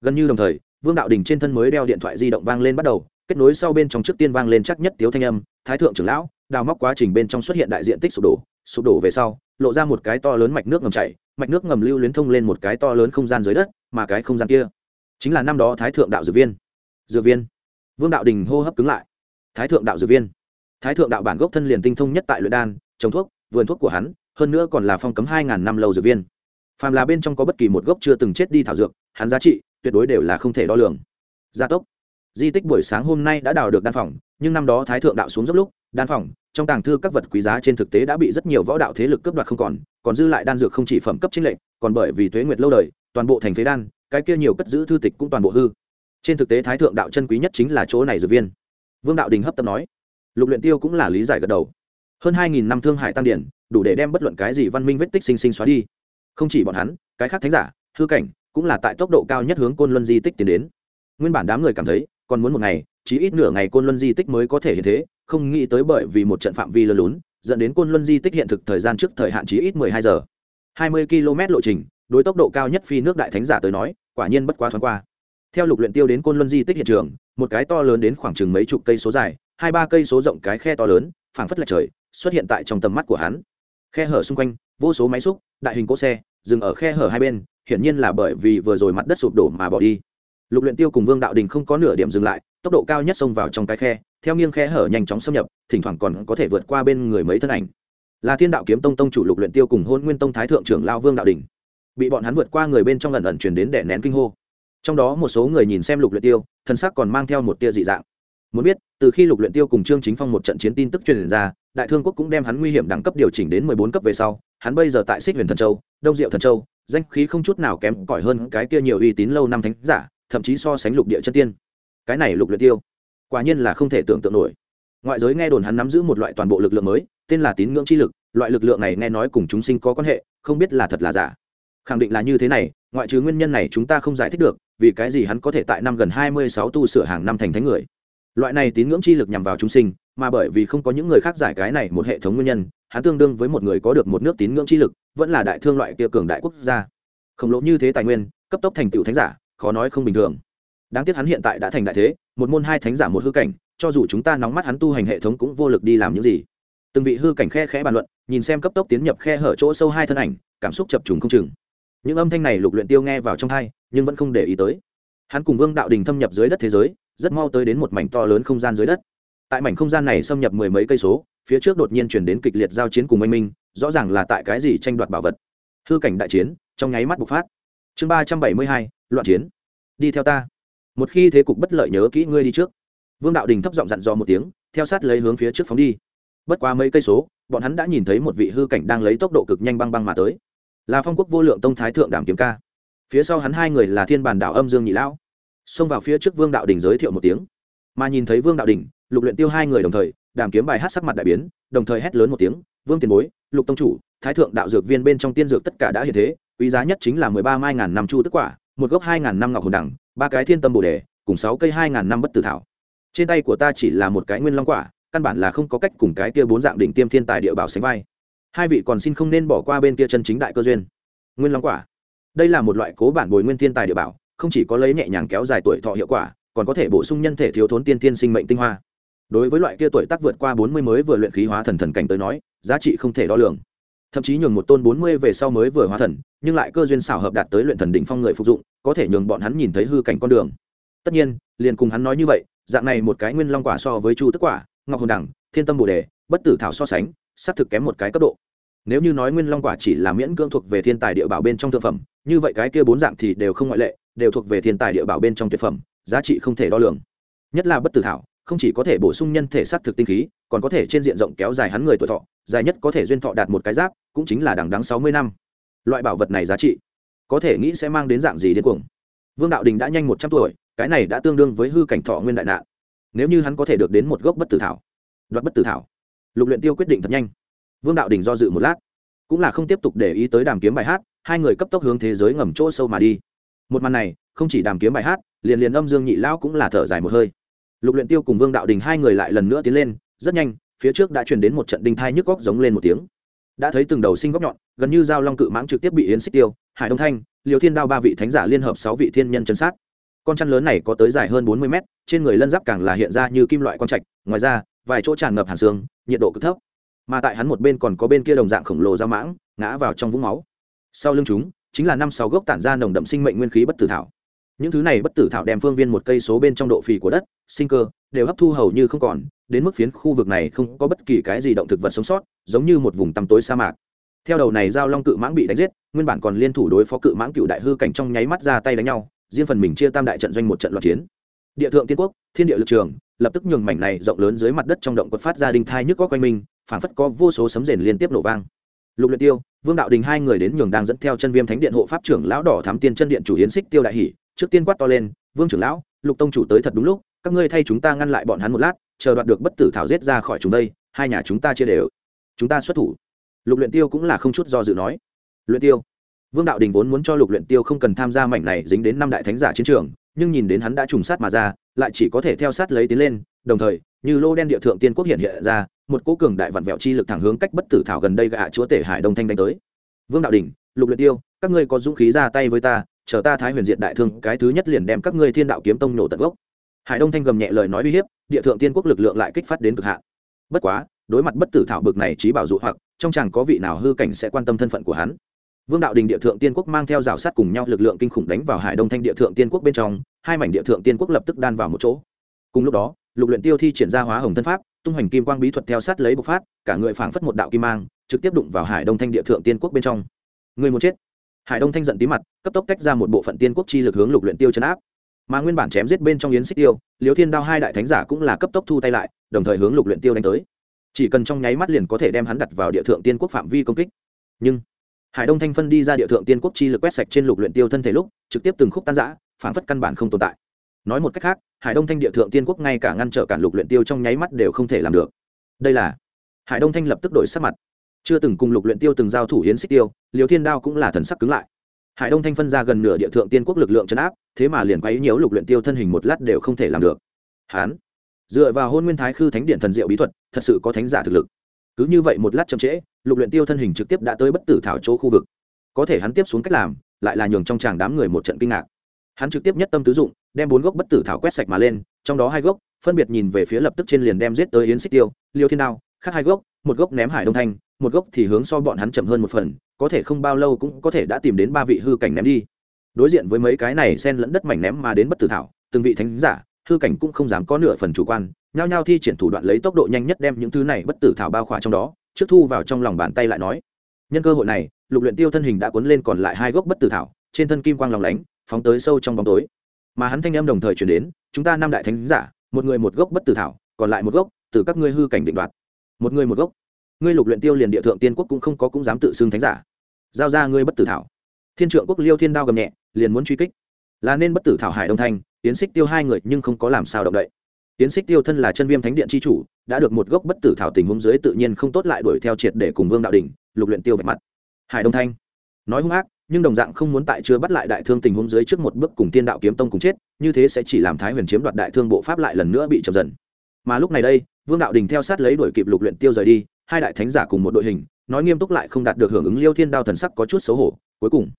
Speaker 1: Gần như đồng thời vương đạo đình trên thân mới đeo điện thoại di động vang lên bắt đầu kết nối sau bên trong trước tiên vang lên chắc nhất tiếu thanh âm thái thượng trưởng lão đào móc quá trình bên trong xuất hiện đại diện tích sụp đổ. Sụp đổ về sau lộ ra một cái to lớn mạch nước ngầm chảy mạch nước ngầm lưu luyến thông lên một cái to lớn không gian dưới đất, mà cái không gian kia chính là năm đó thái thượng đạo dược viên. Dược viên. Vương đạo đình hô hấp cứng lại. Thái thượng đạo dược viên. Thái thượng đạo bản gốc thân liền tinh thông nhất tại luyện đan, trồng thuốc, vườn thuốc của hắn, hơn nữa còn là phong cấm hai ngàn năm lâu dược viên. Phàm là bên trong có bất kỳ một gốc chưa từng chết đi thảo dược, hắn giá trị tuyệt đối đều là không thể đo lường. Gia tốc. Di tích buổi sáng hôm nay đã đào được đan phòng, nhưng năm đó thái thượng đạo xuống dốc lúc đan phòng, trong tàng thư các vật quý giá trên thực tế đã bị rất nhiều võ đạo thế lực cướp đoạt không còn còn dư lại đan dược không chỉ phẩm cấp chính lệnh còn bởi vì thuế nguyệt lâu đời, toàn bộ thành phế đan, cái kia nhiều cất giữ thư tịch cũng toàn bộ hư. Trên thực tế thái thượng đạo chân quý nhất chính là chỗ này dược viên. Vương đạo đình hấp tâm nói, lục luyện tiêu cũng là lý giải gật đầu. Hơn hai nghìn năm thương hải tăng điển, đủ để đem bất luận cái gì văn minh vết tích sinh sinh xóa đi. Không chỉ bọn hắn, cái khác thánh giả, hư cảnh, cũng là tại tốc độ cao nhất hướng côn luân di tích tiến đến. Nguyên bản đám người cảm thấy, còn muốn một ngày chỉ ít nửa ngày côn luân di tích mới có thể hiện thế, không nghĩ tới bởi vì một trận phạm vi lơ lún, dẫn đến côn luân di tích hiện thực thời gian trước thời hạn chỉ ít mười hai giờ. hai mươi km lộ trình, đối tốc độ cao nhất phi nước đại thánh giả tới nói, quả nhiên bất quá thoáng qua. Theo lục luyện tiêu đến côn luân di tích hiện trường, một cái to lớn đến khoảng chừng mấy chục cây số dài, hai ba cây số rộng cái khe to lớn, phảng phất lệch trời, xuất hiện tại trong tầm mắt của hắn. Khe hở xung quanh, vô số máy xúc, đại hình cỗ xe, dừng ở khe hở hai bên, hiển nhiên là bởi vì vừa rồi mặt đất sụp đổ mà bỏ đi lục luyện tiêu cùng vương đạo đình không có nửa điểm dừng lại, tốc độ cao nhất xông vào trong cái khe, theo nghiêng khe hở nhanh chóng xâm nhập, thỉnh thoảng còn có thể vượt qua bên người mấy thân ảnh. Là thiên đạo kiếm tông tông chủ lục luyện tiêu cùng hôn nguyên tông thái thượng trưởng lao vương đạo đình. Bị bọn hắn vượt qua người bên trong lần ẩn truyền đến để nén kinh hô. Trong đó một số người nhìn xem lục luyện tiêu, thân xác còn mang theo một tia dị dạng. Muốn biết, từ khi lục luyện tiêu cùng trương chính phong một trận chiến tin tức truyền ra, đại thương quốc cũng đem hắn nguy hiểm đẳng cấp điều chỉnh đến mười bốn cấp về sau, hắn bây giờ tại xích huyền thần châu, đông diệu thần châu, danh khí không chút nào kém cỏi hơn cái kia nhiều uy tín lâu năm thánh giả thậm chí so sánh lục địa chân tiên. Cái này lục luyện tiêu, quả nhiên là không thể tưởng tượng nổi. Ngoại giới nghe đồn hắn nắm giữ một loại toàn bộ lực lượng mới, tên là tín ngưỡng chi lực, loại lực lượng này nghe nói cùng chúng sinh có quan hệ, không biết là thật là giả. Khẳng định là như thế này, ngoại trừ nguyên nhân này chúng ta không giải thích được, vì cái gì hắn có thể tại năm gần hai mươi sáu tu sửa hàng năm thành thánh người. Loại này tín ngưỡng chi lực nhằm vào chúng sinh, mà bởi vì không có những người khác giải cái này một hệ thống nguyên nhân, hắn tương đương với một người có được một nước tín ngưỡng chi lực, vẫn là đại thương loại kia cường đại quốc gia. Khổng lồ như thế tài nguyên, cấp tốc thành tựu thánh giả khó nói không bình thường. Đáng tiếc hắn hiện tại đã thành đại thế, một môn hai thánh giả một hư cảnh, cho dù chúng ta nóng mắt hắn tu hành hệ thống cũng vô lực đi làm những gì. Từng vị hư cảnh khe khẽ bàn luận, nhìn xem cấp tốc tiến nhập khe hở chỗ sâu hai thân ảnh, cảm xúc chập trùng không chừng. Những âm thanh này lục luyện tiêu nghe vào trong hai, nhưng vẫn không để ý tới. Hắn cùng vương đạo đình thâm nhập dưới đất thế giới, rất mau tới đến một mảnh to lớn không gian dưới đất. Tại mảnh không gian này xâm nhập mười mấy cây số, phía trước đột nhiên chuyển đến kịch liệt giao chiến cùng oanh minh, rõ ràng là tại cái gì tranh đoạt bảo vật. Hư cảnh đại chiến, trong nháy mắt bộc phát chương ba trăm bảy mươi hai, loạn chiến. Đi theo ta. Một khi thế cục bất lợi nhớ kỹ ngươi đi trước. Vương đạo đình thấp giọng dặn dò một tiếng, theo sát lấy hướng phía trước phóng đi. Bất quá mấy cây số, bọn hắn đã nhìn thấy một vị hư cảnh đang lấy tốc độ cực nhanh băng băng mà tới. Là phong quốc vô lượng tông thái thượng đảm kiếm ca. Phía sau hắn hai người là thiên bản đảo âm dương nhị lão. Xông vào phía trước vương đạo đình giới thiệu một tiếng. Mà nhìn thấy vương đạo đình, lục luyện tiêu hai người đồng thời, đàm kiếm bài hát sắc mặt đại biến, đồng thời hét lớn một tiếng, vương tiền bối, lục tông chủ, thái thượng đạo dược viên bên trong tiên dược tất cả đã hiện thế quý giá nhất chính là mười ba mai ngàn năm chu tức quả, một gốc hai ngàn năm ngọc hồn đẳng, ba cái thiên tâm bồ đề, cùng sáu cây hai ngàn năm bất tử thảo. Trên tay của ta chỉ là một cái nguyên long quả, căn bản là không có cách cùng cái kia bốn dạng đỉnh tiêm thiên tài địa bảo sánh vai. Hai vị còn xin không nên bỏ qua bên kia chân chính đại cơ duyên. Nguyên long quả. Đây là một loại cố bản bồi nguyên thiên tài địa bảo, không chỉ có lấy nhẹ nhàng kéo dài tuổi thọ hiệu quả, còn có thể bổ sung nhân thể thiếu thốn tiên tiên sinh mệnh tinh hoa. Đối với loại kia tuổi tác vượt qua bốn mươi mới vừa luyện khí hóa thần thần cảnh tới nói, giá trị không thể đo lường thậm chí nhường một tôn bốn mươi về sau mới vừa hóa thần, nhưng lại cơ duyên xảo hợp đạt tới luyện thần đỉnh phong người phục dụng, có thể nhường bọn hắn nhìn thấy hư cảnh con đường. Tất nhiên, liền cùng hắn nói như vậy, dạng này một cái nguyên long quả so với chu tức quả, ngọc hồn đẳng, thiên tâm bồ đề, bất tử thảo so sánh, xác thực kém một cái cấp độ. Nếu như nói nguyên long quả chỉ là miễn cưỡng thuộc về thiên tài địa bảo bên trong thượng phẩm, như vậy cái kia bốn dạng thì đều không ngoại lệ, đều thuộc về thiên tài địa bảo bên trong tuyệt phẩm, giá trị không thể đo lường. Nhất là bất tử thảo không chỉ có thể bổ sung nhân thể xác thực tinh khí, còn có thể trên diện rộng kéo dài hắn người tuổi thọ, dài nhất có thể duyên thọ đạt một cái giáp, cũng chính là đằng đắng sáu mươi năm. Loại bảo vật này giá trị, có thể nghĩ sẽ mang đến dạng gì đến cuồng. Vương đạo đình đã nhanh một trăm tuổi, cái này đã tương đương với hư cảnh thọ nguyên đại nạn. Nếu như hắn có thể được đến một gốc bất tử thảo, đoạt bất tử thảo, lục luyện tiêu quyết định thật nhanh. Vương đạo đình do dự một lát, cũng là không tiếp tục để ý tới đàm kiếm bài hát, hai người cấp tốc hướng thế giới ngầm chỗ sâu mà đi. Một màn này, không chỉ đàm kiếm bài hát, liền liền âm dương nhị lão cũng là thở dài một hơi lục luyện tiêu cùng vương đạo đình hai người lại lần nữa tiến lên, rất nhanh, phía trước đã truyền đến một trận đinh thai nhức góc giống lên một tiếng. Đã thấy từng đầu sinh góc nhọn, gần như dao long cự mãng trực tiếp bị yến xích tiêu, hải đông thanh, liều thiên đao ba vị thánh giả liên hợp sáu vị thiên nhân chân sát. Con chăn lớn này có tới dài hơn bốn mươi mét, trên người lân giáp càng là hiện ra như kim loại quang trạch, ngoài ra, vài chỗ tràn ngập hàn xương, nhiệt độ cực thấp. Mà tại hắn một bên còn có bên kia đồng dạng khổng lồ dao mãng, ngã vào trong vũng máu. Sau lưng chúng, chính là năm sáu gốc tản ra nồng đậm sinh mệnh nguyên khí bất tử thảo những thứ này bất tử thảo đem phương viên một cây số bên trong độ phì của đất, sinh cơ, đều hấp thu hầu như không còn, đến mức phiến khu vực này không có bất kỳ cái gì động thực vật sống sót, giống như một vùng tăm tối sa mạc. Theo đầu này giao long cự mãng bị đánh giết, nguyên bản còn liên thủ đối phó cự mãng cựu đại hư cảnh trong nháy mắt ra tay đánh nhau, riêng phần mình chia tam đại trận doanh một trận loạt chiến. Địa thượng tiên quốc, thiên địa lực trường, lập tức nhường mảnh này rộng lớn dưới mặt đất trong động quật phát ra đinh thai nhức có quanh mình, phảng phất có vô số sấm rền liên tiếp nổ vang. Lục luyện tiêu, vương đạo đình hai người đến nhường đang dẫn theo chân viêm thánh điện hộ pháp trưởng lão đỏ thám tiên chân điện chủ yến xích tiêu đại hỉ trước tiên quát to lên, vương trưởng lão, lục tông chủ tới thật đúng lúc, các ngươi thay chúng ta ngăn lại bọn hắn một lát, chờ đoạt được bất tử thảo giết ra khỏi chúng đây, hai nhà chúng ta chia đều, chúng ta xuất thủ. Lục luyện tiêu cũng là không chút do dự nói. Luyện tiêu. Vương đạo đình vốn muốn cho lục luyện tiêu không cần tham gia mảnh này dính đến năm đại thánh giả chiến trường, nhưng nhìn đến hắn đã trùng sát mà ra, lại chỉ có thể theo sát lấy tiến lên, đồng thời, như lô đen địa thượng tiên quốc hiện hiện ra, một cố cường đại vặn vẹo chi lực thẳng hướng cách bất tử thảo gần đây gạ chúa tể hải đông thanh đánh tới. Vương đạo đình, lục luyện tiêu, các ngươi có dũng khí ra tay với ta chờ ta thái huyền diện đại thương, cái thứ nhất liền đem các ngươi thiên đạo kiếm tông nổ tận gốc. Hải đông thanh gầm nhẹ lời nói uy hiếp, địa thượng tiên quốc lực lượng lại kích phát đến cực hạn. Bất quá, đối mặt bất tử thảo bực này trí bảo dụ hoặc, trong chàng có vị nào hư cảnh sẽ quan tâm thân phận của hắn? Vương đạo đình địa thượng tiên quốc mang theo rào sát cùng nhau lực lượng kinh khủng đánh vào hải đông thanh địa thượng tiên quốc bên trong, hai mảnh địa thượng tiên quốc lập tức đan vào một chỗ. Cùng lúc đó, lục luyện tiêu thi triển ra hóa hồng thân pháp, tung hoành kim quang bí thuật theo sát lấy bộc phát, cả người phảng phất một đạo kim mang, trực tiếp đụng vào hải đông thanh địa thượng tiên quốc bên trong. Người muốn chết? Hải đông thanh giận tí mặt, cấp tốc tách ra một bộ phận tiên quốc chi lực hướng lục luyện tiêu chấn áp. Mà nguyên bản chém giết bên trong yến xích tiêu liếu thiên đao hai đại thánh giả cũng là cấp tốc thu tay lại, đồng thời hướng lục luyện tiêu đánh tới. Chỉ cần trong nháy mắt liền có thể đem hắn đặt vào địa thượng tiên quốc phạm vi công kích. Nhưng, hải đông thanh phân đi ra địa thượng tiên quốc chi lực quét sạch trên lục luyện tiêu thân thể lúc, trực tiếp từng khúc tan rã, phản phất căn bản không tồn tại. Nói một cách khác, hải đông thanh địa thượng tiên quốc ngay cả ngăn trở cản lục luyện tiêu trong nháy mắt đều không thể làm được. Đây là, hải đông thanh lập tức đổi sắc mặt chưa từng cùng lục luyện tiêu từng giao thủ hiến xích tiêu liều thiên đao cũng là thần sắc cứng lại. Hải đông thanh phân ra gần nửa địa thượng tiên quốc lực lượng chấn áp, thế mà liền quấy nhiễu lục luyện tiêu thân hình một lát đều không thể làm được. Hán, dựa vào hôn nguyên thái khư thánh điện thần diệu bí thuật, thật sự có thánh giả thực lực. Cứ như vậy một lát chậm trễ, lục luyện tiêu thân hình trực tiếp đã tới bất tử thảo chỗ khu vực. Có thể hắn tiếp xuống cách làm, lại là nhường trong tràng đám người một trận kinh ngạc. Hắn trực tiếp nhất tâm tứ dụng, đem bốn gốc bất tử thảo quét sạch mà lên, trong đó hai gốc, phân biệt nhìn về phía lập tức trên liền đem giết tới yến xích tiêu, liêu thiên đao, khác hai gốc, một gốc ném hải đông thanh một gốc thì hướng so bọn hắn chậm hơn một phần, có thể không bao lâu cũng có thể đã tìm đến ba vị hư cảnh ném đi. Đối diện với mấy cái này xen lẫn đất mảnh ném mà đến bất tử thảo, từng vị thánh giả, hư cảnh cũng không dám có nửa phần chủ quan, nhao nhao thi triển thủ đoạn lấy tốc độ nhanh nhất đem những thứ này bất tử thảo bao khỏa trong đó, trước thu vào trong lòng bàn tay lại nói. Nhân cơ hội này, lục luyện tiêu thân hình đã cuốn lên còn lại hai gốc bất tử thảo, trên thân kim quang lòng lánh, phóng tới sâu trong bóng tối. Mà hắn thanh âm đồng thời truyền đến, chúng ta năm đại thánh giả, một người một gốc bất tử thảo, còn lại một gốc, từ các ngươi hư cảnh định đoạt. Một người một gốc ngươi lục luyện tiêu liền địa thượng tiên quốc cũng không có cũng dám tự xưng thánh giả. Giao ra ngươi bất tử thảo. Thiên trượng quốc liêu thiên đao gầm nhẹ, liền muốn truy kích. Là nên bất tử thảo hải đông thanh tiến xích tiêu hai người nhưng không có làm sao động đậy. Tiến xích tiêu thân là chân viêm thánh điện chi chủ, đã được một gốc bất tử thảo tình huống dưới tự nhiên không tốt lại đuổi theo triệt để cùng vương đạo đỉnh lục luyện tiêu vạch mặt. Hải đông thanh nói hung ác, nhưng đồng dạng không muốn tại chưa bắt lại đại thương tình huống dưới trước một bước cùng tiên đạo kiếm tông cùng chết, như thế sẽ chỉ làm thái huyền chiếm đoạt đại thương bộ pháp lại lần nữa bị chậm dần. Mà lúc này đây, vương đạo đình theo sát lấy đuổi kịp lục luyện tiêu rời đi hai đại thánh giả cùng một đội hình, nói nghiêm túc lại không đạt được hưởng ứng liêu thiên đao thần sắc có chút xấu hổ, cuối cùng,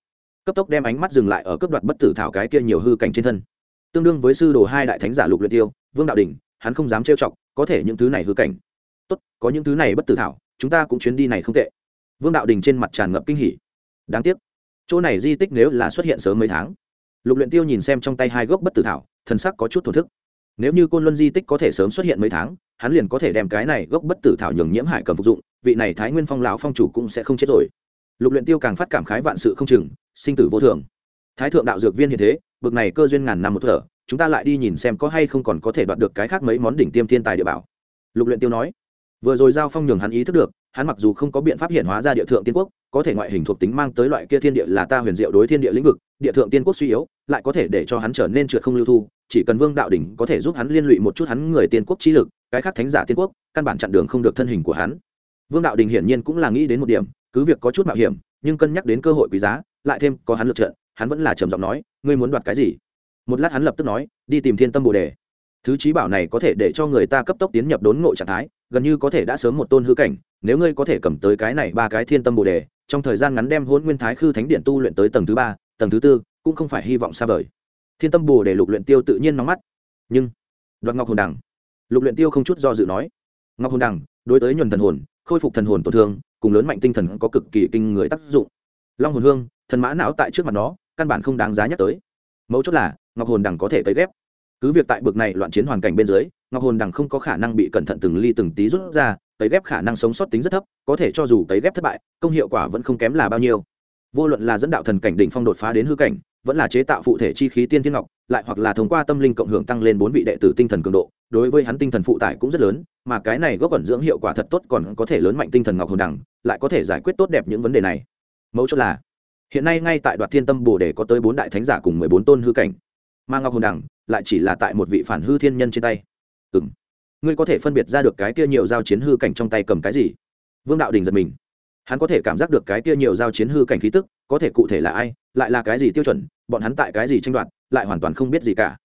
Speaker 1: cấp tốc đem ánh mắt dừng lại ở cấp đoạt bất tử thảo cái kia nhiều hư cảnh trên thân. Tương đương với sư đồ hai đại thánh giả lục luyện tiêu, vương đạo đình hắn không dám trêu chọc, có thể những thứ này hư cảnh. Tốt, có những thứ này bất tử thảo, chúng ta cũng chuyến đi này không tệ. Vương đạo đình trên mặt tràn ngập kinh hỉ. Đáng tiếc, chỗ này di tích nếu là xuất hiện sớm mấy tháng. Lục luyện tiêu nhìn xem trong tay hai gốc bất tử thảo, thần sắc có chút thổ thức nếu như côn luân di tích có thể sớm xuất hiện mấy tháng, hắn liền có thể đem cái này gốc bất tử thảo nhường nhiễm hải cầm phục dụng, vị này thái nguyên phong lão phong chủ cũng sẽ không chết rồi. Lục luyện tiêu càng phát cảm khái vạn sự không chừng, sinh tử vô thường. Thái thượng đạo dược viên hiện thế, bực này cơ duyên ngàn năm một thở, chúng ta lại đi nhìn xem có hay không còn có thể đoạt được cái khác mấy món đỉnh tiêm thiên tài địa bảo. Lục luyện tiêu nói, vừa rồi giao phong nhường hắn ý thức được, hắn mặc dù không có biện pháp hiện hóa ra địa thượng tiên quốc, có thể ngoại hình thuộc tính mang tới loại kia thiên địa là ta huyền diệu đối thiên địa lĩnh vực, địa thượng tiên quốc suy yếu, lại có thể để cho hắn trở nên trượt không lưu thu chỉ cần vương đạo đỉnh có thể giúp hắn liên lụy một chút hắn người tiên quốc trí lực, cái khác thánh giả tiên quốc, căn bản chặn đường không được thân hình của hắn. Vương đạo đình hiển nhiên cũng là nghĩ đến một điểm, cứ việc có chút mạo hiểm, nhưng cân nhắc đến cơ hội quý giá, lại thêm có hắn lượt trận hắn vẫn là trầm giọng nói, ngươi muốn đoạt cái gì? Một lát hắn lập tức nói, đi tìm thiên tâm bồ đề. Thứ trí bảo này có thể để cho người ta cấp tốc tiến nhập đốn ngộ trạng thái, gần như có thể đã sớm một tôn hư cảnh, nếu ngươi có thể cầm tới cái này ba cái thiên tâm bồ đề, trong thời gian ngắn đem hôn nguyên thái khư thánh điện tu luyện tới tầng thứ ba, tầng thứ tư, cũng không phải hy vọng xa vời thiên tâm bồ để lục luyện tiêu tự nhiên nóng mắt. Nhưng, đoạt ngọc hồn đằng lục luyện tiêu không chút do dự nói, ngọc hồn đằng đối tới nhuần thần hồn, khôi phục thần hồn tổn thương, cùng lớn mạnh tinh thần có cực kỳ kinh người tác dụng. Long hồn hương, thần mã não tại trước mặt nó, căn bản không đáng giá nhắc tới. Mấu chốt là, ngọc hồn đằng có thể cấy ghép. Cứ việc tại bực này loạn chiến hoàn cảnh bên dưới, ngọc hồn đằng không có khả năng bị cẩn thận từng ly từng tí rút ra, cấy ghép khả năng sống sót tính rất thấp, có thể cho dù cấy ghép thất bại, công hiệu quả vẫn không kém là bao nhiêu. Vô luận là dẫn đạo thần cảnh đỉnh phong đột phá đến hư cảnh vẫn là chế tạo phụ thể chi khí tiên thiên ngọc lại hoặc là thông qua tâm linh cộng hưởng tăng lên bốn vị đệ tử tinh thần cường độ đối với hắn tinh thần phụ tải cũng rất lớn mà cái này góp ẩn dưỡng hiệu quả thật tốt còn có thể lớn mạnh tinh thần ngọc hồn đẳng, lại có thể giải quyết tốt đẹp những vấn đề này. Mấu chốt là hiện nay ngay tại đoạt thiên tâm bồ đề có tới bốn đại thánh giả cùng mười bốn tôn hư cảnh mà ngọc hồn đẳng, lại chỉ là tại một vị phản hư thiên nhân trên tay. Ừ m ngươi có thể phân biệt ra được cái kia nhiều giao chiến hư cảnh trong tay cầm cái gì? Vương đạo đình giật mình. Hắn có thể cảm giác được cái kia nhiều giao chiến hư cảnh khí tức có thể cụ thể là ai lại là cái gì tiêu chuẩn bọn hắn tại cái gì tranh đoạt, lại hoàn toàn không biết gì cả.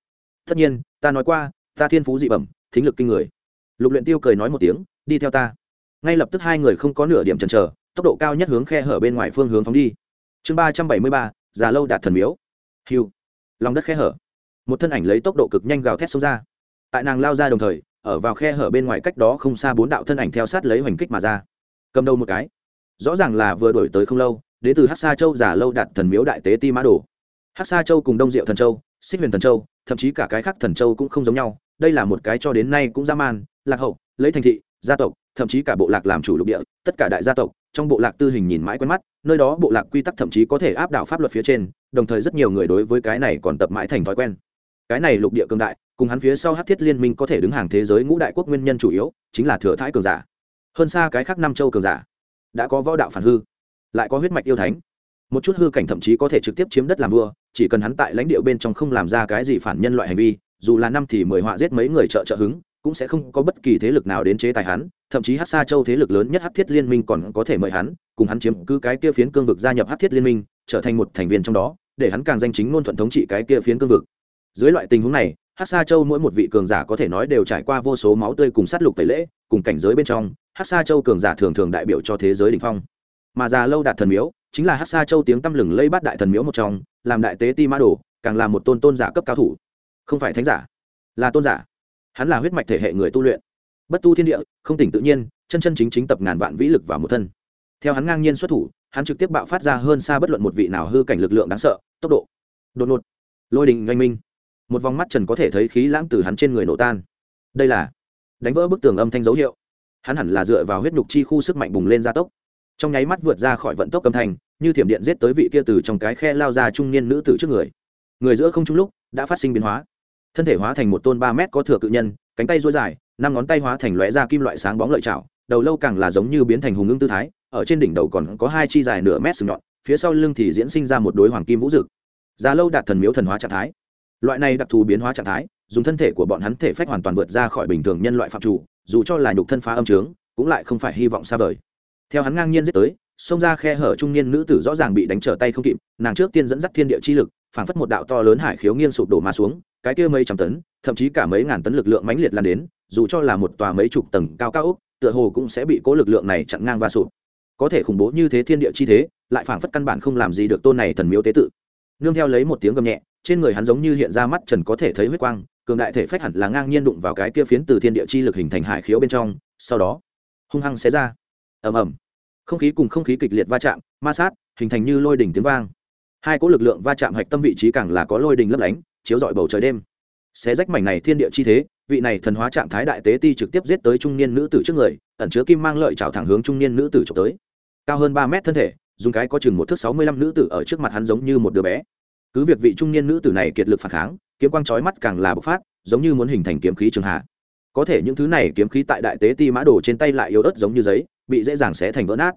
Speaker 1: Tất nhiên, ta nói qua, ta thiên phú dị bẩm, thính lực kinh người. Lục luyện tiêu cười nói một tiếng, đi theo ta. Ngay lập tức hai người không có nửa điểm chần chờ, tốc độ cao nhất hướng khe hở bên ngoài phương hướng phóng đi. Chương ba trăm bảy mươi ba, già lâu đạt thần miếu. Hiu lòng đất khe hở. Một thân ảnh lấy tốc độ cực nhanh gào thét xông ra. Tại nàng lao ra đồng thời, ở vào khe hở bên ngoài cách đó không xa bốn đạo thân ảnh theo sát lấy hoành kích mà ra. Cầm đầu một cái. Rõ ràng là vừa đổi tới không lâu, đến từ hát sa châu giả lâu đạt thần miếu đại tế ti mã đồ hát sa châu cùng đông diệu thần châu, xích huyền thần châu, thậm chí cả cái khác thần châu cũng không giống nhau, đây là một cái cho đến nay cũng dã man, lạc hậu, lấy thành thị, gia tộc, thậm chí cả bộ lạc làm chủ lục địa, tất cả đại gia tộc, trong bộ lạc tư hình nhìn mãi quen mắt, nơi đó bộ lạc quy tắc thậm chí có thể áp đảo pháp luật phía trên, đồng thời rất nhiều người đối với cái này còn tập mãi thành thói quen. Cái này lục địa cường đại, cùng hắn phía sau hát thiết liên minh có thể đứng hàng thế giới ngũ đại quốc nguyên nhân chủ yếu, chính là thừa thái cường giả. Hơn xa cái khác năm châu cường giả, đã có võ đạo phản hư, lại có huyết mạch yêu thánh. Một chút hư cảnh thậm chí có thể trực tiếp chiếm đất làm vua chỉ cần hắn tại lãnh địa bên trong không làm ra cái gì phản nhân loại hành vi, dù là năm thì mười họa giết mấy người trợ trợ hứng, cũng sẽ không có bất kỳ thế lực nào đến chế tài hắn, thậm chí hát xa châu thế lực lớn nhất hát thiết liên minh còn có thể mời hắn, cùng hắn chiếm cứ cái kia phiến cương vực gia nhập hát thiết liên minh, trở thành một thành viên trong đó, để hắn càng danh chính ngôn thuận thống trị cái kia phiến cương vực. Dưới loại tình huống này, hát xa châu mỗi một vị cường giả có thể nói đều trải qua vô số máu tươi cùng sát lục tẩy lễ, cùng cảnh giới bên trong, hát xa châu cường giả thường thường đại biểu cho thế giới đ ỉ n h phong. Mà già lâu đạt thần miếu, chính là hát xa châu tiếng tăm lừng lây bắt đại thần miếu một trong làm đại tế ti mã đồ, càng là một tôn tôn giả cấp cao thủ. Không phải thánh giả, là tôn giả. Hắn là huyết mạch thể hệ người tu luyện. Bất tu thiên địa, không tỉnh tự nhiên, chân chân chính chính tập ngàn vạn vĩ lực vào một thân. Theo hắn ngang nhiên xuất thủ, hắn trực tiếp bạo phát ra hơn xa bất luận một vị nào hư cảnh lực lượng đáng sợ, tốc độ, đột ngột, lôi đình oanh minh. Một vòng mắt trần có thể thấy khí lãng từ hắn trên người nổ tan. Đây là đánh vỡ bức tường âm thanh dấu hiệu. Hắn hẳn là dựa vào huyết nhục chi khu sức mạnh bùng lên gia tốc. Trong nháy mắt vượt ra khỏi vận tốc âm thanh như thiểm điện giết tới vị kia từ trong cái khe lao ra trung niên nữ tử trước người. Người giữa không trung lúc đã phát sinh biến hóa. Thân thể hóa thành một tôn ba mét có thừa cự nhân, cánh tay dối dài, năm ngón tay hóa thành lóe ra kim loại sáng bóng lợi chảo, đầu lâu càng là giống như biến thành hùng ngưng tư thái, ở trên đỉnh đầu còn có hai chi dài nửa mét sừng nhọn, phía sau lưng thì diễn sinh ra một đối hoàng kim vũ dực. Già lâu đạt thần miếu thần hóa trạng thái. Loại này đặc thù biến hóa trạng thái, dùng thân thể của bọn hắn thể phách hoàn toàn vượt ra khỏi bình thường nhân loại phạm chủ, dù cho là nhục thân phá âm trướng, cũng lại không phải hy vọng xa vời. Theo hắn ngang nhiên giết tới xông ra khe hở trung niên nữ tử rõ ràng bị đánh trở tay không kịp, nàng trước tiên dẫn dắt thiên địa chi lực, phảng phất một đạo to lớn hải khiếu nghiêng sụp đổ mà xuống, cái kia mấy trăm tấn, thậm chí cả mấy ngàn tấn lực lượng mãnh liệt lan đến, dù cho là một tòa mấy chục tầng cao cao ốc, tựa hồ cũng sẽ bị cố lực lượng này chặn ngang và sụp. Có thể khủng bố như thế thiên địa chi thế, lại phảng phất căn bản không làm gì được tôn này thần miếu tế tự. Nương theo lấy một tiếng gầm nhẹ, trên người hắn giống như hiện ra mắt trần có thể thấy huyết quang, cường đại thể phách hẳn là ngang nhiên đụng vào cái kia phiến từ thiên địa chi lực hình thành hải khiếu bên trong, sau đó, hung hăng xé ra. Ầm ầm không khí cùng không khí kịch liệt va chạm, ma sát, hình thành như lôi đỉnh tiếng vang. Hai cỗ lực lượng va chạm hạch tâm vị trí càng là có lôi đình lấp lánh, chiếu rọi bầu trời đêm. Xé rách mảnh này thiên địa chi thế, vị này thần hóa trạng thái đại tế ti trực tiếp giết tới trung niên nữ tử trước người, ẩn chứa kim mang lợi trào thẳng hướng trung niên nữ tử trộm tới. Cao hơn ba mét thân thể, dùng cái có chừng một thước sáu mươi lăm nữ tử ở trước mặt hắn giống như một đứa bé. Cứ việc vị trung niên nữ tử này kiệt lực phản kháng, kiếm quang chói mắt càng là bộc phát, giống như muốn hình thành kiếm khí trường hạ. Có thể những thứ này kiếm khí tại đại tế ti mã đồ trên tay lại yếu ớt giống như giấy bị dễ dàng xé thành vỡ nát.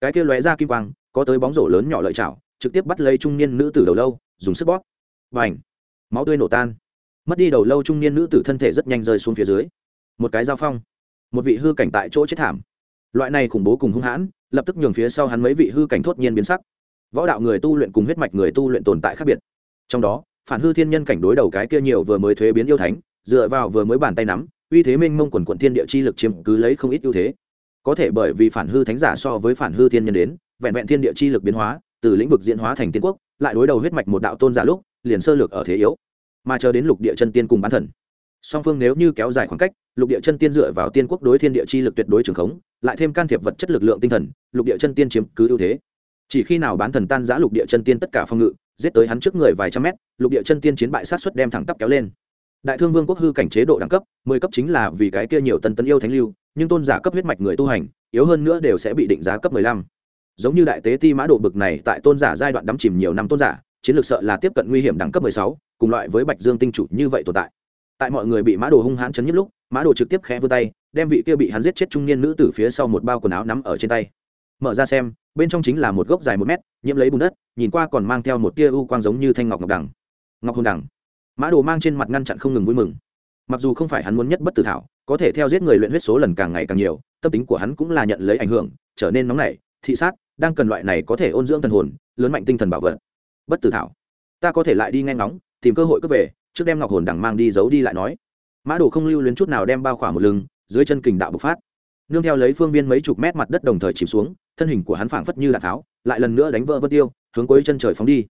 Speaker 1: Cái kia lóe ra kim quang, có tới bóng rổ lớn nhỏ lợi chảo, trực tiếp bắt lấy trung niên nữ tử đầu lâu, dùng sức bóp. Và ảnh máu tươi nổ tan. Mất đi đầu lâu trung niên nữ tử thân thể rất nhanh rơi xuống phía dưới. Một cái giao phong. Một vị hư cảnh tại chỗ chết thảm. Loại này khủng bố cùng hung hãn, lập tức nhường phía sau hắn mấy vị hư cảnh thốt nhiên biến sắc. Võ đạo người tu luyện cùng huyết mạch người tu luyện tồn tại khác biệt. Trong đó, phản hư thiên nhân cảnh đối đầu cái kia nhiều vừa mới thuế biến yêu thánh, dựa vào vừa mới bàn tay nắm, uy thế minh mông quần quận thiên địa chi lực chiếm cứ lấy không ít ưu thế có thể bởi vì phản hư thánh giả so với phản hư thiên nhân đến, vẹn vẹn thiên địa chi lực biến hóa, từ lĩnh vực diễn hóa thành tiên quốc, lại đối đầu huyết mạch một đạo tôn giả lúc, liền sơ lược ở thế yếu. Mà chờ đến lục địa chân tiên cùng bán thần. Song phương nếu như kéo dài khoảng cách, lục địa chân tiên dựa vào tiên quốc đối thiên địa chi lực tuyệt đối trường khống, lại thêm can thiệp vật chất lực lượng tinh thần, lục địa chân tiên chiếm cứ ưu thế. Chỉ khi nào bán thần tan giã lục địa chân tiên tất cả phong ngự, giết tới hắn trước người vài trăm mét, lục địa chân tiên chiến bại sát xuất đem thẳng tắp kéo lên. Đại thương vương quốc hư cảnh chế độ đẳng cấp, mười cấp chính là vì cái kia nhiều tân tấn yêu thánh lưu nhưng tôn giả cấp huyết mạch người tu hành, yếu hơn nữa đều sẽ bị định giá cấp mười lăm. Giống như đại tế ti mã độ bực này tại tôn giả giai đoạn đắm chìm nhiều năm tôn giả, chiến lược sợ là tiếp cận nguy hiểm đẳng cấp mười sáu, cùng loại với bạch dương tinh chủ như vậy tồn tại. Tại mọi người bị mã đồ hung hãn chấn nhất lúc, mã đồ trực tiếp khẽ vươn tay, đem vị kia bị hắn giết chết trung niên nữ tử phía sau một bao quần áo nắm ở trên tay. Mở ra xem, bên trong chính là một gốc dài một mét, nhiễm lấy bùn đất, nhìn qua còn mang theo một tia u quang giống như thanh ngọc ngọc đằng. Ngọc hồn đằng. Mã đồ mang trên mặt ngăn chặn không ngừng vui mừng. Mặc dù không phải hắn muốn nhất bất tử thảo có thể theo giết người luyện huyết số lần càng ngày càng nhiều, tâm tính của hắn cũng là nhận lấy ảnh hưởng, trở nên nóng nảy, thị sát, đang cần loại này có thể ôn dưỡng thần hồn, lớn mạnh tinh thần bảo vật. Bất tử thảo. Ta có thể lại đi nghe ngóng, tìm cơ hội cướp về, trước đem ngọc hồn đằng mang đi giấu đi lại nói. Mã đồ không lưu luyến chút nào đem bao khỏa một lưng, dưới chân kình đạo bộc phát. Nương theo lấy phương viên mấy chục mét mặt đất đồng thời chìm xuống, thân hình của hắn phảng phất như đạn tháo, lại lần nữa đánh vỡ vân tiêu, hướng cuối chân trời phóng đi.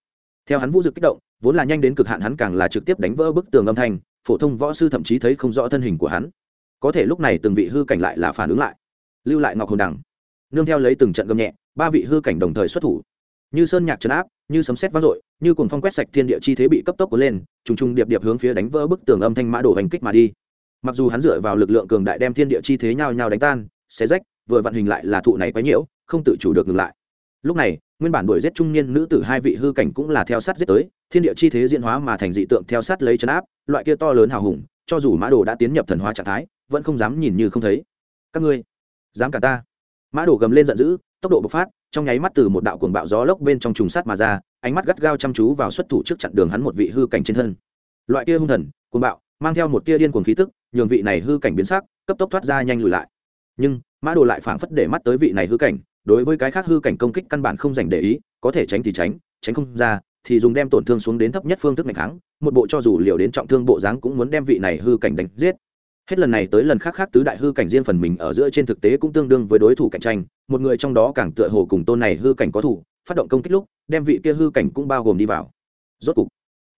Speaker 1: Theo hắn vũ dực kích động, vốn là nhanh đến cực hạn hắn càng là trực tiếp đánh vỡ bức tường âm thanh, phổ thông võ sư thậm chí thấy không rõ thân hình của hắn có thể lúc này từng vị hư cảnh lại là phản ứng lại. Lưu lại ngọc hồn đằng. Nương theo lấy từng trận gầm nhẹ, ba vị hư cảnh đồng thời xuất thủ. Như sơn nhạc trấn áp, như sấm xét vang dội, như cùng phong quét sạch thiên địa chi thế bị cấp tốc cuốn lên, trùng trùng điệp điệp hướng phía đánh vỡ bức tường âm thanh mã đổ hành kích mà đi. Mặc dù hắn dựa vào lực lượng cường đại đem thiên địa chi thế nhao nhau đánh tan, xé rách, vừa vận hình lại là thụ này quấy nhiễu, không tự chủ được ngừng lại. Lúc này, nguyên bản đuổi giết trung niên nữ tử hai vị hư cảnh cũng là theo sát giết tới, thiên địa chi thế diễn hóa mà thành dị tượng theo sát lấy chấn áp, loại kia to lớn hào hùng, cho dù mã đồ đã tiến nhập thần hóa trạng thái vẫn không dám nhìn như không thấy. Các ngươi, dám cả ta? Mã đổ gầm lên giận dữ, tốc độ bộc phát, trong nháy mắt từ một đạo cuồng bạo gió lốc bên trong trùng sát mà ra, ánh mắt gắt gao chăm chú vào xuất thủ trước chặn đường hắn một vị hư cảnh trên thân. Loại kia hung thần, cuồng bạo, mang theo một tia điên cuồng khí tức, nhường vị này hư cảnh biến sắc, cấp tốc thoát ra nhanh lùi lại. Nhưng, mã đồ lại phảng phất để mắt tới vị này hư cảnh, đối với cái khác hư cảnh công kích căn bản không dành để ý, có thể tránh thì tránh tránh không ra, thì dùng đem tổn thương xuống đến thấp nhất phương thức ngày kháng, một bộ cho dù liều đến trọng thương bộ dáng cũng muốn đem vị này hư cảnh đánh giết hết lần này tới lần khác khác tứ đại hư cảnh riêng phần mình ở giữa trên thực tế cũng tương đương với đối thủ cạnh tranh, một người trong đó càng tựa hồ cùng tôn này hư cảnh có thủ, phát động công kích lúc, đem vị kia hư cảnh cũng bao gồm đi vào. Rốt cục,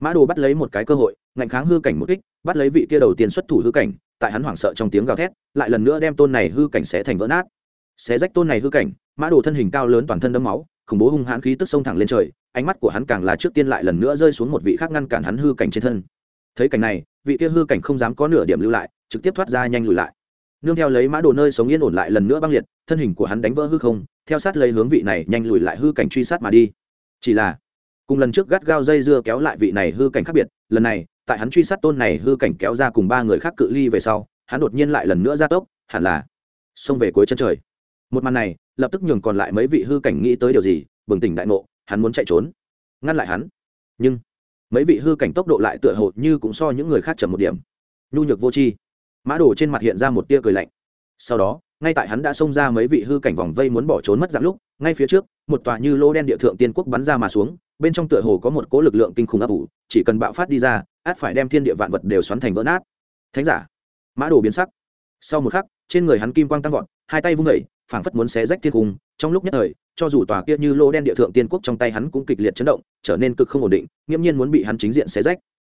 Speaker 1: mã đồ bắt lấy một cái cơ hội, ngạnh kháng hư cảnh một kích, bắt lấy vị kia đầu tiên xuất thủ hư cảnh, tại hắn hoảng sợ trong tiếng gào thét, lại lần nữa đem tôn này hư cảnh sẽ thành vỡ nát. Xé rách tôn này hư cảnh, mã đồ thân hình cao lớn toàn thân đấm máu, khủng bố hung hãn khí tức sông thẳng lên trời, ánh mắt của hắn càng là trước tiên lại lần nữa rơi xuống một vị khác ngăn cản hắn hư cảnh trên thân thấy cảnh này, vị kia hư cảnh không dám có nửa điểm lưu lại, trực tiếp thoát ra nhanh lùi lại. Nương theo lấy mã đồ nơi sống yên ổn lại lần nữa băng liệt, thân hình của hắn đánh vỡ hư không, theo sát lấy hướng vị này nhanh lùi lại hư cảnh truy sát mà đi. Chỉ là, cùng lần trước gắt gao dây dưa kéo lại vị này hư cảnh khác biệt, lần này, tại hắn truy sát tôn này hư cảnh kéo ra cùng ba người khác cự ly về sau, hắn đột nhiên lại lần nữa ra tốc, hẳn là xông về cuối chân trời. Một màn này, lập tức nhường còn lại mấy vị hư cảnh nghĩ tới điều gì, bừng tỉnh đại ngộ, hắn muốn chạy trốn. Ngăn lại hắn. Nhưng mấy vị hư cảnh tốc độ lại tựa hồ như cũng so những người khác chậm một điểm. Nhu nhược vô tri mã đồ trên mặt hiện ra một tia cười lạnh. Sau đó, ngay tại hắn đã xông ra mấy vị hư cảnh vòng vây muốn bỏ trốn mất dạng lúc, ngay phía trước, một tòa như lô đen địa thượng tiên quốc bắn ra mà xuống, bên trong tựa hồ có một cỗ lực lượng kinh khủng ấp ủ, chỉ cần bạo phát đi ra, át phải đem thiên địa vạn vật đều xoắn thành vỡ nát. Thánh giả. Mã đồ biến sắc. Sau một khắc, trên người hắn kim quang tăng vọt, hai tay vung vẩy phảng phất muốn xé rách thiên cung, trong lúc nhất thời, cho dù tòa kia như lô đen địa thượng tiên quốc trong tay hắn cũng kịch liệt chấn động, trở nên cực không ổn định, nghiễm nhiên muốn bị hắn chính diện xé rách.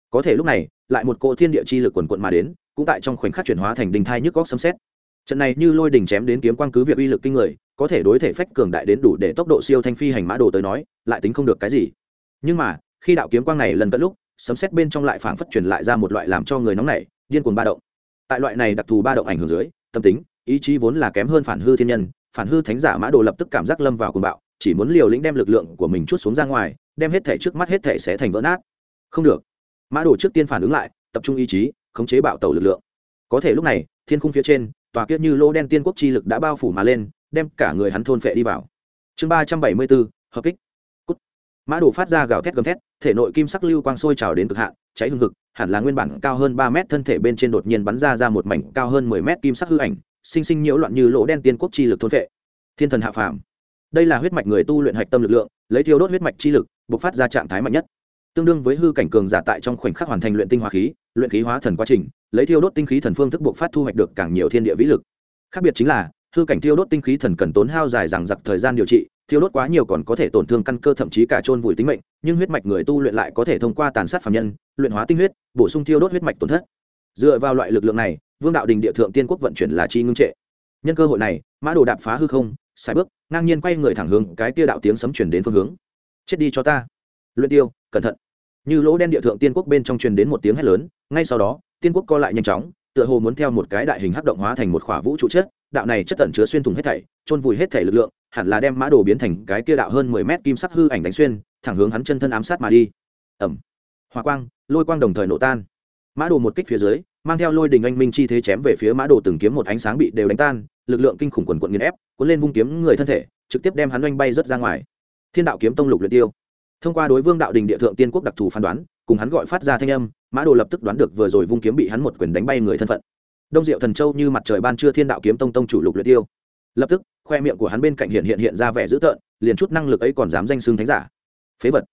Speaker 1: Có thể lúc này, lại một cỗ thiên địa chi lực quần quận mà đến, cũng tại trong khoảnh khắc chuyển hóa thành đình thai nhức góc sấm xét trận này như lôi đỉnh chém đến kiếm quang cứ việc uy lực kinh người, có thể đối thể phách cường đại đến đủ để tốc độ siêu thanh phi hành mã đồ tới nói, lại tính không được cái gì. Nhưng mà, khi đạo kiếm quang này lần cận lúc, sấm xét bên trong lại phảng phất truyền lại ra một loại làm cho người nóng nảy, điên cuồng ba động. Tại loại này đặc thù ba động ảnh hưởng dưới, tâm tính ý chí vốn là kém hơn phản hư thiên nhân, phản hư thánh giả mã đồ lập tức cảm giác lâm vào cuồng bạo, chỉ muốn liều lĩnh đem lực lượng của mình chút xuống ra ngoài, đem hết thể trước mắt hết thể sẽ thành vỡ nát. Không được. Mã đồ trước tiên phản ứng lại, tập trung ý chí, khống chế bạo tẩu lực lượng. Có thể lúc này, thiên khung phía trên, tòa kiết như lô đen tiên quốc chi lực đã bao phủ mà lên, đem cả người hắn thôn phệ đi vào. Chương ba trăm bảy mươi bốn, hợp kích. Cút. mã đồ phát ra gào thét gầm thét, thể nội kim sắc lưu quang sôi trào đến cực hạn, cháy hương hực, hẳn là nguyên bản cao hơn ba mét thân thể bên trên đột nhiên bắn ra ra một mảnh cao hơn mười mét kim sắc hư ảnh sinh sinh nhiễu loạn như lỗ đen tiên quốc chi lực thôn phệ. Thiên thần hạ phàm. Đây là huyết mạch người tu luyện hạch tâm lực lượng, lấy thiêu đốt huyết mạch chi lực, bộc phát ra trạng thái mạnh nhất. Tương đương với hư cảnh cường giả tại trong khoảnh khắc hoàn thành luyện tinh hóa khí, luyện khí hóa thần quá trình, lấy thiêu đốt tinh khí thần phương thức bộc phát thu hoạch được càng nhiều thiên địa vĩ lực. Khác biệt chính là, hư cảnh thiêu đốt tinh khí thần cần tốn hao dài rằng giặc thời gian điều trị, thiêu đốt quá nhiều còn có thể tổn thương căn cơ thậm chí cả chôn vùi tính mệnh, nhưng huyết mạch người tu luyện lại có thể thông qua tàn sát phạm nhân, luyện hóa tinh huyết, bổ sung thiêu đốt huyết mạch tổn thất. Dựa vào loại lực lượng này vương đạo đình địa thượng tiên quốc vận chuyển là chi ngưng trệ. Nhân cơ hội này, mã đồ đạp phá hư không sai bước, ngang nhiên quay người thẳng hướng cái tia đạo tiếng sấm chuyển đến phương hướng. Chết đi cho ta. Luyện tiêu, cẩn thận. Như lỗ đen địa thượng tiên quốc bên trong truyền đến một tiếng hét lớn, ngay sau đó, tiên quốc co lại nhanh chóng, tựa hồ muốn theo một cái đại hình hắc động hóa thành một khỏa vũ trụ chất, đạo này chất tẩn chứa xuyên thủng hết thảy trôn vùi hết thảy lực lượng, hẳn là đem mã đồ biến thành cái kia đạo hơn mười mét kim sắc hư ảnh đánh xuyên, thẳng hướng hắn chân thân ám sát mà đi. Ẩm hỏa quang, lôi quang đồng thời nổ tan. Mã đồ một kích phía dưới mang theo lôi đình anh minh chi thế chém về phía mã đồ từng kiếm một ánh sáng bị đều đánh tan, lực lượng kinh khủng quần quận nghiền ép, cuốn lên vung kiếm người thân thể, trực tiếp đem hắn oanh bay rớt ra ngoài. Thiên đạo kiếm tông lục luyện tiêu. Thông qua đối vương đạo đình địa thượng tiên quốc đặc thù phán đoán, cùng hắn gọi phát ra thanh âm, mã đồ lập tức đoán được vừa rồi vung kiếm bị hắn một quyền đánh bay người thân phận. Đông diệu thần châu như mặt trời ban trưa thiên đạo kiếm tông tông chủ lục luyện tiêu. Lập tức, khoe miệng của hắn bên cạnh hiện hiện hiện ra vẻ dữ tợn, liền chút năng lực ấy còn dám danh xưng thánh giả. Phế vật.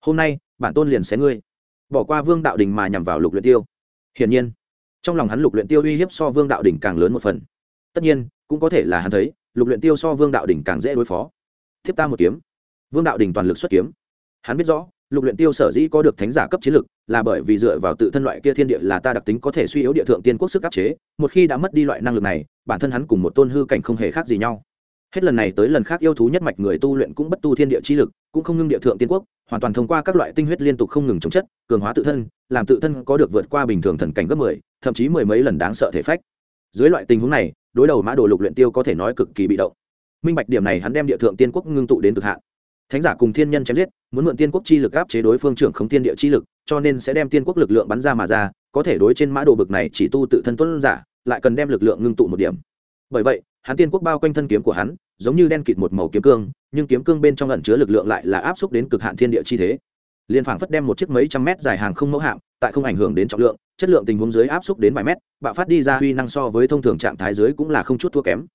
Speaker 1: Hôm nay, bản tôn liền xé ngươi. Bỏ qua vương đạo đình mà nhằm vào lục luyện tiêu. Hiển nhiên trong lòng hắn lục luyện tiêu uy hiếp so vương đạo đỉnh càng lớn một phần. Tất nhiên, cũng có thể là hắn thấy, lục luyện tiêu so vương đạo đỉnh càng dễ đối phó. Thiếp ta một kiếm. Vương đạo đỉnh toàn lực xuất kiếm. Hắn biết rõ, lục luyện tiêu sở dĩ có được thánh giả cấp chiến lực, là bởi vì dựa vào tự thân loại kia thiên địa là ta đặc tính có thể suy yếu địa thượng tiên quốc sức áp chế, một khi đã mất đi loại năng lực này, bản thân hắn cùng một tôn hư cảnh không hề khác gì nhau hết lần này tới lần khác yêu thú nhất mạch người tu luyện cũng bất tu thiên địa chi lực, cũng không ngưng địa thượng tiên quốc, hoàn toàn thông qua các loại tinh huyết liên tục không ngừng chống chất, cường hóa tự thân, làm tự thân có được vượt qua bình thường thần cảnh gấp mười, thậm chí mười mấy lần đáng sợ thể phách. Dưới loại tình huống này, đối đầu mã đồ lục luyện tiêu có thể nói cực kỳ bị động. Minh bạch điểm này hắn đem địa thượng tiên quốc ngưng tụ đến cực hạn. Thánh giả cùng thiên nhân chém giết, muốn mượn tiên quốc chi lực áp chế đối phương trưởng không tiên địa chi lực, cho nên sẽ đem tiên quốc lực lượng bắn ra mà ra, có thể đối trên mã đồ bực này chỉ tu tự thân tuấn giả, lại cần đem lực lượng ngưng tụ một điểm. Bởi vậy hắn tiên quốc bao quanh thân kiếm của hắn, giống như đen kịt một màu kiếm cương, nhưng kiếm cương bên trong ẩn chứa lực lượng lại là áp xúc đến cực hạn thiên địa chi thế. Liên phảng phất đem một chiếc mấy trăm mét dài hàng không mẫu hạm, tại không ảnh hưởng đến trọng lượng, chất lượng tình huống dưới áp xúc đến vài mét, bạo phát đi ra huy năng so với thông thường trạng thái dưới cũng là không chút thua kém.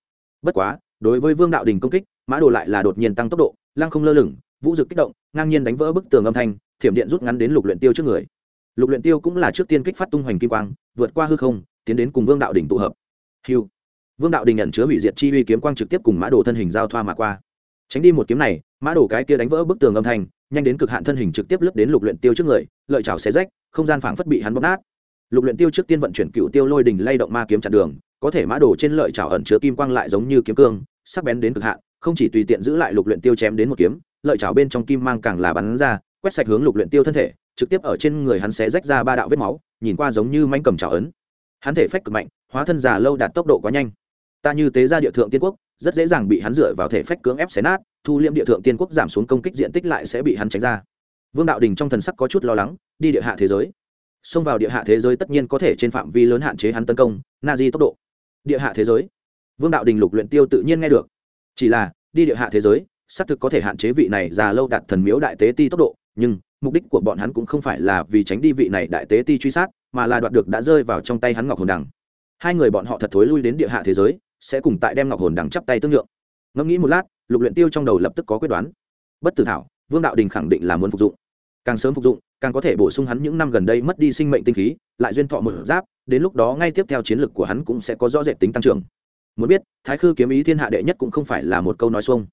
Speaker 1: Bất quá, đối với vương đạo đình công kích, mã đồ lại là đột nhiên tăng tốc độ, lăng không lơ lửng, vũ dực kích động, ngang nhiên đánh vỡ bức tường âm thanh, thiểm điện rút ngắn đến lục luyện tiêu trước người. Lục luyện tiêu cũng là trước tiên kích phát tung hoành kim quang, vượt qua hư không, tiến đến cùng vương đạo đỉnh tụ hợp. Hiu vương đạo đình nhận chứa hủy diệt chi uy kiếm quang trực tiếp cùng mã đồ thân hình giao thoa mà qua. Tránh đi một kiếm này, mã đồ cái kia đánh vỡ bức tường âm thanh, nhanh đến cực hạn thân hình trực tiếp lướt đến lục luyện tiêu trước người, lợi chảo xé rách, không gian phảng phất bị hắn bóp nát. Lục luyện tiêu trước tiên vận chuyển cựu tiêu lôi đình lay động ma kiếm chặn đường, có thể mã đồ trên lợi chảo ẩn chứa kim quang lại giống như kiếm cương, sắc bén đến cực hạn, không chỉ tùy tiện giữ lại lục luyện tiêu chém đến một kiếm, lợi chảo bên trong kim mang càng là bắn ra, quét sạch hướng lục luyện tiêu thân thể, trực tiếp ở trên người hắn xé rách ra ba đạo vết máu, nhìn qua giống như manh cầm chảo ấn. Hắn thể phách cực mạnh, hóa thân già lâu đạt tốc độ quá nhanh ta như tế ra địa thượng tiên quốc, rất dễ dàng bị hắn dựa vào thể phách cưỡng ép xé nát, thu liễm địa thượng tiên quốc giảm xuống công kích diện tích lại sẽ bị hắn tránh ra. Vương đạo đình trong thần sắc có chút lo lắng, đi địa hạ thế giới. Xông vào địa hạ thế giới tất nhiên có thể trên phạm vi lớn hạn chế hắn tấn công na di tốc độ. Địa hạ thế giới. Vương đạo đình lục luyện tiêu tự nhiên nghe được. Chỉ là, đi địa hạ thế giới, xác thực có thể hạn chế vị này già lâu đạt thần miếu đại tế ti tốc độ, nhưng, mục đích của bọn hắn cũng không phải là vì tránh đi vị này đại tế ti truy sát, mà là đoạt được đã rơi vào trong tay hắn ngọc hồn đằng. Hai người bọn họ thật thối lui đến địa hạ thế giới sẽ cùng tại đem ngọc hồn đằng chắp tay tương lượng. Ngẫm nghĩ một lát, lục luyện tiêu trong đầu lập tức có quyết đoán. Bất tử thảo, vương đạo đình khẳng định là muốn phục dụng. Càng sớm phục dụng, càng có thể bổ sung hắn những năm gần đây mất đi sinh mệnh tinh khí, lại duyên thọ một giáp, đến lúc đó ngay tiếp theo chiến lược của hắn cũng sẽ có rõ rệt tính tăng trưởng. Muốn biết, thái khư kiếm ý thiên hạ đệ nhất cũng không phải là một câu nói xuông.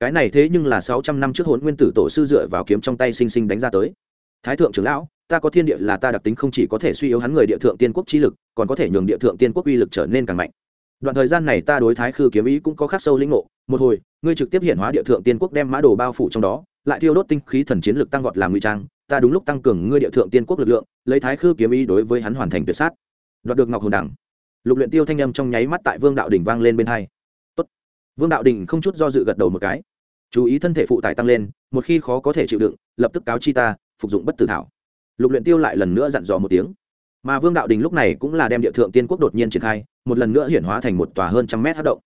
Speaker 1: Cái này thế nhưng là sáu trăm năm trước hồn nguyên tử tổ sư dựa vào kiếm trong tay sinh sinh đánh ra tới. Thái thượng trưởng lão, ta có thiên địa là ta đặc tính không chỉ có thể suy yếu hắn người địa thượng tiên quốc chi lực, còn có thể nhường địa thượng tiên quốc uy lực trở nên càng mạnh đoạn thời gian này ta đối thái khư kiếm ý cũng có khắc sâu lĩnh ngộ. Một hồi, ngươi trực tiếp hiện hóa địa thượng tiên quốc đem mã đồ bao phủ trong đó, lại thiêu đốt tinh khí thần chiến lực tăng vọt làm nguy trang. Ta đúng lúc tăng cường ngươi địa thượng tiên quốc lực lượng, lấy thái khư kiếm ý đối với hắn hoàn thành tuyệt sát. Đoạt được ngọc hồn đẳng. Lục luyện tiêu thanh âm trong nháy mắt tại vương đạo đỉnh vang lên bên hai. Tốt. Vương đạo đỉnh không chút do dự gật đầu một cái. Chú ý thân thể phụ tải tăng lên, một khi khó có thể chịu đựng, lập tức cáo chi ta, phục dụng bất tử thảo. Lục luyện tiêu lại lần nữa dặn dò một tiếng. Mà vương đạo đình lúc này cũng là đem địa thượng tiên quốc đột nhiên triển khai một lần nữa hiển hóa thành một tòa hơn trăm mét hát động.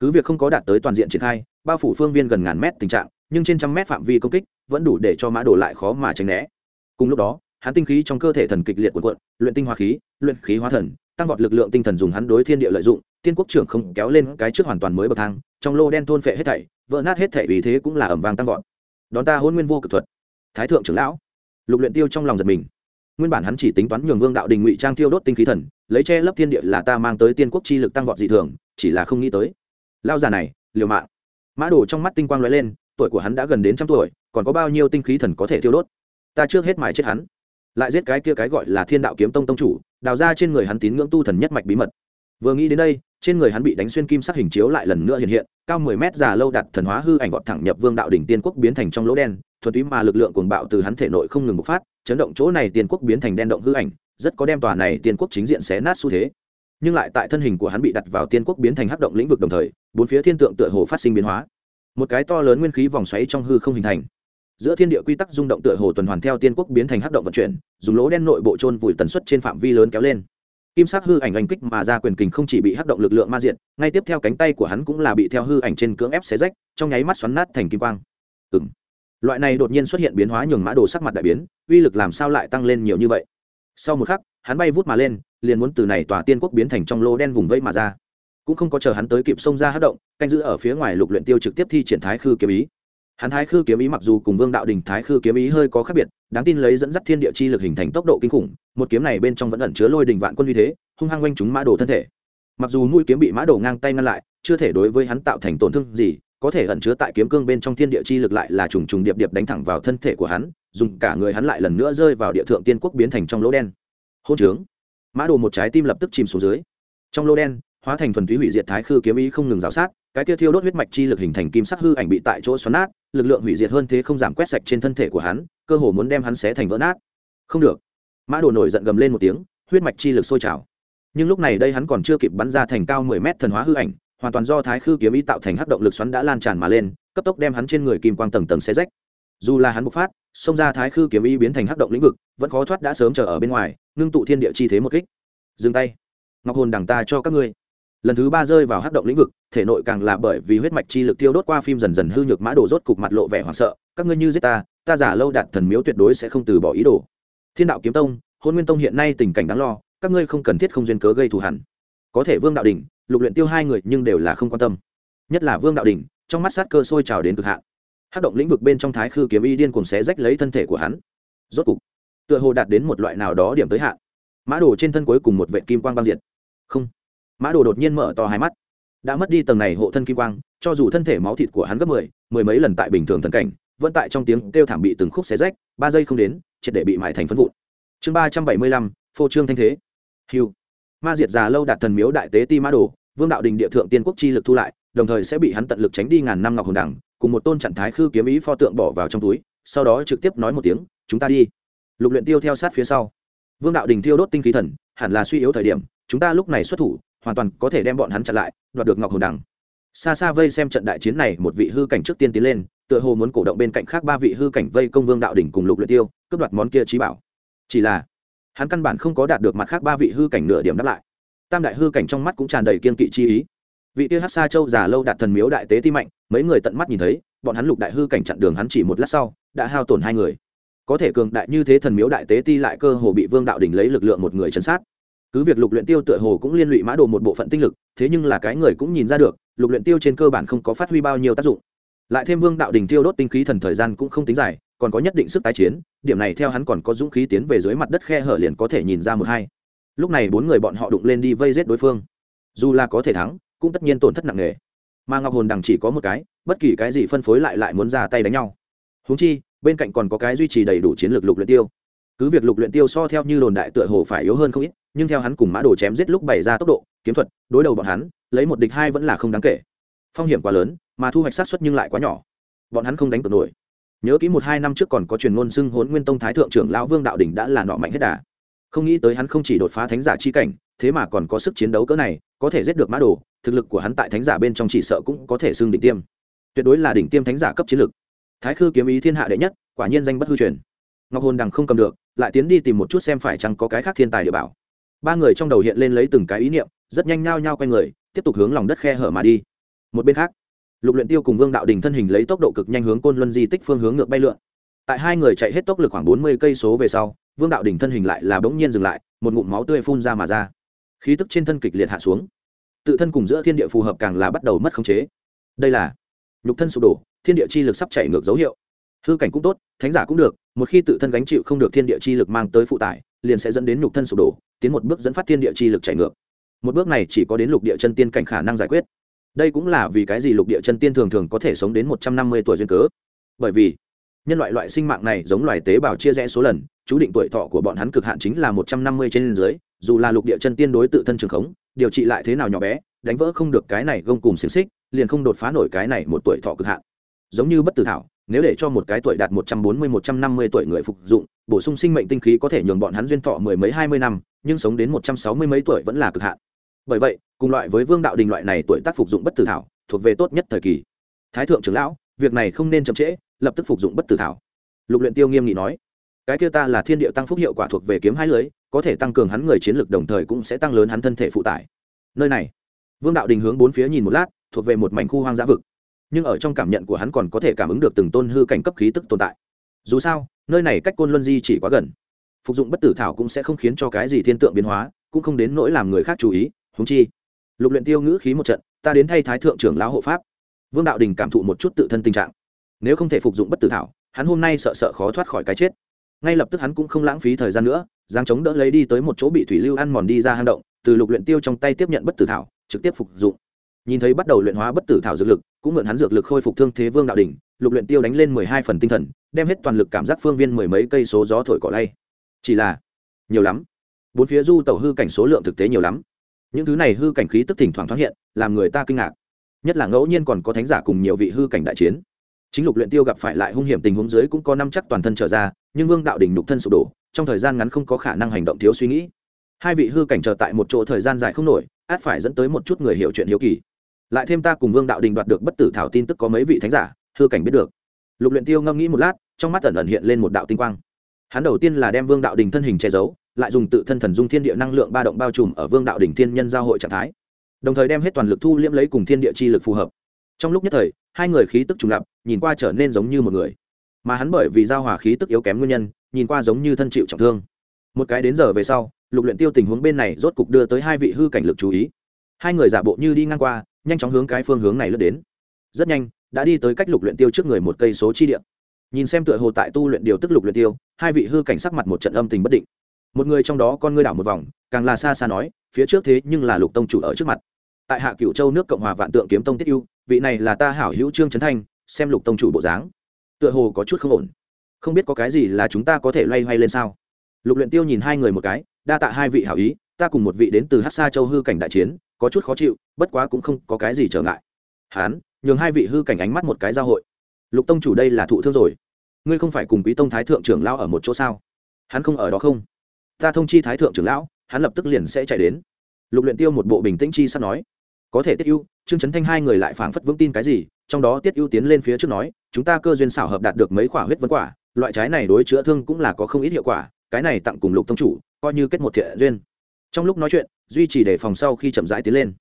Speaker 1: Cứ việc không có đạt tới toàn diện triển khai, bao phủ phương viên gần ngàn mét tình trạng, nhưng trên trăm mét phạm vi công kích vẫn đủ để cho mã đổ lại khó mà tránh né. Cùng lúc đó, hắn tinh khí trong cơ thể thần kịch liệt quần quận luyện tinh hóa khí, luyện khí hóa thần, tăng vọt lực lượng tinh thần dùng hắn đối thiên địa lợi dụng, tiên quốc trưởng không kéo lên cái trước hoàn toàn mới bậc thang, trong lô đen thôn phệ hết thảy, vỡ nát hết thảy vì thế cũng là ẩm vàng tăng vọt. Đón ta hôn nguyên vô cực thuật. Thái thượng trưởng lão. Lục luyện tiêu trong lòng giật mình nguyên bản hắn chỉ tính toán nhường vương đạo đình ngụy trang tiêu đốt tinh khí thần, lấy che lấp thiên địa là ta mang tới tiên quốc chi lực tăng vọt dị thường, chỉ là không nghĩ tới. Lao già này, liều mạng. Mã đồ trong mắt tinh quang lóe lên, tuổi của hắn đã gần đến trăm tuổi, còn có bao nhiêu tinh khí thần có thể tiêu đốt? Ta trước hết mài chết hắn. Lại giết cái kia cái gọi là thiên đạo kiếm tông tông chủ, đào ra trên người hắn tín ngưỡng tu thần nhất mạch bí mật. Vừa nghĩ đến đây, trên người hắn bị đánh xuyên kim sắc hình chiếu lại lần nữa hiện hiện, cao mười mét già lâu đặt thần hóa hư ảnh vọt thẳng nhập vương đạo đỉnh tiên quốc biến thành trong lỗ đen, thuần túy mà lực lượng cuồng bạo từ hắn thể nội không ngừng bộc phát chấn động chỗ này tiên quốc biến thành đen động hư ảnh, rất có đem tòa này tiên quốc chính diện xé nát xu thế. Nhưng lại tại thân hình của hắn bị đặt vào tiên quốc biến thành hắc động lĩnh vực đồng thời, bốn phía thiên tượng tựa hồ phát sinh biến hóa. Một cái to lớn nguyên khí vòng xoáy trong hư không hình thành. Giữa thiên địa quy tắc rung động tựa hồ tuần hoàn theo tiên quốc biến thành hắc động vận chuyển, dùng lỗ đen nội bộ trôn vùi tần suất trên phạm vi lớn kéo lên. Kim sắc hư ảnh oanh kích mà ra quyền kình không chỉ bị hắc động lực lượng ma diện ngay tiếp theo cánh tay của hắn cũng là bị theo hư ảnh trên cưỡng ép xé rách, trong nháy mắt xoắn nát thành kim quang. Ừng loại này đột nhiên xuất hiện biến hóa nhường mã đồ sắc mặt đại biến, uy lực làm sao lại tăng lên nhiều như vậy? Sau một khắc, hắn bay vút mà lên, liền muốn từ này tòa tiên quốc biến thành trong lô đen vùng vây mà ra. Cũng không có chờ hắn tới kịp xông ra hát động, canh giữ ở phía ngoài lục luyện tiêu trực tiếp thi triển thái khư kiếm ý. Hắn thái khư kiếm ý mặc dù cùng vương đạo đình thái khư kiếm ý hơi có khác biệt, đáng tin lấy dẫn dắt thiên địa chi lực hình thành tốc độ kinh khủng, một kiếm này bên trong vẫn ẩn chứa lôi đình vạn quân uy thế, hung hăng quanh chúng mã đồ thân thể. Mặc dù mũi kiếm bị mã đồ ngang tay ngăn lại, chưa thể đối với hắn tạo thành tổn thương gì có thể ẩn chứa tại kiếm cương bên trong thiên địa chi lực lại là trùng trùng điệp điệp đánh thẳng vào thân thể của hắn, dùng cả người hắn lại lần nữa rơi vào địa thượng tiên quốc biến thành trong lỗ đen. Hôn trướng. Mã đồ một trái tim lập tức chìm xuống dưới. Trong lỗ đen, hóa thành thuần túy hủy diệt thái khư kiếm ý không ngừng rào sát, cái kia thiêu đốt huyết mạch chi lực hình thành kim sắc hư ảnh bị tại chỗ xoắn nát, lực lượng hủy diệt hơn thế không giảm quét sạch trên thân thể của hắn, cơ hồ muốn đem hắn xé thành vỡ nát. Không được. Mã đồ nổi giận gầm lên một tiếng, huyết mạch chi lực sôi trào. Nhưng lúc này đây hắn còn chưa kịp bắn ra thành cao mười mét thần hóa hư ảnh hoàn toàn do thái khư kiếm ý tạo thành hắc động lực xoắn đã lan tràn mà lên, cấp tốc đem hắn trên người kim quang tầng tầng xé rách. Dù là hắn bộc phát, xông ra thái khư kiếm ý biến thành hắc động lĩnh vực, vẫn khó thoát đã sớm chờ ở bên ngoài, ngưng tụ thiên địa chi thế một kích. Dừng tay. Ngọc hồn đằng ta cho các ngươi. Lần thứ ba rơi vào hắc động lĩnh vực, thể nội càng là bởi vì huyết mạch chi lực tiêu đốt qua phim dần dần hư nhược mã đồ rốt cục mặt lộ vẻ hoảng sợ, các ngươi như giết ta ta giả lâu đạt thần miếu tuyệt đối sẽ không từ bỏ ý đồ. Thiên đạo kiếm tông, hôn nguyên tông hiện nay tình cảnh đáng lo, các ngươi không cần thiết không duyên cớ gây thù hẳn có thể vương đạo đình lục luyện tiêu hai người nhưng đều là không quan tâm. Nhất là vương đạo đình trong mắt sát cơ sôi trào đến cực hạn. Hát động lĩnh vực bên trong thái khư kiếm y điên cùng xé rách lấy thân thể của hắn. Rốt cục, tựa hồ đạt đến một loại nào đó điểm tới hạn. Mã đồ trên thân cuối cùng một vệ kim quang băng diệt. Không. Mã đồ đột nhiên mở to hai mắt. Đã mất đi tầng này hộ thân kim quang, cho dù thân thể máu thịt của hắn gấp mười mười mấy lần tại bình thường thần cảnh, vẫn tại trong tiếng kêu thảm bị từng khúc xé rách, ba giây không đến, triệt để bị mại thành phân vụn. Chương ba trăm bảy mươi lăm, phô trương thanh thế. Hiu ma diệt già lâu đạt thần miếu đại tế ti mã đồ vương đạo đình địa thượng tiên quốc chi lực thu lại, đồng thời sẽ bị hắn tận lực tránh đi ngàn năm ngọc hồn đẳng, cùng một tôn trạng thái khư kiếm ý pho tượng bỏ vào trong túi, sau đó trực tiếp nói một tiếng, chúng ta đi. Lục luyện tiêu theo sát phía sau. Vương đạo đình thiêu đốt tinh khí thần, hẳn là suy yếu thời điểm, chúng ta lúc này xuất thủ, hoàn toàn có thể đem bọn hắn chặn lại, đoạt được ngọc hồn đẳng. xa xa vây xem trận đại chiến này, một vị hư cảnh trước tiên tiến lên, tựa hồ muốn cổ động bên cạnh khác ba vị hư cảnh vây công vương đạo đỉnh cùng lục luyện tiêu, cướp đoạt món kia trí bảo. Chỉ là, hắn căn bản không có đạt được mặt khác ba vị hư cảnh nửa điểm đáp lại tam đại hư cảnh trong mắt cũng tràn đầy kiên kỵ chi ý. Vị kia hát xa châu già lâu đạt thần miếu đại tế ti mạnh, mấy người tận mắt nhìn thấy, bọn hắn lục đại hư cảnh chặn đường hắn chỉ một lát sau, đã hao tổn hai người. Có thể cường đại như thế thần miếu đại tế ti lại cơ hồ bị vương đạo đỉnh lấy lực lượng một người chấn sát. Cứ việc lục luyện tiêu tựa hồ cũng liên lụy mã đồ một bộ phận tinh lực, thế nhưng là cái người cũng nhìn ra được, lục luyện tiêu trên cơ bản không có phát huy bao nhiêu tác dụng. Lại thêm vương đạo đỉnh tiêu đốt tinh khí thần thời gian cũng không tính dài, còn có nhất định sức tái chiến, điểm này theo hắn còn có dũng khí tiến về dưới mặt đất khe hở liền có thể nhìn ra một hai lúc này bốn người bọn họ đụng lên đi vây giết đối phương. Dù là có thể thắng, cũng tất nhiên tổn thất nặng nề. Mà ngọc hồn đằng chỉ có một cái, bất kỳ cái gì phân phối lại lại muốn ra tay đánh nhau. Húng chi, bên cạnh còn có cái duy trì đầy đủ chiến lược lục luyện tiêu. Cứ việc lục luyện tiêu so theo như đồn đại tựa hồ phải yếu hơn không ít, nhưng theo hắn cùng mã đồ chém giết lúc bày ra tốc độ, kiếm thuật, đối đầu bọn hắn, lấy một địch hai vẫn là không đáng kể. Phong hiểm quá lớn, mà thu hoạch sát suất nhưng lại quá nhỏ. Bọn hắn không đánh cược nổi. Nhớ kỹ một hai năm trước còn có truyền ngôn xưng hốn nguyên tông thái thượng trưởng lão vương đạo đỉnh đã là nọ mạnh hết đà không nghĩ tới hắn không chỉ đột phá thánh giả chi cảnh, thế mà còn có sức chiến đấu cỡ này, có thể giết được mã đồ, thực lực của hắn tại thánh giả bên trong chỉ sợ cũng có thể xưng đỉnh tiêm. Tuyệt đối là đỉnh tiêm thánh giả cấp chiến lực. Thái khư kiếm ý thiên hạ đệ nhất, quả nhiên danh bất hư truyền. Ngọc hồn đằng không cầm được, lại tiến đi tìm một chút xem phải chăng có cái khác thiên tài địa bảo. Ba người trong đầu hiện lên lấy từng cái ý niệm, rất nhanh nhao nhao q u a n người, tiếp tục hướng lòng đất khe hở mà đi. Một bên khác, lục luyện tiêu cùng vương đạo đình thân hình lấy tốc độ cực nhanh hướng côn luân di tích phương hướng ngược bay lượn. Tại hai người chạy hết tốc lực khoảng bốn mươi cây số về sau vương đạo đình thân hình lại là bỗng nhiên dừng lại, một ngụm máu tươi phun ra mà ra. Khí tức trên thân kịch liệt hạ xuống. Tự thân cùng giữa thiên địa phù hợp càng là bắt đầu mất khống chế. Đây là nhục thân sụp đổ, thiên địa chi lực sắp chảy ngược dấu hiệu. Hư cảnh cũng tốt, thánh giả cũng được, một khi tự thân gánh chịu không được thiên địa chi lực mang tới phụ tải, liền sẽ dẫn đến nhục thân sụp đổ, tiến một bước dẫn phát thiên địa chi lực chảy ngược. Một bước này chỉ có đến lục địa chân tiên cảnh khả năng giải quyết. Đây cũng là vì cái gì lục địa chân tiên thường thường có thể sống đến một trăm năm mươi tuổi duyên cớ? Bởi vì nhân loại loại sinh mạng này giống loài tế bào chia rẽ số lần, chú định tuổi thọ của bọn hắn cực hạn chính là một trăm năm mươi trên dưới, dù là lục địa chân tiên đối tự thân trường khống, điều trị lại thế nào nhỏ bé, đánh vỡ không được cái này gông cùng xiềng xích, liền không đột phá nổi cái này một tuổi thọ cực hạn. Giống như bất tử thảo, nếu để cho một cái tuổi đạt một trăm bốn mươi, một trăm năm mươi tuổi người phục dụng, bổ sung sinh mệnh tinh khí có thể nhường bọn hắn duyên thọ mười mấy, hai mươi năm, nhưng sống đến một trăm sáu mươi mấy tuổi vẫn là cực hạn. Bởi vậy, cùng loại với vương đạo đình loại này tuổi tác phục dụng bất tử thảo, thuộc về tốt nhất thời kỳ. Thái thượng trưởng lão việc này không nên chậm trễ, lập tức phục dụng bất tử thảo. Lục luyện tiêu nghiêm nghị nói. Cái kia ta là thiên địa tăng phúc hiệu quả thuộc về kiếm hai lưới, có thể tăng cường hắn người chiến lược đồng thời cũng sẽ tăng lớn hắn thân thể phụ tải. Nơi này, vương đạo đình hướng bốn phía nhìn một lát, thuộc về một mảnh khu hoang dã vực. Nhưng ở trong cảm nhận của hắn còn có thể cảm ứng được từng tôn hư cảnh cấp khí tức tồn tại. Dù sao, nơi này cách côn luân di chỉ quá gần. Phục dụng bất tử thảo cũng sẽ không khiến cho cái gì thiên tượng biến hóa, cũng không đến nỗi làm người khác chú ý húng chi, lục luyện tiêu ngữ khí một trận, ta đến thay thái thượng trưởng lão hộ pháp vương đạo đình cảm thụ một chút tự thân tình trạng. Nếu không thể phục dụng bất tử thảo, hắn hôm nay sợ sợ khó thoát khỏi cái chết. Ngay lập tức hắn cũng không lãng phí thời gian nữa giáng chống đỡ lấy đi tới một chỗ bị thủy lưu ăn mòn đi ra hang động, từ lục luyện tiêu trong tay tiếp nhận bất tử thảo, trực tiếp phục dụng. Nhìn thấy bắt đầu luyện hóa bất tử thảo dược lực, cũng mượn hắn dược lực khôi phục thương thế vương đạo đỉnh lục luyện tiêu đánh lên mười hai phần tinh thần, đem hết toàn lực cảm giác phương viên mười mấy cây số gió thổi cỏ lay. Chỉ là, nhiều lắm. Bốn phía du tàu hư cảnh số lượng thực tế nhiều lắm. Những thứ này hư cảnh khí tức thỉnh thoảng thoáng hiện, làm người ta kinh ngạc nhất là ngẫu nhiên còn có thánh giả cùng nhiều vị hư cảnh đại chiến. Chính lục luyện tiêu gặp phải lại hung hiểm tình huống dưới cũng có năm chắc toàn thân trở ra, nhưng vương đạo đỉnh nhục thân sụp đổ, trong thời gian ngắn không có khả năng hành động thiếu suy nghĩ. Hai vị hư cảnh chờ tại một chỗ thời gian dài không nổi, át phải dẫn tới một chút người hiểu chuyện hiếu kỳ. Lại thêm ta cùng vương đạo đình đoạt được bất tử thảo tin tức có mấy vị thánh giả, hư cảnh biết được. Lục luyện tiêu ngâm nghĩ một lát, trong mắt ẩn ẩn hiện lên một đạo tinh quang. Hắn đầu tiên là đem vương đạo đình thân hình che giấu, lại dùng tự thân thần dung thiên địa năng lượng ba động bao trùm ở vương đạo đình thiên nhân giao hội trạng thái đồng thời đem hết toàn lực thu liễm lấy cùng thiên địa chi lực phù hợp. Trong lúc nhất thời, hai người khí tức trùng lập, nhìn qua trở nên giống như một người. Mà hắn bởi vì giao hòa khí tức yếu kém nguyên nhân, nhìn qua giống như thân chịu trọng thương. Một cái đến giờ về sau, lục luyện tiêu tình huống bên này rốt cục đưa tới hai vị hư cảnh lực chú ý. Hai người giả bộ như đi ngang qua, nhanh chóng hướng cái phương hướng này lướt đến. Rất nhanh, đã đi tới cách lục luyện tiêu trước người một cây số chi địa. Nhìn xem tựa hồ tại tu luyện điều tức lục luyện tiêu, hai vị hư cảnh sắc mặt một trận âm tình bất định. Một người trong đó con ngươi đảo một vòng, càng là xa xa nói, phía trước thế nhưng là lục tông chủ ở trước mặt tại hạ cựu châu nước cộng hòa vạn tượng kiếm tông tiết ưu, vị này là ta hảo hữu trương trấn thanh, xem lục tông chủ bộ dáng. Tựa hồ có chút không ổn. Không biết có cái gì là chúng ta có thể loay hoay lên sao? Lục luyện tiêu nhìn hai người một cái, đa tạ hai vị hảo ý, ta cùng một vị đến từ hát xa châu hư cảnh đại chiến, có chút khó chịu, bất quá cũng không có cái gì trở ngại. Hán, nhường hai vị hư cảnh ánh mắt một cái giao hội. Lục tông chủ đây là thụ thương rồi. Ngươi không phải cùng quý tông thái thượng trưởng lão ở một chỗ sao? Hắn không ở đó không? Ta thông chi thái thượng trưởng lão, hắn lập tức liền sẽ chạy đến. Lục luyện tiêu một bộ bình tĩnh chi sắp nói có thể tiết ưu, trương chấn thanh hai người lại phảng phất vững tin cái gì, trong đó tiết ưu tiến lên phía trước nói, chúng ta cơ duyên xảo hợp đạt được mấy quả huyết vân quả, loại trái này đối chữa thương cũng là có không ít hiệu quả, cái này tặng cùng lục tông chủ, coi như kết một thiện duyên. Trong lúc nói chuyện, duy trì để phòng sau khi chậm rãi tiến lên.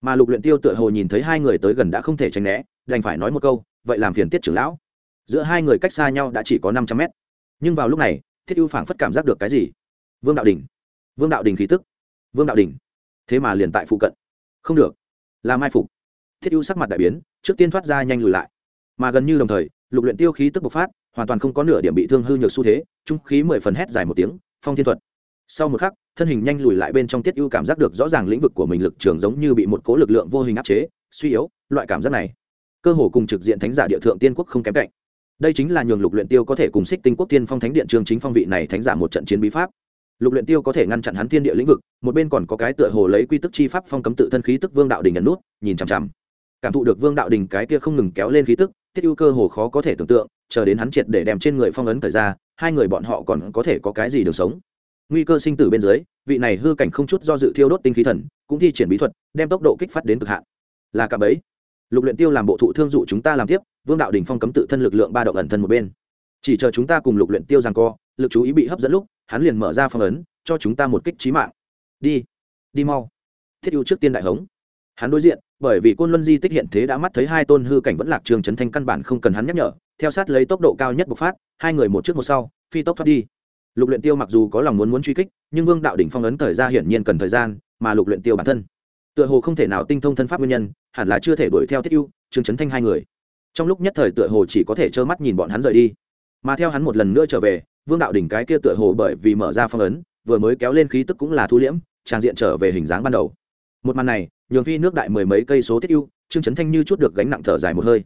Speaker 1: Mà lục luyện tiêu tựa hồ nhìn thấy hai người tới gần đã không thể tránh né, đành phải nói một câu, vậy làm phiền tiết trưởng lão. Giữa hai người cách xa nhau đã chỉ có năm trăm mét. Nhưng vào lúc này thiết ưu phảng phất cảm giác được cái gì? Vương đạo đình. Vương đạo đình khí tức. Vương đạo đình. Thế mà liền tại phụ cận. Không được là mai phục. Thiết ưu sắc mặt đại biến, trước tiên thoát ra nhanh lùi lại. Mà gần như đồng thời, lục luyện tiêu khí tức bộc phát, hoàn toàn không có nửa điểm bị thương hư nhược xu thế, trung khí mười phần hét dài một tiếng, phong thiên thuật. Sau một khắc, thân hình nhanh lùi lại bên trong tiết ưu cảm giác được rõ ràng lĩnh vực của mình lực trường giống như bị một cố lực lượng vô hình áp chế, suy yếu, loại cảm giác này, cơ hồ cùng trực diện thánh giả địa thượng tiên quốc không kém cạnh. Đây chính là nhường lục luyện tiêu có thể cùng xích tinh quốc tiên phong thánh điện trường chính phong vị này thánh giả một trận chiến bí pháp lục luyện tiêu có thể ngăn chặn hắn thiên địa lĩnh vực, một bên còn có cái tựa hồ lấy quy tức chi pháp phong cấm tự thân khí tức vương đạo đình nhận nút, nhìn chằm chằm. Cảm thụ được vương đạo đình cái kia không ngừng kéo lên khí tức, thiết ưu cơ hồ khó có thể tưởng tượng, chờ đến hắn triệt để đem trên người phong ấn thời ra, hai người bọn họ còn có thể có cái gì được sống. Nguy cơ sinh tử bên dưới, vị này hư cảnh không chút do dự thiêu đốt tinh khí thần, cũng thi triển bí thuật, đem tốc độ kích phát đến cực hạn. Là cả bấy lục luyện tiêu làm bộ thụ thương dụ chúng ta làm tiếp, vương đạo đình phong cấm tự thân lực lượng ba động ẩn thân một bên. Chỉ chờ chúng ta cùng lục luyện tiêu giằng co, lực chú ý bị hấp dẫn lúc hắn liền mở ra phong ấn, cho chúng ta một kích chí mạng. Đi đi mau. Thiết ưu trước tiên đại hống. Hắn đối diện, bởi vì côn luân di tích hiện thế đã mắt thấy hai tôn hư cảnh vẫn lạc trường trấn thanh căn bản không cần hắn nhắc nhở, theo sát lấy tốc độ cao nhất bộc phát, hai người một trước một sau, phi tốc thoát đi. Lục luyện tiêu mặc dù có lòng muốn muốn truy kích, nhưng vương đạo đỉnh phong ấn thời ra hiển nhiên cần thời gian, mà lục luyện tiêu bản thân, tựa hồ không thể nào tinh thông thân pháp nguyên nhân, hẳn là chưa thể đuổi theo thiết ưu, Trường trấn thanh hai người. Trong lúc nhất thời tựa hồ chỉ có thể trơ mắt nhìn bọn hắn rời đi. Mà theo hắn một lần nữa trở về vương đạo đỉnh cái kia tựa hồ bởi vì mở ra phong ấn, vừa mới kéo lên khí tức cũng là thu liễm, trang diện trở về hình dáng ban đầu. Một màn này, nhường phi nước đại mười mấy cây số thiết ưu, trương trấn thanh như chút được gánh nặng thở dài một hơi.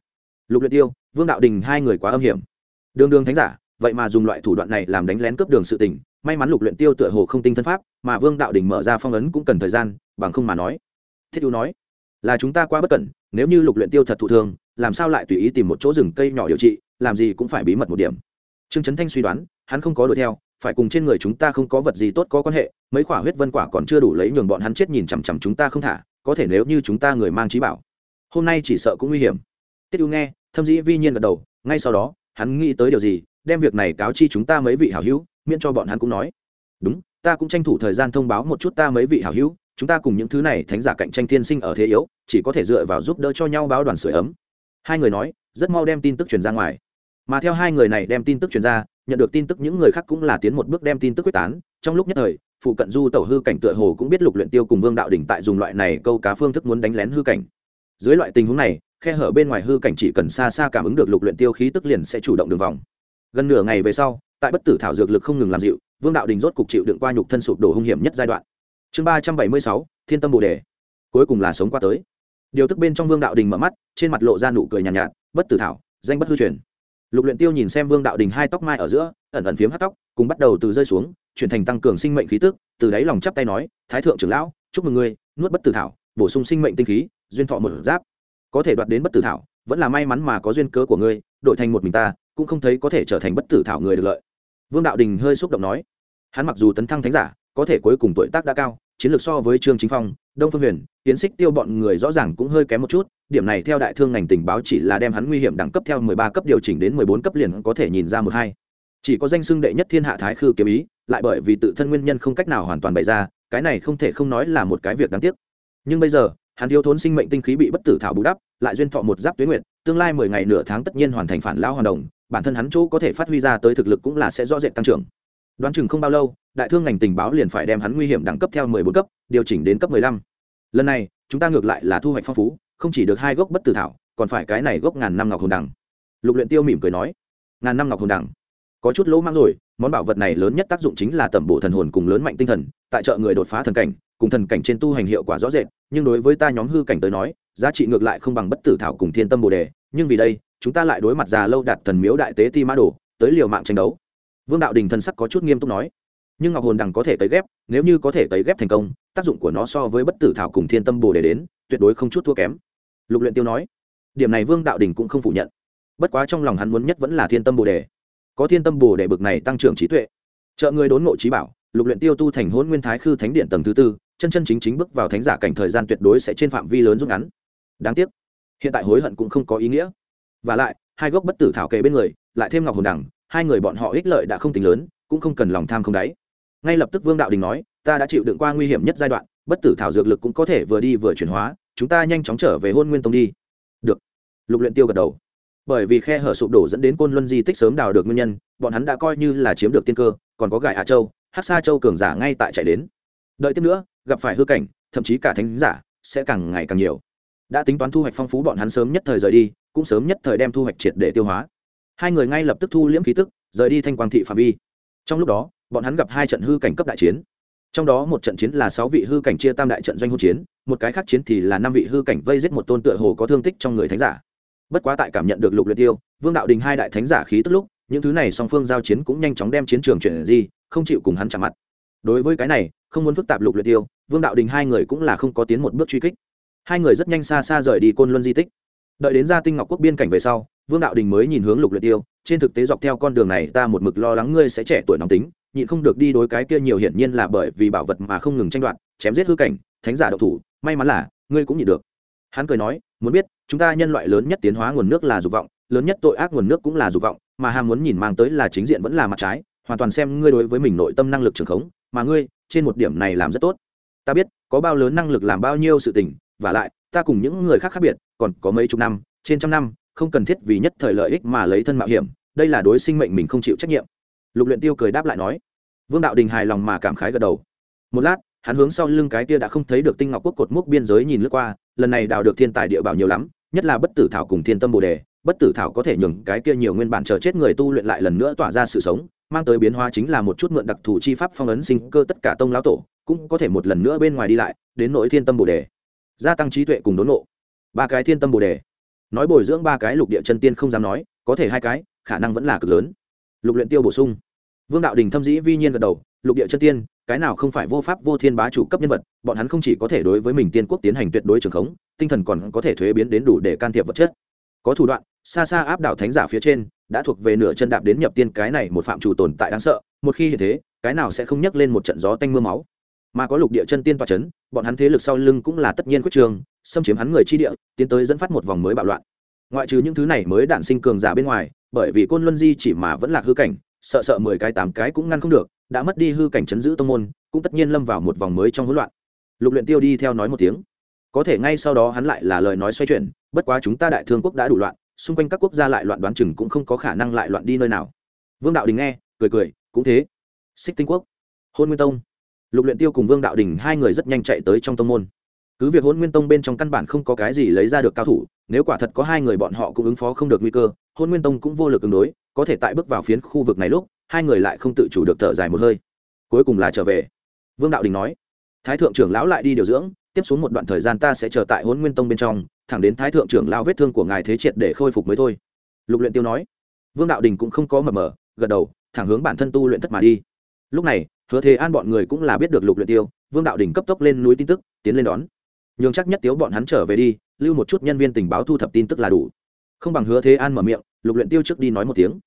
Speaker 1: Lục luyện tiêu, vương đạo đình hai người quá âm hiểm. Đường đường thánh giả, vậy mà dùng loại thủ đoạn này làm đánh lén cướp đường sự tình, may mắn lục luyện tiêu tựa hồ không tinh thân pháp, mà vương đạo đình mở ra phong ấn cũng cần thời gian, bằng không mà nói. Thiết ưu nói, là chúng ta quá bất cẩn, nếu như lục luyện tiêu thật thụ thương, làm sao lại tùy ý tìm một chỗ rừng cây nhỏ điều trị, làm gì cũng phải bí mật một điểm. Trương trấn thanh suy đoán hắn không có đuổi theo, phải cùng trên người chúng ta không có vật gì tốt có quan hệ, mấy quả huyết vân quả còn chưa đủ lấy nhường bọn hắn chết nhìn chằm chằm chúng ta không thả, có thể nếu như chúng ta người mang trí bảo. Hôm nay chỉ sợ cũng nguy hiểm. Tiết ưu nghe, thâm dĩ vi nhiên gật đầu, ngay sau đó, hắn nghĩ tới điều gì, đem việc này cáo chi chúng ta mấy vị hảo hữu, miễn cho bọn hắn cũng nói. Đúng, ta cũng tranh thủ thời gian thông báo một chút ta mấy vị hảo hữu, chúng ta cùng những thứ này thánh giả cạnh tranh thiên sinh ở thế yếu, chỉ có thể dựa vào giúp đỡ cho nhau báo đoàn sửa ấm. Hai người nói, rất mau đem tin tức truyền ra ngoài. Mà theo hai người này đem tin tức truyền ra nhận được tin tức những người khác cũng là tiến một bước đem tin tức quyết tán. Trong lúc nhất thời phụ cận du tẩu hư cảnh tựa hồ cũng biết lục luyện tiêu cùng vương đạo đỉnh tại dùng loại này câu cá phương thức muốn đánh lén hư cảnh. Dưới loại tình huống này khe hở bên ngoài hư cảnh chỉ cần xa xa cảm ứng được lục luyện tiêu khí tức liền sẽ chủ động đường vòng. Gần nửa ngày về sau tại bất tử thảo dược lực không ngừng làm dịu vương đạo đình rốt cục chịu đựng qua nhục thân sụp đổ hung hiểm nhất giai đoạn. Chương ba trăm bảy mươi sáu thiên tâm bồ đề. Cuối cùng là sống qua tới. Điều tức bên trong vương đạo đình mở mắt trên mặt lộ ra nụ cười nhàn nhạt, nhạt bất tử thảo danh bất hư truyền lục luyện tiêu nhìn xem vương đạo đình hai tóc mai ở giữa, ẩn ẩn phiếm hắt tóc, cùng bắt đầu từ rơi xuống, chuyển thành tăng cường sinh mệnh khí tức, từ đáy lòng chắp tay nói, thái thượng trưởng lão, chúc mừng ngươi, nuốt bất tử thảo, bổ sung sinh mệnh tinh khí, duyên thọ một giáp. Có thể đoạt đến bất tử thảo, vẫn là may mắn mà có duyên cớ của ngươi, đổi thành một mình ta, cũng không thấy có thể trở thành bất tử thảo người được lợi. Vương đạo đình hơi xúc động nói. Hắn mặc dù tấn thăng thánh giả, có thể cuối cùng tuổi tác đã cao, chiến lược so với trương chính phong, đông phương huyền tiến xích tiêu bọn người rõ ràng cũng hơi kém một chút điểm này theo đại thương ngành tình báo chỉ là đem hắn nguy hiểm đẳng cấp theo mười ba cấp điều chỉnh đến mười bốn cấp liền có thể nhìn ra một hai. Chỉ có danh xưng đệ nhất thiên hạ thái khư kiếm ý lại bởi vì tự thân nguyên nhân không cách nào hoàn toàn bày ra cái này không thể không nói là một cái việc đáng tiếc. Nhưng bây giờ hắn thiếu thốn sinh mệnh tinh khí bị bất tử thảo bù đắp lại duyên thọ một giáp tuyết nguyệt, tương lai mười ngày nửa tháng tất nhiên hoàn thành phản lao hoàn đồng bản thân hắn chỗ có thể phát huy ra tới thực lực cũng là sẽ rõ rệt tăng trưởng. Đoán chừng không bao lâu đại thương ngành tình báo liền phải đem hắn nguy hiểm đẳng cấp theo mười bốn cấp điều chỉnh đến cấp mười lăm. Lần này chúng ta ngược lại là thu hoạch phong phú không chỉ được hai gốc bất tử thảo, còn phải cái này gốc ngàn năm ngọc hồn đằng. Lục luyện tiêu mỉm cười nói, ngàn năm ngọc hồn đằng. Có chút lỗ mang rồi, món bảo vật này lớn nhất tác dụng chính là tẩm bổ thần hồn cùng lớn mạnh tinh thần, tại trợ người đột phá thần cảnh, cùng thần cảnh trên tu hành hiệu quả rõ rệt, nhưng đối với ta nhóm hư cảnh tới nói, giá trị ngược lại không bằng bất tử thảo cùng thiên tâm bồ đề, nhưng vì đây, chúng ta lại đối mặt già lâu đạt thần miếu đại tế ti mã đồ, tới liều mạng tranh đấu. Vương đạo đình thần sắc có chút nghiêm túc nói, nhưng ngọc hồn đằng có thể tấy ghép, nếu như có thể tấy ghép thành công, tác dụng của nó so với bất tử thảo cùng thiên tâm bồ đề đến, tuyệt đối không chút thua kém lục luyện tiêu nói, điểm này vương đạo đình cũng không phủ nhận. Bất quá trong lòng hắn muốn nhất vẫn là thiên tâm bồ đề. Có thiên tâm bồ đề bực này tăng trưởng trí tuệ, trợ người đốn ngộ trí bảo, lục luyện tiêu tu thành hôn nguyên thái khư thánh điện tầng thứ tư, chân chân chính chính bước vào thánh giả cảnh thời gian tuyệt đối sẽ trên phạm vi lớn rút ngắn. Đáng tiếc, hiện tại hối hận cũng không có ý nghĩa. Và lại, hai gốc bất tử thảo kề bên người, lại thêm ngọc hồn đẳng hai người bọn họ ích lợi đã không tính lớn, cũng không cần lòng tham không đáy. Ngay lập tức vương đạo đình nói ta đã chịu đựng qua nguy hiểm nhất giai đoạn, bất tử thảo dược lực cũng có thể vừa đi vừa chuyển hóa, chúng ta nhanh chóng trở về hôn nguyên tông đi. Được. Lục luyện tiêu gật đầu. Bởi vì khe hở sụp đổ dẫn đến côn luân di tích sớm đào được nguyên nhân, bọn hắn đã coi như là chiếm được tiên cơ, còn có gài hạ châu, hắc sa châu cường giả ngay tại chạy đến. Đợi tiếp nữa, gặp phải hư cảnh, thậm chí cả thánh giả sẽ càng ngày càng nhiều. Đã tính toán thu hoạch phong phú bọn hắn sớm nhất thời rời đi, cũng sớm nhất thời đem thu hoạch triệt để tiêu hóa. Hai người ngay lập tức thu liễm khí tức, rời đi thanh quang thị phạm vi. Trong lúc đó, bọn hắn gặp hai trận hư cảnh cấp đại chiến trong đó một trận chiến là sáu vị hư cảnh chia tam đại trận doanh hỗn chiến, một cái khác chiến thì là năm vị hư cảnh vây giết một tôn tựa hồ có thương tích trong người thánh giả. Bất quá tại cảm nhận được lục luyện tiêu, vương đạo đình hai đại thánh giả khí tức lúc, những thứ này song phương giao chiến cũng nhanh chóng đem chiến trường chuyển di, không chịu cùng hắn chạm mặt. Đối với cái này, không muốn phức tạp lục luyện tiêu, vương đạo đình hai người cũng là không có tiến một bước truy kích. Hai người rất nhanh xa xa rời đi côn luân di tích. Đợi đến gia tinh ngọc quốc biên cảnh về sau, vương đạo đình mới nhìn hướng lục luyện tiêu, trên thực tế dọc theo con đường này ta một mực lo lắng ngươi sẽ trẻ tuổi nóng tính nhịn không được đi đối cái kia nhiều hiển nhiên là bởi vì bảo vật mà không ngừng tranh đoạt, chém giết hư cảnh, thánh giả độc thủ, may mắn là, ngươi cũng nhịn được. Hắn cười nói, muốn biết, chúng ta nhân loại lớn nhất tiến hóa nguồn nước là dục vọng, lớn nhất tội ác nguồn nước cũng là dục vọng, mà ham muốn nhìn mang tới là chính diện vẫn là mặt trái, hoàn toàn xem ngươi đối với mình nội tâm năng lực trường khống, mà ngươi, trên một điểm này làm rất tốt. Ta biết, có bao lớn năng lực làm bao nhiêu sự tình, và lại, ta cùng những người khác khác biệt, còn có mấy chục năm, trên trăm năm, không cần thiết vì nhất thời lợi ích mà lấy thân mạo hiểm, đây là đối sinh mệnh mình không chịu trách nhiệm lục luyện tiêu cười đáp lại nói, vương đạo đình hài lòng mà cảm khái gật đầu. Một lát, hắn hướng sau lưng cái kia đã không thấy được tinh ngọc quốc cột mốc biên giới nhìn lướt qua, lần này đào được thiên tài địa bảo nhiều lắm, nhất là bất tử thảo cùng thiên tâm bồ đề. Bất tử thảo có thể nhường cái kia nhiều nguyên bản chờ chết người tu luyện lại lần nữa tỏa ra sự sống, mang tới biến hóa chính là một chút mượn đặc thù chi pháp phong ấn sinh cơ tất cả tông lão tổ, cũng có thể một lần nữa bên ngoài đi lại, đến nỗi thiên tâm bồ đề. Gia tăng trí tuệ cùng đốn nộ ba cái thiên tâm bồ đề. Nói bồi dưỡng ba cái lục địa chân tiên không dám nói, có thể hai cái, khả năng vẫn là cực lớn lục luyện tiêu bổ sung. Vương đạo đình thâm dĩ vi nhiên gật đầu lục địa chân tiên cái nào không phải vô pháp vô thiên bá chủ cấp nhân vật bọn hắn không chỉ có thể đối với mình tiên quốc tiến hành tuyệt đối trường khống tinh thần còn có thể thuế biến đến đủ để can thiệp vật chất. Có thủ đoạn xa xa áp đảo thánh giả phía trên đã thuộc về nửa chân đạp đến nhập tiên cái này một phạm chủ tồn tại đáng sợ một khi như thế cái nào sẽ không nhắc lên một trận gió tanh mưa máu. Mà có lục địa chân tiên toa chấn, bọn hắn thế lực sau lưng cũng là tất nhiên quyết trường xâm chiếm hắn người chi địa tiến tới dẫn phát một vòng mới bạo loạn ngoại trừ những thứ này mới đạn sinh cường giả bên ngoài, bởi vì côn luân di chỉ mà vẫn là hư cảnh, sợ sợ mười cái tám cái cũng ngăn không được, đã mất đi hư cảnh chấn giữ tông môn, cũng tất nhiên lâm vào một vòng mới trong hỗn loạn. Lục luyện tiêu đi theo nói một tiếng. Có thể ngay sau đó hắn lại là lời nói xoay chuyển, bất quá chúng ta đại thương quốc đã đủ loạn, xung quanh các quốc gia lại loạn đoán chừng cũng không có khả năng lại loạn đi nơi nào. Vương đạo đình nghe, cười cười, cũng thế. Xích tinh quốc, hôn nguyên tông. Lục luyện tiêu cùng vương đạo đình hai người rất nhanh chạy tới trong tông môn cứ việc hôn nguyên tông bên trong căn bản không có cái gì lấy ra được cao thủ, nếu quả thật có hai người bọn họ cũng ứng phó không được nguy cơ hôn nguyên tông cũng vô lực ứng đối, có thể tại bước vào phiến khu vực này lúc, hai người lại không tự chủ được thở dài một hơi. Cuối cùng là trở về. Vương đạo đình nói, thái thượng trưởng lão lại đi điều dưỡng, tiếp xuống một đoạn thời gian ta sẽ chờ tại hôn nguyên tông bên trong, thẳng đến thái thượng trưởng lão vết thương của ngài thế triệt để khôi phục mới thôi. Lục luyện tiêu nói. Vương đạo đình cũng không có mờ mờ, gật đầu, thẳng hướng bản thân tu luyện thất mà đi. Lúc này, hứa thế an bọn người cũng là biết được lục luyện tiêu, vương đạo đình cấp tốc lên núi tin tức, tiến lên đón nhường chắc nhất tiếu bọn hắn trở về đi, lưu một chút nhân viên tình báo thu thập tin tức là đủ. Không bằng hứa thế an mở miệng, lục luyện tiêu trước đi nói một tiếng.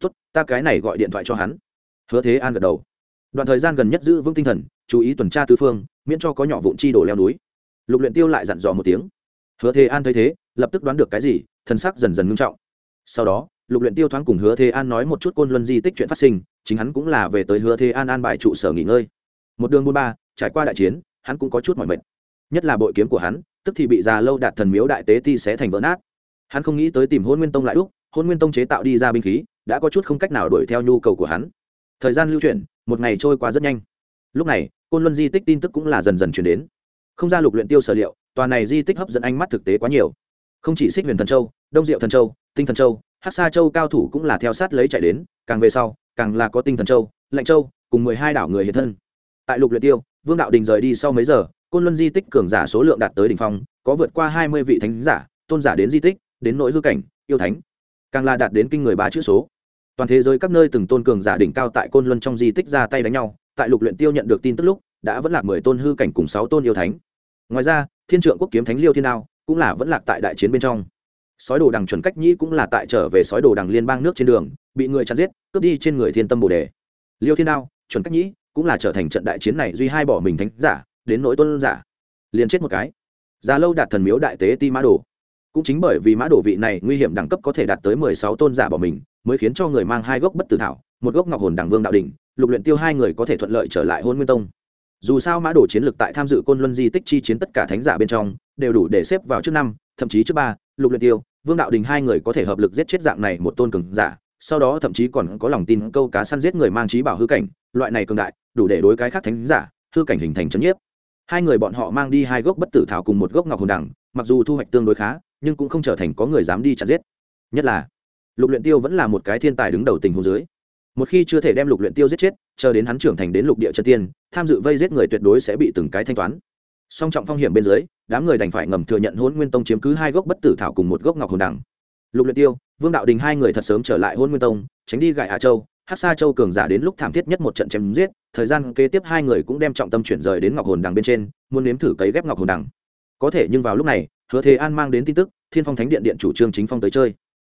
Speaker 1: Tốt, ta cái này gọi điện thoại cho hắn. Hứa thế an gật đầu. Đoạn thời gian gần nhất giữ vững tinh thần, chú ý tuần tra tứ phương, miễn cho có nhỏ vụn chi đổ leo núi. Lục luyện tiêu lại dặn dò một tiếng. Hứa thế an thấy thế, lập tức đoán được cái gì thần sắc dần dần ngưng trọng. Sau đó, lục luyện tiêu thoáng cùng hứa thế an nói một chút côn luân di tích chuyện phát sinh, chính hắn cũng là về tới hứa thế an an bài trụ sở nghỉ ngơi. Một đường buôn ba, trải qua đại chiến, hắn cũng có chút mỏi mệt nhất là bội kiếm của hắn, tức thì bị già lâu đạt thần miếu đại tế ti xé thành vỡ nát. Hắn không nghĩ tới tìm hôn nguyên tông lại lúc, hôn nguyên tông chế tạo đi ra binh khí, đã có chút không cách nào đuổi theo nhu cầu của hắn. Thời gian lưu chuyển, một ngày trôi qua rất nhanh. Lúc này, côn luân di tích tin tức cũng là dần dần chuyển đến. Không ra lục luyện tiêu sở liệu, tòa này di tích hấp dẫn ánh mắt thực tế quá nhiều. Không chỉ xích huyền thần châu, đông diệu thần châu, tinh thần châu, hắc sa châu cao thủ cũng là theo sát lấy chạy đến, càng về sau, càng là có tinh thần châu lạnh châu, cùng mười hai đảo người hiện thân. Tại lục luyện tiêu, vương đạo đình rời đi sau mấy giờ côn luân di tích cường giả số lượng đạt tới đỉnh phong, có vượt qua hai mươi vị thánh giả, tôn giả đến di tích, đến nội hư cảnh, yêu thánh. Càng là đạt đến kinh người ba chữ số. Toàn thế giới các nơi từng tôn cường giả đỉnh cao tại côn luân trong di tích ra tay đánh nhau, tại lục luyện tiêu nhận được tin tức lúc, đã vẫn lạc mười tôn hư cảnh cùng sáu tôn yêu thánh. Ngoài ra, thiên trượng quốc kiếm thánh liêu thiên đao cũng là vẫn lạc tại đại chiến bên trong. Sói đồ đằng chuẩn cách nhĩ cũng là tại trở về sói đồ đằng liên bang nước trên đường, bị người chặn giết, cướp đi trên người thiên tâm bồ đề. Liêu thiên đao, chuẩn cách nhĩ cũng là trở thành trận đại chiến này duy hai bỏ mình thánh giả đến nỗi tôn giả. Liền chết một cái. Già lâu đạt thần miếu đại tế ti mã đồ. Cũng chính bởi vì mã đồ vị này nguy hiểm đẳng cấp có thể đạt tới mười sáu tôn giả bỏ mình, mới khiến cho người mang hai gốc bất tử thảo, một gốc ngọc hồn đằng vương đạo đình lục luyện tiêu hai người có thể thuận lợi trở lại hôn nguyên tông. Dù sao mã đồ chiến lược tại tham dự côn luân di tích chi chiến tất cả thánh giả bên trong, đều đủ để xếp vào trước năm, thậm chí trước ba, lục luyện tiêu, vương đạo đình hai người có thể hợp lực giết chết dạng này một tôn cường giả, sau đó thậm chí còn có lòng tin câu cá săn giết người mang trí bảo hư cảnh, loại này cường đại, đủ để đối cái khác thánh giả, hư cảnh hình thành chấn nhiếp hai người bọn họ mang đi hai gốc bất tử thảo cùng một gốc ngọc hồn đằng, mặc dù thu hoạch tương đối khá, nhưng cũng không trở thành có người dám đi chặt giết. Nhất là, lục luyện tiêu vẫn là một cái thiên tài đứng đầu tình huống dưới. Một khi chưa thể đem lục luyện tiêu giết chết, chờ đến hắn trưởng thành đến lục địa chân tiên, tham dự vây giết người tuyệt đối sẽ bị từng cái thanh toán. Song trọng phong hiểm bên dưới, đám người đành phải ngầm thừa nhận hôn nguyên tông chiếm cứ hai gốc bất tử thảo cùng một gốc ngọc hồn đằng. Lục luyện tiêu, vương đạo đình hai người thật sớm trở lại hôn nguyên tông, tránh đi gại hạ châu hát xa châu cường giả đến lúc thảm thiết nhất một trận chém giết, thời gian kế tiếp hai người cũng đem trọng tâm chuyển rời đến ngọc hồn đằng bên trên, muốn nếm thử cấy ghép ngọc hồn đằng. Có thể nhưng vào lúc này, hứa thế an mang đến tin tức, thiên phong thánh điện điện chủ trương chính phong tới chơi.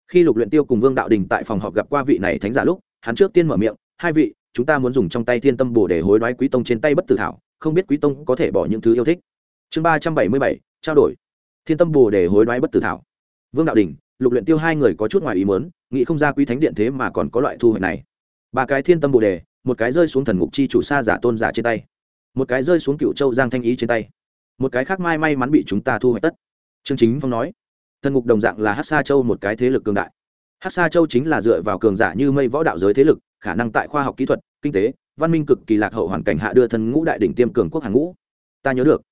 Speaker 1: Khi lục luyện tiêu cùng vương đạo đình tại phòng họp gặp qua vị này thánh giả lúc, hắn trước tiên mở miệng, hai vị, chúng ta muốn dùng trong tay thiên tâm bồ để hối đoái quý tông trên tay bất tử thảo, không biết quý tông có thể bỏ những thứ yêu thích. Chương ba trăm bảy mươi bảy, trao đổi. Thiên tâm bồ để hối đoái bất tử thảo. Vương đạo đình, lục luyện tiêu hai người có chút ngoài ý muốn, nghĩ không ra quý thánh điện thế mà còn có loại thu hoạch này ba cái thiên tâm bồ đề, một cái rơi xuống thần ngục chi chủ xa giả tôn giả trên tay, một cái rơi xuống cựu châu giang thanh ý trên tay, một cái khác mai may mắn bị chúng ta thu hoạch tất. Chương chính phong nói, thần ngục đồng dạng là hát sa châu một cái thế lực cường đại. Hát sa châu chính là dựa vào cường giả như mây võ đạo giới thế lực, khả năng tại khoa học kỹ thuật, kinh tế, văn minh cực kỳ lạc hậu hoàn cảnh hạ đưa thần ngũ đại đỉnh tiêm cường quốc hàng ngũ. Ta nhớ được.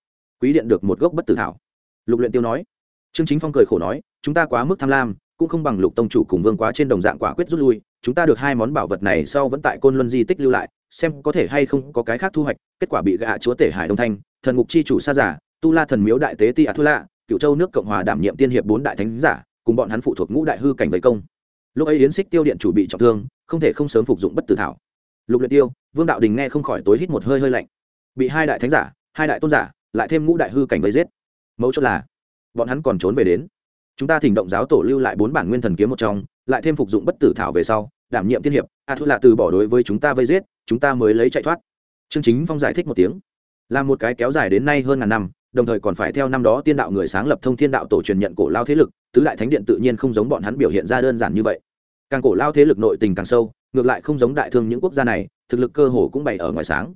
Speaker 1: Quý điện được một gốc bất tử thảo. Lục luyện tiêu nói. Trương chính phong cười khổ nói, chúng ta quá mức tham lam, cũng không bằng lục tông chủ cùng vương quá trên đồng dạng quả quyết rút lui chúng ta được hai món bảo vật này sau vẫn tại côn luân di tích lưu lại, xem có thể hay không có cái khác thu hoạch. Kết quả bị gạ chúa tể hải đông thanh, thần ngục chi chủ sa giả, tu la thần miếu đại tế ti a thu lạ cựu châu nước cộng hòa đảm nhiệm tiên hiệp bốn đại thánh giả, cùng bọn hắn phụ thuộc ngũ đại hư cảnh vây công. Lúc ấy yến xích tiêu điện chủ bị trọng thương, không thể không sớm phục dụng bất tử thảo. Lục luyện tiêu, vương đạo đình nghe không khỏi tối hít một hơi hơi lạnh. Bị hai đại thánh giả, hai đại tôn giả, lại thêm ngũ đại hư cảnh vây giết. Mẫu chốt là, bọn hắn còn trốn về đến. Chúng ta thỉnh động giáo tổ lưu lại bốn bản nguyên thần kiếm một trong lại thêm phục dụng bất tử thảo về sau, đảm nhiệm tiên hiệp a thu là từ bỏ đối với chúng ta vây giết, chúng ta mới lấy chạy thoát. Chương chính phong giải thích một tiếng. Là một cái kéo dài đến nay hơn ngàn năm, đồng thời còn phải theo năm đó tiên đạo người sáng lập thông thiên đạo tổ truyền nhận cổ lao thế lực, tứ đại thánh điện tự nhiên không giống bọn hắn biểu hiện ra đơn giản như vậy. Càng cổ lao thế lực nội tình càng sâu, ngược lại không giống đại thương những quốc gia này, thực lực cơ hồ cũng bày ở ngoài sáng.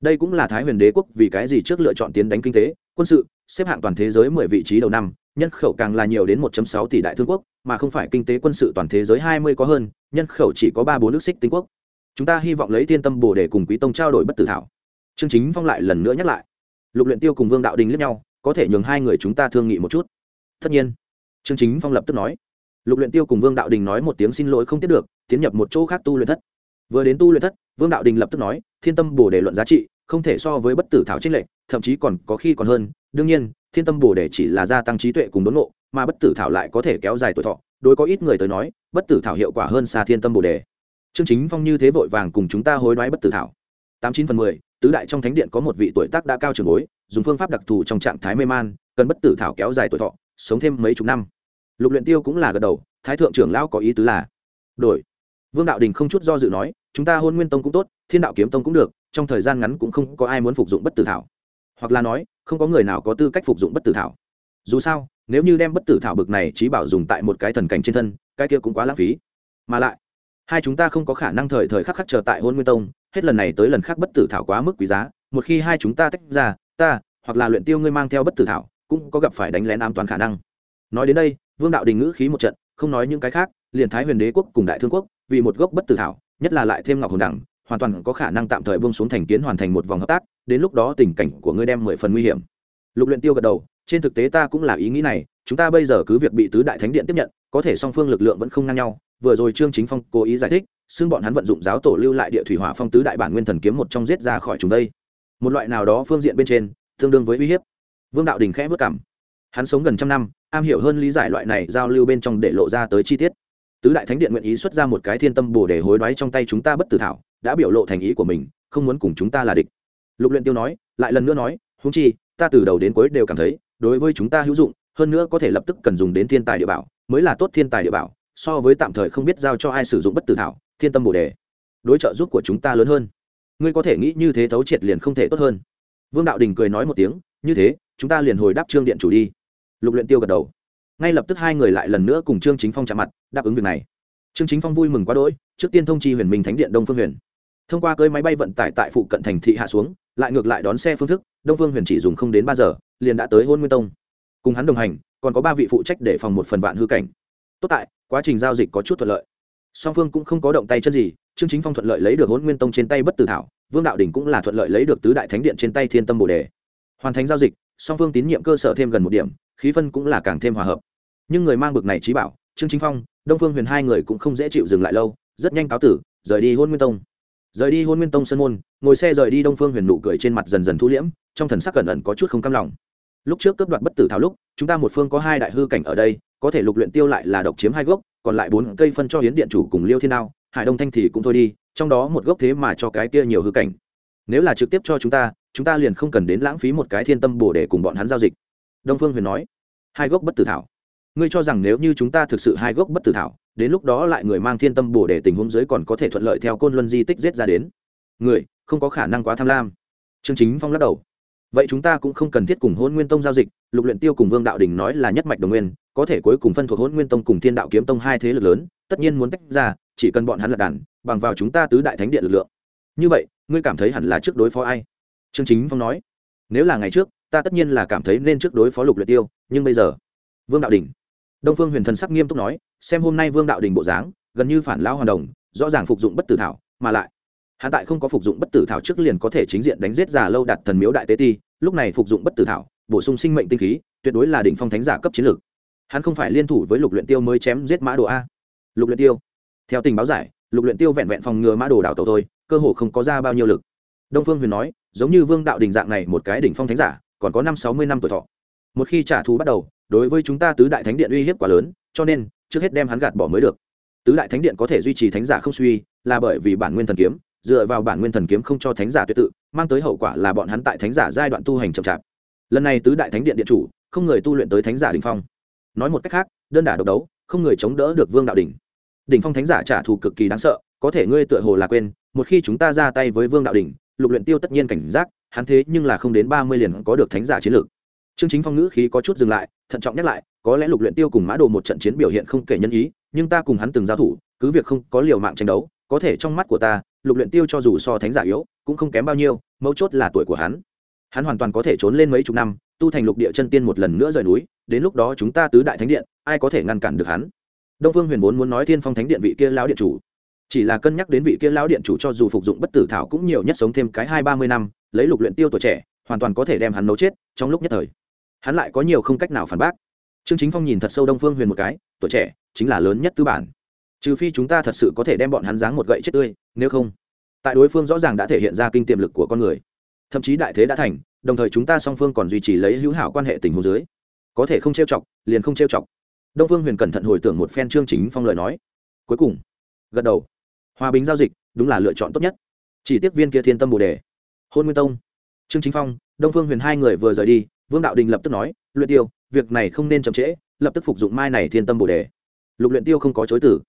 Speaker 1: Đây cũng là thái huyền đế quốc vì cái gì trước lựa chọn tiến đánh kinh tế, quân sự, xếp hạng toàn thế giới mười vị trí đầu năm nhân khẩu càng là nhiều đến 1.6 tỷ đại thương quốc, mà không phải kinh tế quân sự toàn thế giới 20 có hơn, nhân khẩu chỉ có 3 4 nước xích tinh quốc. Chúng ta hy vọng lấy Thiên Tâm Bồ để cùng Quý Tông trao đổi bất tử thảo. Trương Chính Phong lại lần nữa nhắc lại. Lục Luyện Tiêu cùng Vương Đạo Đình liếc nhau, có thể nhường hai người chúng ta thương nghị một chút. Tất nhiên. Trương Chính Phong lập tức nói. Lục Luyện Tiêu cùng Vương Đạo Đình nói một tiếng xin lỗi không tiếp được, tiến nhập một chỗ khác tu luyện thất. Vừa đến tu luyện thất, Vương Đạo Đình lập tức nói, Thiên Tâm Bồ đề luận giá trị, không thể so với bất tử thảo chênh lệnh, thậm chí còn có khi còn hơn. Đương nhiên, thiên tâm bồ đề chỉ là gia tăng trí tuệ cùng đốn ngộ mà bất tử thảo lại có thể kéo dài tuổi thọ. Đối có ít người tới nói bất tử thảo hiệu quả hơn xa thiên tâm bồ đề chương chính phong như thế vội vàng cùng chúng ta hối đoái bất tử thảo. Tám chín phần mười tứ đại trong thánh điện có một vị tuổi tác đã cao trường bối dùng phương pháp đặc thù trong trạng thái mê man cần bất tử thảo kéo dài tuổi thọ sống thêm mấy chục năm. Lục luyện tiêu cũng là gật đầu thái thượng trưởng lão có ý tứ là đổi. Vương đạo đình không chút do dự nói chúng ta hôn nguyên tông cũng tốt thiên đạo kiếm tông cũng được trong thời gian ngắn cũng không có ai muốn phục dụng bất tử thảo hoặc là nói, không có người nào có tư cách phục dụng bất tử thảo. Dù sao, nếu như đem bất tử thảo bực này trí bảo dùng tại một cái thần cảnh trên thân, cái kia cũng quá lãng phí. Mà lại, hai chúng ta không có khả năng thời thời khắc khắc chờ tại hôn nguyên tông, hết lần này tới lần khác bất tử thảo quá mức quý giá, một khi hai chúng ta tách ra, ta, hoặc là luyện tiêu ngươi mang theo bất tử thảo, cũng có gặp phải đánh lén an toàn khả năng. Nói đến đây, vương đạo đình ngữ khí một trận, không nói những cái khác, liền thái huyền đế quốc cùng đại thương quốc, vì một gốc bất tử thảo, nhất là lại thêm ngọc hồn đẳng, hoàn toàn có khả năng tạm thời buông xuống thành kiến hoàn thành một vòng hợp tác đến lúc đó tình cảnh của ngươi đem mười phần nguy hiểm. Lục luyện tiêu gật đầu, trên thực tế ta cũng là ý nghĩ này, chúng ta bây giờ cứ việc bị tứ đại thánh điện tiếp nhận, có thể song phương lực lượng vẫn không ngang nhau. Vừa rồi trương chính phong cố ý giải thích, xưng bọn hắn vận dụng giáo tổ lưu lại địa thủy hỏa phong tứ đại bản nguyên thần kiếm một trong giết ra khỏi chúng đây. Một loại nào đó phương diện bên trên, tương đương với uy hiếp. Vương đạo đình khẽ vất cảm. Hắn sống gần trăm năm, am hiểu hơn lý giải loại này giao lưu bên trong để lộ ra tới chi tiết. Tứ đại thánh điện nguyện ý xuất ra một cái thiên tâm bổ để hối đoái trong tay chúng ta bất tử thảo, đã biểu lộ thành ý của mình, không muốn cùng chúng ta là địch lục luyện tiêu nói, lại lần nữa nói, huống chi, ta từ đầu đến cuối đều cảm thấy, đối với chúng ta hữu dụng, hơn nữa có thể lập tức cần dùng đến thiên tài địa bảo, mới là tốt thiên tài địa bảo, so với tạm thời không biết giao cho ai sử dụng bất tử thảo, thiên tâm bổ đề. Đối trợ giúp của chúng ta lớn hơn. Ngươi có thể nghĩ như thế thấu triệt liền không thể tốt hơn. Vương đạo đình cười nói một tiếng, như thế, chúng ta liền hồi đáp trương điện chủ đi. Lục luyện tiêu gật đầu. Ngay lập tức hai người lại lần nữa cùng trương chính phong chạm mặt, đáp ứng việc này. Trương chính phong vui mừng quá đỗi, trước tiên thông chi huyền minh thánh điện đông phương huyền. Thông qua cơi máy bay vận tải tại phụ cận thành thị hạ xuống lại ngược lại đón xe phương thức, đông phương huyền chỉ dùng không đến ba giờ, liền đã tới hôn nguyên tông. Cùng hắn đồng hành, còn có ba vị phụ trách để phòng một phần vạn hư cảnh. Tốt tại, quá trình giao dịch có chút thuận lợi. Song phương cũng không có động tay chân gì, trương chính phong thuận lợi lấy được hôn nguyên tông trên tay bất tử thảo, vương đạo đình cũng là thuận lợi lấy được tứ đại thánh điện trên tay thiên tâm bồ đề. Hoàn thành giao dịch, song phương tín nhiệm cơ sở thêm gần một điểm, khí phân cũng là càng thêm hòa hợp. Nhưng người mang bực này trí bảo, trương chính phong, đông phương huyền hai người cũng không dễ chịu dừng lại lâu, rất nhanh cáo tử, rời đi hôn nguyên tông rời đi hôn nguyên tông sân môn, ngồi xe rời đi đông phương huyền nụ cười trên mặt dần dần thu liễm, trong thần sắc cẩn ẩn có chút không cam lòng. Lúc trước cướp đoạt bất tử thảo lúc, chúng ta một phương có hai đại hư cảnh ở đây, có thể lục luyện tiêu lại là độc chiếm hai gốc, còn lại bốn cây phân cho hiến điện chủ cùng liêu thiên đao, hải đông thanh thì cũng thôi đi, trong đó một gốc thế mà cho cái kia nhiều hư cảnh. Nếu là trực tiếp cho chúng ta chúng ta liền không cần đến lãng phí một cái thiên tâm bổ để cùng bọn hắn giao dịch. Đông phương huyền nói. Hai gốc bất tử thảo ngươi cho rằng nếu như chúng ta thực sự hai gốc bất tử thảo, đến lúc đó lại người mang thiên tâm bổ để tình huống dưới còn có thể thuận lợi theo côn luân di tích giết ra đến. Người, không có khả năng quá tham lam. Chương chính phong lắc đầu. Vậy chúng ta cũng không cần thiết cùng hôn nguyên tông giao dịch, lục luyện tiêu cùng vương đạo đình nói là nhất mạch đồng nguyên, có thể cuối cùng phân thuộc hôn nguyên tông cùng thiên đạo kiếm tông hai thế lực lớn, tất nhiên muốn tách ra, chỉ cần bọn hắn lật đàn, bằng vào chúng ta tứ đại thánh điện lực lượng. Như vậy, ngươi cảm thấy hẳn là trước đối phó ai? Trương chính phong nói. Nếu là ngày trước, ta tất nhiên là cảm thấy nên trước đối phó lục luyện tiêu, nhưng bây giờ, vương đạo đình đông phương huyền thần sắc nghiêm túc nói, xem hôm nay vương đạo đình bộ dáng, gần như phản lao hoàn đồng, rõ ràng phục dụng bất tử thảo, mà lại, hắn tại không có phục dụng bất tử thảo trước liền có thể chính diện đánh giết già lâu đạt thần miếu đại tế ti, lúc này phục dụng bất tử thảo, bổ sung sinh mệnh tinh khí, tuyệt đối là đỉnh phong thánh giả cấp chiến lược. Hắn không phải liên thủ với lục luyện tiêu mới chém giết mã đồ a. Lục luyện tiêu? Theo tình báo giải, lục luyện tiêu vẹn vẹn phòng ngừa mã đồ đảo tàu thôi, cơ hồ không có ra bao nhiêu lực. Đông phương huyền nói, giống như vương đạo đình dạng này một cái đỉnh phong thánh giả, còn có năm sáu mươi năm tuổi thọ. Một khi trả thù bắt đầu đối với chúng ta tứ đại thánh điện uy hiếp quá lớn, cho nên, trước hết đem hắn gạt bỏ mới được. Tứ đại thánh điện có thể duy trì thánh giả không suy, là bởi vì bản nguyên thần kiếm, dựa vào bản nguyên thần kiếm không cho thánh giả tuyệt tự, mang tới hậu quả là bọn hắn tại thánh giả giai đoạn tu hành chậm chạp. Lần này tứ đại thánh điện điện chủ, không người tu luyện tới thánh giả đình phong. Nói một cách khác, đơn đả độc đấu, không người chống đỡ được vương đạo đình đỉnh phong thánh giả trả thù cực kỳ đáng sợ, có thể ngươi tựa hồ là quên, một khi chúng ta ra tay với vương đạo đình lục luyện tiêu tất nhiên cảnh giác, hắn thế nhưng là không đến ba mươi liền có được thánh giả chiến lược. Trương Chính Phong ngữ khí có chút dừng lại, thận trọng nhắc lại, có lẽ Lục Luyện Tiêu cùng Mã Đồ một trận chiến biểu hiện không kể nhân ý, nhưng ta cùng hắn từng giao thủ, cứ việc không có liều mạng tranh đấu, có thể trong mắt của ta, Lục Luyện Tiêu cho dù so thánh giả yếu, cũng không kém bao nhiêu, mấu chốt là tuổi của hắn. Hắn hoàn toàn có thể trốn lên mấy chục năm, tu thành lục địa chân tiên một lần nữa rời núi, đến lúc đó chúng ta tứ đại thánh điện, ai có thể ngăn cản được hắn? Đông Phương Huyền vốn muốn nói Thiên Phong Thánh Điện vị kia lão điện chủ, chỉ là cân nhắc đến vị kia lão điện chủ cho dù phục dụng bất tử thảo cũng nhiều nhất sống thêm cái hai ba mươi năm, lấy Lục Luyện Tiêu tuổi trẻ, hoàn toàn có thể đem hắn nấu chết trong lúc nhất thời hắn lại có nhiều không cách nào phản bác. Trương chính phong nhìn thật sâu đông phương huyền một cái, tuổi trẻ, chính là lớn nhất tư bản. Trừ phi chúng ta thật sự có thể đem bọn hắn giáng một gậy chết tươi, nếu không, tại đối phương rõ ràng đã thể hiện ra kinh tiềm lực của con người. Thậm chí đại thế đã thành, đồng thời chúng ta song phương còn duy trì lấy hữu hảo quan hệ tình hồ dưới. Có thể không trêu chọc, liền không trêu chọc. Đông phương huyền cẩn thận hồi tưởng một phen trương chính phong lời nói. Cuối cùng, gật đầu. Hòa bình giao dịch, đúng là lựa chọn tốt nhất. Chỉ tiếp viên kia thiên tâm bồ đề. Hôn nguyên tông. Trương chính phong, đông phương huyền hai người vừa rời đi vương đạo đình lập tức nói, luyện tiêu, việc này không nên chậm trễ, lập tức phục dụng mai này thiên tâm bồ đề. Lục luyện tiêu không có chối từ.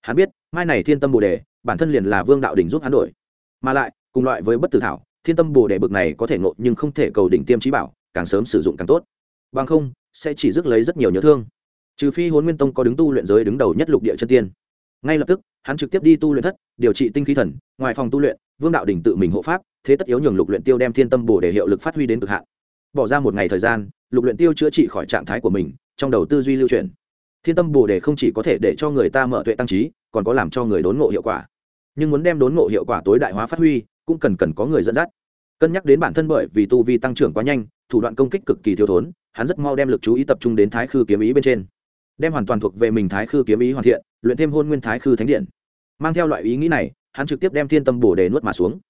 Speaker 1: Hắn biết, mai này thiên tâm bồ đề, bản thân liền là vương đạo đình giúp hắn đổi. Mà lại, cùng loại với bất tử thảo, thiên tâm bồ đề bực này có thể ngộ nhưng không thể cầu đỉnh tiêm trí bảo, càng sớm sử dụng càng tốt. Bằng không, sẽ chỉ rước lấy rất nhiều nhớ thương. Trừ phi huấn nguyên tông có đứng tu luyện giới đứng đầu nhất lục địa chân tiên. Ngay lập tức, hắn trực tiếp đi tu luyện thất, điều trị tinh khí thần, ngoài phòng tu luyện, vương đạo đình tự mình hộ pháp, thế tất yếu nhường lục luyện tiêu đem thiên tâm bồ đề hiệu lực phát huy đến cực hạn bỏ ra một ngày thời gian, lục luyện tiêu chữa trị khỏi trạng thái của mình, trong đầu tư duy lưu truyền thiên tâm bồ đề không chỉ có thể để cho người ta mở tuệ tăng trí, còn có làm cho người đốn ngộ hiệu quả. Nhưng muốn đem đốn ngộ hiệu quả tối đại hóa phát huy, cũng cần cần có người dẫn dắt. Cân nhắc đến bản thân bởi vì tu vi tăng trưởng quá nhanh, thủ đoạn công kích cực kỳ thiếu thốn, hắn rất mau đem lực chú ý tập trung đến thái khư kiếm ý bên trên. Đem hoàn toàn thuộc về mình thái khư kiếm ý hoàn thiện, luyện thêm hôn nguyên thái khư thánh điện. Mang theo loại ý nghĩ này, hắn trực tiếp đem thiên tâm bồ đề nuốt mà xuống.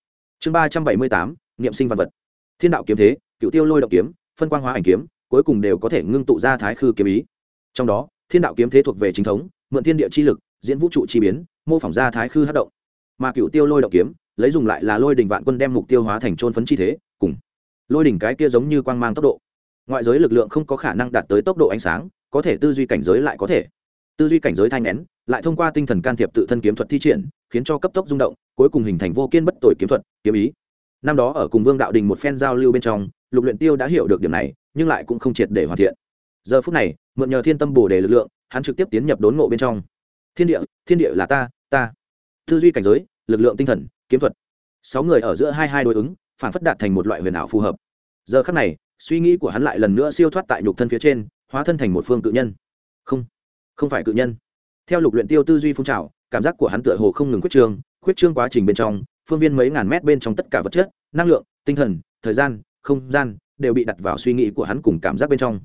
Speaker 1: Chương ba trăm bảy mươi tám, niệm sinh văn vật. Thiên đạo kiếm thế cựu tiêu lôi động kiếm, phân quang hóa ảnh kiếm, cuối cùng đều có thể ngưng tụ ra thái khư kiếm ý. Trong đó, thiên đạo kiếm thế thuộc về chính thống, mượn thiên địa chi lực, diễn vũ trụ chi biến, mô phỏng ra thái khư hát động. Mà cựu tiêu lôi động kiếm, lấy dùng lại là lôi đình vạn quân đem mục tiêu hóa thành trôn phấn chi thế, cùng lôi đỉnh cái kia giống như quang mang tốc độ. Ngoại giới lực lượng không có khả năng đạt tới tốc độ ánh sáng, có thể tư duy cảnh giới lại có thể. Tư duy cảnh giới thanh nén, lại thông qua tinh thần can thiệp tự thân kiếm thuật thi triển, khiến cho cấp tốc rung động, cuối cùng hình thành vô kiên bất tội kiếm thuật, kiếm ý. Năm đó ở cùng vương đạo đình một phen giao lưu bên trong lục luyện tiêu đã hiểu được điểm này, nhưng lại cũng không triệt để hoàn thiện. Giờ phút này, mượn nhờ thiên tâm bổ đề lực lượng, hắn trực tiếp tiến nhập đốn ngộ bên trong. Thiên địa thiên địa là ta ta. Tư duy cảnh giới, lực lượng tinh thần, kiếm thuật. Sáu người ở giữa hai hai đối ứng, phản phất đạt thành một loại huyền ảo phù hợp. Giờ khắc này, suy nghĩ của hắn lại lần nữa siêu thoát tại nhục thân phía trên, hóa thân thành một phương cự nhân. Không không phải cự nhân. Theo lục luyện tiêu tư duy phun trào, cảm giác của hắn tựa hồ không ngừng khuyết trương khuyết trương quá trình bên trong, phương viên mấy ngàn mét bên trong tất cả vật chất, năng lượng, tinh thần, thời gian không gian đều bị đặt vào suy nghĩ của hắn cùng cảm giác bên trong.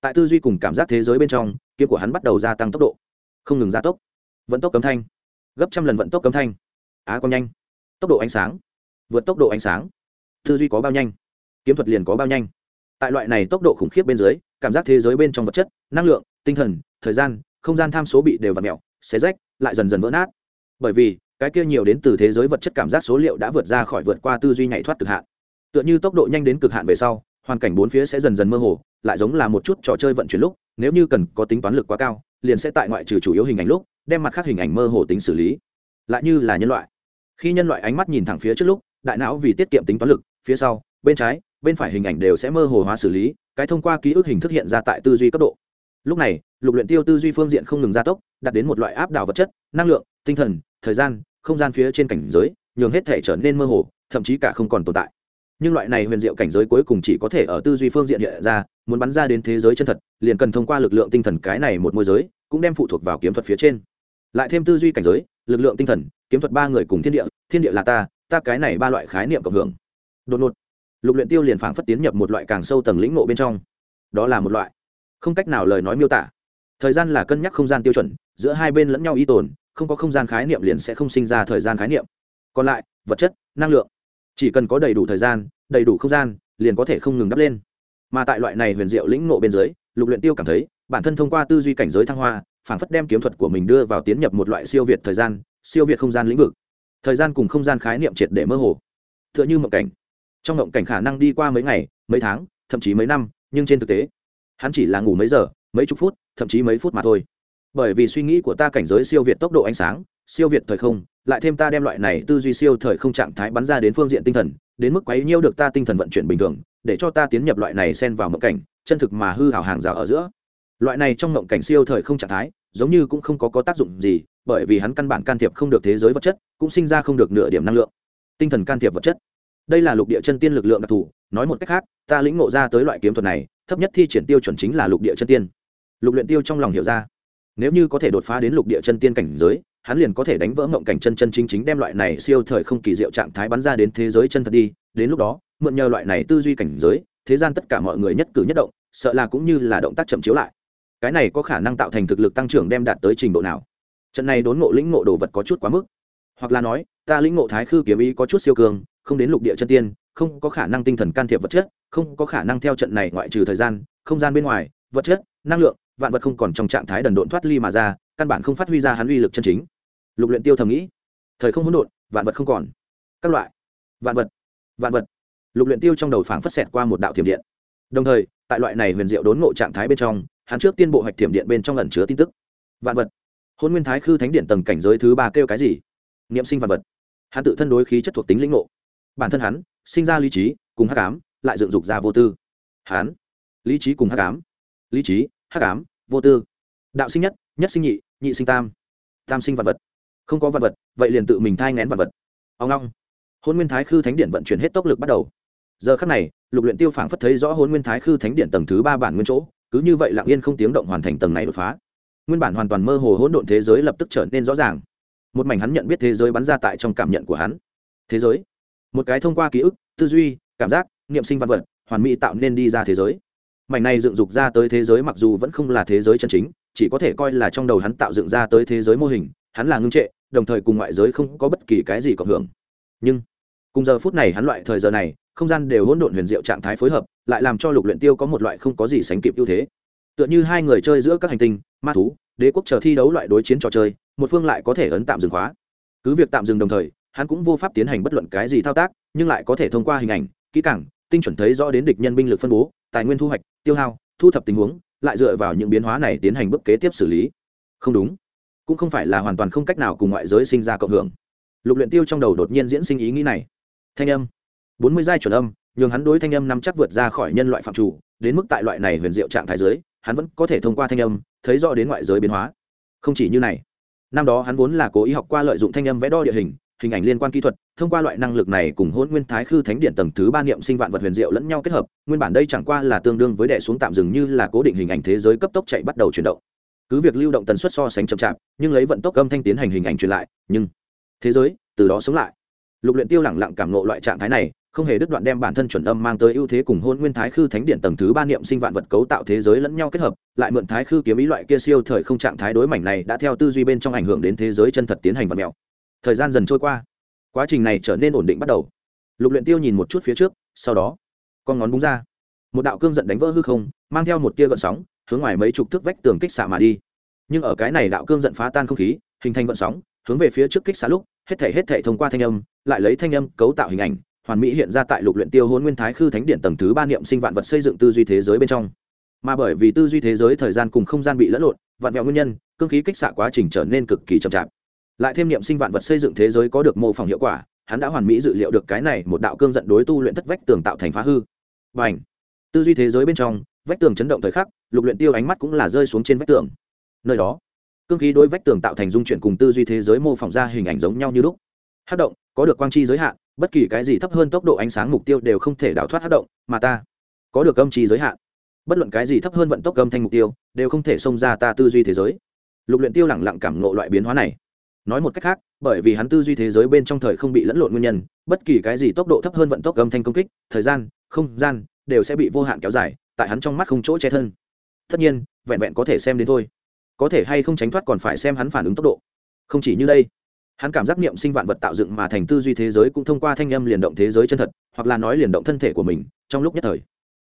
Speaker 1: Tại tư duy cùng cảm giác thế giới bên trong, kiếm của hắn bắt đầu gia tăng tốc độ. Không ngừng gia tốc. Vận tốc cấm thanh. Gấp trăm lần vận tốc cấm thanh. Á, quang nhanh. Tốc độ ánh sáng. Vượt tốc độ ánh sáng. Tư duy có bao nhanh? Kiếm thuật liền có bao nhanh? Tại loại này tốc độ khủng khiếp bên dưới, cảm giác thế giới bên trong vật chất, năng lượng, tinh thần, thời gian, không gian tham số bị đều vặt mẹo xé rách, lại dần dần vỡ nát. Bởi vì, cái kia nhiều đến từ thế giới vật chất cảm giác số liệu đã vượt ra khỏi vượt qua tư duy nhảy thoát cực hạn tựa như tốc độ nhanh đến cực hạn về sau, hoàn cảnh bốn phía sẽ dần dần mơ hồ, lại giống là một chút trò chơi vận chuyển lúc, nếu như cần có tính toán lực quá cao, liền sẽ tại ngoại trừ chủ yếu hình ảnh lúc, đem mặt khác hình ảnh mơ hồ tính xử lý. Lại như là nhân loại. Khi nhân loại ánh mắt nhìn thẳng phía trước lúc, đại não vì tiết kiệm tính toán lực, phía sau, bên trái, bên phải hình ảnh đều sẽ mơ hồ hóa xử lý, cái thông qua ký ức hình thức hiện ra tại tư duy cấp độ. Lúc này, lục luyện tiêu tư duy phương diện không ngừng gia tốc, đạt đến một loại áp đảo vật chất, năng lượng, tinh thần, thời gian, không gian phía trên cảnh giới, nhường hết thể trở nên mơ hồ, thậm chí cả không còn tồn tại nhưng loại này huyền diệu cảnh giới cuối cùng chỉ có thể ở tư duy phương diện hiện ra, muốn bắn ra đến thế giới chân thật, liền cần thông qua lực lượng tinh thần cái này một môi giới, cũng đem phụ thuộc vào kiếm thuật phía trên. Lại thêm tư duy cảnh giới, lực lượng tinh thần, kiếm thuật ba người cùng thiên địa thiên địa là ta ta cái này ba loại khái niệm cộng hưởng. Đột ngột, lục luyện tiêu liền phảng phất tiến nhập một loại càng sâu tầng lĩnh ngộ bên trong. Đó là một loại, không cách nào lời nói miêu tả. Thời gian là cân nhắc không gian tiêu chuẩn, giữa hai bên lẫn nhau y tồn, không có không gian khái niệm liền sẽ không sinh ra thời gian khái niệm. Còn lại, vật chất, năng lượng chỉ cần có đầy đủ thời gian, đầy đủ không gian, liền có thể không ngừng đắp lên. Mà tại loại này huyền diệu lĩnh nộ bên dưới, lục luyện tiêu cảm thấy, bản thân thông qua tư duy cảnh giới thăng hoa, phảng phất đem kiếm thuật của mình đưa vào tiến nhập một loại siêu việt thời gian, siêu việt không gian lĩnh vực. Thời gian cùng không gian khái niệm triệt để mơ hồ. Tựa như mộng cảnh. Trong mộng cảnh khả năng đi qua mấy ngày, mấy tháng, thậm chí mấy năm, nhưng trên thực tế, hắn chỉ là ngủ mấy giờ, mấy chục phút, thậm chí mấy phút mà thôi. Bởi vì suy nghĩ của ta cảnh giới siêu việt tốc độ ánh sáng siêu việt thời không lại thêm ta đem loại này tư duy siêu thời không trạng thái bắn ra đến phương diện tinh thần đến mức quấy nhiêu được ta tinh thần vận chuyển bình thường để cho ta tiến nhập loại này xen vào mộng cảnh chân thực mà hư hào hàng rào ở giữa. Loại này trong mộng cảnh siêu thời không trạng thái giống như cũng không có, có tác dụng gì bởi vì hắn căn bản can thiệp không được thế giới vật chất cũng sinh ra không được nửa điểm năng lượng. Tinh thần can thiệp vật chất. Đây là lục địa chân tiên lực lượng đặc thù nói một cách khác ta lĩnh ngộ ra tới loại kiếm thuật này thấp nhất thi triển tiêu chuẩn chính là lục địa chân tiên. Lục luyện tiêu trong lòng hiểu ra. Nếu như có thể đột phá đến lục địa chân tiên cảnh giới hắn liền có thể đánh vỡ mộng cảnh chân chân chính chính đem loại này siêu thời không kỳ diệu trạng thái bắn ra đến thế giới chân thật đi. Đến lúc đó, mượn nhờ loại này tư duy cảnh giới, thế gian tất cả mọi người nhất cử nhất động, sợ là cũng như là động tác chậm chiếu lại. Cái này có khả năng tạo thành thực lực tăng trưởng đem đạt tới trình độ nào? Trận này đốn ngộ lĩnh ngộ đồ vật có chút quá mức. Hoặc là nói, ta lĩnh ngộ thái khư kiếm ý có chút siêu cường, không đến lục địa chân tiên, không có khả năng tinh thần can thiệp vật chất, không có khả năng theo trận này ngoại trừ thời gian, không gian bên ngoài, vật chất, năng lượng, vạn vật không còn trong trạng thái đần độn thoát ly mà ra căn bản không phát huy ra hắn uy lực chân chính. Lục luyện tiêu thầm nghĩ, thời không hỗn độn, vạn vật không còn. Các loại, vạn vật vạn vật. Lục luyện tiêu trong đầu phảng phất xẹt qua một đạo thiểm điện. Đồng thời, tại loại này huyền diệu đốn ngộ trạng thái bên trong, hắn trước tiên bộ hoạch thiểm điện bên trong ẩn chứa tin tức. Vạn vật. Hôn nguyên thái khư thánh điện tầng cảnh giới thứ ba kêu cái gì? Niệm sinh vạn vật. Hắn tự thân đối khí chất thuộc tính lĩnh ngộ. Bản thân hắn, sinh ra lý trí, cùng hắc ám, lại dựng dục ra vô tư. Hắn, lý trí cùng hắc ám. Lý trí, hắc ám, vô tư. Đạo sinh nhất nhất sinh nhị nhị sinh tam. Tam sinh vạn vật. Không có vạn vật, vậy liền tự mình thai ngén vạn vật. Ông long hôn nguyên thái khư thánh điện vận chuyển hết tốc lực bắt đầu. Giờ khắc này, lục luyện tiêu phảng phất thấy rõ hôn nguyên thái khư thánh điện tầng thứ ba bản nguyên chỗ, cứ như vậy lặng yên không tiếng động hoàn thành tầng này đột phá. Nguyên bản hoàn toàn mơ hồ hỗn độn thế giới lập tức trở nên rõ ràng. Một mảnh hắn nhận biết thế giới bắn ra tại trong cảm nhận của hắn. Thế giới. Một cái thông qua ký ức, tư duy, cảm giác, niệm sinh văn vật, hoàn mỹ tạo nên đi ra thế giới. Mảnh này dựng dục ra tới thế giới mặc dù vẫn không là thế giới chân chính chỉ có thể coi là trong đầu hắn tạo dựng ra tới thế giới mô hình, hắn là ngưng trệ, đồng thời cùng ngoại giới không có bất kỳ cái gì cộng hưởng. Nhưng, cùng giờ phút này hắn loại thời giờ này, không gian đều hỗn độn huyền diệu trạng thái phối hợp, lại làm cho lục luyện tiêu có một loại không có gì sánh kịp ưu thế. Tựa như hai người chơi giữa các hành tinh, ma thú, đế quốc chờ thi đấu loại đối chiến trò chơi, một phương lại có thể ấn tạm dừng khóa. Cứ việc tạm dừng đồng thời, hắn cũng vô pháp tiến hành bất luận cái gì thao tác, nhưng lại có thể thông qua hình ảnh, kỹ càng, tinh chuẩn thấy rõ đến địch nhân binh lực phân bố, tài nguyên thu hoạch, tiêu hao, thu thập tình huống lại dựa vào những biến hóa này tiến hành bước kế tiếp xử lý. Không đúng. Cũng không phải là hoàn toàn không cách nào cùng ngoại giới sinh ra cộng hưởng. Lục luyện tiêu trong đầu đột nhiên diễn sinh ý nghĩ này. Thanh âm. Bốn mươi giai chuẩn âm, nhường hắn đối thanh âm nắm chắc vượt ra khỏi nhân loại phạm chủ, đến mức tại loại này huyền diệu trạng thái giới hắn vẫn có thể thông qua thanh âm, thấy rõ đến ngoại giới biến hóa. Không chỉ như này. Năm đó hắn vốn là cố ý học qua lợi dụng thanh âm vẽ đo địa hình hình ảnh liên quan kỹ thuật, thông qua loại năng lực này cùng hôn nguyên thái khư thánh điện tầng thứ ba niệm sinh vạn vật huyền diệu lẫn nhau kết hợp, nguyên bản đây chẳng qua là tương đương với đẻ xuống tạm dừng như là cố định hình ảnh thế giới cấp tốc chạy bắt đầu chuyển động. Cứ việc lưu động tần suất so sánh chậm chạp, nhưng lấy vận tốc âm thanh tiến hành hình ảnh truyền lại, nhưng thế giới từ đó sống lại. Lục luyện tiêu lẳng lặng cảm ngộ loại trạng thái này, không hề đứt đoạn đem bản thân chuẩn âm mang tới ưu thế cùng hôn nguyên thái khư thánh điện tầng thứ ba niệm sinh vạn vật cấu tạo thế giới lẫn nhau kết hợp, lại mượn thái khư kiếm ý loại kia siêu thời không trạng thái đối mảnh này đã theo tư duy bên trong ảnh hưởng đến thế giới chân thật tiến hành vật mèo thời gian dần trôi qua. Quá trình này trở nên ổn định bắt đầu. Lục luyện tiêu nhìn một chút phía trước, sau đó, con ngón búng ra. Một đạo cương giận đánh vỡ hư không, mang theo một tia gợn sóng, hướng ngoài mấy chục thước vách tường kích xạ mà đi. Nhưng ở cái này đạo cương giận phá tan không khí, hình thành gợn sóng, hướng về phía trước kích xạ lúc, hết thể hết thể thông qua thanh âm, lại lấy thanh âm cấu tạo hình ảnh, hoàn mỹ hiện ra tại lục luyện tiêu hôn nguyên thái khư thánh điện tầng thứ ba niệm sinh vạn vật xây dựng tư duy thế giới bên trong. Mà bởi vì tư duy thế giới thời gian cùng không gian bị lẫn lộn, vạn vẹo nguyên nhân, cương khí kích xạ quá trình trở nên cực kỳ chậm chạp lại thêm niệm sinh vạn vật xây dựng thế giới có được mô phỏng hiệu quả, hắn đã hoàn mỹ dự liệu được cái này một đạo cương giận đối tu luyện thất vách tường tạo thành phá hư. Và ảnh tư duy thế giới bên trong, vách tường chấn động thời khắc, lục luyện tiêu ánh mắt cũng là rơi xuống trên vách tường. Nơi đó, cương khí đối vách tường tạo thành dung chuyển cùng tư duy thế giới mô phỏng ra hình ảnh giống nhau như lúc. Hát động, có được quang chi giới hạn, bất kỳ cái gì thấp hơn tốc độ ánh sáng mục tiêu đều không thể đảo thoát hát động, mà ta có được âm chi giới hạn. Bất luận cái gì thấp hơn vận tốc âm thanh mục tiêu, đều không thể xông ra ta tư duy thế giới. Lục luyện tiêu lẳng lặng cảm ngộ loại biến hóa này nói một cách khác, bởi vì hắn tư duy thế giới bên trong thời không bị lẫn lộn nguyên nhân, bất kỳ cái gì tốc độ thấp hơn vận tốc âm thanh công kích, thời gian, không gian, đều sẽ bị vô hạn kéo dài, tại hắn trong mắt không chỗ che thân. Tất nhiên, vẹn vẹn có thể xem đến thôi. Có thể hay không tránh thoát còn phải xem hắn phản ứng tốc độ. Không chỉ như đây, hắn cảm giác niệm sinh vạn vật tạo dựng mà thành tư duy thế giới cũng thông qua thanh âm liền động thế giới chân thật, hoặc là nói liền động thân thể của mình, trong lúc nhất thời.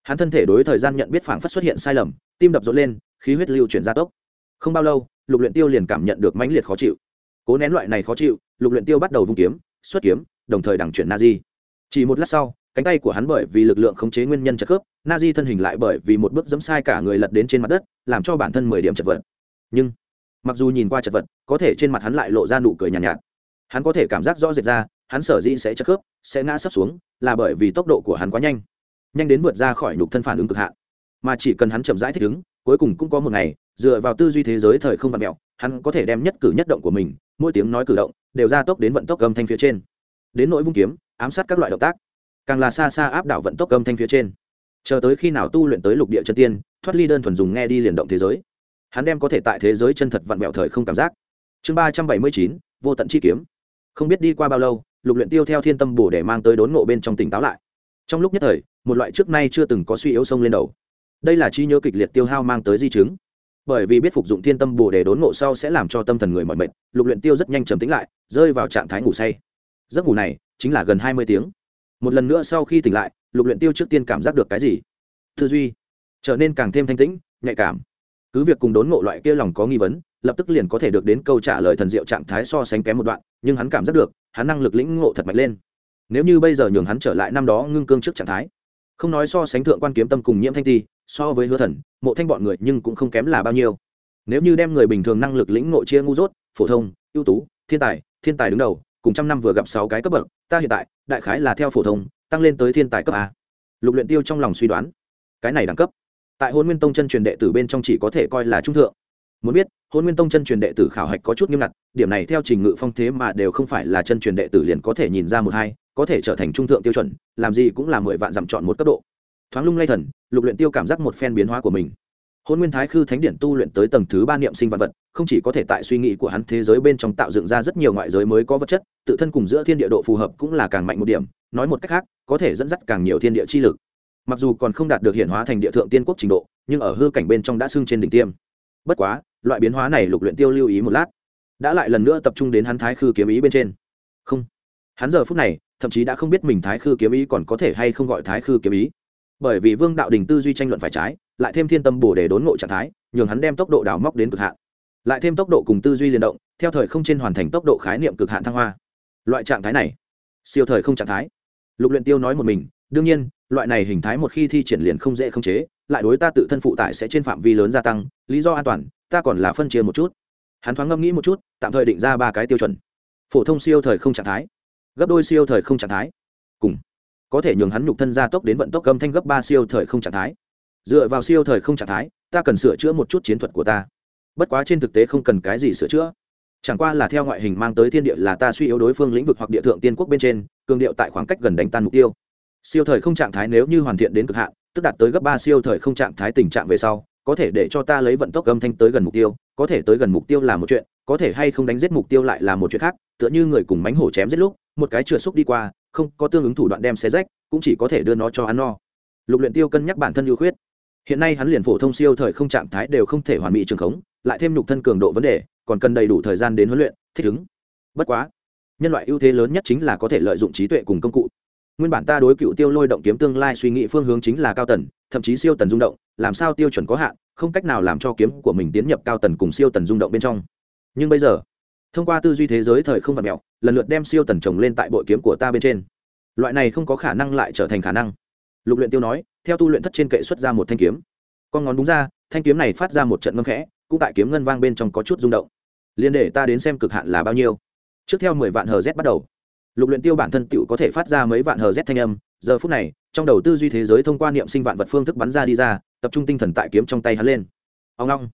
Speaker 1: Hắn thân thể đối thời gian nhận biết phảng phất xuất hiện sai lầm, tim đập rộn lên, khí huyết lưu chuyển gia tốc. Không bao lâu, lục luyện tiêu liền cảm nhận được mãnh liệt khó chịu cố nén loại này khó chịu lục luyện tiêu bắt đầu vung kiếm xuất kiếm đồng thời đằng chuyển na di chỉ một lát sau cánh tay của hắn bởi vì lực lượng khống chế nguyên nhân chật khớp na di thân hình lại bởi vì một bước dẫm sai cả người lật đến trên mặt đất làm cho bản thân mười điểm chật vật. Nhưng mặc dù nhìn qua chật vật có thể trên mặt hắn lại lộ ra nụ cười nhàn nhạt, nhạt. Hắn có thể cảm giác rõ rệt ra hắn sở dĩ sẽ chật khớp sẽ ngã sấp xuống là bởi vì tốc độ của hắn quá nhanh. Nhanh đến vượt ra khỏi nhục thân phản ứng cực hạn. Mà chỉ cần hắn chậm rãi thích ứng cuối cùng cũng có một ngày dựa vào tư duy thế giới thời không vặn mẹo hắn có thể đem nhất cử nhất động của mình, mỗi tiếng nói cử động, đều ra tốc đến vận tốc âm thanh phía trên. Đến nỗi vung kiếm, ám sát các loại động tác, càng là xa xa áp đảo vận tốc âm thanh phía trên. Chờ tới khi nào tu luyện tới lục địa chân tiên, thoát ly đơn thuần dùng nghe đi liền động thế giới. Hắn đem có thể tại thế giới chân thật vặn vẹo thời không cảm giác. Chương ba trăm bảy mươi chín, vô tận chi kiếm. Không biết đi qua bao lâu, lục luyện tiêu theo thiên tâm bổ để mang tới đốn ngộ bên trong tỉnh táo lại. Trong lúc nhất thời, một loại trước nay chưa từng có suy yếu sông lên đầu. Đây là chi nhớ kịch liệt tiêu hao mang tới di chứng bởi vì biết phục dụng thiên tâm bồ đề đốn ngộ sau sẽ làm cho tâm thần người mỏi mệt, lục luyện tiêu rất nhanh trầm tĩnh lại, rơi vào trạng thái ngủ say. Giấc ngủ này chính là gần hai mươi tiếng. Một lần nữa sau khi tỉnh lại, lục luyện tiêu trước tiên cảm giác được cái gì? Tư duy. Trở nên càng thêm thanh tĩnh, nhạy cảm. Cứ việc cùng đốn ngộ loại kia lòng có nghi vấn, lập tức liền có thể được đến câu trả lời thần diệu trạng thái so sánh kém một đoạn, nhưng hắn cảm giác được, hắn năng lực lĩnh ngộ thật mạnh lên. Nếu như bây giờ nhường hắn trở lại năm đó ngưng cương trước trạng thái, không nói so sánh thượng quan kiếm tâm cùng nhiễm thanh ti so với hứa thần, mộ thanh bọn người nhưng cũng không kém là bao nhiêu. Nếu như đem người bình thường năng lực lĩnh ngộ chia ngu dốt, phổ thông, ưu tú, thiên tài thiên tài đứng đầu, cùng trăm năm vừa gặp sáu cái cấp bậc, ta hiện tại, đại khái là theo phổ thông, tăng lên tới thiên tài cấp a. Lục luyện tiêu trong lòng suy đoán, cái này đẳng cấp. Tại hôn nguyên tông chân truyền đệ tử bên trong chỉ có thể coi là trung thượng. Muốn biết, hôn nguyên tông chân truyền đệ tử khảo hạch có chút nghiêm ngặt, điểm này theo trình ngự phong thế mà đều không phải là chân truyền đệ tử liền có thể nhìn ra một hai, có thể trở thành trung thượng tiêu chuẩn, làm gì cũng là mười vạn dặm chọn một cấp độ thoáng lung lay thần, lục luyện tiêu cảm giác một phen biến hóa của mình. Hôn nguyên thái khư thánh điển tu luyện tới tầng thứ ba niệm sinh vật vật, không chỉ có thể tại suy nghĩ của hắn thế giới bên trong tạo dựng ra rất nhiều ngoại giới mới có vật chất, tự thân cùng giữa thiên địa độ phù hợp cũng là càng mạnh một điểm, nói một cách khác, có thể dẫn dắt càng nhiều thiên địa chi lực. Mặc dù còn không đạt được hiện hóa thành địa thượng tiên quốc trình độ, nhưng ở hư cảnh bên trong đã xưng trên đỉnh tiêm. Bất quá, loại biến hóa này lục luyện tiêu lưu ý một lát, đã lại lần nữa tập trung đến hắn thái khư kiếm ý bên trên. Không. Hắn giờ phút này, thậm chí đã không biết mình thái khư kiếm ý còn có thể hay không gọi thái khư kiếm ý bởi vì vương đạo đình tư duy tranh luận phải trái, lại thêm thiên tâm bổ để đốn ngộ trạng thái, nhường hắn đem tốc độ đào móc đến cực hạn. Lại thêm tốc độ cùng tư duy liên động, theo thời không trên hoàn thành tốc độ khái niệm cực hạn thăng hoa. Loại trạng thái này, siêu thời không trạng thái. Lục luyện tiêu nói một mình, đương nhiên, loại này hình thái một khi thi triển liền không dễ không chế, lại đối ta tự thân phụ tải sẽ trên phạm vi lớn gia tăng, lý do an toàn, ta còn là phân chia một chút. Hắn thoáng ngâm nghĩ một chút, tạm thời định ra ba cái tiêu chuẩn. Phổ thông siêu thời không trạng thái, gấp đôi siêu thời không trạng thái. Cùng có thể nhường hắn nhục thân gia tốc đến vận tốc âm thanh gấp ba siêu thời không trạng thái. Dựa vào siêu thời không trạng thái, ta cần sửa chữa một chút chiến thuật của ta. Bất quá trên thực tế không cần cái gì sửa chữa. Chẳng qua là theo ngoại hình mang tới thiên địa là ta suy yếu đối phương lĩnh vực hoặc địa thượng tiên quốc bên trên, cường điệu tại khoảng cách gần đánh tan mục tiêu. Siêu thời không trạng thái nếu như hoàn thiện đến cực hạn, tức đạt tới gấp ba siêu thời không trạng thái tình trạng về sau, có thể để cho ta lấy vận tốc âm thanh tới gần mục tiêu, có thể tới gần mục tiêu là một chuyện, có thể hay không đánh giết mục tiêu lại là một chuyện khác, tựa như người cùng mánh hổ chém giết lúc, một cái chừa xúc đi qua không có tương ứng thủ đoạn đem xé rách, cũng chỉ có thể đưa nó cho ăn no. Lục luyện tiêu cân nhắc bản thân ưu khuyết. Hiện nay hắn liền phổ thông siêu thời không trạng thái đều không thể hoàn mỹ trường khống, lại thêm nhục thân cường độ vấn đề, còn cần đầy đủ thời gian đến huấn luyện, thích ứng. Bất quá, nhân loại ưu thế lớn nhất chính là có thể lợi dụng trí tuệ cùng công cụ. Nguyên bản ta đối cựu tiêu lôi động kiếm tương lai suy nghĩ phương hướng chính là cao tần, thậm chí siêu tần rung động, làm sao tiêu chuẩn có hạn, không cách nào làm cho kiếm của mình tiến nhập cao tần cùng siêu tần rung động bên trong. Nhưng bây giờ thông qua tư duy thế giới thời không vật mẹo, lần lượt đem siêu tần trồng lên tại bội kiếm của ta bên trên. Loại này không có khả năng lại trở thành khả năng. Lục luyện tiêu nói, theo tu luyện thất trên kệ xuất ra một thanh kiếm. Con ngón đúng ra, thanh kiếm này phát ra một trận ngâm khẽ, cũng tại kiếm ngân vang bên trong có chút rung động. Liên để ta đến xem cực hạn là bao nhiêu. Trước theo mười vạn hờ z bắt đầu. Lục luyện tiêu bản thân tựu có thể phát ra mấy vạn hờ z thanh âm, giờ phút này, trong đầu tư duy thế giới thông qua niệm sinh vạn vật phương thức bắn ra đi ra, tập trung tinh thần tại kiếm trong tay hắn lên. Ông long.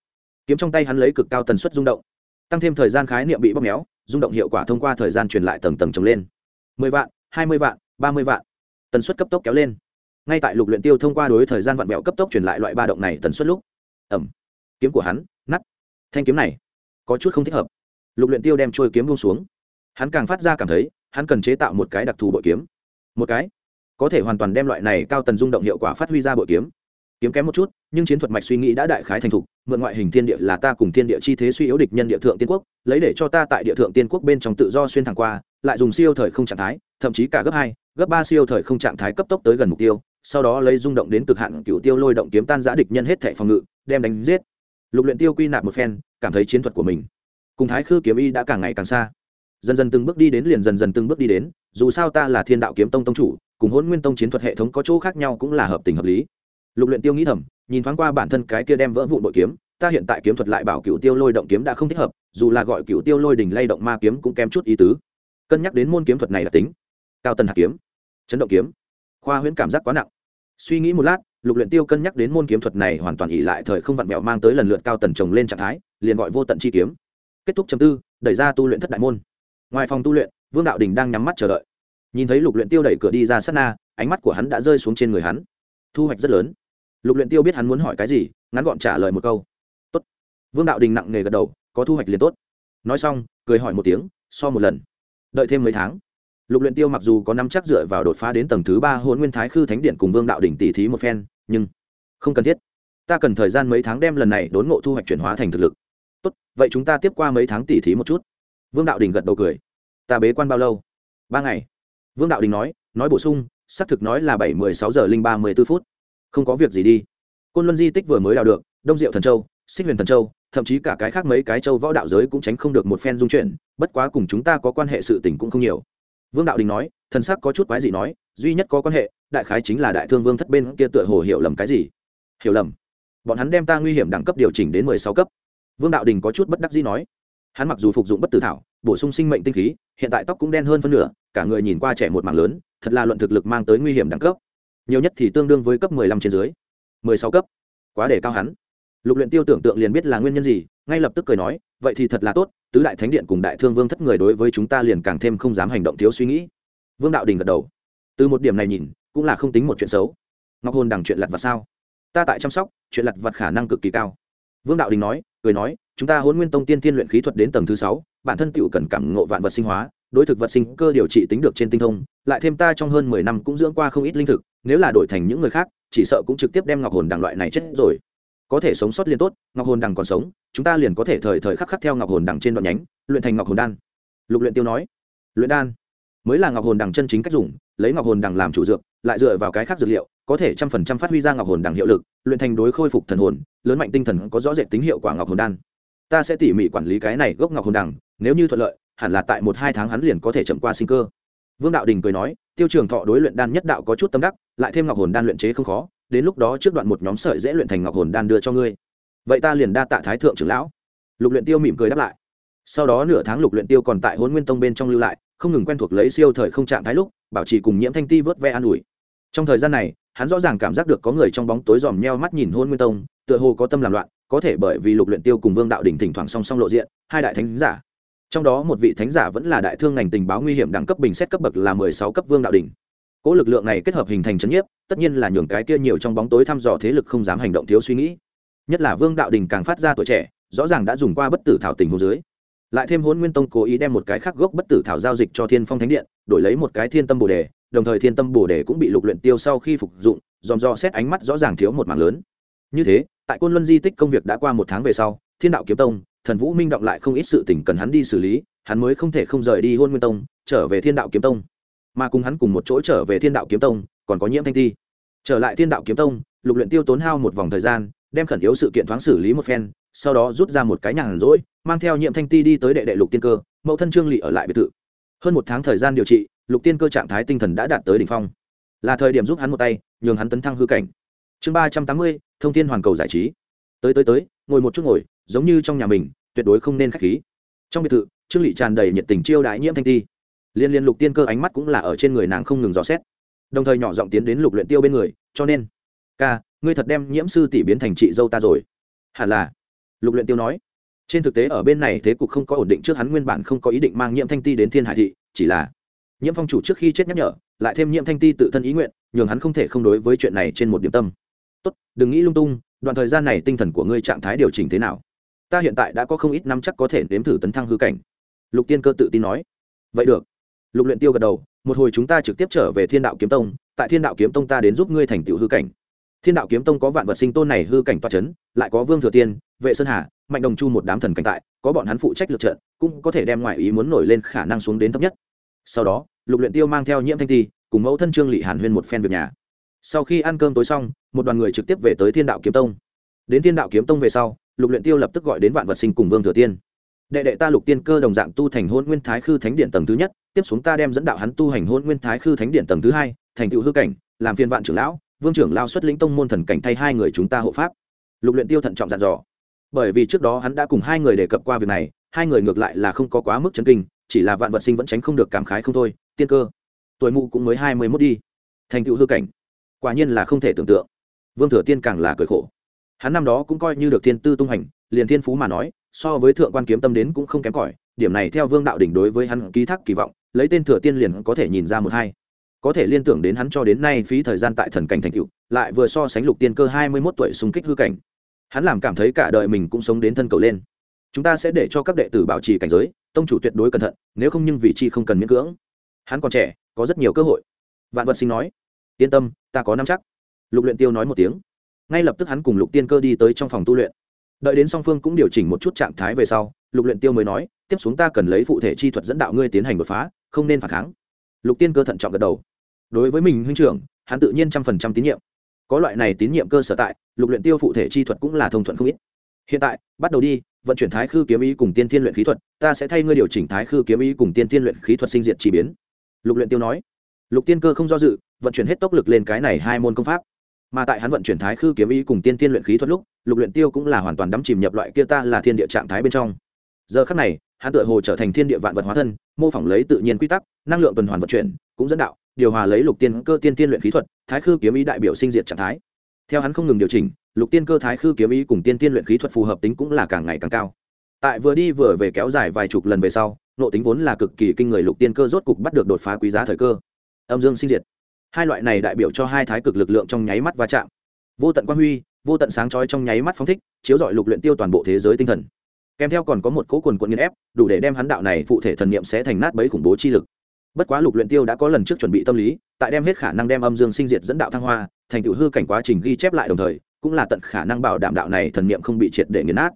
Speaker 1: Kiếm trong tay hắn lấy cực cao tần suất rung động tăng thêm thời gian khái niệm bị bóp méo, rung động hiệu quả thông qua thời gian truyền lại tầng tầng trồng lên. mười vạn, hai mươi vạn, ba mươi vạn. Tần suất cấp tốc kéo lên. Ngay tại lục luyện tiêu thông qua đối thời gian vạn mẹo cấp tốc truyền lại loại ba động này tần suất lúc. Ẩm. Kiếm của hắn nắt thanh kiếm này, có chút không thích hợp. Lục luyện tiêu đem trôi kiếm buông xuống. Hắn càng phát ra cảm thấy, hắn cần chế tạo một cái đặc thù bội kiếm. Một cái. Có thể hoàn toàn đem loại này cao tần rung động hiệu quả phát huy ra bội kiếm kiếm kém một chút, nhưng chiến thuật mạch suy nghĩ đã đại khái thành thục, mượn ngoại hình thiên địa là ta cùng thiên địa chi thế suy yếu địch nhân địa thượng tiên quốc, lấy để cho ta tại địa thượng tiên quốc bên trong tự do xuyên thẳng qua, lại dùng siêu thời không trạng thái, thậm chí cả gấp hai, gấp ba siêu thời không trạng thái cấp tốc tới gần mục tiêu, sau đó lấy rung động đến cực hạn cựu tiêu lôi động kiếm tan giã địch nhân hết thẻ phòng ngự, đem đánh giết. Lục luyện tiêu quy nạp một phen, cảm thấy chiến thuật của mình cùng thái khư kiếm y đã càng ngày càng xa. Dần dần từng bước đi đến liền dần dần từng bước đi đến, dù sao ta là thiên đạo kiếm tông tông chủ, cùng hôn nguyên tông chiến thuật hệ thống có chỗ khác nhau cũng là hợp tình hợp lý lục luyện tiêu nghĩ thầm, nhìn thoáng qua bản thân cái kia đem vỡ vụn bội kiếm, ta hiện tại kiếm thuật lại bảo cựu tiêu lôi động kiếm đã không thích hợp, dù là gọi cựu tiêu lôi đỉnh lay động ma kiếm cũng kém chút ý tứ. Cân nhắc đến môn kiếm thuật này là tính. Cao tần hạt kiếm, chấn động kiếm. Khoa huyễn cảm giác quá nặng. Suy nghĩ một lát, lục luyện tiêu cân nhắc đến môn kiếm thuật này hoàn toàn ỉ lại thời không vặn mẹo mang tới lần lượt cao tần trồng lên trạng thái, liền gọi vô tận chi kiếm. Kết thúc chấm tư, đẩy ra tu luyện thất đại môn. Ngoài phòng tu luyện, vương đạo đình đang nhắm mắt chờ đợi. Nhìn thấy lục luyện tiêu đẩy cửa đi ra sát na, ánh mắt của hắn đã rơi xuống trên người hắn. Thu hoạch rất lớn lục luyện tiêu biết hắn muốn hỏi cái gì, ngắn gọn trả lời một câu. Tốt. Vương đạo đình nặng nề gật đầu, có thu hoạch liền tốt. Nói xong, cười hỏi một tiếng, so một lần. Đợi thêm mấy tháng. Lục luyện tiêu mặc dù có năm chắc dựa vào đột phá đến tầng thứ ba hồn nguyên thái khư thánh điện cùng vương đạo đỉnh tỷ thí một phen, nhưng không cần thiết. Ta cần thời gian mấy tháng đem lần này đốn ngộ thu hoạch chuyển hóa thành thực lực. Tốt, vậy chúng ta tiếp qua mấy tháng tỷ thí một chút. Vương đạo đình gật đầu cười. Ta bế quan bao lâu? Ba ngày. Vương đạo đình nói nói bổ sung, xác thực nói là bảy mười sáu giờ linh ba mươi b ố phút không có việc gì đi. Côn luân di tích vừa mới đào được, đông diệu thần châu, xích huyền thần châu, thậm chí cả cái khác mấy cái châu võ đạo giới cũng tránh không được một phen dung chuyển, bất quá cùng chúng ta có quan hệ sự tình cũng không nhiều. Vương đạo đình nói, thần sắc có chút quái gì nói, duy nhất có quan hệ, đại khái chính là đại thương vương thất bên kia tựa hồ hiểu lầm cái gì? Hiểu lầm. Bọn hắn đem ta nguy hiểm đẳng cấp điều chỉnh đến mười sáu cấp. Vương đạo đình có chút bất đắc dĩ nói, hắn mặc dù phục dụng bất tử thảo, bổ sung sinh mệnh tinh khí, hiện tại tóc cũng đen hơn phân nửa, cả người nhìn qua trẻ một mảng lớn, thật là luận thực lực mang tới nguy hiểm đẳng cấp nhiều nhất thì tương đương với cấp mười lăm trên dưới. Mười sáu cấp. Quá để cao hắn. Lục luyện tiêu tưởng tượng liền biết là nguyên nhân gì, ngay lập tức cười nói, vậy thì thật là tốt, tứ đại thánh điện cùng đại thương vương thất người đối với chúng ta liền càng thêm không dám hành động thiếu suy nghĩ. Vương đạo đình gật đầu. Từ một điểm này nhìn, cũng là không tính một chuyện xấu. Ngọc hồn đằng chuyện lặt vặt sao? Ta tại chăm sóc, chuyện lặt vặt khả năng cực kỳ cao. Vương đạo đình nói, cười nói, chúng ta hôn nguyên tông tiên tiên luyện khí thuật đến tầng thứ sáu, bản thân tựu cần cảm ngộ vạn vật sinh hóa đối thực vật sinh cơ điều trị tính được trên tinh thông, lại thêm ta trong hơn mười năm cũng dưỡng qua không ít linh thực, nếu là đổi thành những người khác, chỉ sợ cũng trực tiếp đem ngọc hồn đằng loại này chết rồi. Có thể sống sót liên tốt, ngọc hồn đằng còn sống, chúng ta liền có thể thời thời khắc khắc theo ngọc hồn đằng trên đoạn nhánh, luyện thành ngọc hồn đan. Lục luyện tiêu nói. Luyện đan? Mới là ngọc hồn đằng chân chính cách dùng, lấy ngọc hồn đằng làm chủ dược, lại dựa vào cái khác dược liệu, có thể trăm phần trăm phát huy ra ngọc hồn đằng hiệu lực, luyện thành đối khôi phục thần hồn, lớn mạnh tinh thần có rõ rệt tính hiệu quả ngọc hồn đan. Ta sẽ tỉ mỉ quản lý cái này gốc ngọc hồn đằng, nếu như thuận lợi hẳn là tại một hai tháng hắn liền có thể chậm qua sinh cơ. Vương đạo đình cười nói, tiêu trường thọ đối luyện đan nhất đạo có chút tâm đắc, lại thêm ngọc hồn đan luyện chế không khó, đến lúc đó trước đoạn một nhóm sợi dễ luyện thành ngọc hồn đan đưa cho ngươi. Vậy ta liền đa tạ thái thượng trưởng lão. Lục luyện tiêu mỉm cười đáp lại. Sau đó nửa tháng lục luyện tiêu còn tại hôn nguyên tông bên trong lưu lại, không ngừng quen thuộc lấy siêu thời không trạng thái lúc, bảo trì cùng nhiễm thanh ti vớt ve an ủi. Trong thời gian này, hắn rõ ràng cảm giác được có người trong bóng tối dòm nheo mắt nhìn hôn nguyên tông, tựa hồ có tâm làm loạn, có thể bởi vì lục luyện tiêu cùng vương đạo đỉnh thỉnh thoảng song song lộ diện, hai đại thánh giả trong đó một vị thánh giả vẫn là đại thương ngành tình báo nguy hiểm đẳng cấp bình xét cấp bậc là mười sáu cấp vương đạo đỉnh. Cỗ lực lượng này kết hợp hình thành chấn nhiếp, tất nhiên là nhường cái kia nhiều trong bóng tối thăm dò thế lực không dám hành động thiếu suy nghĩ. Nhất là vương đạo đình càng phát ra tuổi trẻ, rõ ràng đã dùng qua bất tử thảo tình hồ dưới. Lại thêm hôn nguyên tông cố ý đem một cái khác gốc bất tử thảo giao dịch cho thiên phong thánh điện, đổi lấy một cái thiên tâm bồ đề, đồng thời thiên tâm bồ đề cũng bị lục luyện tiêu sau khi phục dụng, dòm do xét ánh mắt rõ ràng thiếu một mảng lớn. Như thế, tại côn luân di tích công việc đã qua một tháng về sau, thiên đạo kiếm tông thần vũ minh động lại không ít sự tình cần hắn đi xử lý, hắn mới không thể không rời đi hôn nguyên tông, trở về thiên đạo kiếm tông. Mà cùng hắn cùng một chỗ trở về thiên đạo kiếm tông, còn có nhiễm thanh thi trở lại thiên đạo kiếm tông, lục luyện tiêu tốn hao một vòng thời gian, đem khẩn yếu sự kiện thoáng xử lý một phen, sau đó rút ra một cái nhàn rỗi, mang theo nhiệm thanh ti đi tới đệ đệ lục tiên cơ, mẫu thân trương lị ở lại biệt thự. Hơn một tháng thời gian điều trị, lục tiên cơ trạng thái tinh thần đã đạt tới đỉnh phong. Là thời điểm giúp hắn một tay, nhường hắn tấn thăng hư cảnh. Chương ba trăm tám mươi, thông tin hoàn cầu giải trí. Tới tới tới, ngồi một chút ngồi, giống như trong nhà mình tuyệt đối không nên khách khí. Trong biệt thự, trương lỵ tràn đầy nhiệt tình chiêu đãi nhiễm thanh ti. Liên liên lục tiên cơ ánh mắt cũng là ở trên người nàng không ngừng dò xét. Đồng thời nhỏ giọng tiến đến lục luyện tiêu bên người, cho nên, ca, ngươi thật đem nhiễm sư tỷ biến thành chị dâu ta rồi. Hẳn là, lục luyện tiêu nói. Trên thực tế ở bên này thế cục không có ổn định trước hắn nguyên bản không có ý định mang nhiễm thanh ti đến thiên hải thị, chỉ là nhiễm phong chủ trước khi chết nhắc nhở, lại thêm nhiễm thanh ti tự thân ý nguyện, nhường hắn không thể không đối với chuyện này trên một điểm tâm. Tốt, đừng nghĩ lung tung, đoạn thời gian này tinh thần của ngươi trạng thái điều chỉnh thế nào? Ta hiện tại đã có không ít năm chắc có thể nếm thử tấn thăng hư cảnh. Lục tiên cơ tự tin nói. Vậy được. Lục luyện tiêu gật đầu, một hồi chúng ta trực tiếp trở về thiên đạo kiếm tông, tại thiên đạo kiếm tông ta đến giúp ngươi thành tựu hư cảnh. Thiên đạo kiếm tông có vạn vật sinh tôn này hư cảnh toa chấn, lại có vương thừa tiên, vệ sơn hà, mạnh đồng chu một đám thần cảnh tại, có bọn hắn phụ trách lượt trận, cũng có thể đem ngoại ý muốn nổi lên khả năng xuống đến thấp nhất. Sau đó, lục luyện tiêu mang theo nhiễm thanh ti, cùng mẫu thân trương lị hàn huyên một phen việc nhà. Sau khi ăn cơm tối xong, một đoàn người trực tiếp về tới thiên đạo kiếm tông. Đến thiên đạo kiếm tông về sau lục luyện tiêu lập tức gọi đến vạn vật sinh cùng vương thừa tiên. Đệ đệ ta lục tiên cơ đồng dạng tu thành hôn nguyên thái khư thánh điện tầng thứ nhất, tiếp xuống ta đem dẫn đạo hắn tu hành hôn nguyên thái khư thánh điện tầng thứ hai, thành tựu hư cảnh, làm phiên vạn trưởng lão, vương trưởng lao xuất lĩnh tông môn thần cảnh thay hai người chúng ta hộ pháp. Lục luyện tiêu thận trọng dặn dò. Bởi vì trước đó hắn đã cùng hai người đề cập qua việc này, hai người ngược lại là không có quá mức chấn kinh, chỉ là vạn vật sinh vẫn tránh không được cảm khái không thôi, tiên cơ. Tuổi mụ cũng mới hai mươi mốt đi. Thành tựu hư cảnh. Quả nhiên là không thể tưởng tượng. Vương thừa tiên càng là cười khổ hắn năm đó cũng coi như được thiên tư tung hành liền thiên phú mà nói, so với thượng quan kiếm tâm đến cũng không kém cỏi, điểm này theo vương đạo đỉnh đối với hắn ký thác kỳ vọng, lấy tên thừa tiên liền có thể nhìn ra một hai. Có thể liên tưởng đến hắn cho đến nay phí thời gian tại thần cảnh thành cựu lại vừa so sánh lục tiên cơ hai mươi mốt tuổi xung kích hư cảnh. Hắn làm cảm thấy cả đời mình cũng sống đến thân cầu lên. Chúng ta sẽ để cho các đệ tử bảo trì cảnh giới, tông chủ tuyệt đối cẩn thận, nếu không nhưng vị chi không cần miễn cưỡng. Hắn còn trẻ, có rất nhiều cơ hội. Vạn vật sinh nói, yên tâm, ta có năm chắc. Lục luyện tiêu nói một tiếng ngay lập tức hắn cùng lục tiên cơ đi tới trong phòng tu luyện. Đợi đến song phương cũng điều chỉnh một chút trạng thái về sau, lục luyện tiêu mới nói, tiếp xuống ta cần lấy phụ thể chi thuật dẫn đạo ngươi tiến hành đột phá, không nên phản kháng. Lục tiên cơ thận trọng gật đầu. Đối với mình huynh trưởng, hắn tự nhiên trăm phần trăm tín nhiệm. Có loại này tín nhiệm cơ sở tại, lục luyện tiêu phụ thể chi thuật cũng là thông thuận không ít. Hiện tại, bắt đầu đi, vận chuyển thái khư kiếm ý cùng tiên thiên luyện khí thuật, ta sẽ thay ngươi điều chỉnh thái khư kiếm ý cùng tiên thiên luyện khí thuật sinh diệt chỉ biến. Lục luyện tiêu nói. Lục tiên cơ không do dự, vận chuyển hết tốc lực lên cái này hai môn công pháp mà tại hắn vận chuyển thái khư kiếm ý cùng tiên tiên luyện khí thuật lúc, lục luyện tiêu cũng là hoàn toàn đắm chìm nhập loại kia ta là thiên địa trạng thái bên trong. Giờ khắc này, hắn tựa hồ trở thành thiên địa vạn vật hóa thân, mô phỏng lấy tự nhiên quy tắc, năng lượng tuần hoàn vận chuyển, cũng dẫn đạo, điều hòa lấy lục tiên cơ tiên tiên luyện khí thuật, thái khư kiếm ý đại biểu sinh diệt trạng thái. Theo hắn không ngừng điều chỉnh, lục tiên cơ thái khư kiếm ý cùng tiên tiên luyện khí thuật phù hợp tính cũng là càng ngày càng cao. Tại vừa đi vừa về kéo dài vài chục lần về sau, nộ tính vốn là cực kỳ kinh người lục tiên cơ rốt cục bắt được đột phá quý giá thời cơ. Âm dương sinh diệt hai loại này đại biểu cho hai thái cực lực lượng trong nháy mắt va chạm. Vô tận quang huy, vô tận sáng chói trong nháy mắt phóng thích, chiếu dọi lục luyện tiêu toàn bộ thế giới tinh thần. Kèm theo còn có một cỗ quần quận nghiền ép, đủ để đem hắn đạo này phụ thể thần niệm sẽ thành nát bấy khủng bố chi lực. Bất quá lục luyện tiêu đã có lần trước chuẩn bị tâm lý, tại đem hết khả năng đem âm dương sinh diệt dẫn đạo thăng hoa, thành tựu hư cảnh quá trình ghi chép lại đồng thời, cũng là tận khả năng bảo đảm đạo này thần niệm không bị triệt để nghiền nát.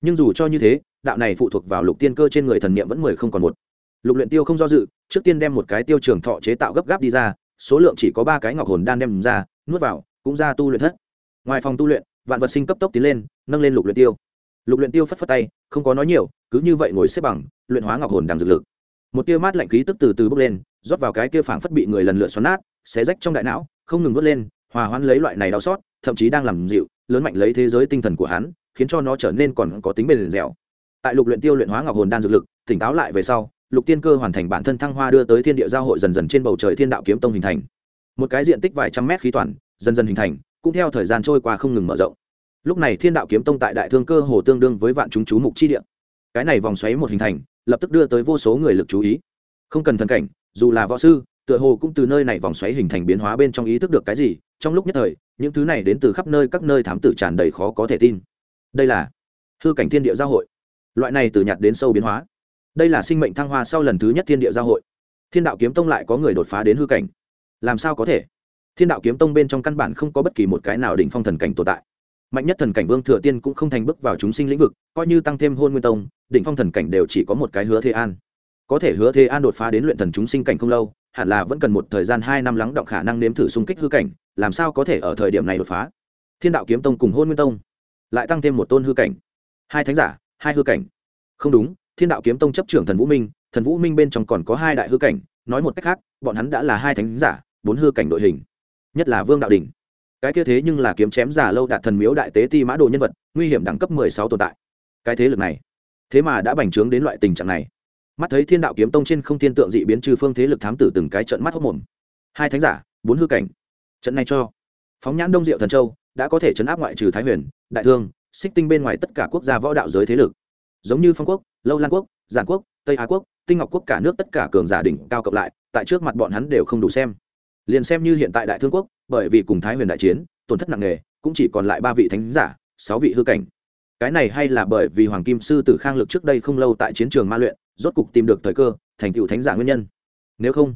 Speaker 1: Nhưng dù cho như thế, đạo này phụ thuộc vào lục tiên cơ trên người thần niệm vẫn mười không còn một. Lục luyện tiêu không do dự, trước tiên đem một cái tiêu trường thọ chế tạo gấp gáp đi ra số lượng chỉ có ba cái ngọc hồn đan đem ra, nuốt vào, cũng ra tu luyện thất. Ngoài phòng tu luyện, vạn vật sinh cấp tốc tiến lên, nâng lên lục luyện tiêu. Lục luyện tiêu phất phất tay, không có nói nhiều, cứ như vậy ngồi xếp bằng, luyện hóa ngọc hồn đằng dược lực. Một tia mát lạnh khí tức từ từ bốc lên, rót vào cái kia phảng phất bị người lần lượt xoắn nát, xé rách trong đại não, không ngừng nuốt lên, hòa hoãn lấy loại này đau xót, thậm chí đang làm dịu, lớn mạnh lấy thế giới tinh thần của hắn, khiến cho nó trở nên còn có tính bền dẻo. Tại lục luyện tiêu luyện hóa ngọc hồn đan dược lực, tỉnh táo lại về sau lục tiên cơ hoàn thành bản thân thăng hoa đưa tới thiên địa giao hội dần dần trên bầu trời thiên đạo kiếm tông hình thành. Một cái diện tích vài trăm mét khí toàn, dần dần hình thành, cũng theo thời gian trôi qua không ngừng mở rộng. Lúc này thiên đạo kiếm tông tại đại thương cơ hồ tương đương với vạn chúng chú mục chi địa. Cái này vòng xoáy một hình thành, lập tức đưa tới vô số người lực chú ý. Không cần thần cảnh, dù là võ sư, tựa hồ cũng từ nơi này vòng xoáy hình thành biến hóa bên trong ý thức được cái gì, trong lúc nhất thời, những thứ này đến từ khắp nơi các nơi thám tử tràn đầy khó có thể tin. Đây là hư cảnh thiên địa giao hội. Loại này từ nhạt đến sâu biến hóa đây là sinh mệnh thăng hoa sau lần thứ nhất thiên địa giao hội. Thiên đạo kiếm tông lại có người đột phá đến hư cảnh. Làm sao có thể? Thiên đạo kiếm tông bên trong căn bản không có bất kỳ một cái nào đỉnh phong thần cảnh tồn tại. Mạnh nhất thần cảnh vương thừa tiên cũng không thành bước vào chúng sinh lĩnh vực, coi như tăng thêm hôn nguyên tông, đỉnh phong thần cảnh đều chỉ có một cái hứa thế an. Có thể hứa thế an đột phá đến luyện thần chúng sinh cảnh không lâu, hẳn là vẫn cần một thời gian hai năm lắng động khả năng nếm thử xung kích hư cảnh, làm sao có thể ở thời điểm này đột phá? Thiên đạo kiếm tông cùng hôn nguyên tông lại tăng thêm một tôn hư cảnh. Hai thánh giả, hai hư cảnh. Không đúng thiên đạo kiếm tông chấp trưởng thần vũ minh, thần vũ minh bên trong còn có hai đại hư cảnh, nói một cách khác, bọn hắn đã là hai thánh giả, bốn hư cảnh đội hình, nhất là vương đạo đình cái kia thế nhưng là kiếm chém giả lâu đạt thần miếu đại tế ti mã đồ nhân vật, nguy hiểm đẳng cấp mười sáu tồn tại. Cái thế lực này, thế mà đã bành trướng đến loại tình trạng này. Mắt thấy thiên đạo kiếm tông trên không thiên tượng dị biến trừ phương thế lực thám tử từng cái trận mắt hốc mồm. Hai thánh giả, bốn hư cảnh. Trận này cho, phóng nhãn đông diệu thần châu, đã có thể chấn áp ngoại trừ thái huyền, đại thương, xích tinh bên ngoài tất cả quốc gia võ đạo giới thế lực giống như phong quốc, lâu lan quốc, giản quốc, tây á quốc, tinh ngọc quốc, cả nước tất cả cường giả đỉnh cao cộng lại, tại trước mặt bọn hắn đều không đủ xem. Liền xem như hiện tại đại thương quốc, bởi vì cùng thái huyền đại chiến, tổn thất nặng nề, cũng chỉ còn lại ba vị thánh giả, sáu vị hư cảnh. Cái này hay là bởi vì hoàng kim sư tử khang lực trước đây không lâu tại chiến trường ma luyện, rốt cục tìm được thời cơ, thành tựu thánh giả nguyên nhân. Nếu không,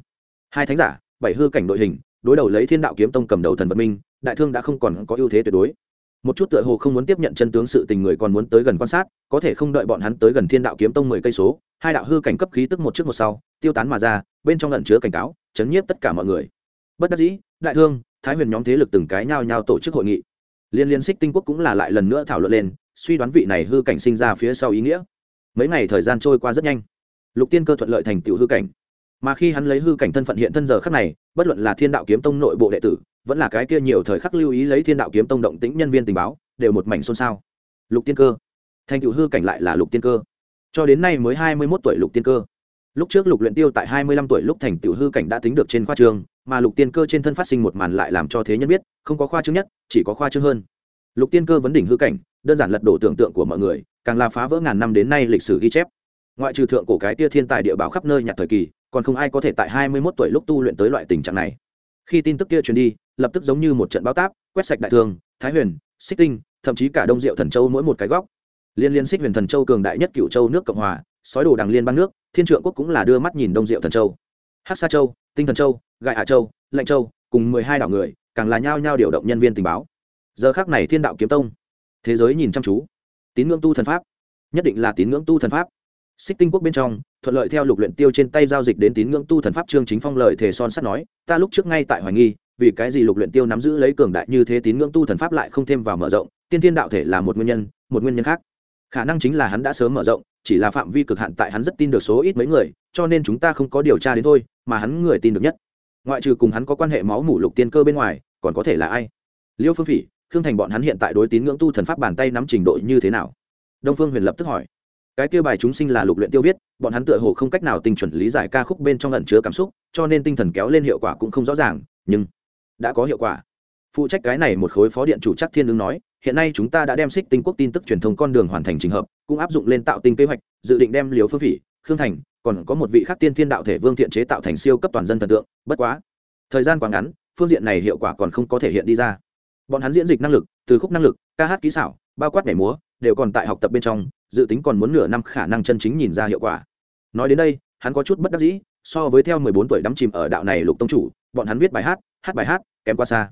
Speaker 1: hai thánh giả, bảy hư cảnh đội hình, đối đầu lấy thiên đạo kiếm tông cầm đầu thần vật minh, đại thương đã không còn có ưu thế tuyệt đối một chút tựa hồ không muốn tiếp nhận chân tướng sự tình người còn muốn tới gần quan sát, có thể không đợi bọn hắn tới gần thiên đạo kiếm tông mười cây số, hai đạo hư cảnh cấp khí tức một trước một sau, tiêu tán mà ra, bên trong lẩn chứa cảnh cáo, chấn nhiếp tất cả mọi người. Bất đắc dĩ, đại thương, thái huyền nhóm thế lực từng cái nhao nhao tổ chức hội nghị. Liên liên xích tinh quốc cũng là lại lần nữa thảo luận lên, suy đoán vị này hư cảnh sinh ra phía sau ý nghĩa. Mấy ngày thời gian trôi qua rất nhanh. Lục tiên cơ thuận lợi thành tựu hư cảnh. Mà khi hắn lấy hư cảnh thân phận hiện thân giờ khắc này, bất luận là thiên đạo kiếm tông nội bộ đệ tử vẫn là cái kia nhiều thời khắc lưu ý lấy thiên đạo kiếm tông động tĩnh nhân viên tình báo, đều một mảnh xôn xao. Lục tiên cơ. Thành tựu hư cảnh lại là lục tiên cơ. Cho đến nay mới hai mươi mốt tuổi lục tiên cơ. Lúc trước lục luyện tiêu tại hai mươi lăm tuổi lúc thành tựu hư cảnh đã tính được trên khoa trường, mà lục tiên cơ trên thân phát sinh một màn lại làm cho thế nhân biết, không có khoa trương nhất, chỉ có khoa trương hơn. Lục tiên cơ vấn đỉnh hư cảnh, đơn giản lật đổ tưởng tượng của mọi người, càng là phá vỡ ngàn năm đến nay lịch sử ghi chép. Ngoại trừ thượng cổ cái tia thiên tài địa báo khắp nơi nhặt thời kỳ, còn không ai có thể tại hai mươi mốt tuổi lúc tu luyện tới loại tình trạng này. Khi tin tức kia truyền đi lập tức giống như một trận bao táp, quét sạch đại thương thái huyền, xích tinh, thậm chí cả đông diệu thần châu mỗi một cái góc. Liên liên xích huyền thần châu cường đại nhất cựu châu nước cộng hòa, sói đồ đằng liên bang nước, thiên trượng quốc cũng là đưa mắt nhìn đông diệu thần châu. Hắc sa châu, tinh thần châu gại hạ châu, lạnh châu, cùng mười hai đảo người, càng là nhao nhao điều động nhân viên tình báo. Giờ khác này thiên đạo kiếm tông, thế giới nhìn chăm chú. Tín ngưỡng tu thần pháp, nhất định là tín ngưỡng tu thần pháp. Xích tinh quốc bên trong, thuận lợi theo lục luyện tiêu trên tay giao dịch đến tín ngưỡng tu thần pháp trương chính phong lời thề son sắt nói, ta lúc trước ngay tại hoài nghi vì cái gì lục luyện tiêu nắm giữ lấy cường đại như thế tín ngưỡng tu thần pháp lại không thêm vào mở rộng, tiên thiên đạo thể là một nguyên nhân, một nguyên nhân khác. Khả năng chính là hắn đã sớm mở rộng, chỉ là phạm vi cực hạn tại hắn rất tin được số ít mấy người, cho nên chúng ta không có điều tra đến thôi, mà hắn người tin được nhất. Ngoại trừ cùng hắn có quan hệ máu mủ lục tiên cơ bên ngoài, còn có thể là ai? Liêu phương phỉ, khương thành bọn hắn hiện tại đối tín ngưỡng tu thần pháp bàn tay nắm trình độ như thế nào? Đông phương huyền lập tức hỏi. Cái kia bài chúng sinh là lục luyện tiêu viết, bọn hắn tựa hồ không cách nào tinh chuẩn lý giải ca khúc bên trong ẩn chứa cảm xúc, cho nên tinh thần kéo lên hiệu quả cũng không rõ ràng, nhưng đã có hiệu quả. Phụ trách cái này một khối phó điện chủ chắc thiên ứng nói, hiện nay chúng ta đã đem xích tinh quốc tin tức truyền thông con đường hoàn thành trình hợp, cũng áp dụng lên tạo tinh kế hoạch, dự định đem liều phương phỉ, khương thành, còn có một vị khắc tiên thiên đạo thể vương thiện chế tạo thành siêu cấp toàn dân thần tượng, bất quá, thời gian quá ngắn, phương diện này hiệu quả còn không có thể hiện đi ra. Bọn hắn diễn dịch năng lực, từ khúc năng lực, ca hát kỹ xảo, bao quát nhảy múa, đều còn tại học tập bên trong, dự tính còn muốn nửa năm khả năng chân chính nhìn ra hiệu quả. Nói đến đây, hắn có chút bất đắc dĩ, so với theo mười bốn tuổi đắm chìm ở đạo này lục tông chủ, bọn hắn viết bài hát hát bài hát kém qua xa.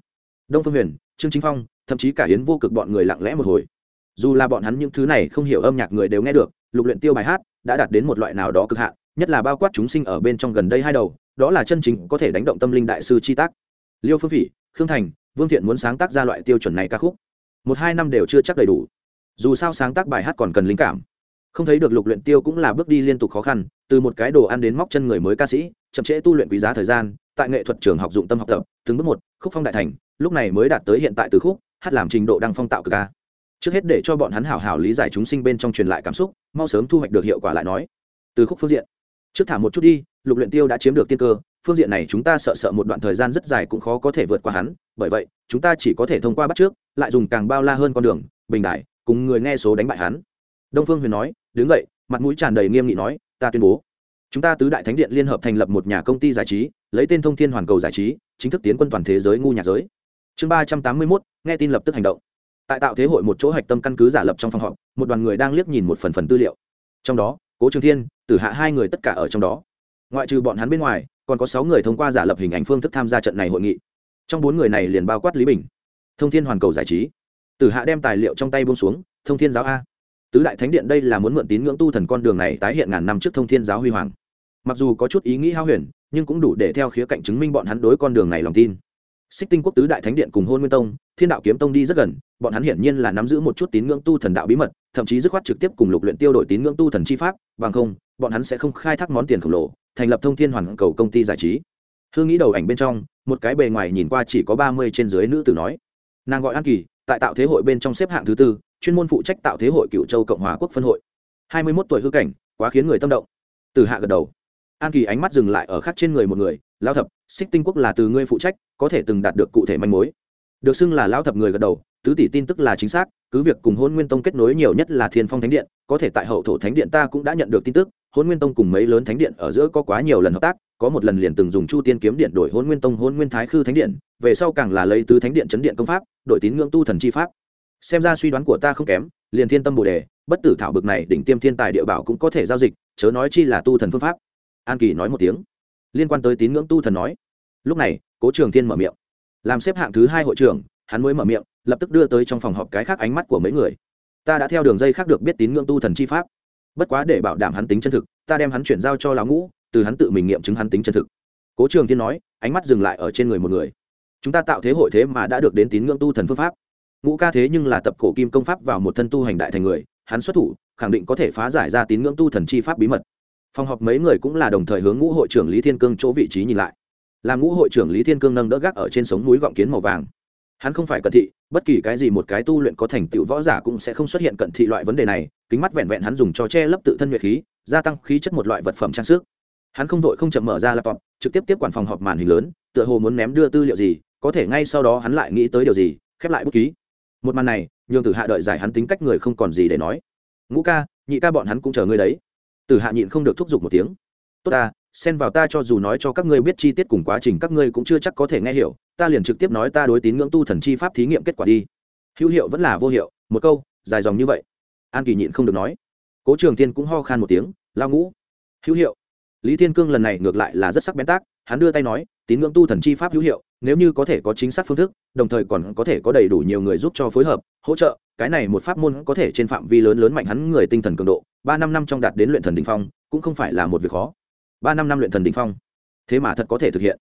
Speaker 1: Đông phương huyền, trương chính phong, thậm chí cả hiến vô cực bọn người lặng lẽ một hồi. Dù là bọn hắn những thứ này không hiểu âm nhạc người đều nghe được, lục luyện tiêu bài hát đã đạt đến một loại nào đó cực hạn, nhất là bao quát chúng sinh ở bên trong gần đây hai đầu, đó là chân chính có thể đánh động tâm linh đại sư chi tác. Liêu phương phỉ, khương thành, vương thiện muốn sáng tác ra loại tiêu chuẩn này ca khúc. Một hai năm đều chưa chắc đầy đủ. Dù sao sáng tác bài hát còn cần linh cảm. Không thấy được lục luyện tiêu cũng là bước đi liên tục khó khăn, từ một cái đồ ăn đến móc chân người mới ca sĩ, chậm trễ tu luyện quý giá thời gian tại nghệ thuật trường học dụng tâm học tập, từng bước một, khúc phong đại thành, lúc này mới đạt tới hiện tại từ khúc, hát làm trình độ đăng phong tạo cực ca trước hết để cho bọn hắn hảo hảo lý giải chúng sinh bên trong truyền lại cảm xúc, mau sớm thu hoạch được hiệu quả lại nói. Từ khúc phương diện, trước thả một chút đi, lục luyện tiêu đã chiếm được tiên cơ, phương diện này chúng ta sợ sợ một đoạn thời gian rất dài cũng khó có thể vượt qua hắn, bởi vậy, chúng ta chỉ có thể thông qua bắt trước, lại dùng càng bao la hơn con đường, bình đại, cùng người nghe số đánh bại hắn. Đông phương huyền nói, đứng dậy. Mặt mũi tràn đầy nghiêm nghị nói, ta tuyên bố chúng ta tứ đại thánh điện liên hợp thành lập một nhà công ty giải trí, lấy tên thông thiên hoàn cầu giải trí, chính thức tiến quân toàn thế giới ngu nhạc giới. Chương ba trăm tám mươi mốt, nghe tin lập tức hành động. Tại tạo thế hội một chỗ hạch tâm căn cứ giả lập trong phòng họp, một đoàn người đang liếc nhìn một phần phần tư liệu. Trong đó, cố trường thiên, tử hạ hai người tất cả ở trong đó. Ngoại trừ bọn hắn bên ngoài, còn có sáu người thông qua giả lập hình ảnh phương thức tham gia trận này hội nghị. Trong bốn người này liền bao quát lý bình, thông thiên hoàn cầu giải trí. Tử hạ đem tài liệu trong tay buông xuống, thông thiên giáo a tứ đại thánh điện đây là muốn mượn tín ngưỡng tu thần con đường này tái hiện ngàn năm trước thông thiên giáo huy hoàng. Mặc dù có chút ý nghĩ hao huyền, nhưng cũng đủ để theo khía cạnh chứng minh bọn hắn đối con đường này lòng tin. Xích tinh quốc, tứ đại thánh điện cùng hôn nguyên tông, thiên đạo kiếm tông đi rất gần, bọn hắn hiển nhiên là nắm giữ một chút tín ngưỡng tu thần đạo bí mật, thậm chí dứt khoát trực tiếp cùng lục luyện tiêu đổi tín ngưỡng tu thần chi pháp, bằng không, bọn hắn sẽ không khai thác món tiền khổng lồ, thành lập thông thiên hoàn cầu công ty giải trí. Hương nghĩ đầu ảnh bên trong, một cái bề ngoài nhìn qua chỉ có ba mươi trên dưới nữ tử nói. Nàng gọi an kỳ, tại tạo thế hội bên trong xếp hạng thứ tư chuyên môn phụ trách tạo thế hội cựu châu cộng hòa quốc phân hội. Hai mươi mốt tuổi hư cảnh, quá khiến người tâm động. Từ hạ gật đầu. An kỳ ánh mắt dừng lại ở khắc trên người một người lao thập, xích tinh quốc là từ ngươi phụ trách, có thể từng đạt được cụ thể manh mối. Được xưng là lao thập người gật đầu, tứ tỷ tin tức là chính xác, cứ việc cùng hôn nguyên tông kết nối nhiều nhất là thiên phong thánh điện, có thể tại hậu thổ thánh điện ta cũng đã nhận được tin tức, hôn nguyên tông cùng mấy lớn thánh điện ở giữa có quá nhiều lần hợp tác, có một lần liền từng dùng chu tiên kiếm điện đổi hôn nguyên tông hôn nguyên thái khư thánh điện, về sau càng là lấy tứ thánh điện chấn điện công pháp, đổi tín ngưỡng tu thần chi pháp xem ra suy đoán của ta không kém, liền thiên tâm bồ đề, bất tử thảo bực này đỉnh tiêm thiên tài địa bảo cũng có thể giao dịch, chớ nói chi là tu thần phương pháp. An kỳ nói một tiếng. Liên quan tới tín ngưỡng tu thần nói. Lúc này, cố trường thiên mở miệng. Làm xếp hạng thứ hai hội trưởng, hắn mới mở miệng, lập tức đưa tới trong phòng họp cái khác ánh mắt của mấy người. Ta đã theo đường dây khác được biết tín ngưỡng tu thần chi pháp. Bất quá để bảo đảm hắn tính chân thực, ta đem hắn chuyển giao cho lão ngũ, từ hắn tự mình nghiệm chứng hắn tính chân thực. Cố trường thiên nói, ánh mắt dừng lại ở trên người một người. Chúng ta tạo thế hội thế mà đã được đến tín ngưỡng tu thần phương pháp ngũ ca thế nhưng là tập cổ kim công pháp vào một thân tu hành đại thành người, hắn xuất thủ, khẳng định có thể phá giải ra tín ngưỡng tu thần chi pháp bí mật. Phòng họp mấy người cũng là đồng thời hướng ngũ hội trưởng lý thiên cương chỗ vị trí nhìn lại. Làm ngũ hội trưởng lý thiên cương nâng đỡ gác ở trên sống núi gọng kiến màu vàng. Hắn không phải cận thị, bất kỳ cái gì một cái tu luyện có thành tựu võ giả cũng sẽ không xuất hiện cận thị loại vấn đề này, kính mắt vẹn vẹn hắn dùng cho che lấp tự thân nhuệ khí, gia tăng khí chất một loại vật phẩm trang sức. Hắn không vội không chậm mở ra laptop, trực tiếp tiếp quản phòng họp màn hình lớn, tựa hồ muốn ném đưa tư liệu gì, có thể ngay sau đó hắn lại nghĩ tới điều gì, khép lại bút ký một màn này, nhường tử hạ đợi giải hắn tính cách người không còn gì để nói. Ngũ ca, nhị ca bọn hắn cũng chờ ngươi đấy. Tử hạ nhịn không được thúc giục một tiếng. Tốt ta, xen vào ta cho dù nói cho các ngươi biết chi tiết cùng quá trình, các ngươi cũng chưa chắc có thể nghe hiểu. Ta liền trực tiếp nói ta đối tín ngưỡng tu thần chi pháp thí nghiệm kết quả đi. Hữu hiệu vẫn là vô hiệu, một câu, dài dòng như vậy. An kỳ nhịn không được nói. Cố trường tiên cũng ho khan một tiếng lao ngũ. Hữu hiệu. Lý thiên cương lần này ngược lại là rất sắc bén tác, hắn đưa tay nói tín ngưỡng tu thần chi pháp hữu hiệu, nếu như có thể có chính xác phương thức, đồng thời còn có thể có đầy đủ nhiều người giúp cho phối hợp, hỗ trợ, cái này một pháp môn có thể trên phạm vi lớn lớn mạnh hắn người tinh thần cường độ, ba năm năm trong đạt đến luyện thần đ ỉ n h phong, cũng không phải là một việc khó. Ba năm năm luyện thần đ ỉ n h phong, thế mà thật có thể thực hiện.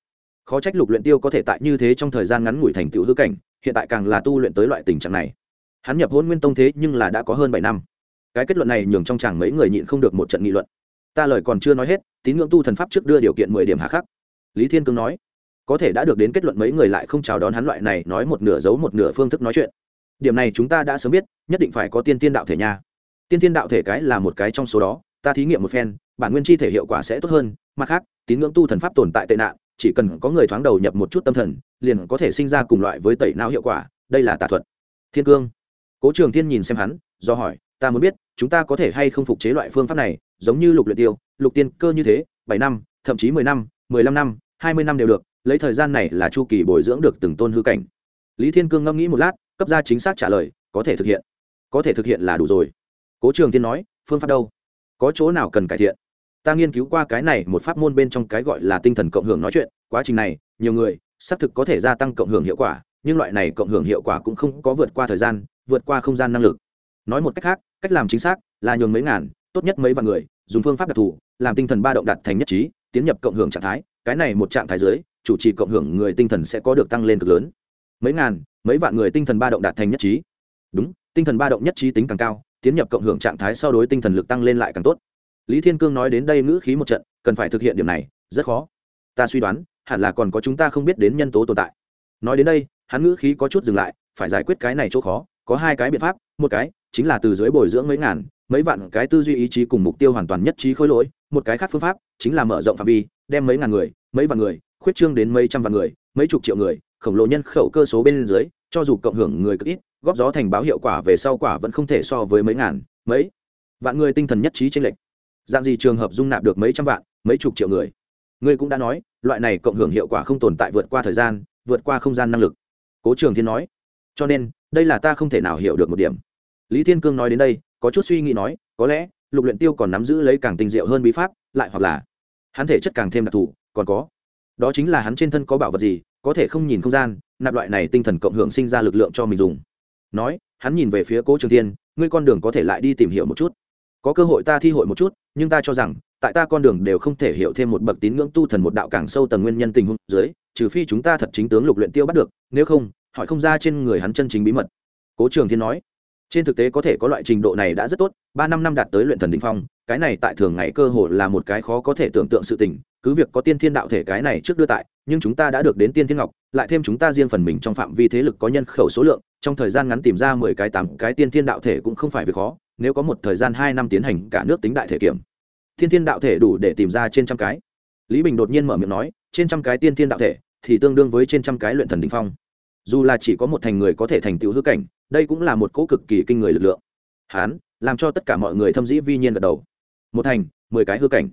Speaker 1: Khó trách lục luyện tiêu có thể tại như thế trong thời gian ngắn ngủi thành tựu hư cảnh, hiện tại càng là tu luyện tới loại tình trạng này. Hắn nhập hôn nguyên tông thế nhưng là đã có hơn bảy năm. Cái kết luận này nhường trong chàng mấy người nhịn không được một trận nghị luận. Ta lời còn chưa nói hết, tín ngưỡng tu thần pháp trước đưa điều kiện mười điểm hạ khắc lý thiên cương nói, có thể đã được đến kết luận mấy người lại không chào đón hắn loại này, nói một nửa giấu một nửa phương thức nói chuyện. Điểm này chúng ta đã sớm biết, nhất định phải có tiên tiên đạo thể nha. Tiên tiên đạo thể cái là một cái trong số đó, ta thí nghiệm một phen, bản nguyên chi thể hiệu quả sẽ tốt hơn, mặt khác, tín ngưỡng tu thần pháp tồn tại tệ nạn, chỉ cần có người thoáng đầu nhập một chút tâm thần, liền có thể sinh ra cùng loại với tẩy não hiệu quả, đây là tà thuật. Thiên cương. Cố trường thiên nhìn xem hắn, do hỏi, ta muốn biết, chúng ta có thể hay không phục chế loại phương pháp này, giống như lục luyện tiêu, lục tiên cơ như thế, bảy năm, thậm chí mười năm, mười lăm năm hai mươi năm đều được, lấy thời gian này là chu kỳ bồi dưỡng được từng tôn hư cảnh. Lý thiên cương ngẫm nghĩ một lát, cấp ra chính xác trả lời, có thể thực hiện. Có thể thực hiện là đủ rồi. Cố trường Thiên nói, phương pháp đâu? Có chỗ nào cần cải thiện? Ta nghiên cứu qua cái này một pháp môn bên trong cái gọi là tinh thần cộng hưởng nói chuyện, quá trình này, nhiều người, xác thực có thể gia tăng cộng hưởng hiệu quả, nhưng loại này cộng hưởng hiệu quả cũng không có vượt qua thời gian, vượt qua không gian năng lực. Nói một cách khác, cách làm chính xác là nhường mấy ngàn, tốt nhất mấy vạn người, dùng phương pháp đặc thù, làm tinh thần ba động đạt thành nhất trí, tiến nhập cộng hưởng trạng thái cái này một trạng thái dưới chủ trì cộng hưởng người tinh thần sẽ có được tăng lên cực lớn. Mấy ngàn, mấy vạn người tinh thần ba động đạt thành nhất trí. Đúng, tinh thần ba động nhất trí tính càng cao, tiến nhập cộng hưởng trạng thái sau đối tinh thần lực tăng lên lại càng tốt. Lý thiên cương nói đến đây ngữ khí một trận, cần phải thực hiện điểm này, rất khó. Ta suy đoán, hẳn là còn có chúng ta không biết đến nhân tố tồn tại. Nói đến đây, hắn ngữ khí có chút dừng lại, phải giải quyết cái này chỗ khó, có hai cái biện pháp, một cái chính là từ dưới bồi dưỡng mấy ngàn, mấy vạn cái tư duy ý chí cùng mục tiêu hoàn toàn nhất trí khối lỗi, một cái khác phương pháp chính là mở rộng phạm vi đem mấy ngàn người mấy vạn người khuyết trương đến mấy trăm vạn người mấy chục triệu người khổng lồ nhân khẩu cơ số bên dưới cho dù cộng hưởng người cực ít góp gió thành báo hiệu quả về sau quả vẫn không thể so với mấy ngàn mấy vạn người tinh thần nhất trí trên lệch, dạng gì trường hợp dung nạp được mấy trăm vạn mấy chục triệu người? Ngươi cũng đã nói loại này cộng hưởng hiệu quả không tồn tại vượt qua thời gian vượt qua không gian năng lực. Cố trường thiên nói. Cho nên đây là ta không thể nào hiểu được một điểm. Lý thiên cương nói đến đây có chút suy nghĩ nói có lẽ lục luyện tiêu còn nắm giữ lấy càng tinh diệu hơn bí pháp lại hoặc là hắn thể chất càng thêm đặc thù, còn có, đó chính là hắn trên thân có bảo vật gì, có thể không nhìn không gian, nạp loại này tinh thần cộng hưởng sinh ra lực lượng cho mình dùng. Nói, hắn nhìn về phía cố trường thiên, ngươi con đường có thể lại đi tìm hiểu một chút. Có cơ hội ta thi hội một chút, nhưng ta cho rằng, tại ta con đường đều không thể hiểu thêm một bậc tín ngưỡng tu thần một đạo càng sâu tầng nguyên nhân tình huống dưới, trừ phi chúng ta thật chính tướng lục luyện tiêu bắt được, nếu không, hỏi không ra trên người hắn chân chính bí mật. Cố trường thiên nói trên thực tế có thể có loại trình độ này đã rất tốt, ba năm năm đạt tới luyện thần đỉnh phong, cái này tại thường ngày cơ hội là một cái khó có thể tưởng tượng sự tình, cứ việc có tiên thiên đạo thể cái này trước đưa tại, nhưng chúng ta đã được đến tiên thiên ngọc, lại thêm chúng ta riêng phần mình trong phạm vi thế lực có nhân khẩu số lượng, trong thời gian ngắn tìm ra mười cái tám cái tiên thiên đạo thể cũng không phải việc khó, nếu có một thời gian hai năm tiến hành cả nước tính đại thể kiểm. Thiên thiên đạo thể đủ để tìm ra trên trăm cái. Lý bình đột nhiên mở miệng nói, trên trăm cái tiên thiên đạo thể thì tương đương với trên trăm cái luyện thần đỉnh phong. Dù là chỉ có một thành người có thể thành tựu hư cảnh đây cũng là một cỗ cực kỳ kinh người lực lượng. Hán, làm cho tất cả mọi người thâm dĩ vi nhiên gật đầu. Một thành, mười cái hư cảnh.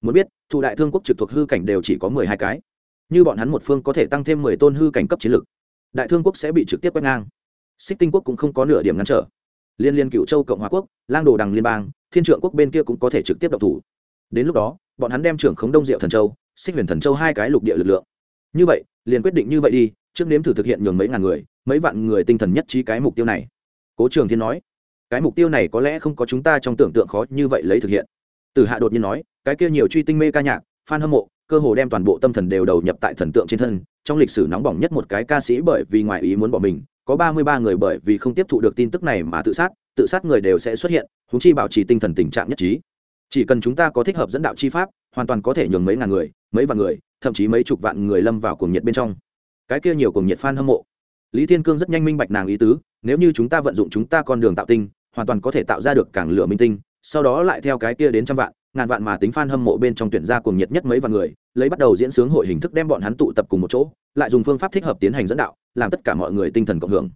Speaker 1: Muốn biết thủ đại thương quốc trực thuộc hư cảnh đều chỉ có mười hai cái. Như bọn hắn một phương có thể tăng thêm mười tôn hư cảnh cấp chiến lực, đại thương quốc sẽ bị trực tiếp quét ngang. Xích tinh quốc cũng không có nửa điểm ngăn trở. Liên liên cựu châu cộng hòa quốc, lang đồ đằng liên bang, thiên trượng quốc bên kia cũng có thể trực tiếp độc thủ. Đến lúc đó, bọn hắn đem trưởng khống đông diệu thần châu, xích huyền thần châu hai cái lục địa lực lượng. Như vậy, liền quyết định như vậy đi trước nếm thử thực hiện nhường mấy ngàn người, mấy vạn người tinh thần nhất trí cái mục tiêu này. Cố trường thiên nói, cái mục tiêu này có lẽ không có chúng ta trong tưởng tượng khó như vậy lấy thực hiện. Từ hạ đột nhiên nói, cái kia nhiều truy tinh mê ca nhạc, fan hâm mộ, cơ hồ đem toàn bộ tâm thần đều đầu nhập tại thần tượng trên thân, trong lịch sử nóng bỏng nhất một cái ca sĩ bởi vì ngoài ý muốn bỏ mình, có ba mươi ba người bởi vì không tiếp thụ được tin tức này mà tự sát tự sát người đều sẽ xuất hiện húng chi bảo trì tinh thần tình trạng nhất trí. Chỉ cần chúng ta có thích hợp dẫn đạo chi pháp, hoàn toàn có thể nhường mấy ngàn người, mấy vạn người, thậm chí mấy chục vạn người lâm vào cuồng nhiệt bên trong cái kia nhiều cuồng nhiệt fan hâm mộ. Lý thiên cương rất nhanh minh bạch nàng ý tứ, nếu như chúng ta vận dụng chúng ta con đường tạo tinh, hoàn toàn có thể tạo ra được càng lửa minh tinh, sau đó lại theo cái kia đến trăm vạn, ngàn vạn mà tính fan hâm mộ bên trong tuyển ra cuồng nhiệt nhất mấy vạn người, lấy bắt đầu diễn sướng hội hình thức đem bọn hắn tụ tập cùng một chỗ, lại dùng phương pháp thích hợp tiến hành dẫn đạo, làm tất cả mọi người tinh thần cộng hưởng.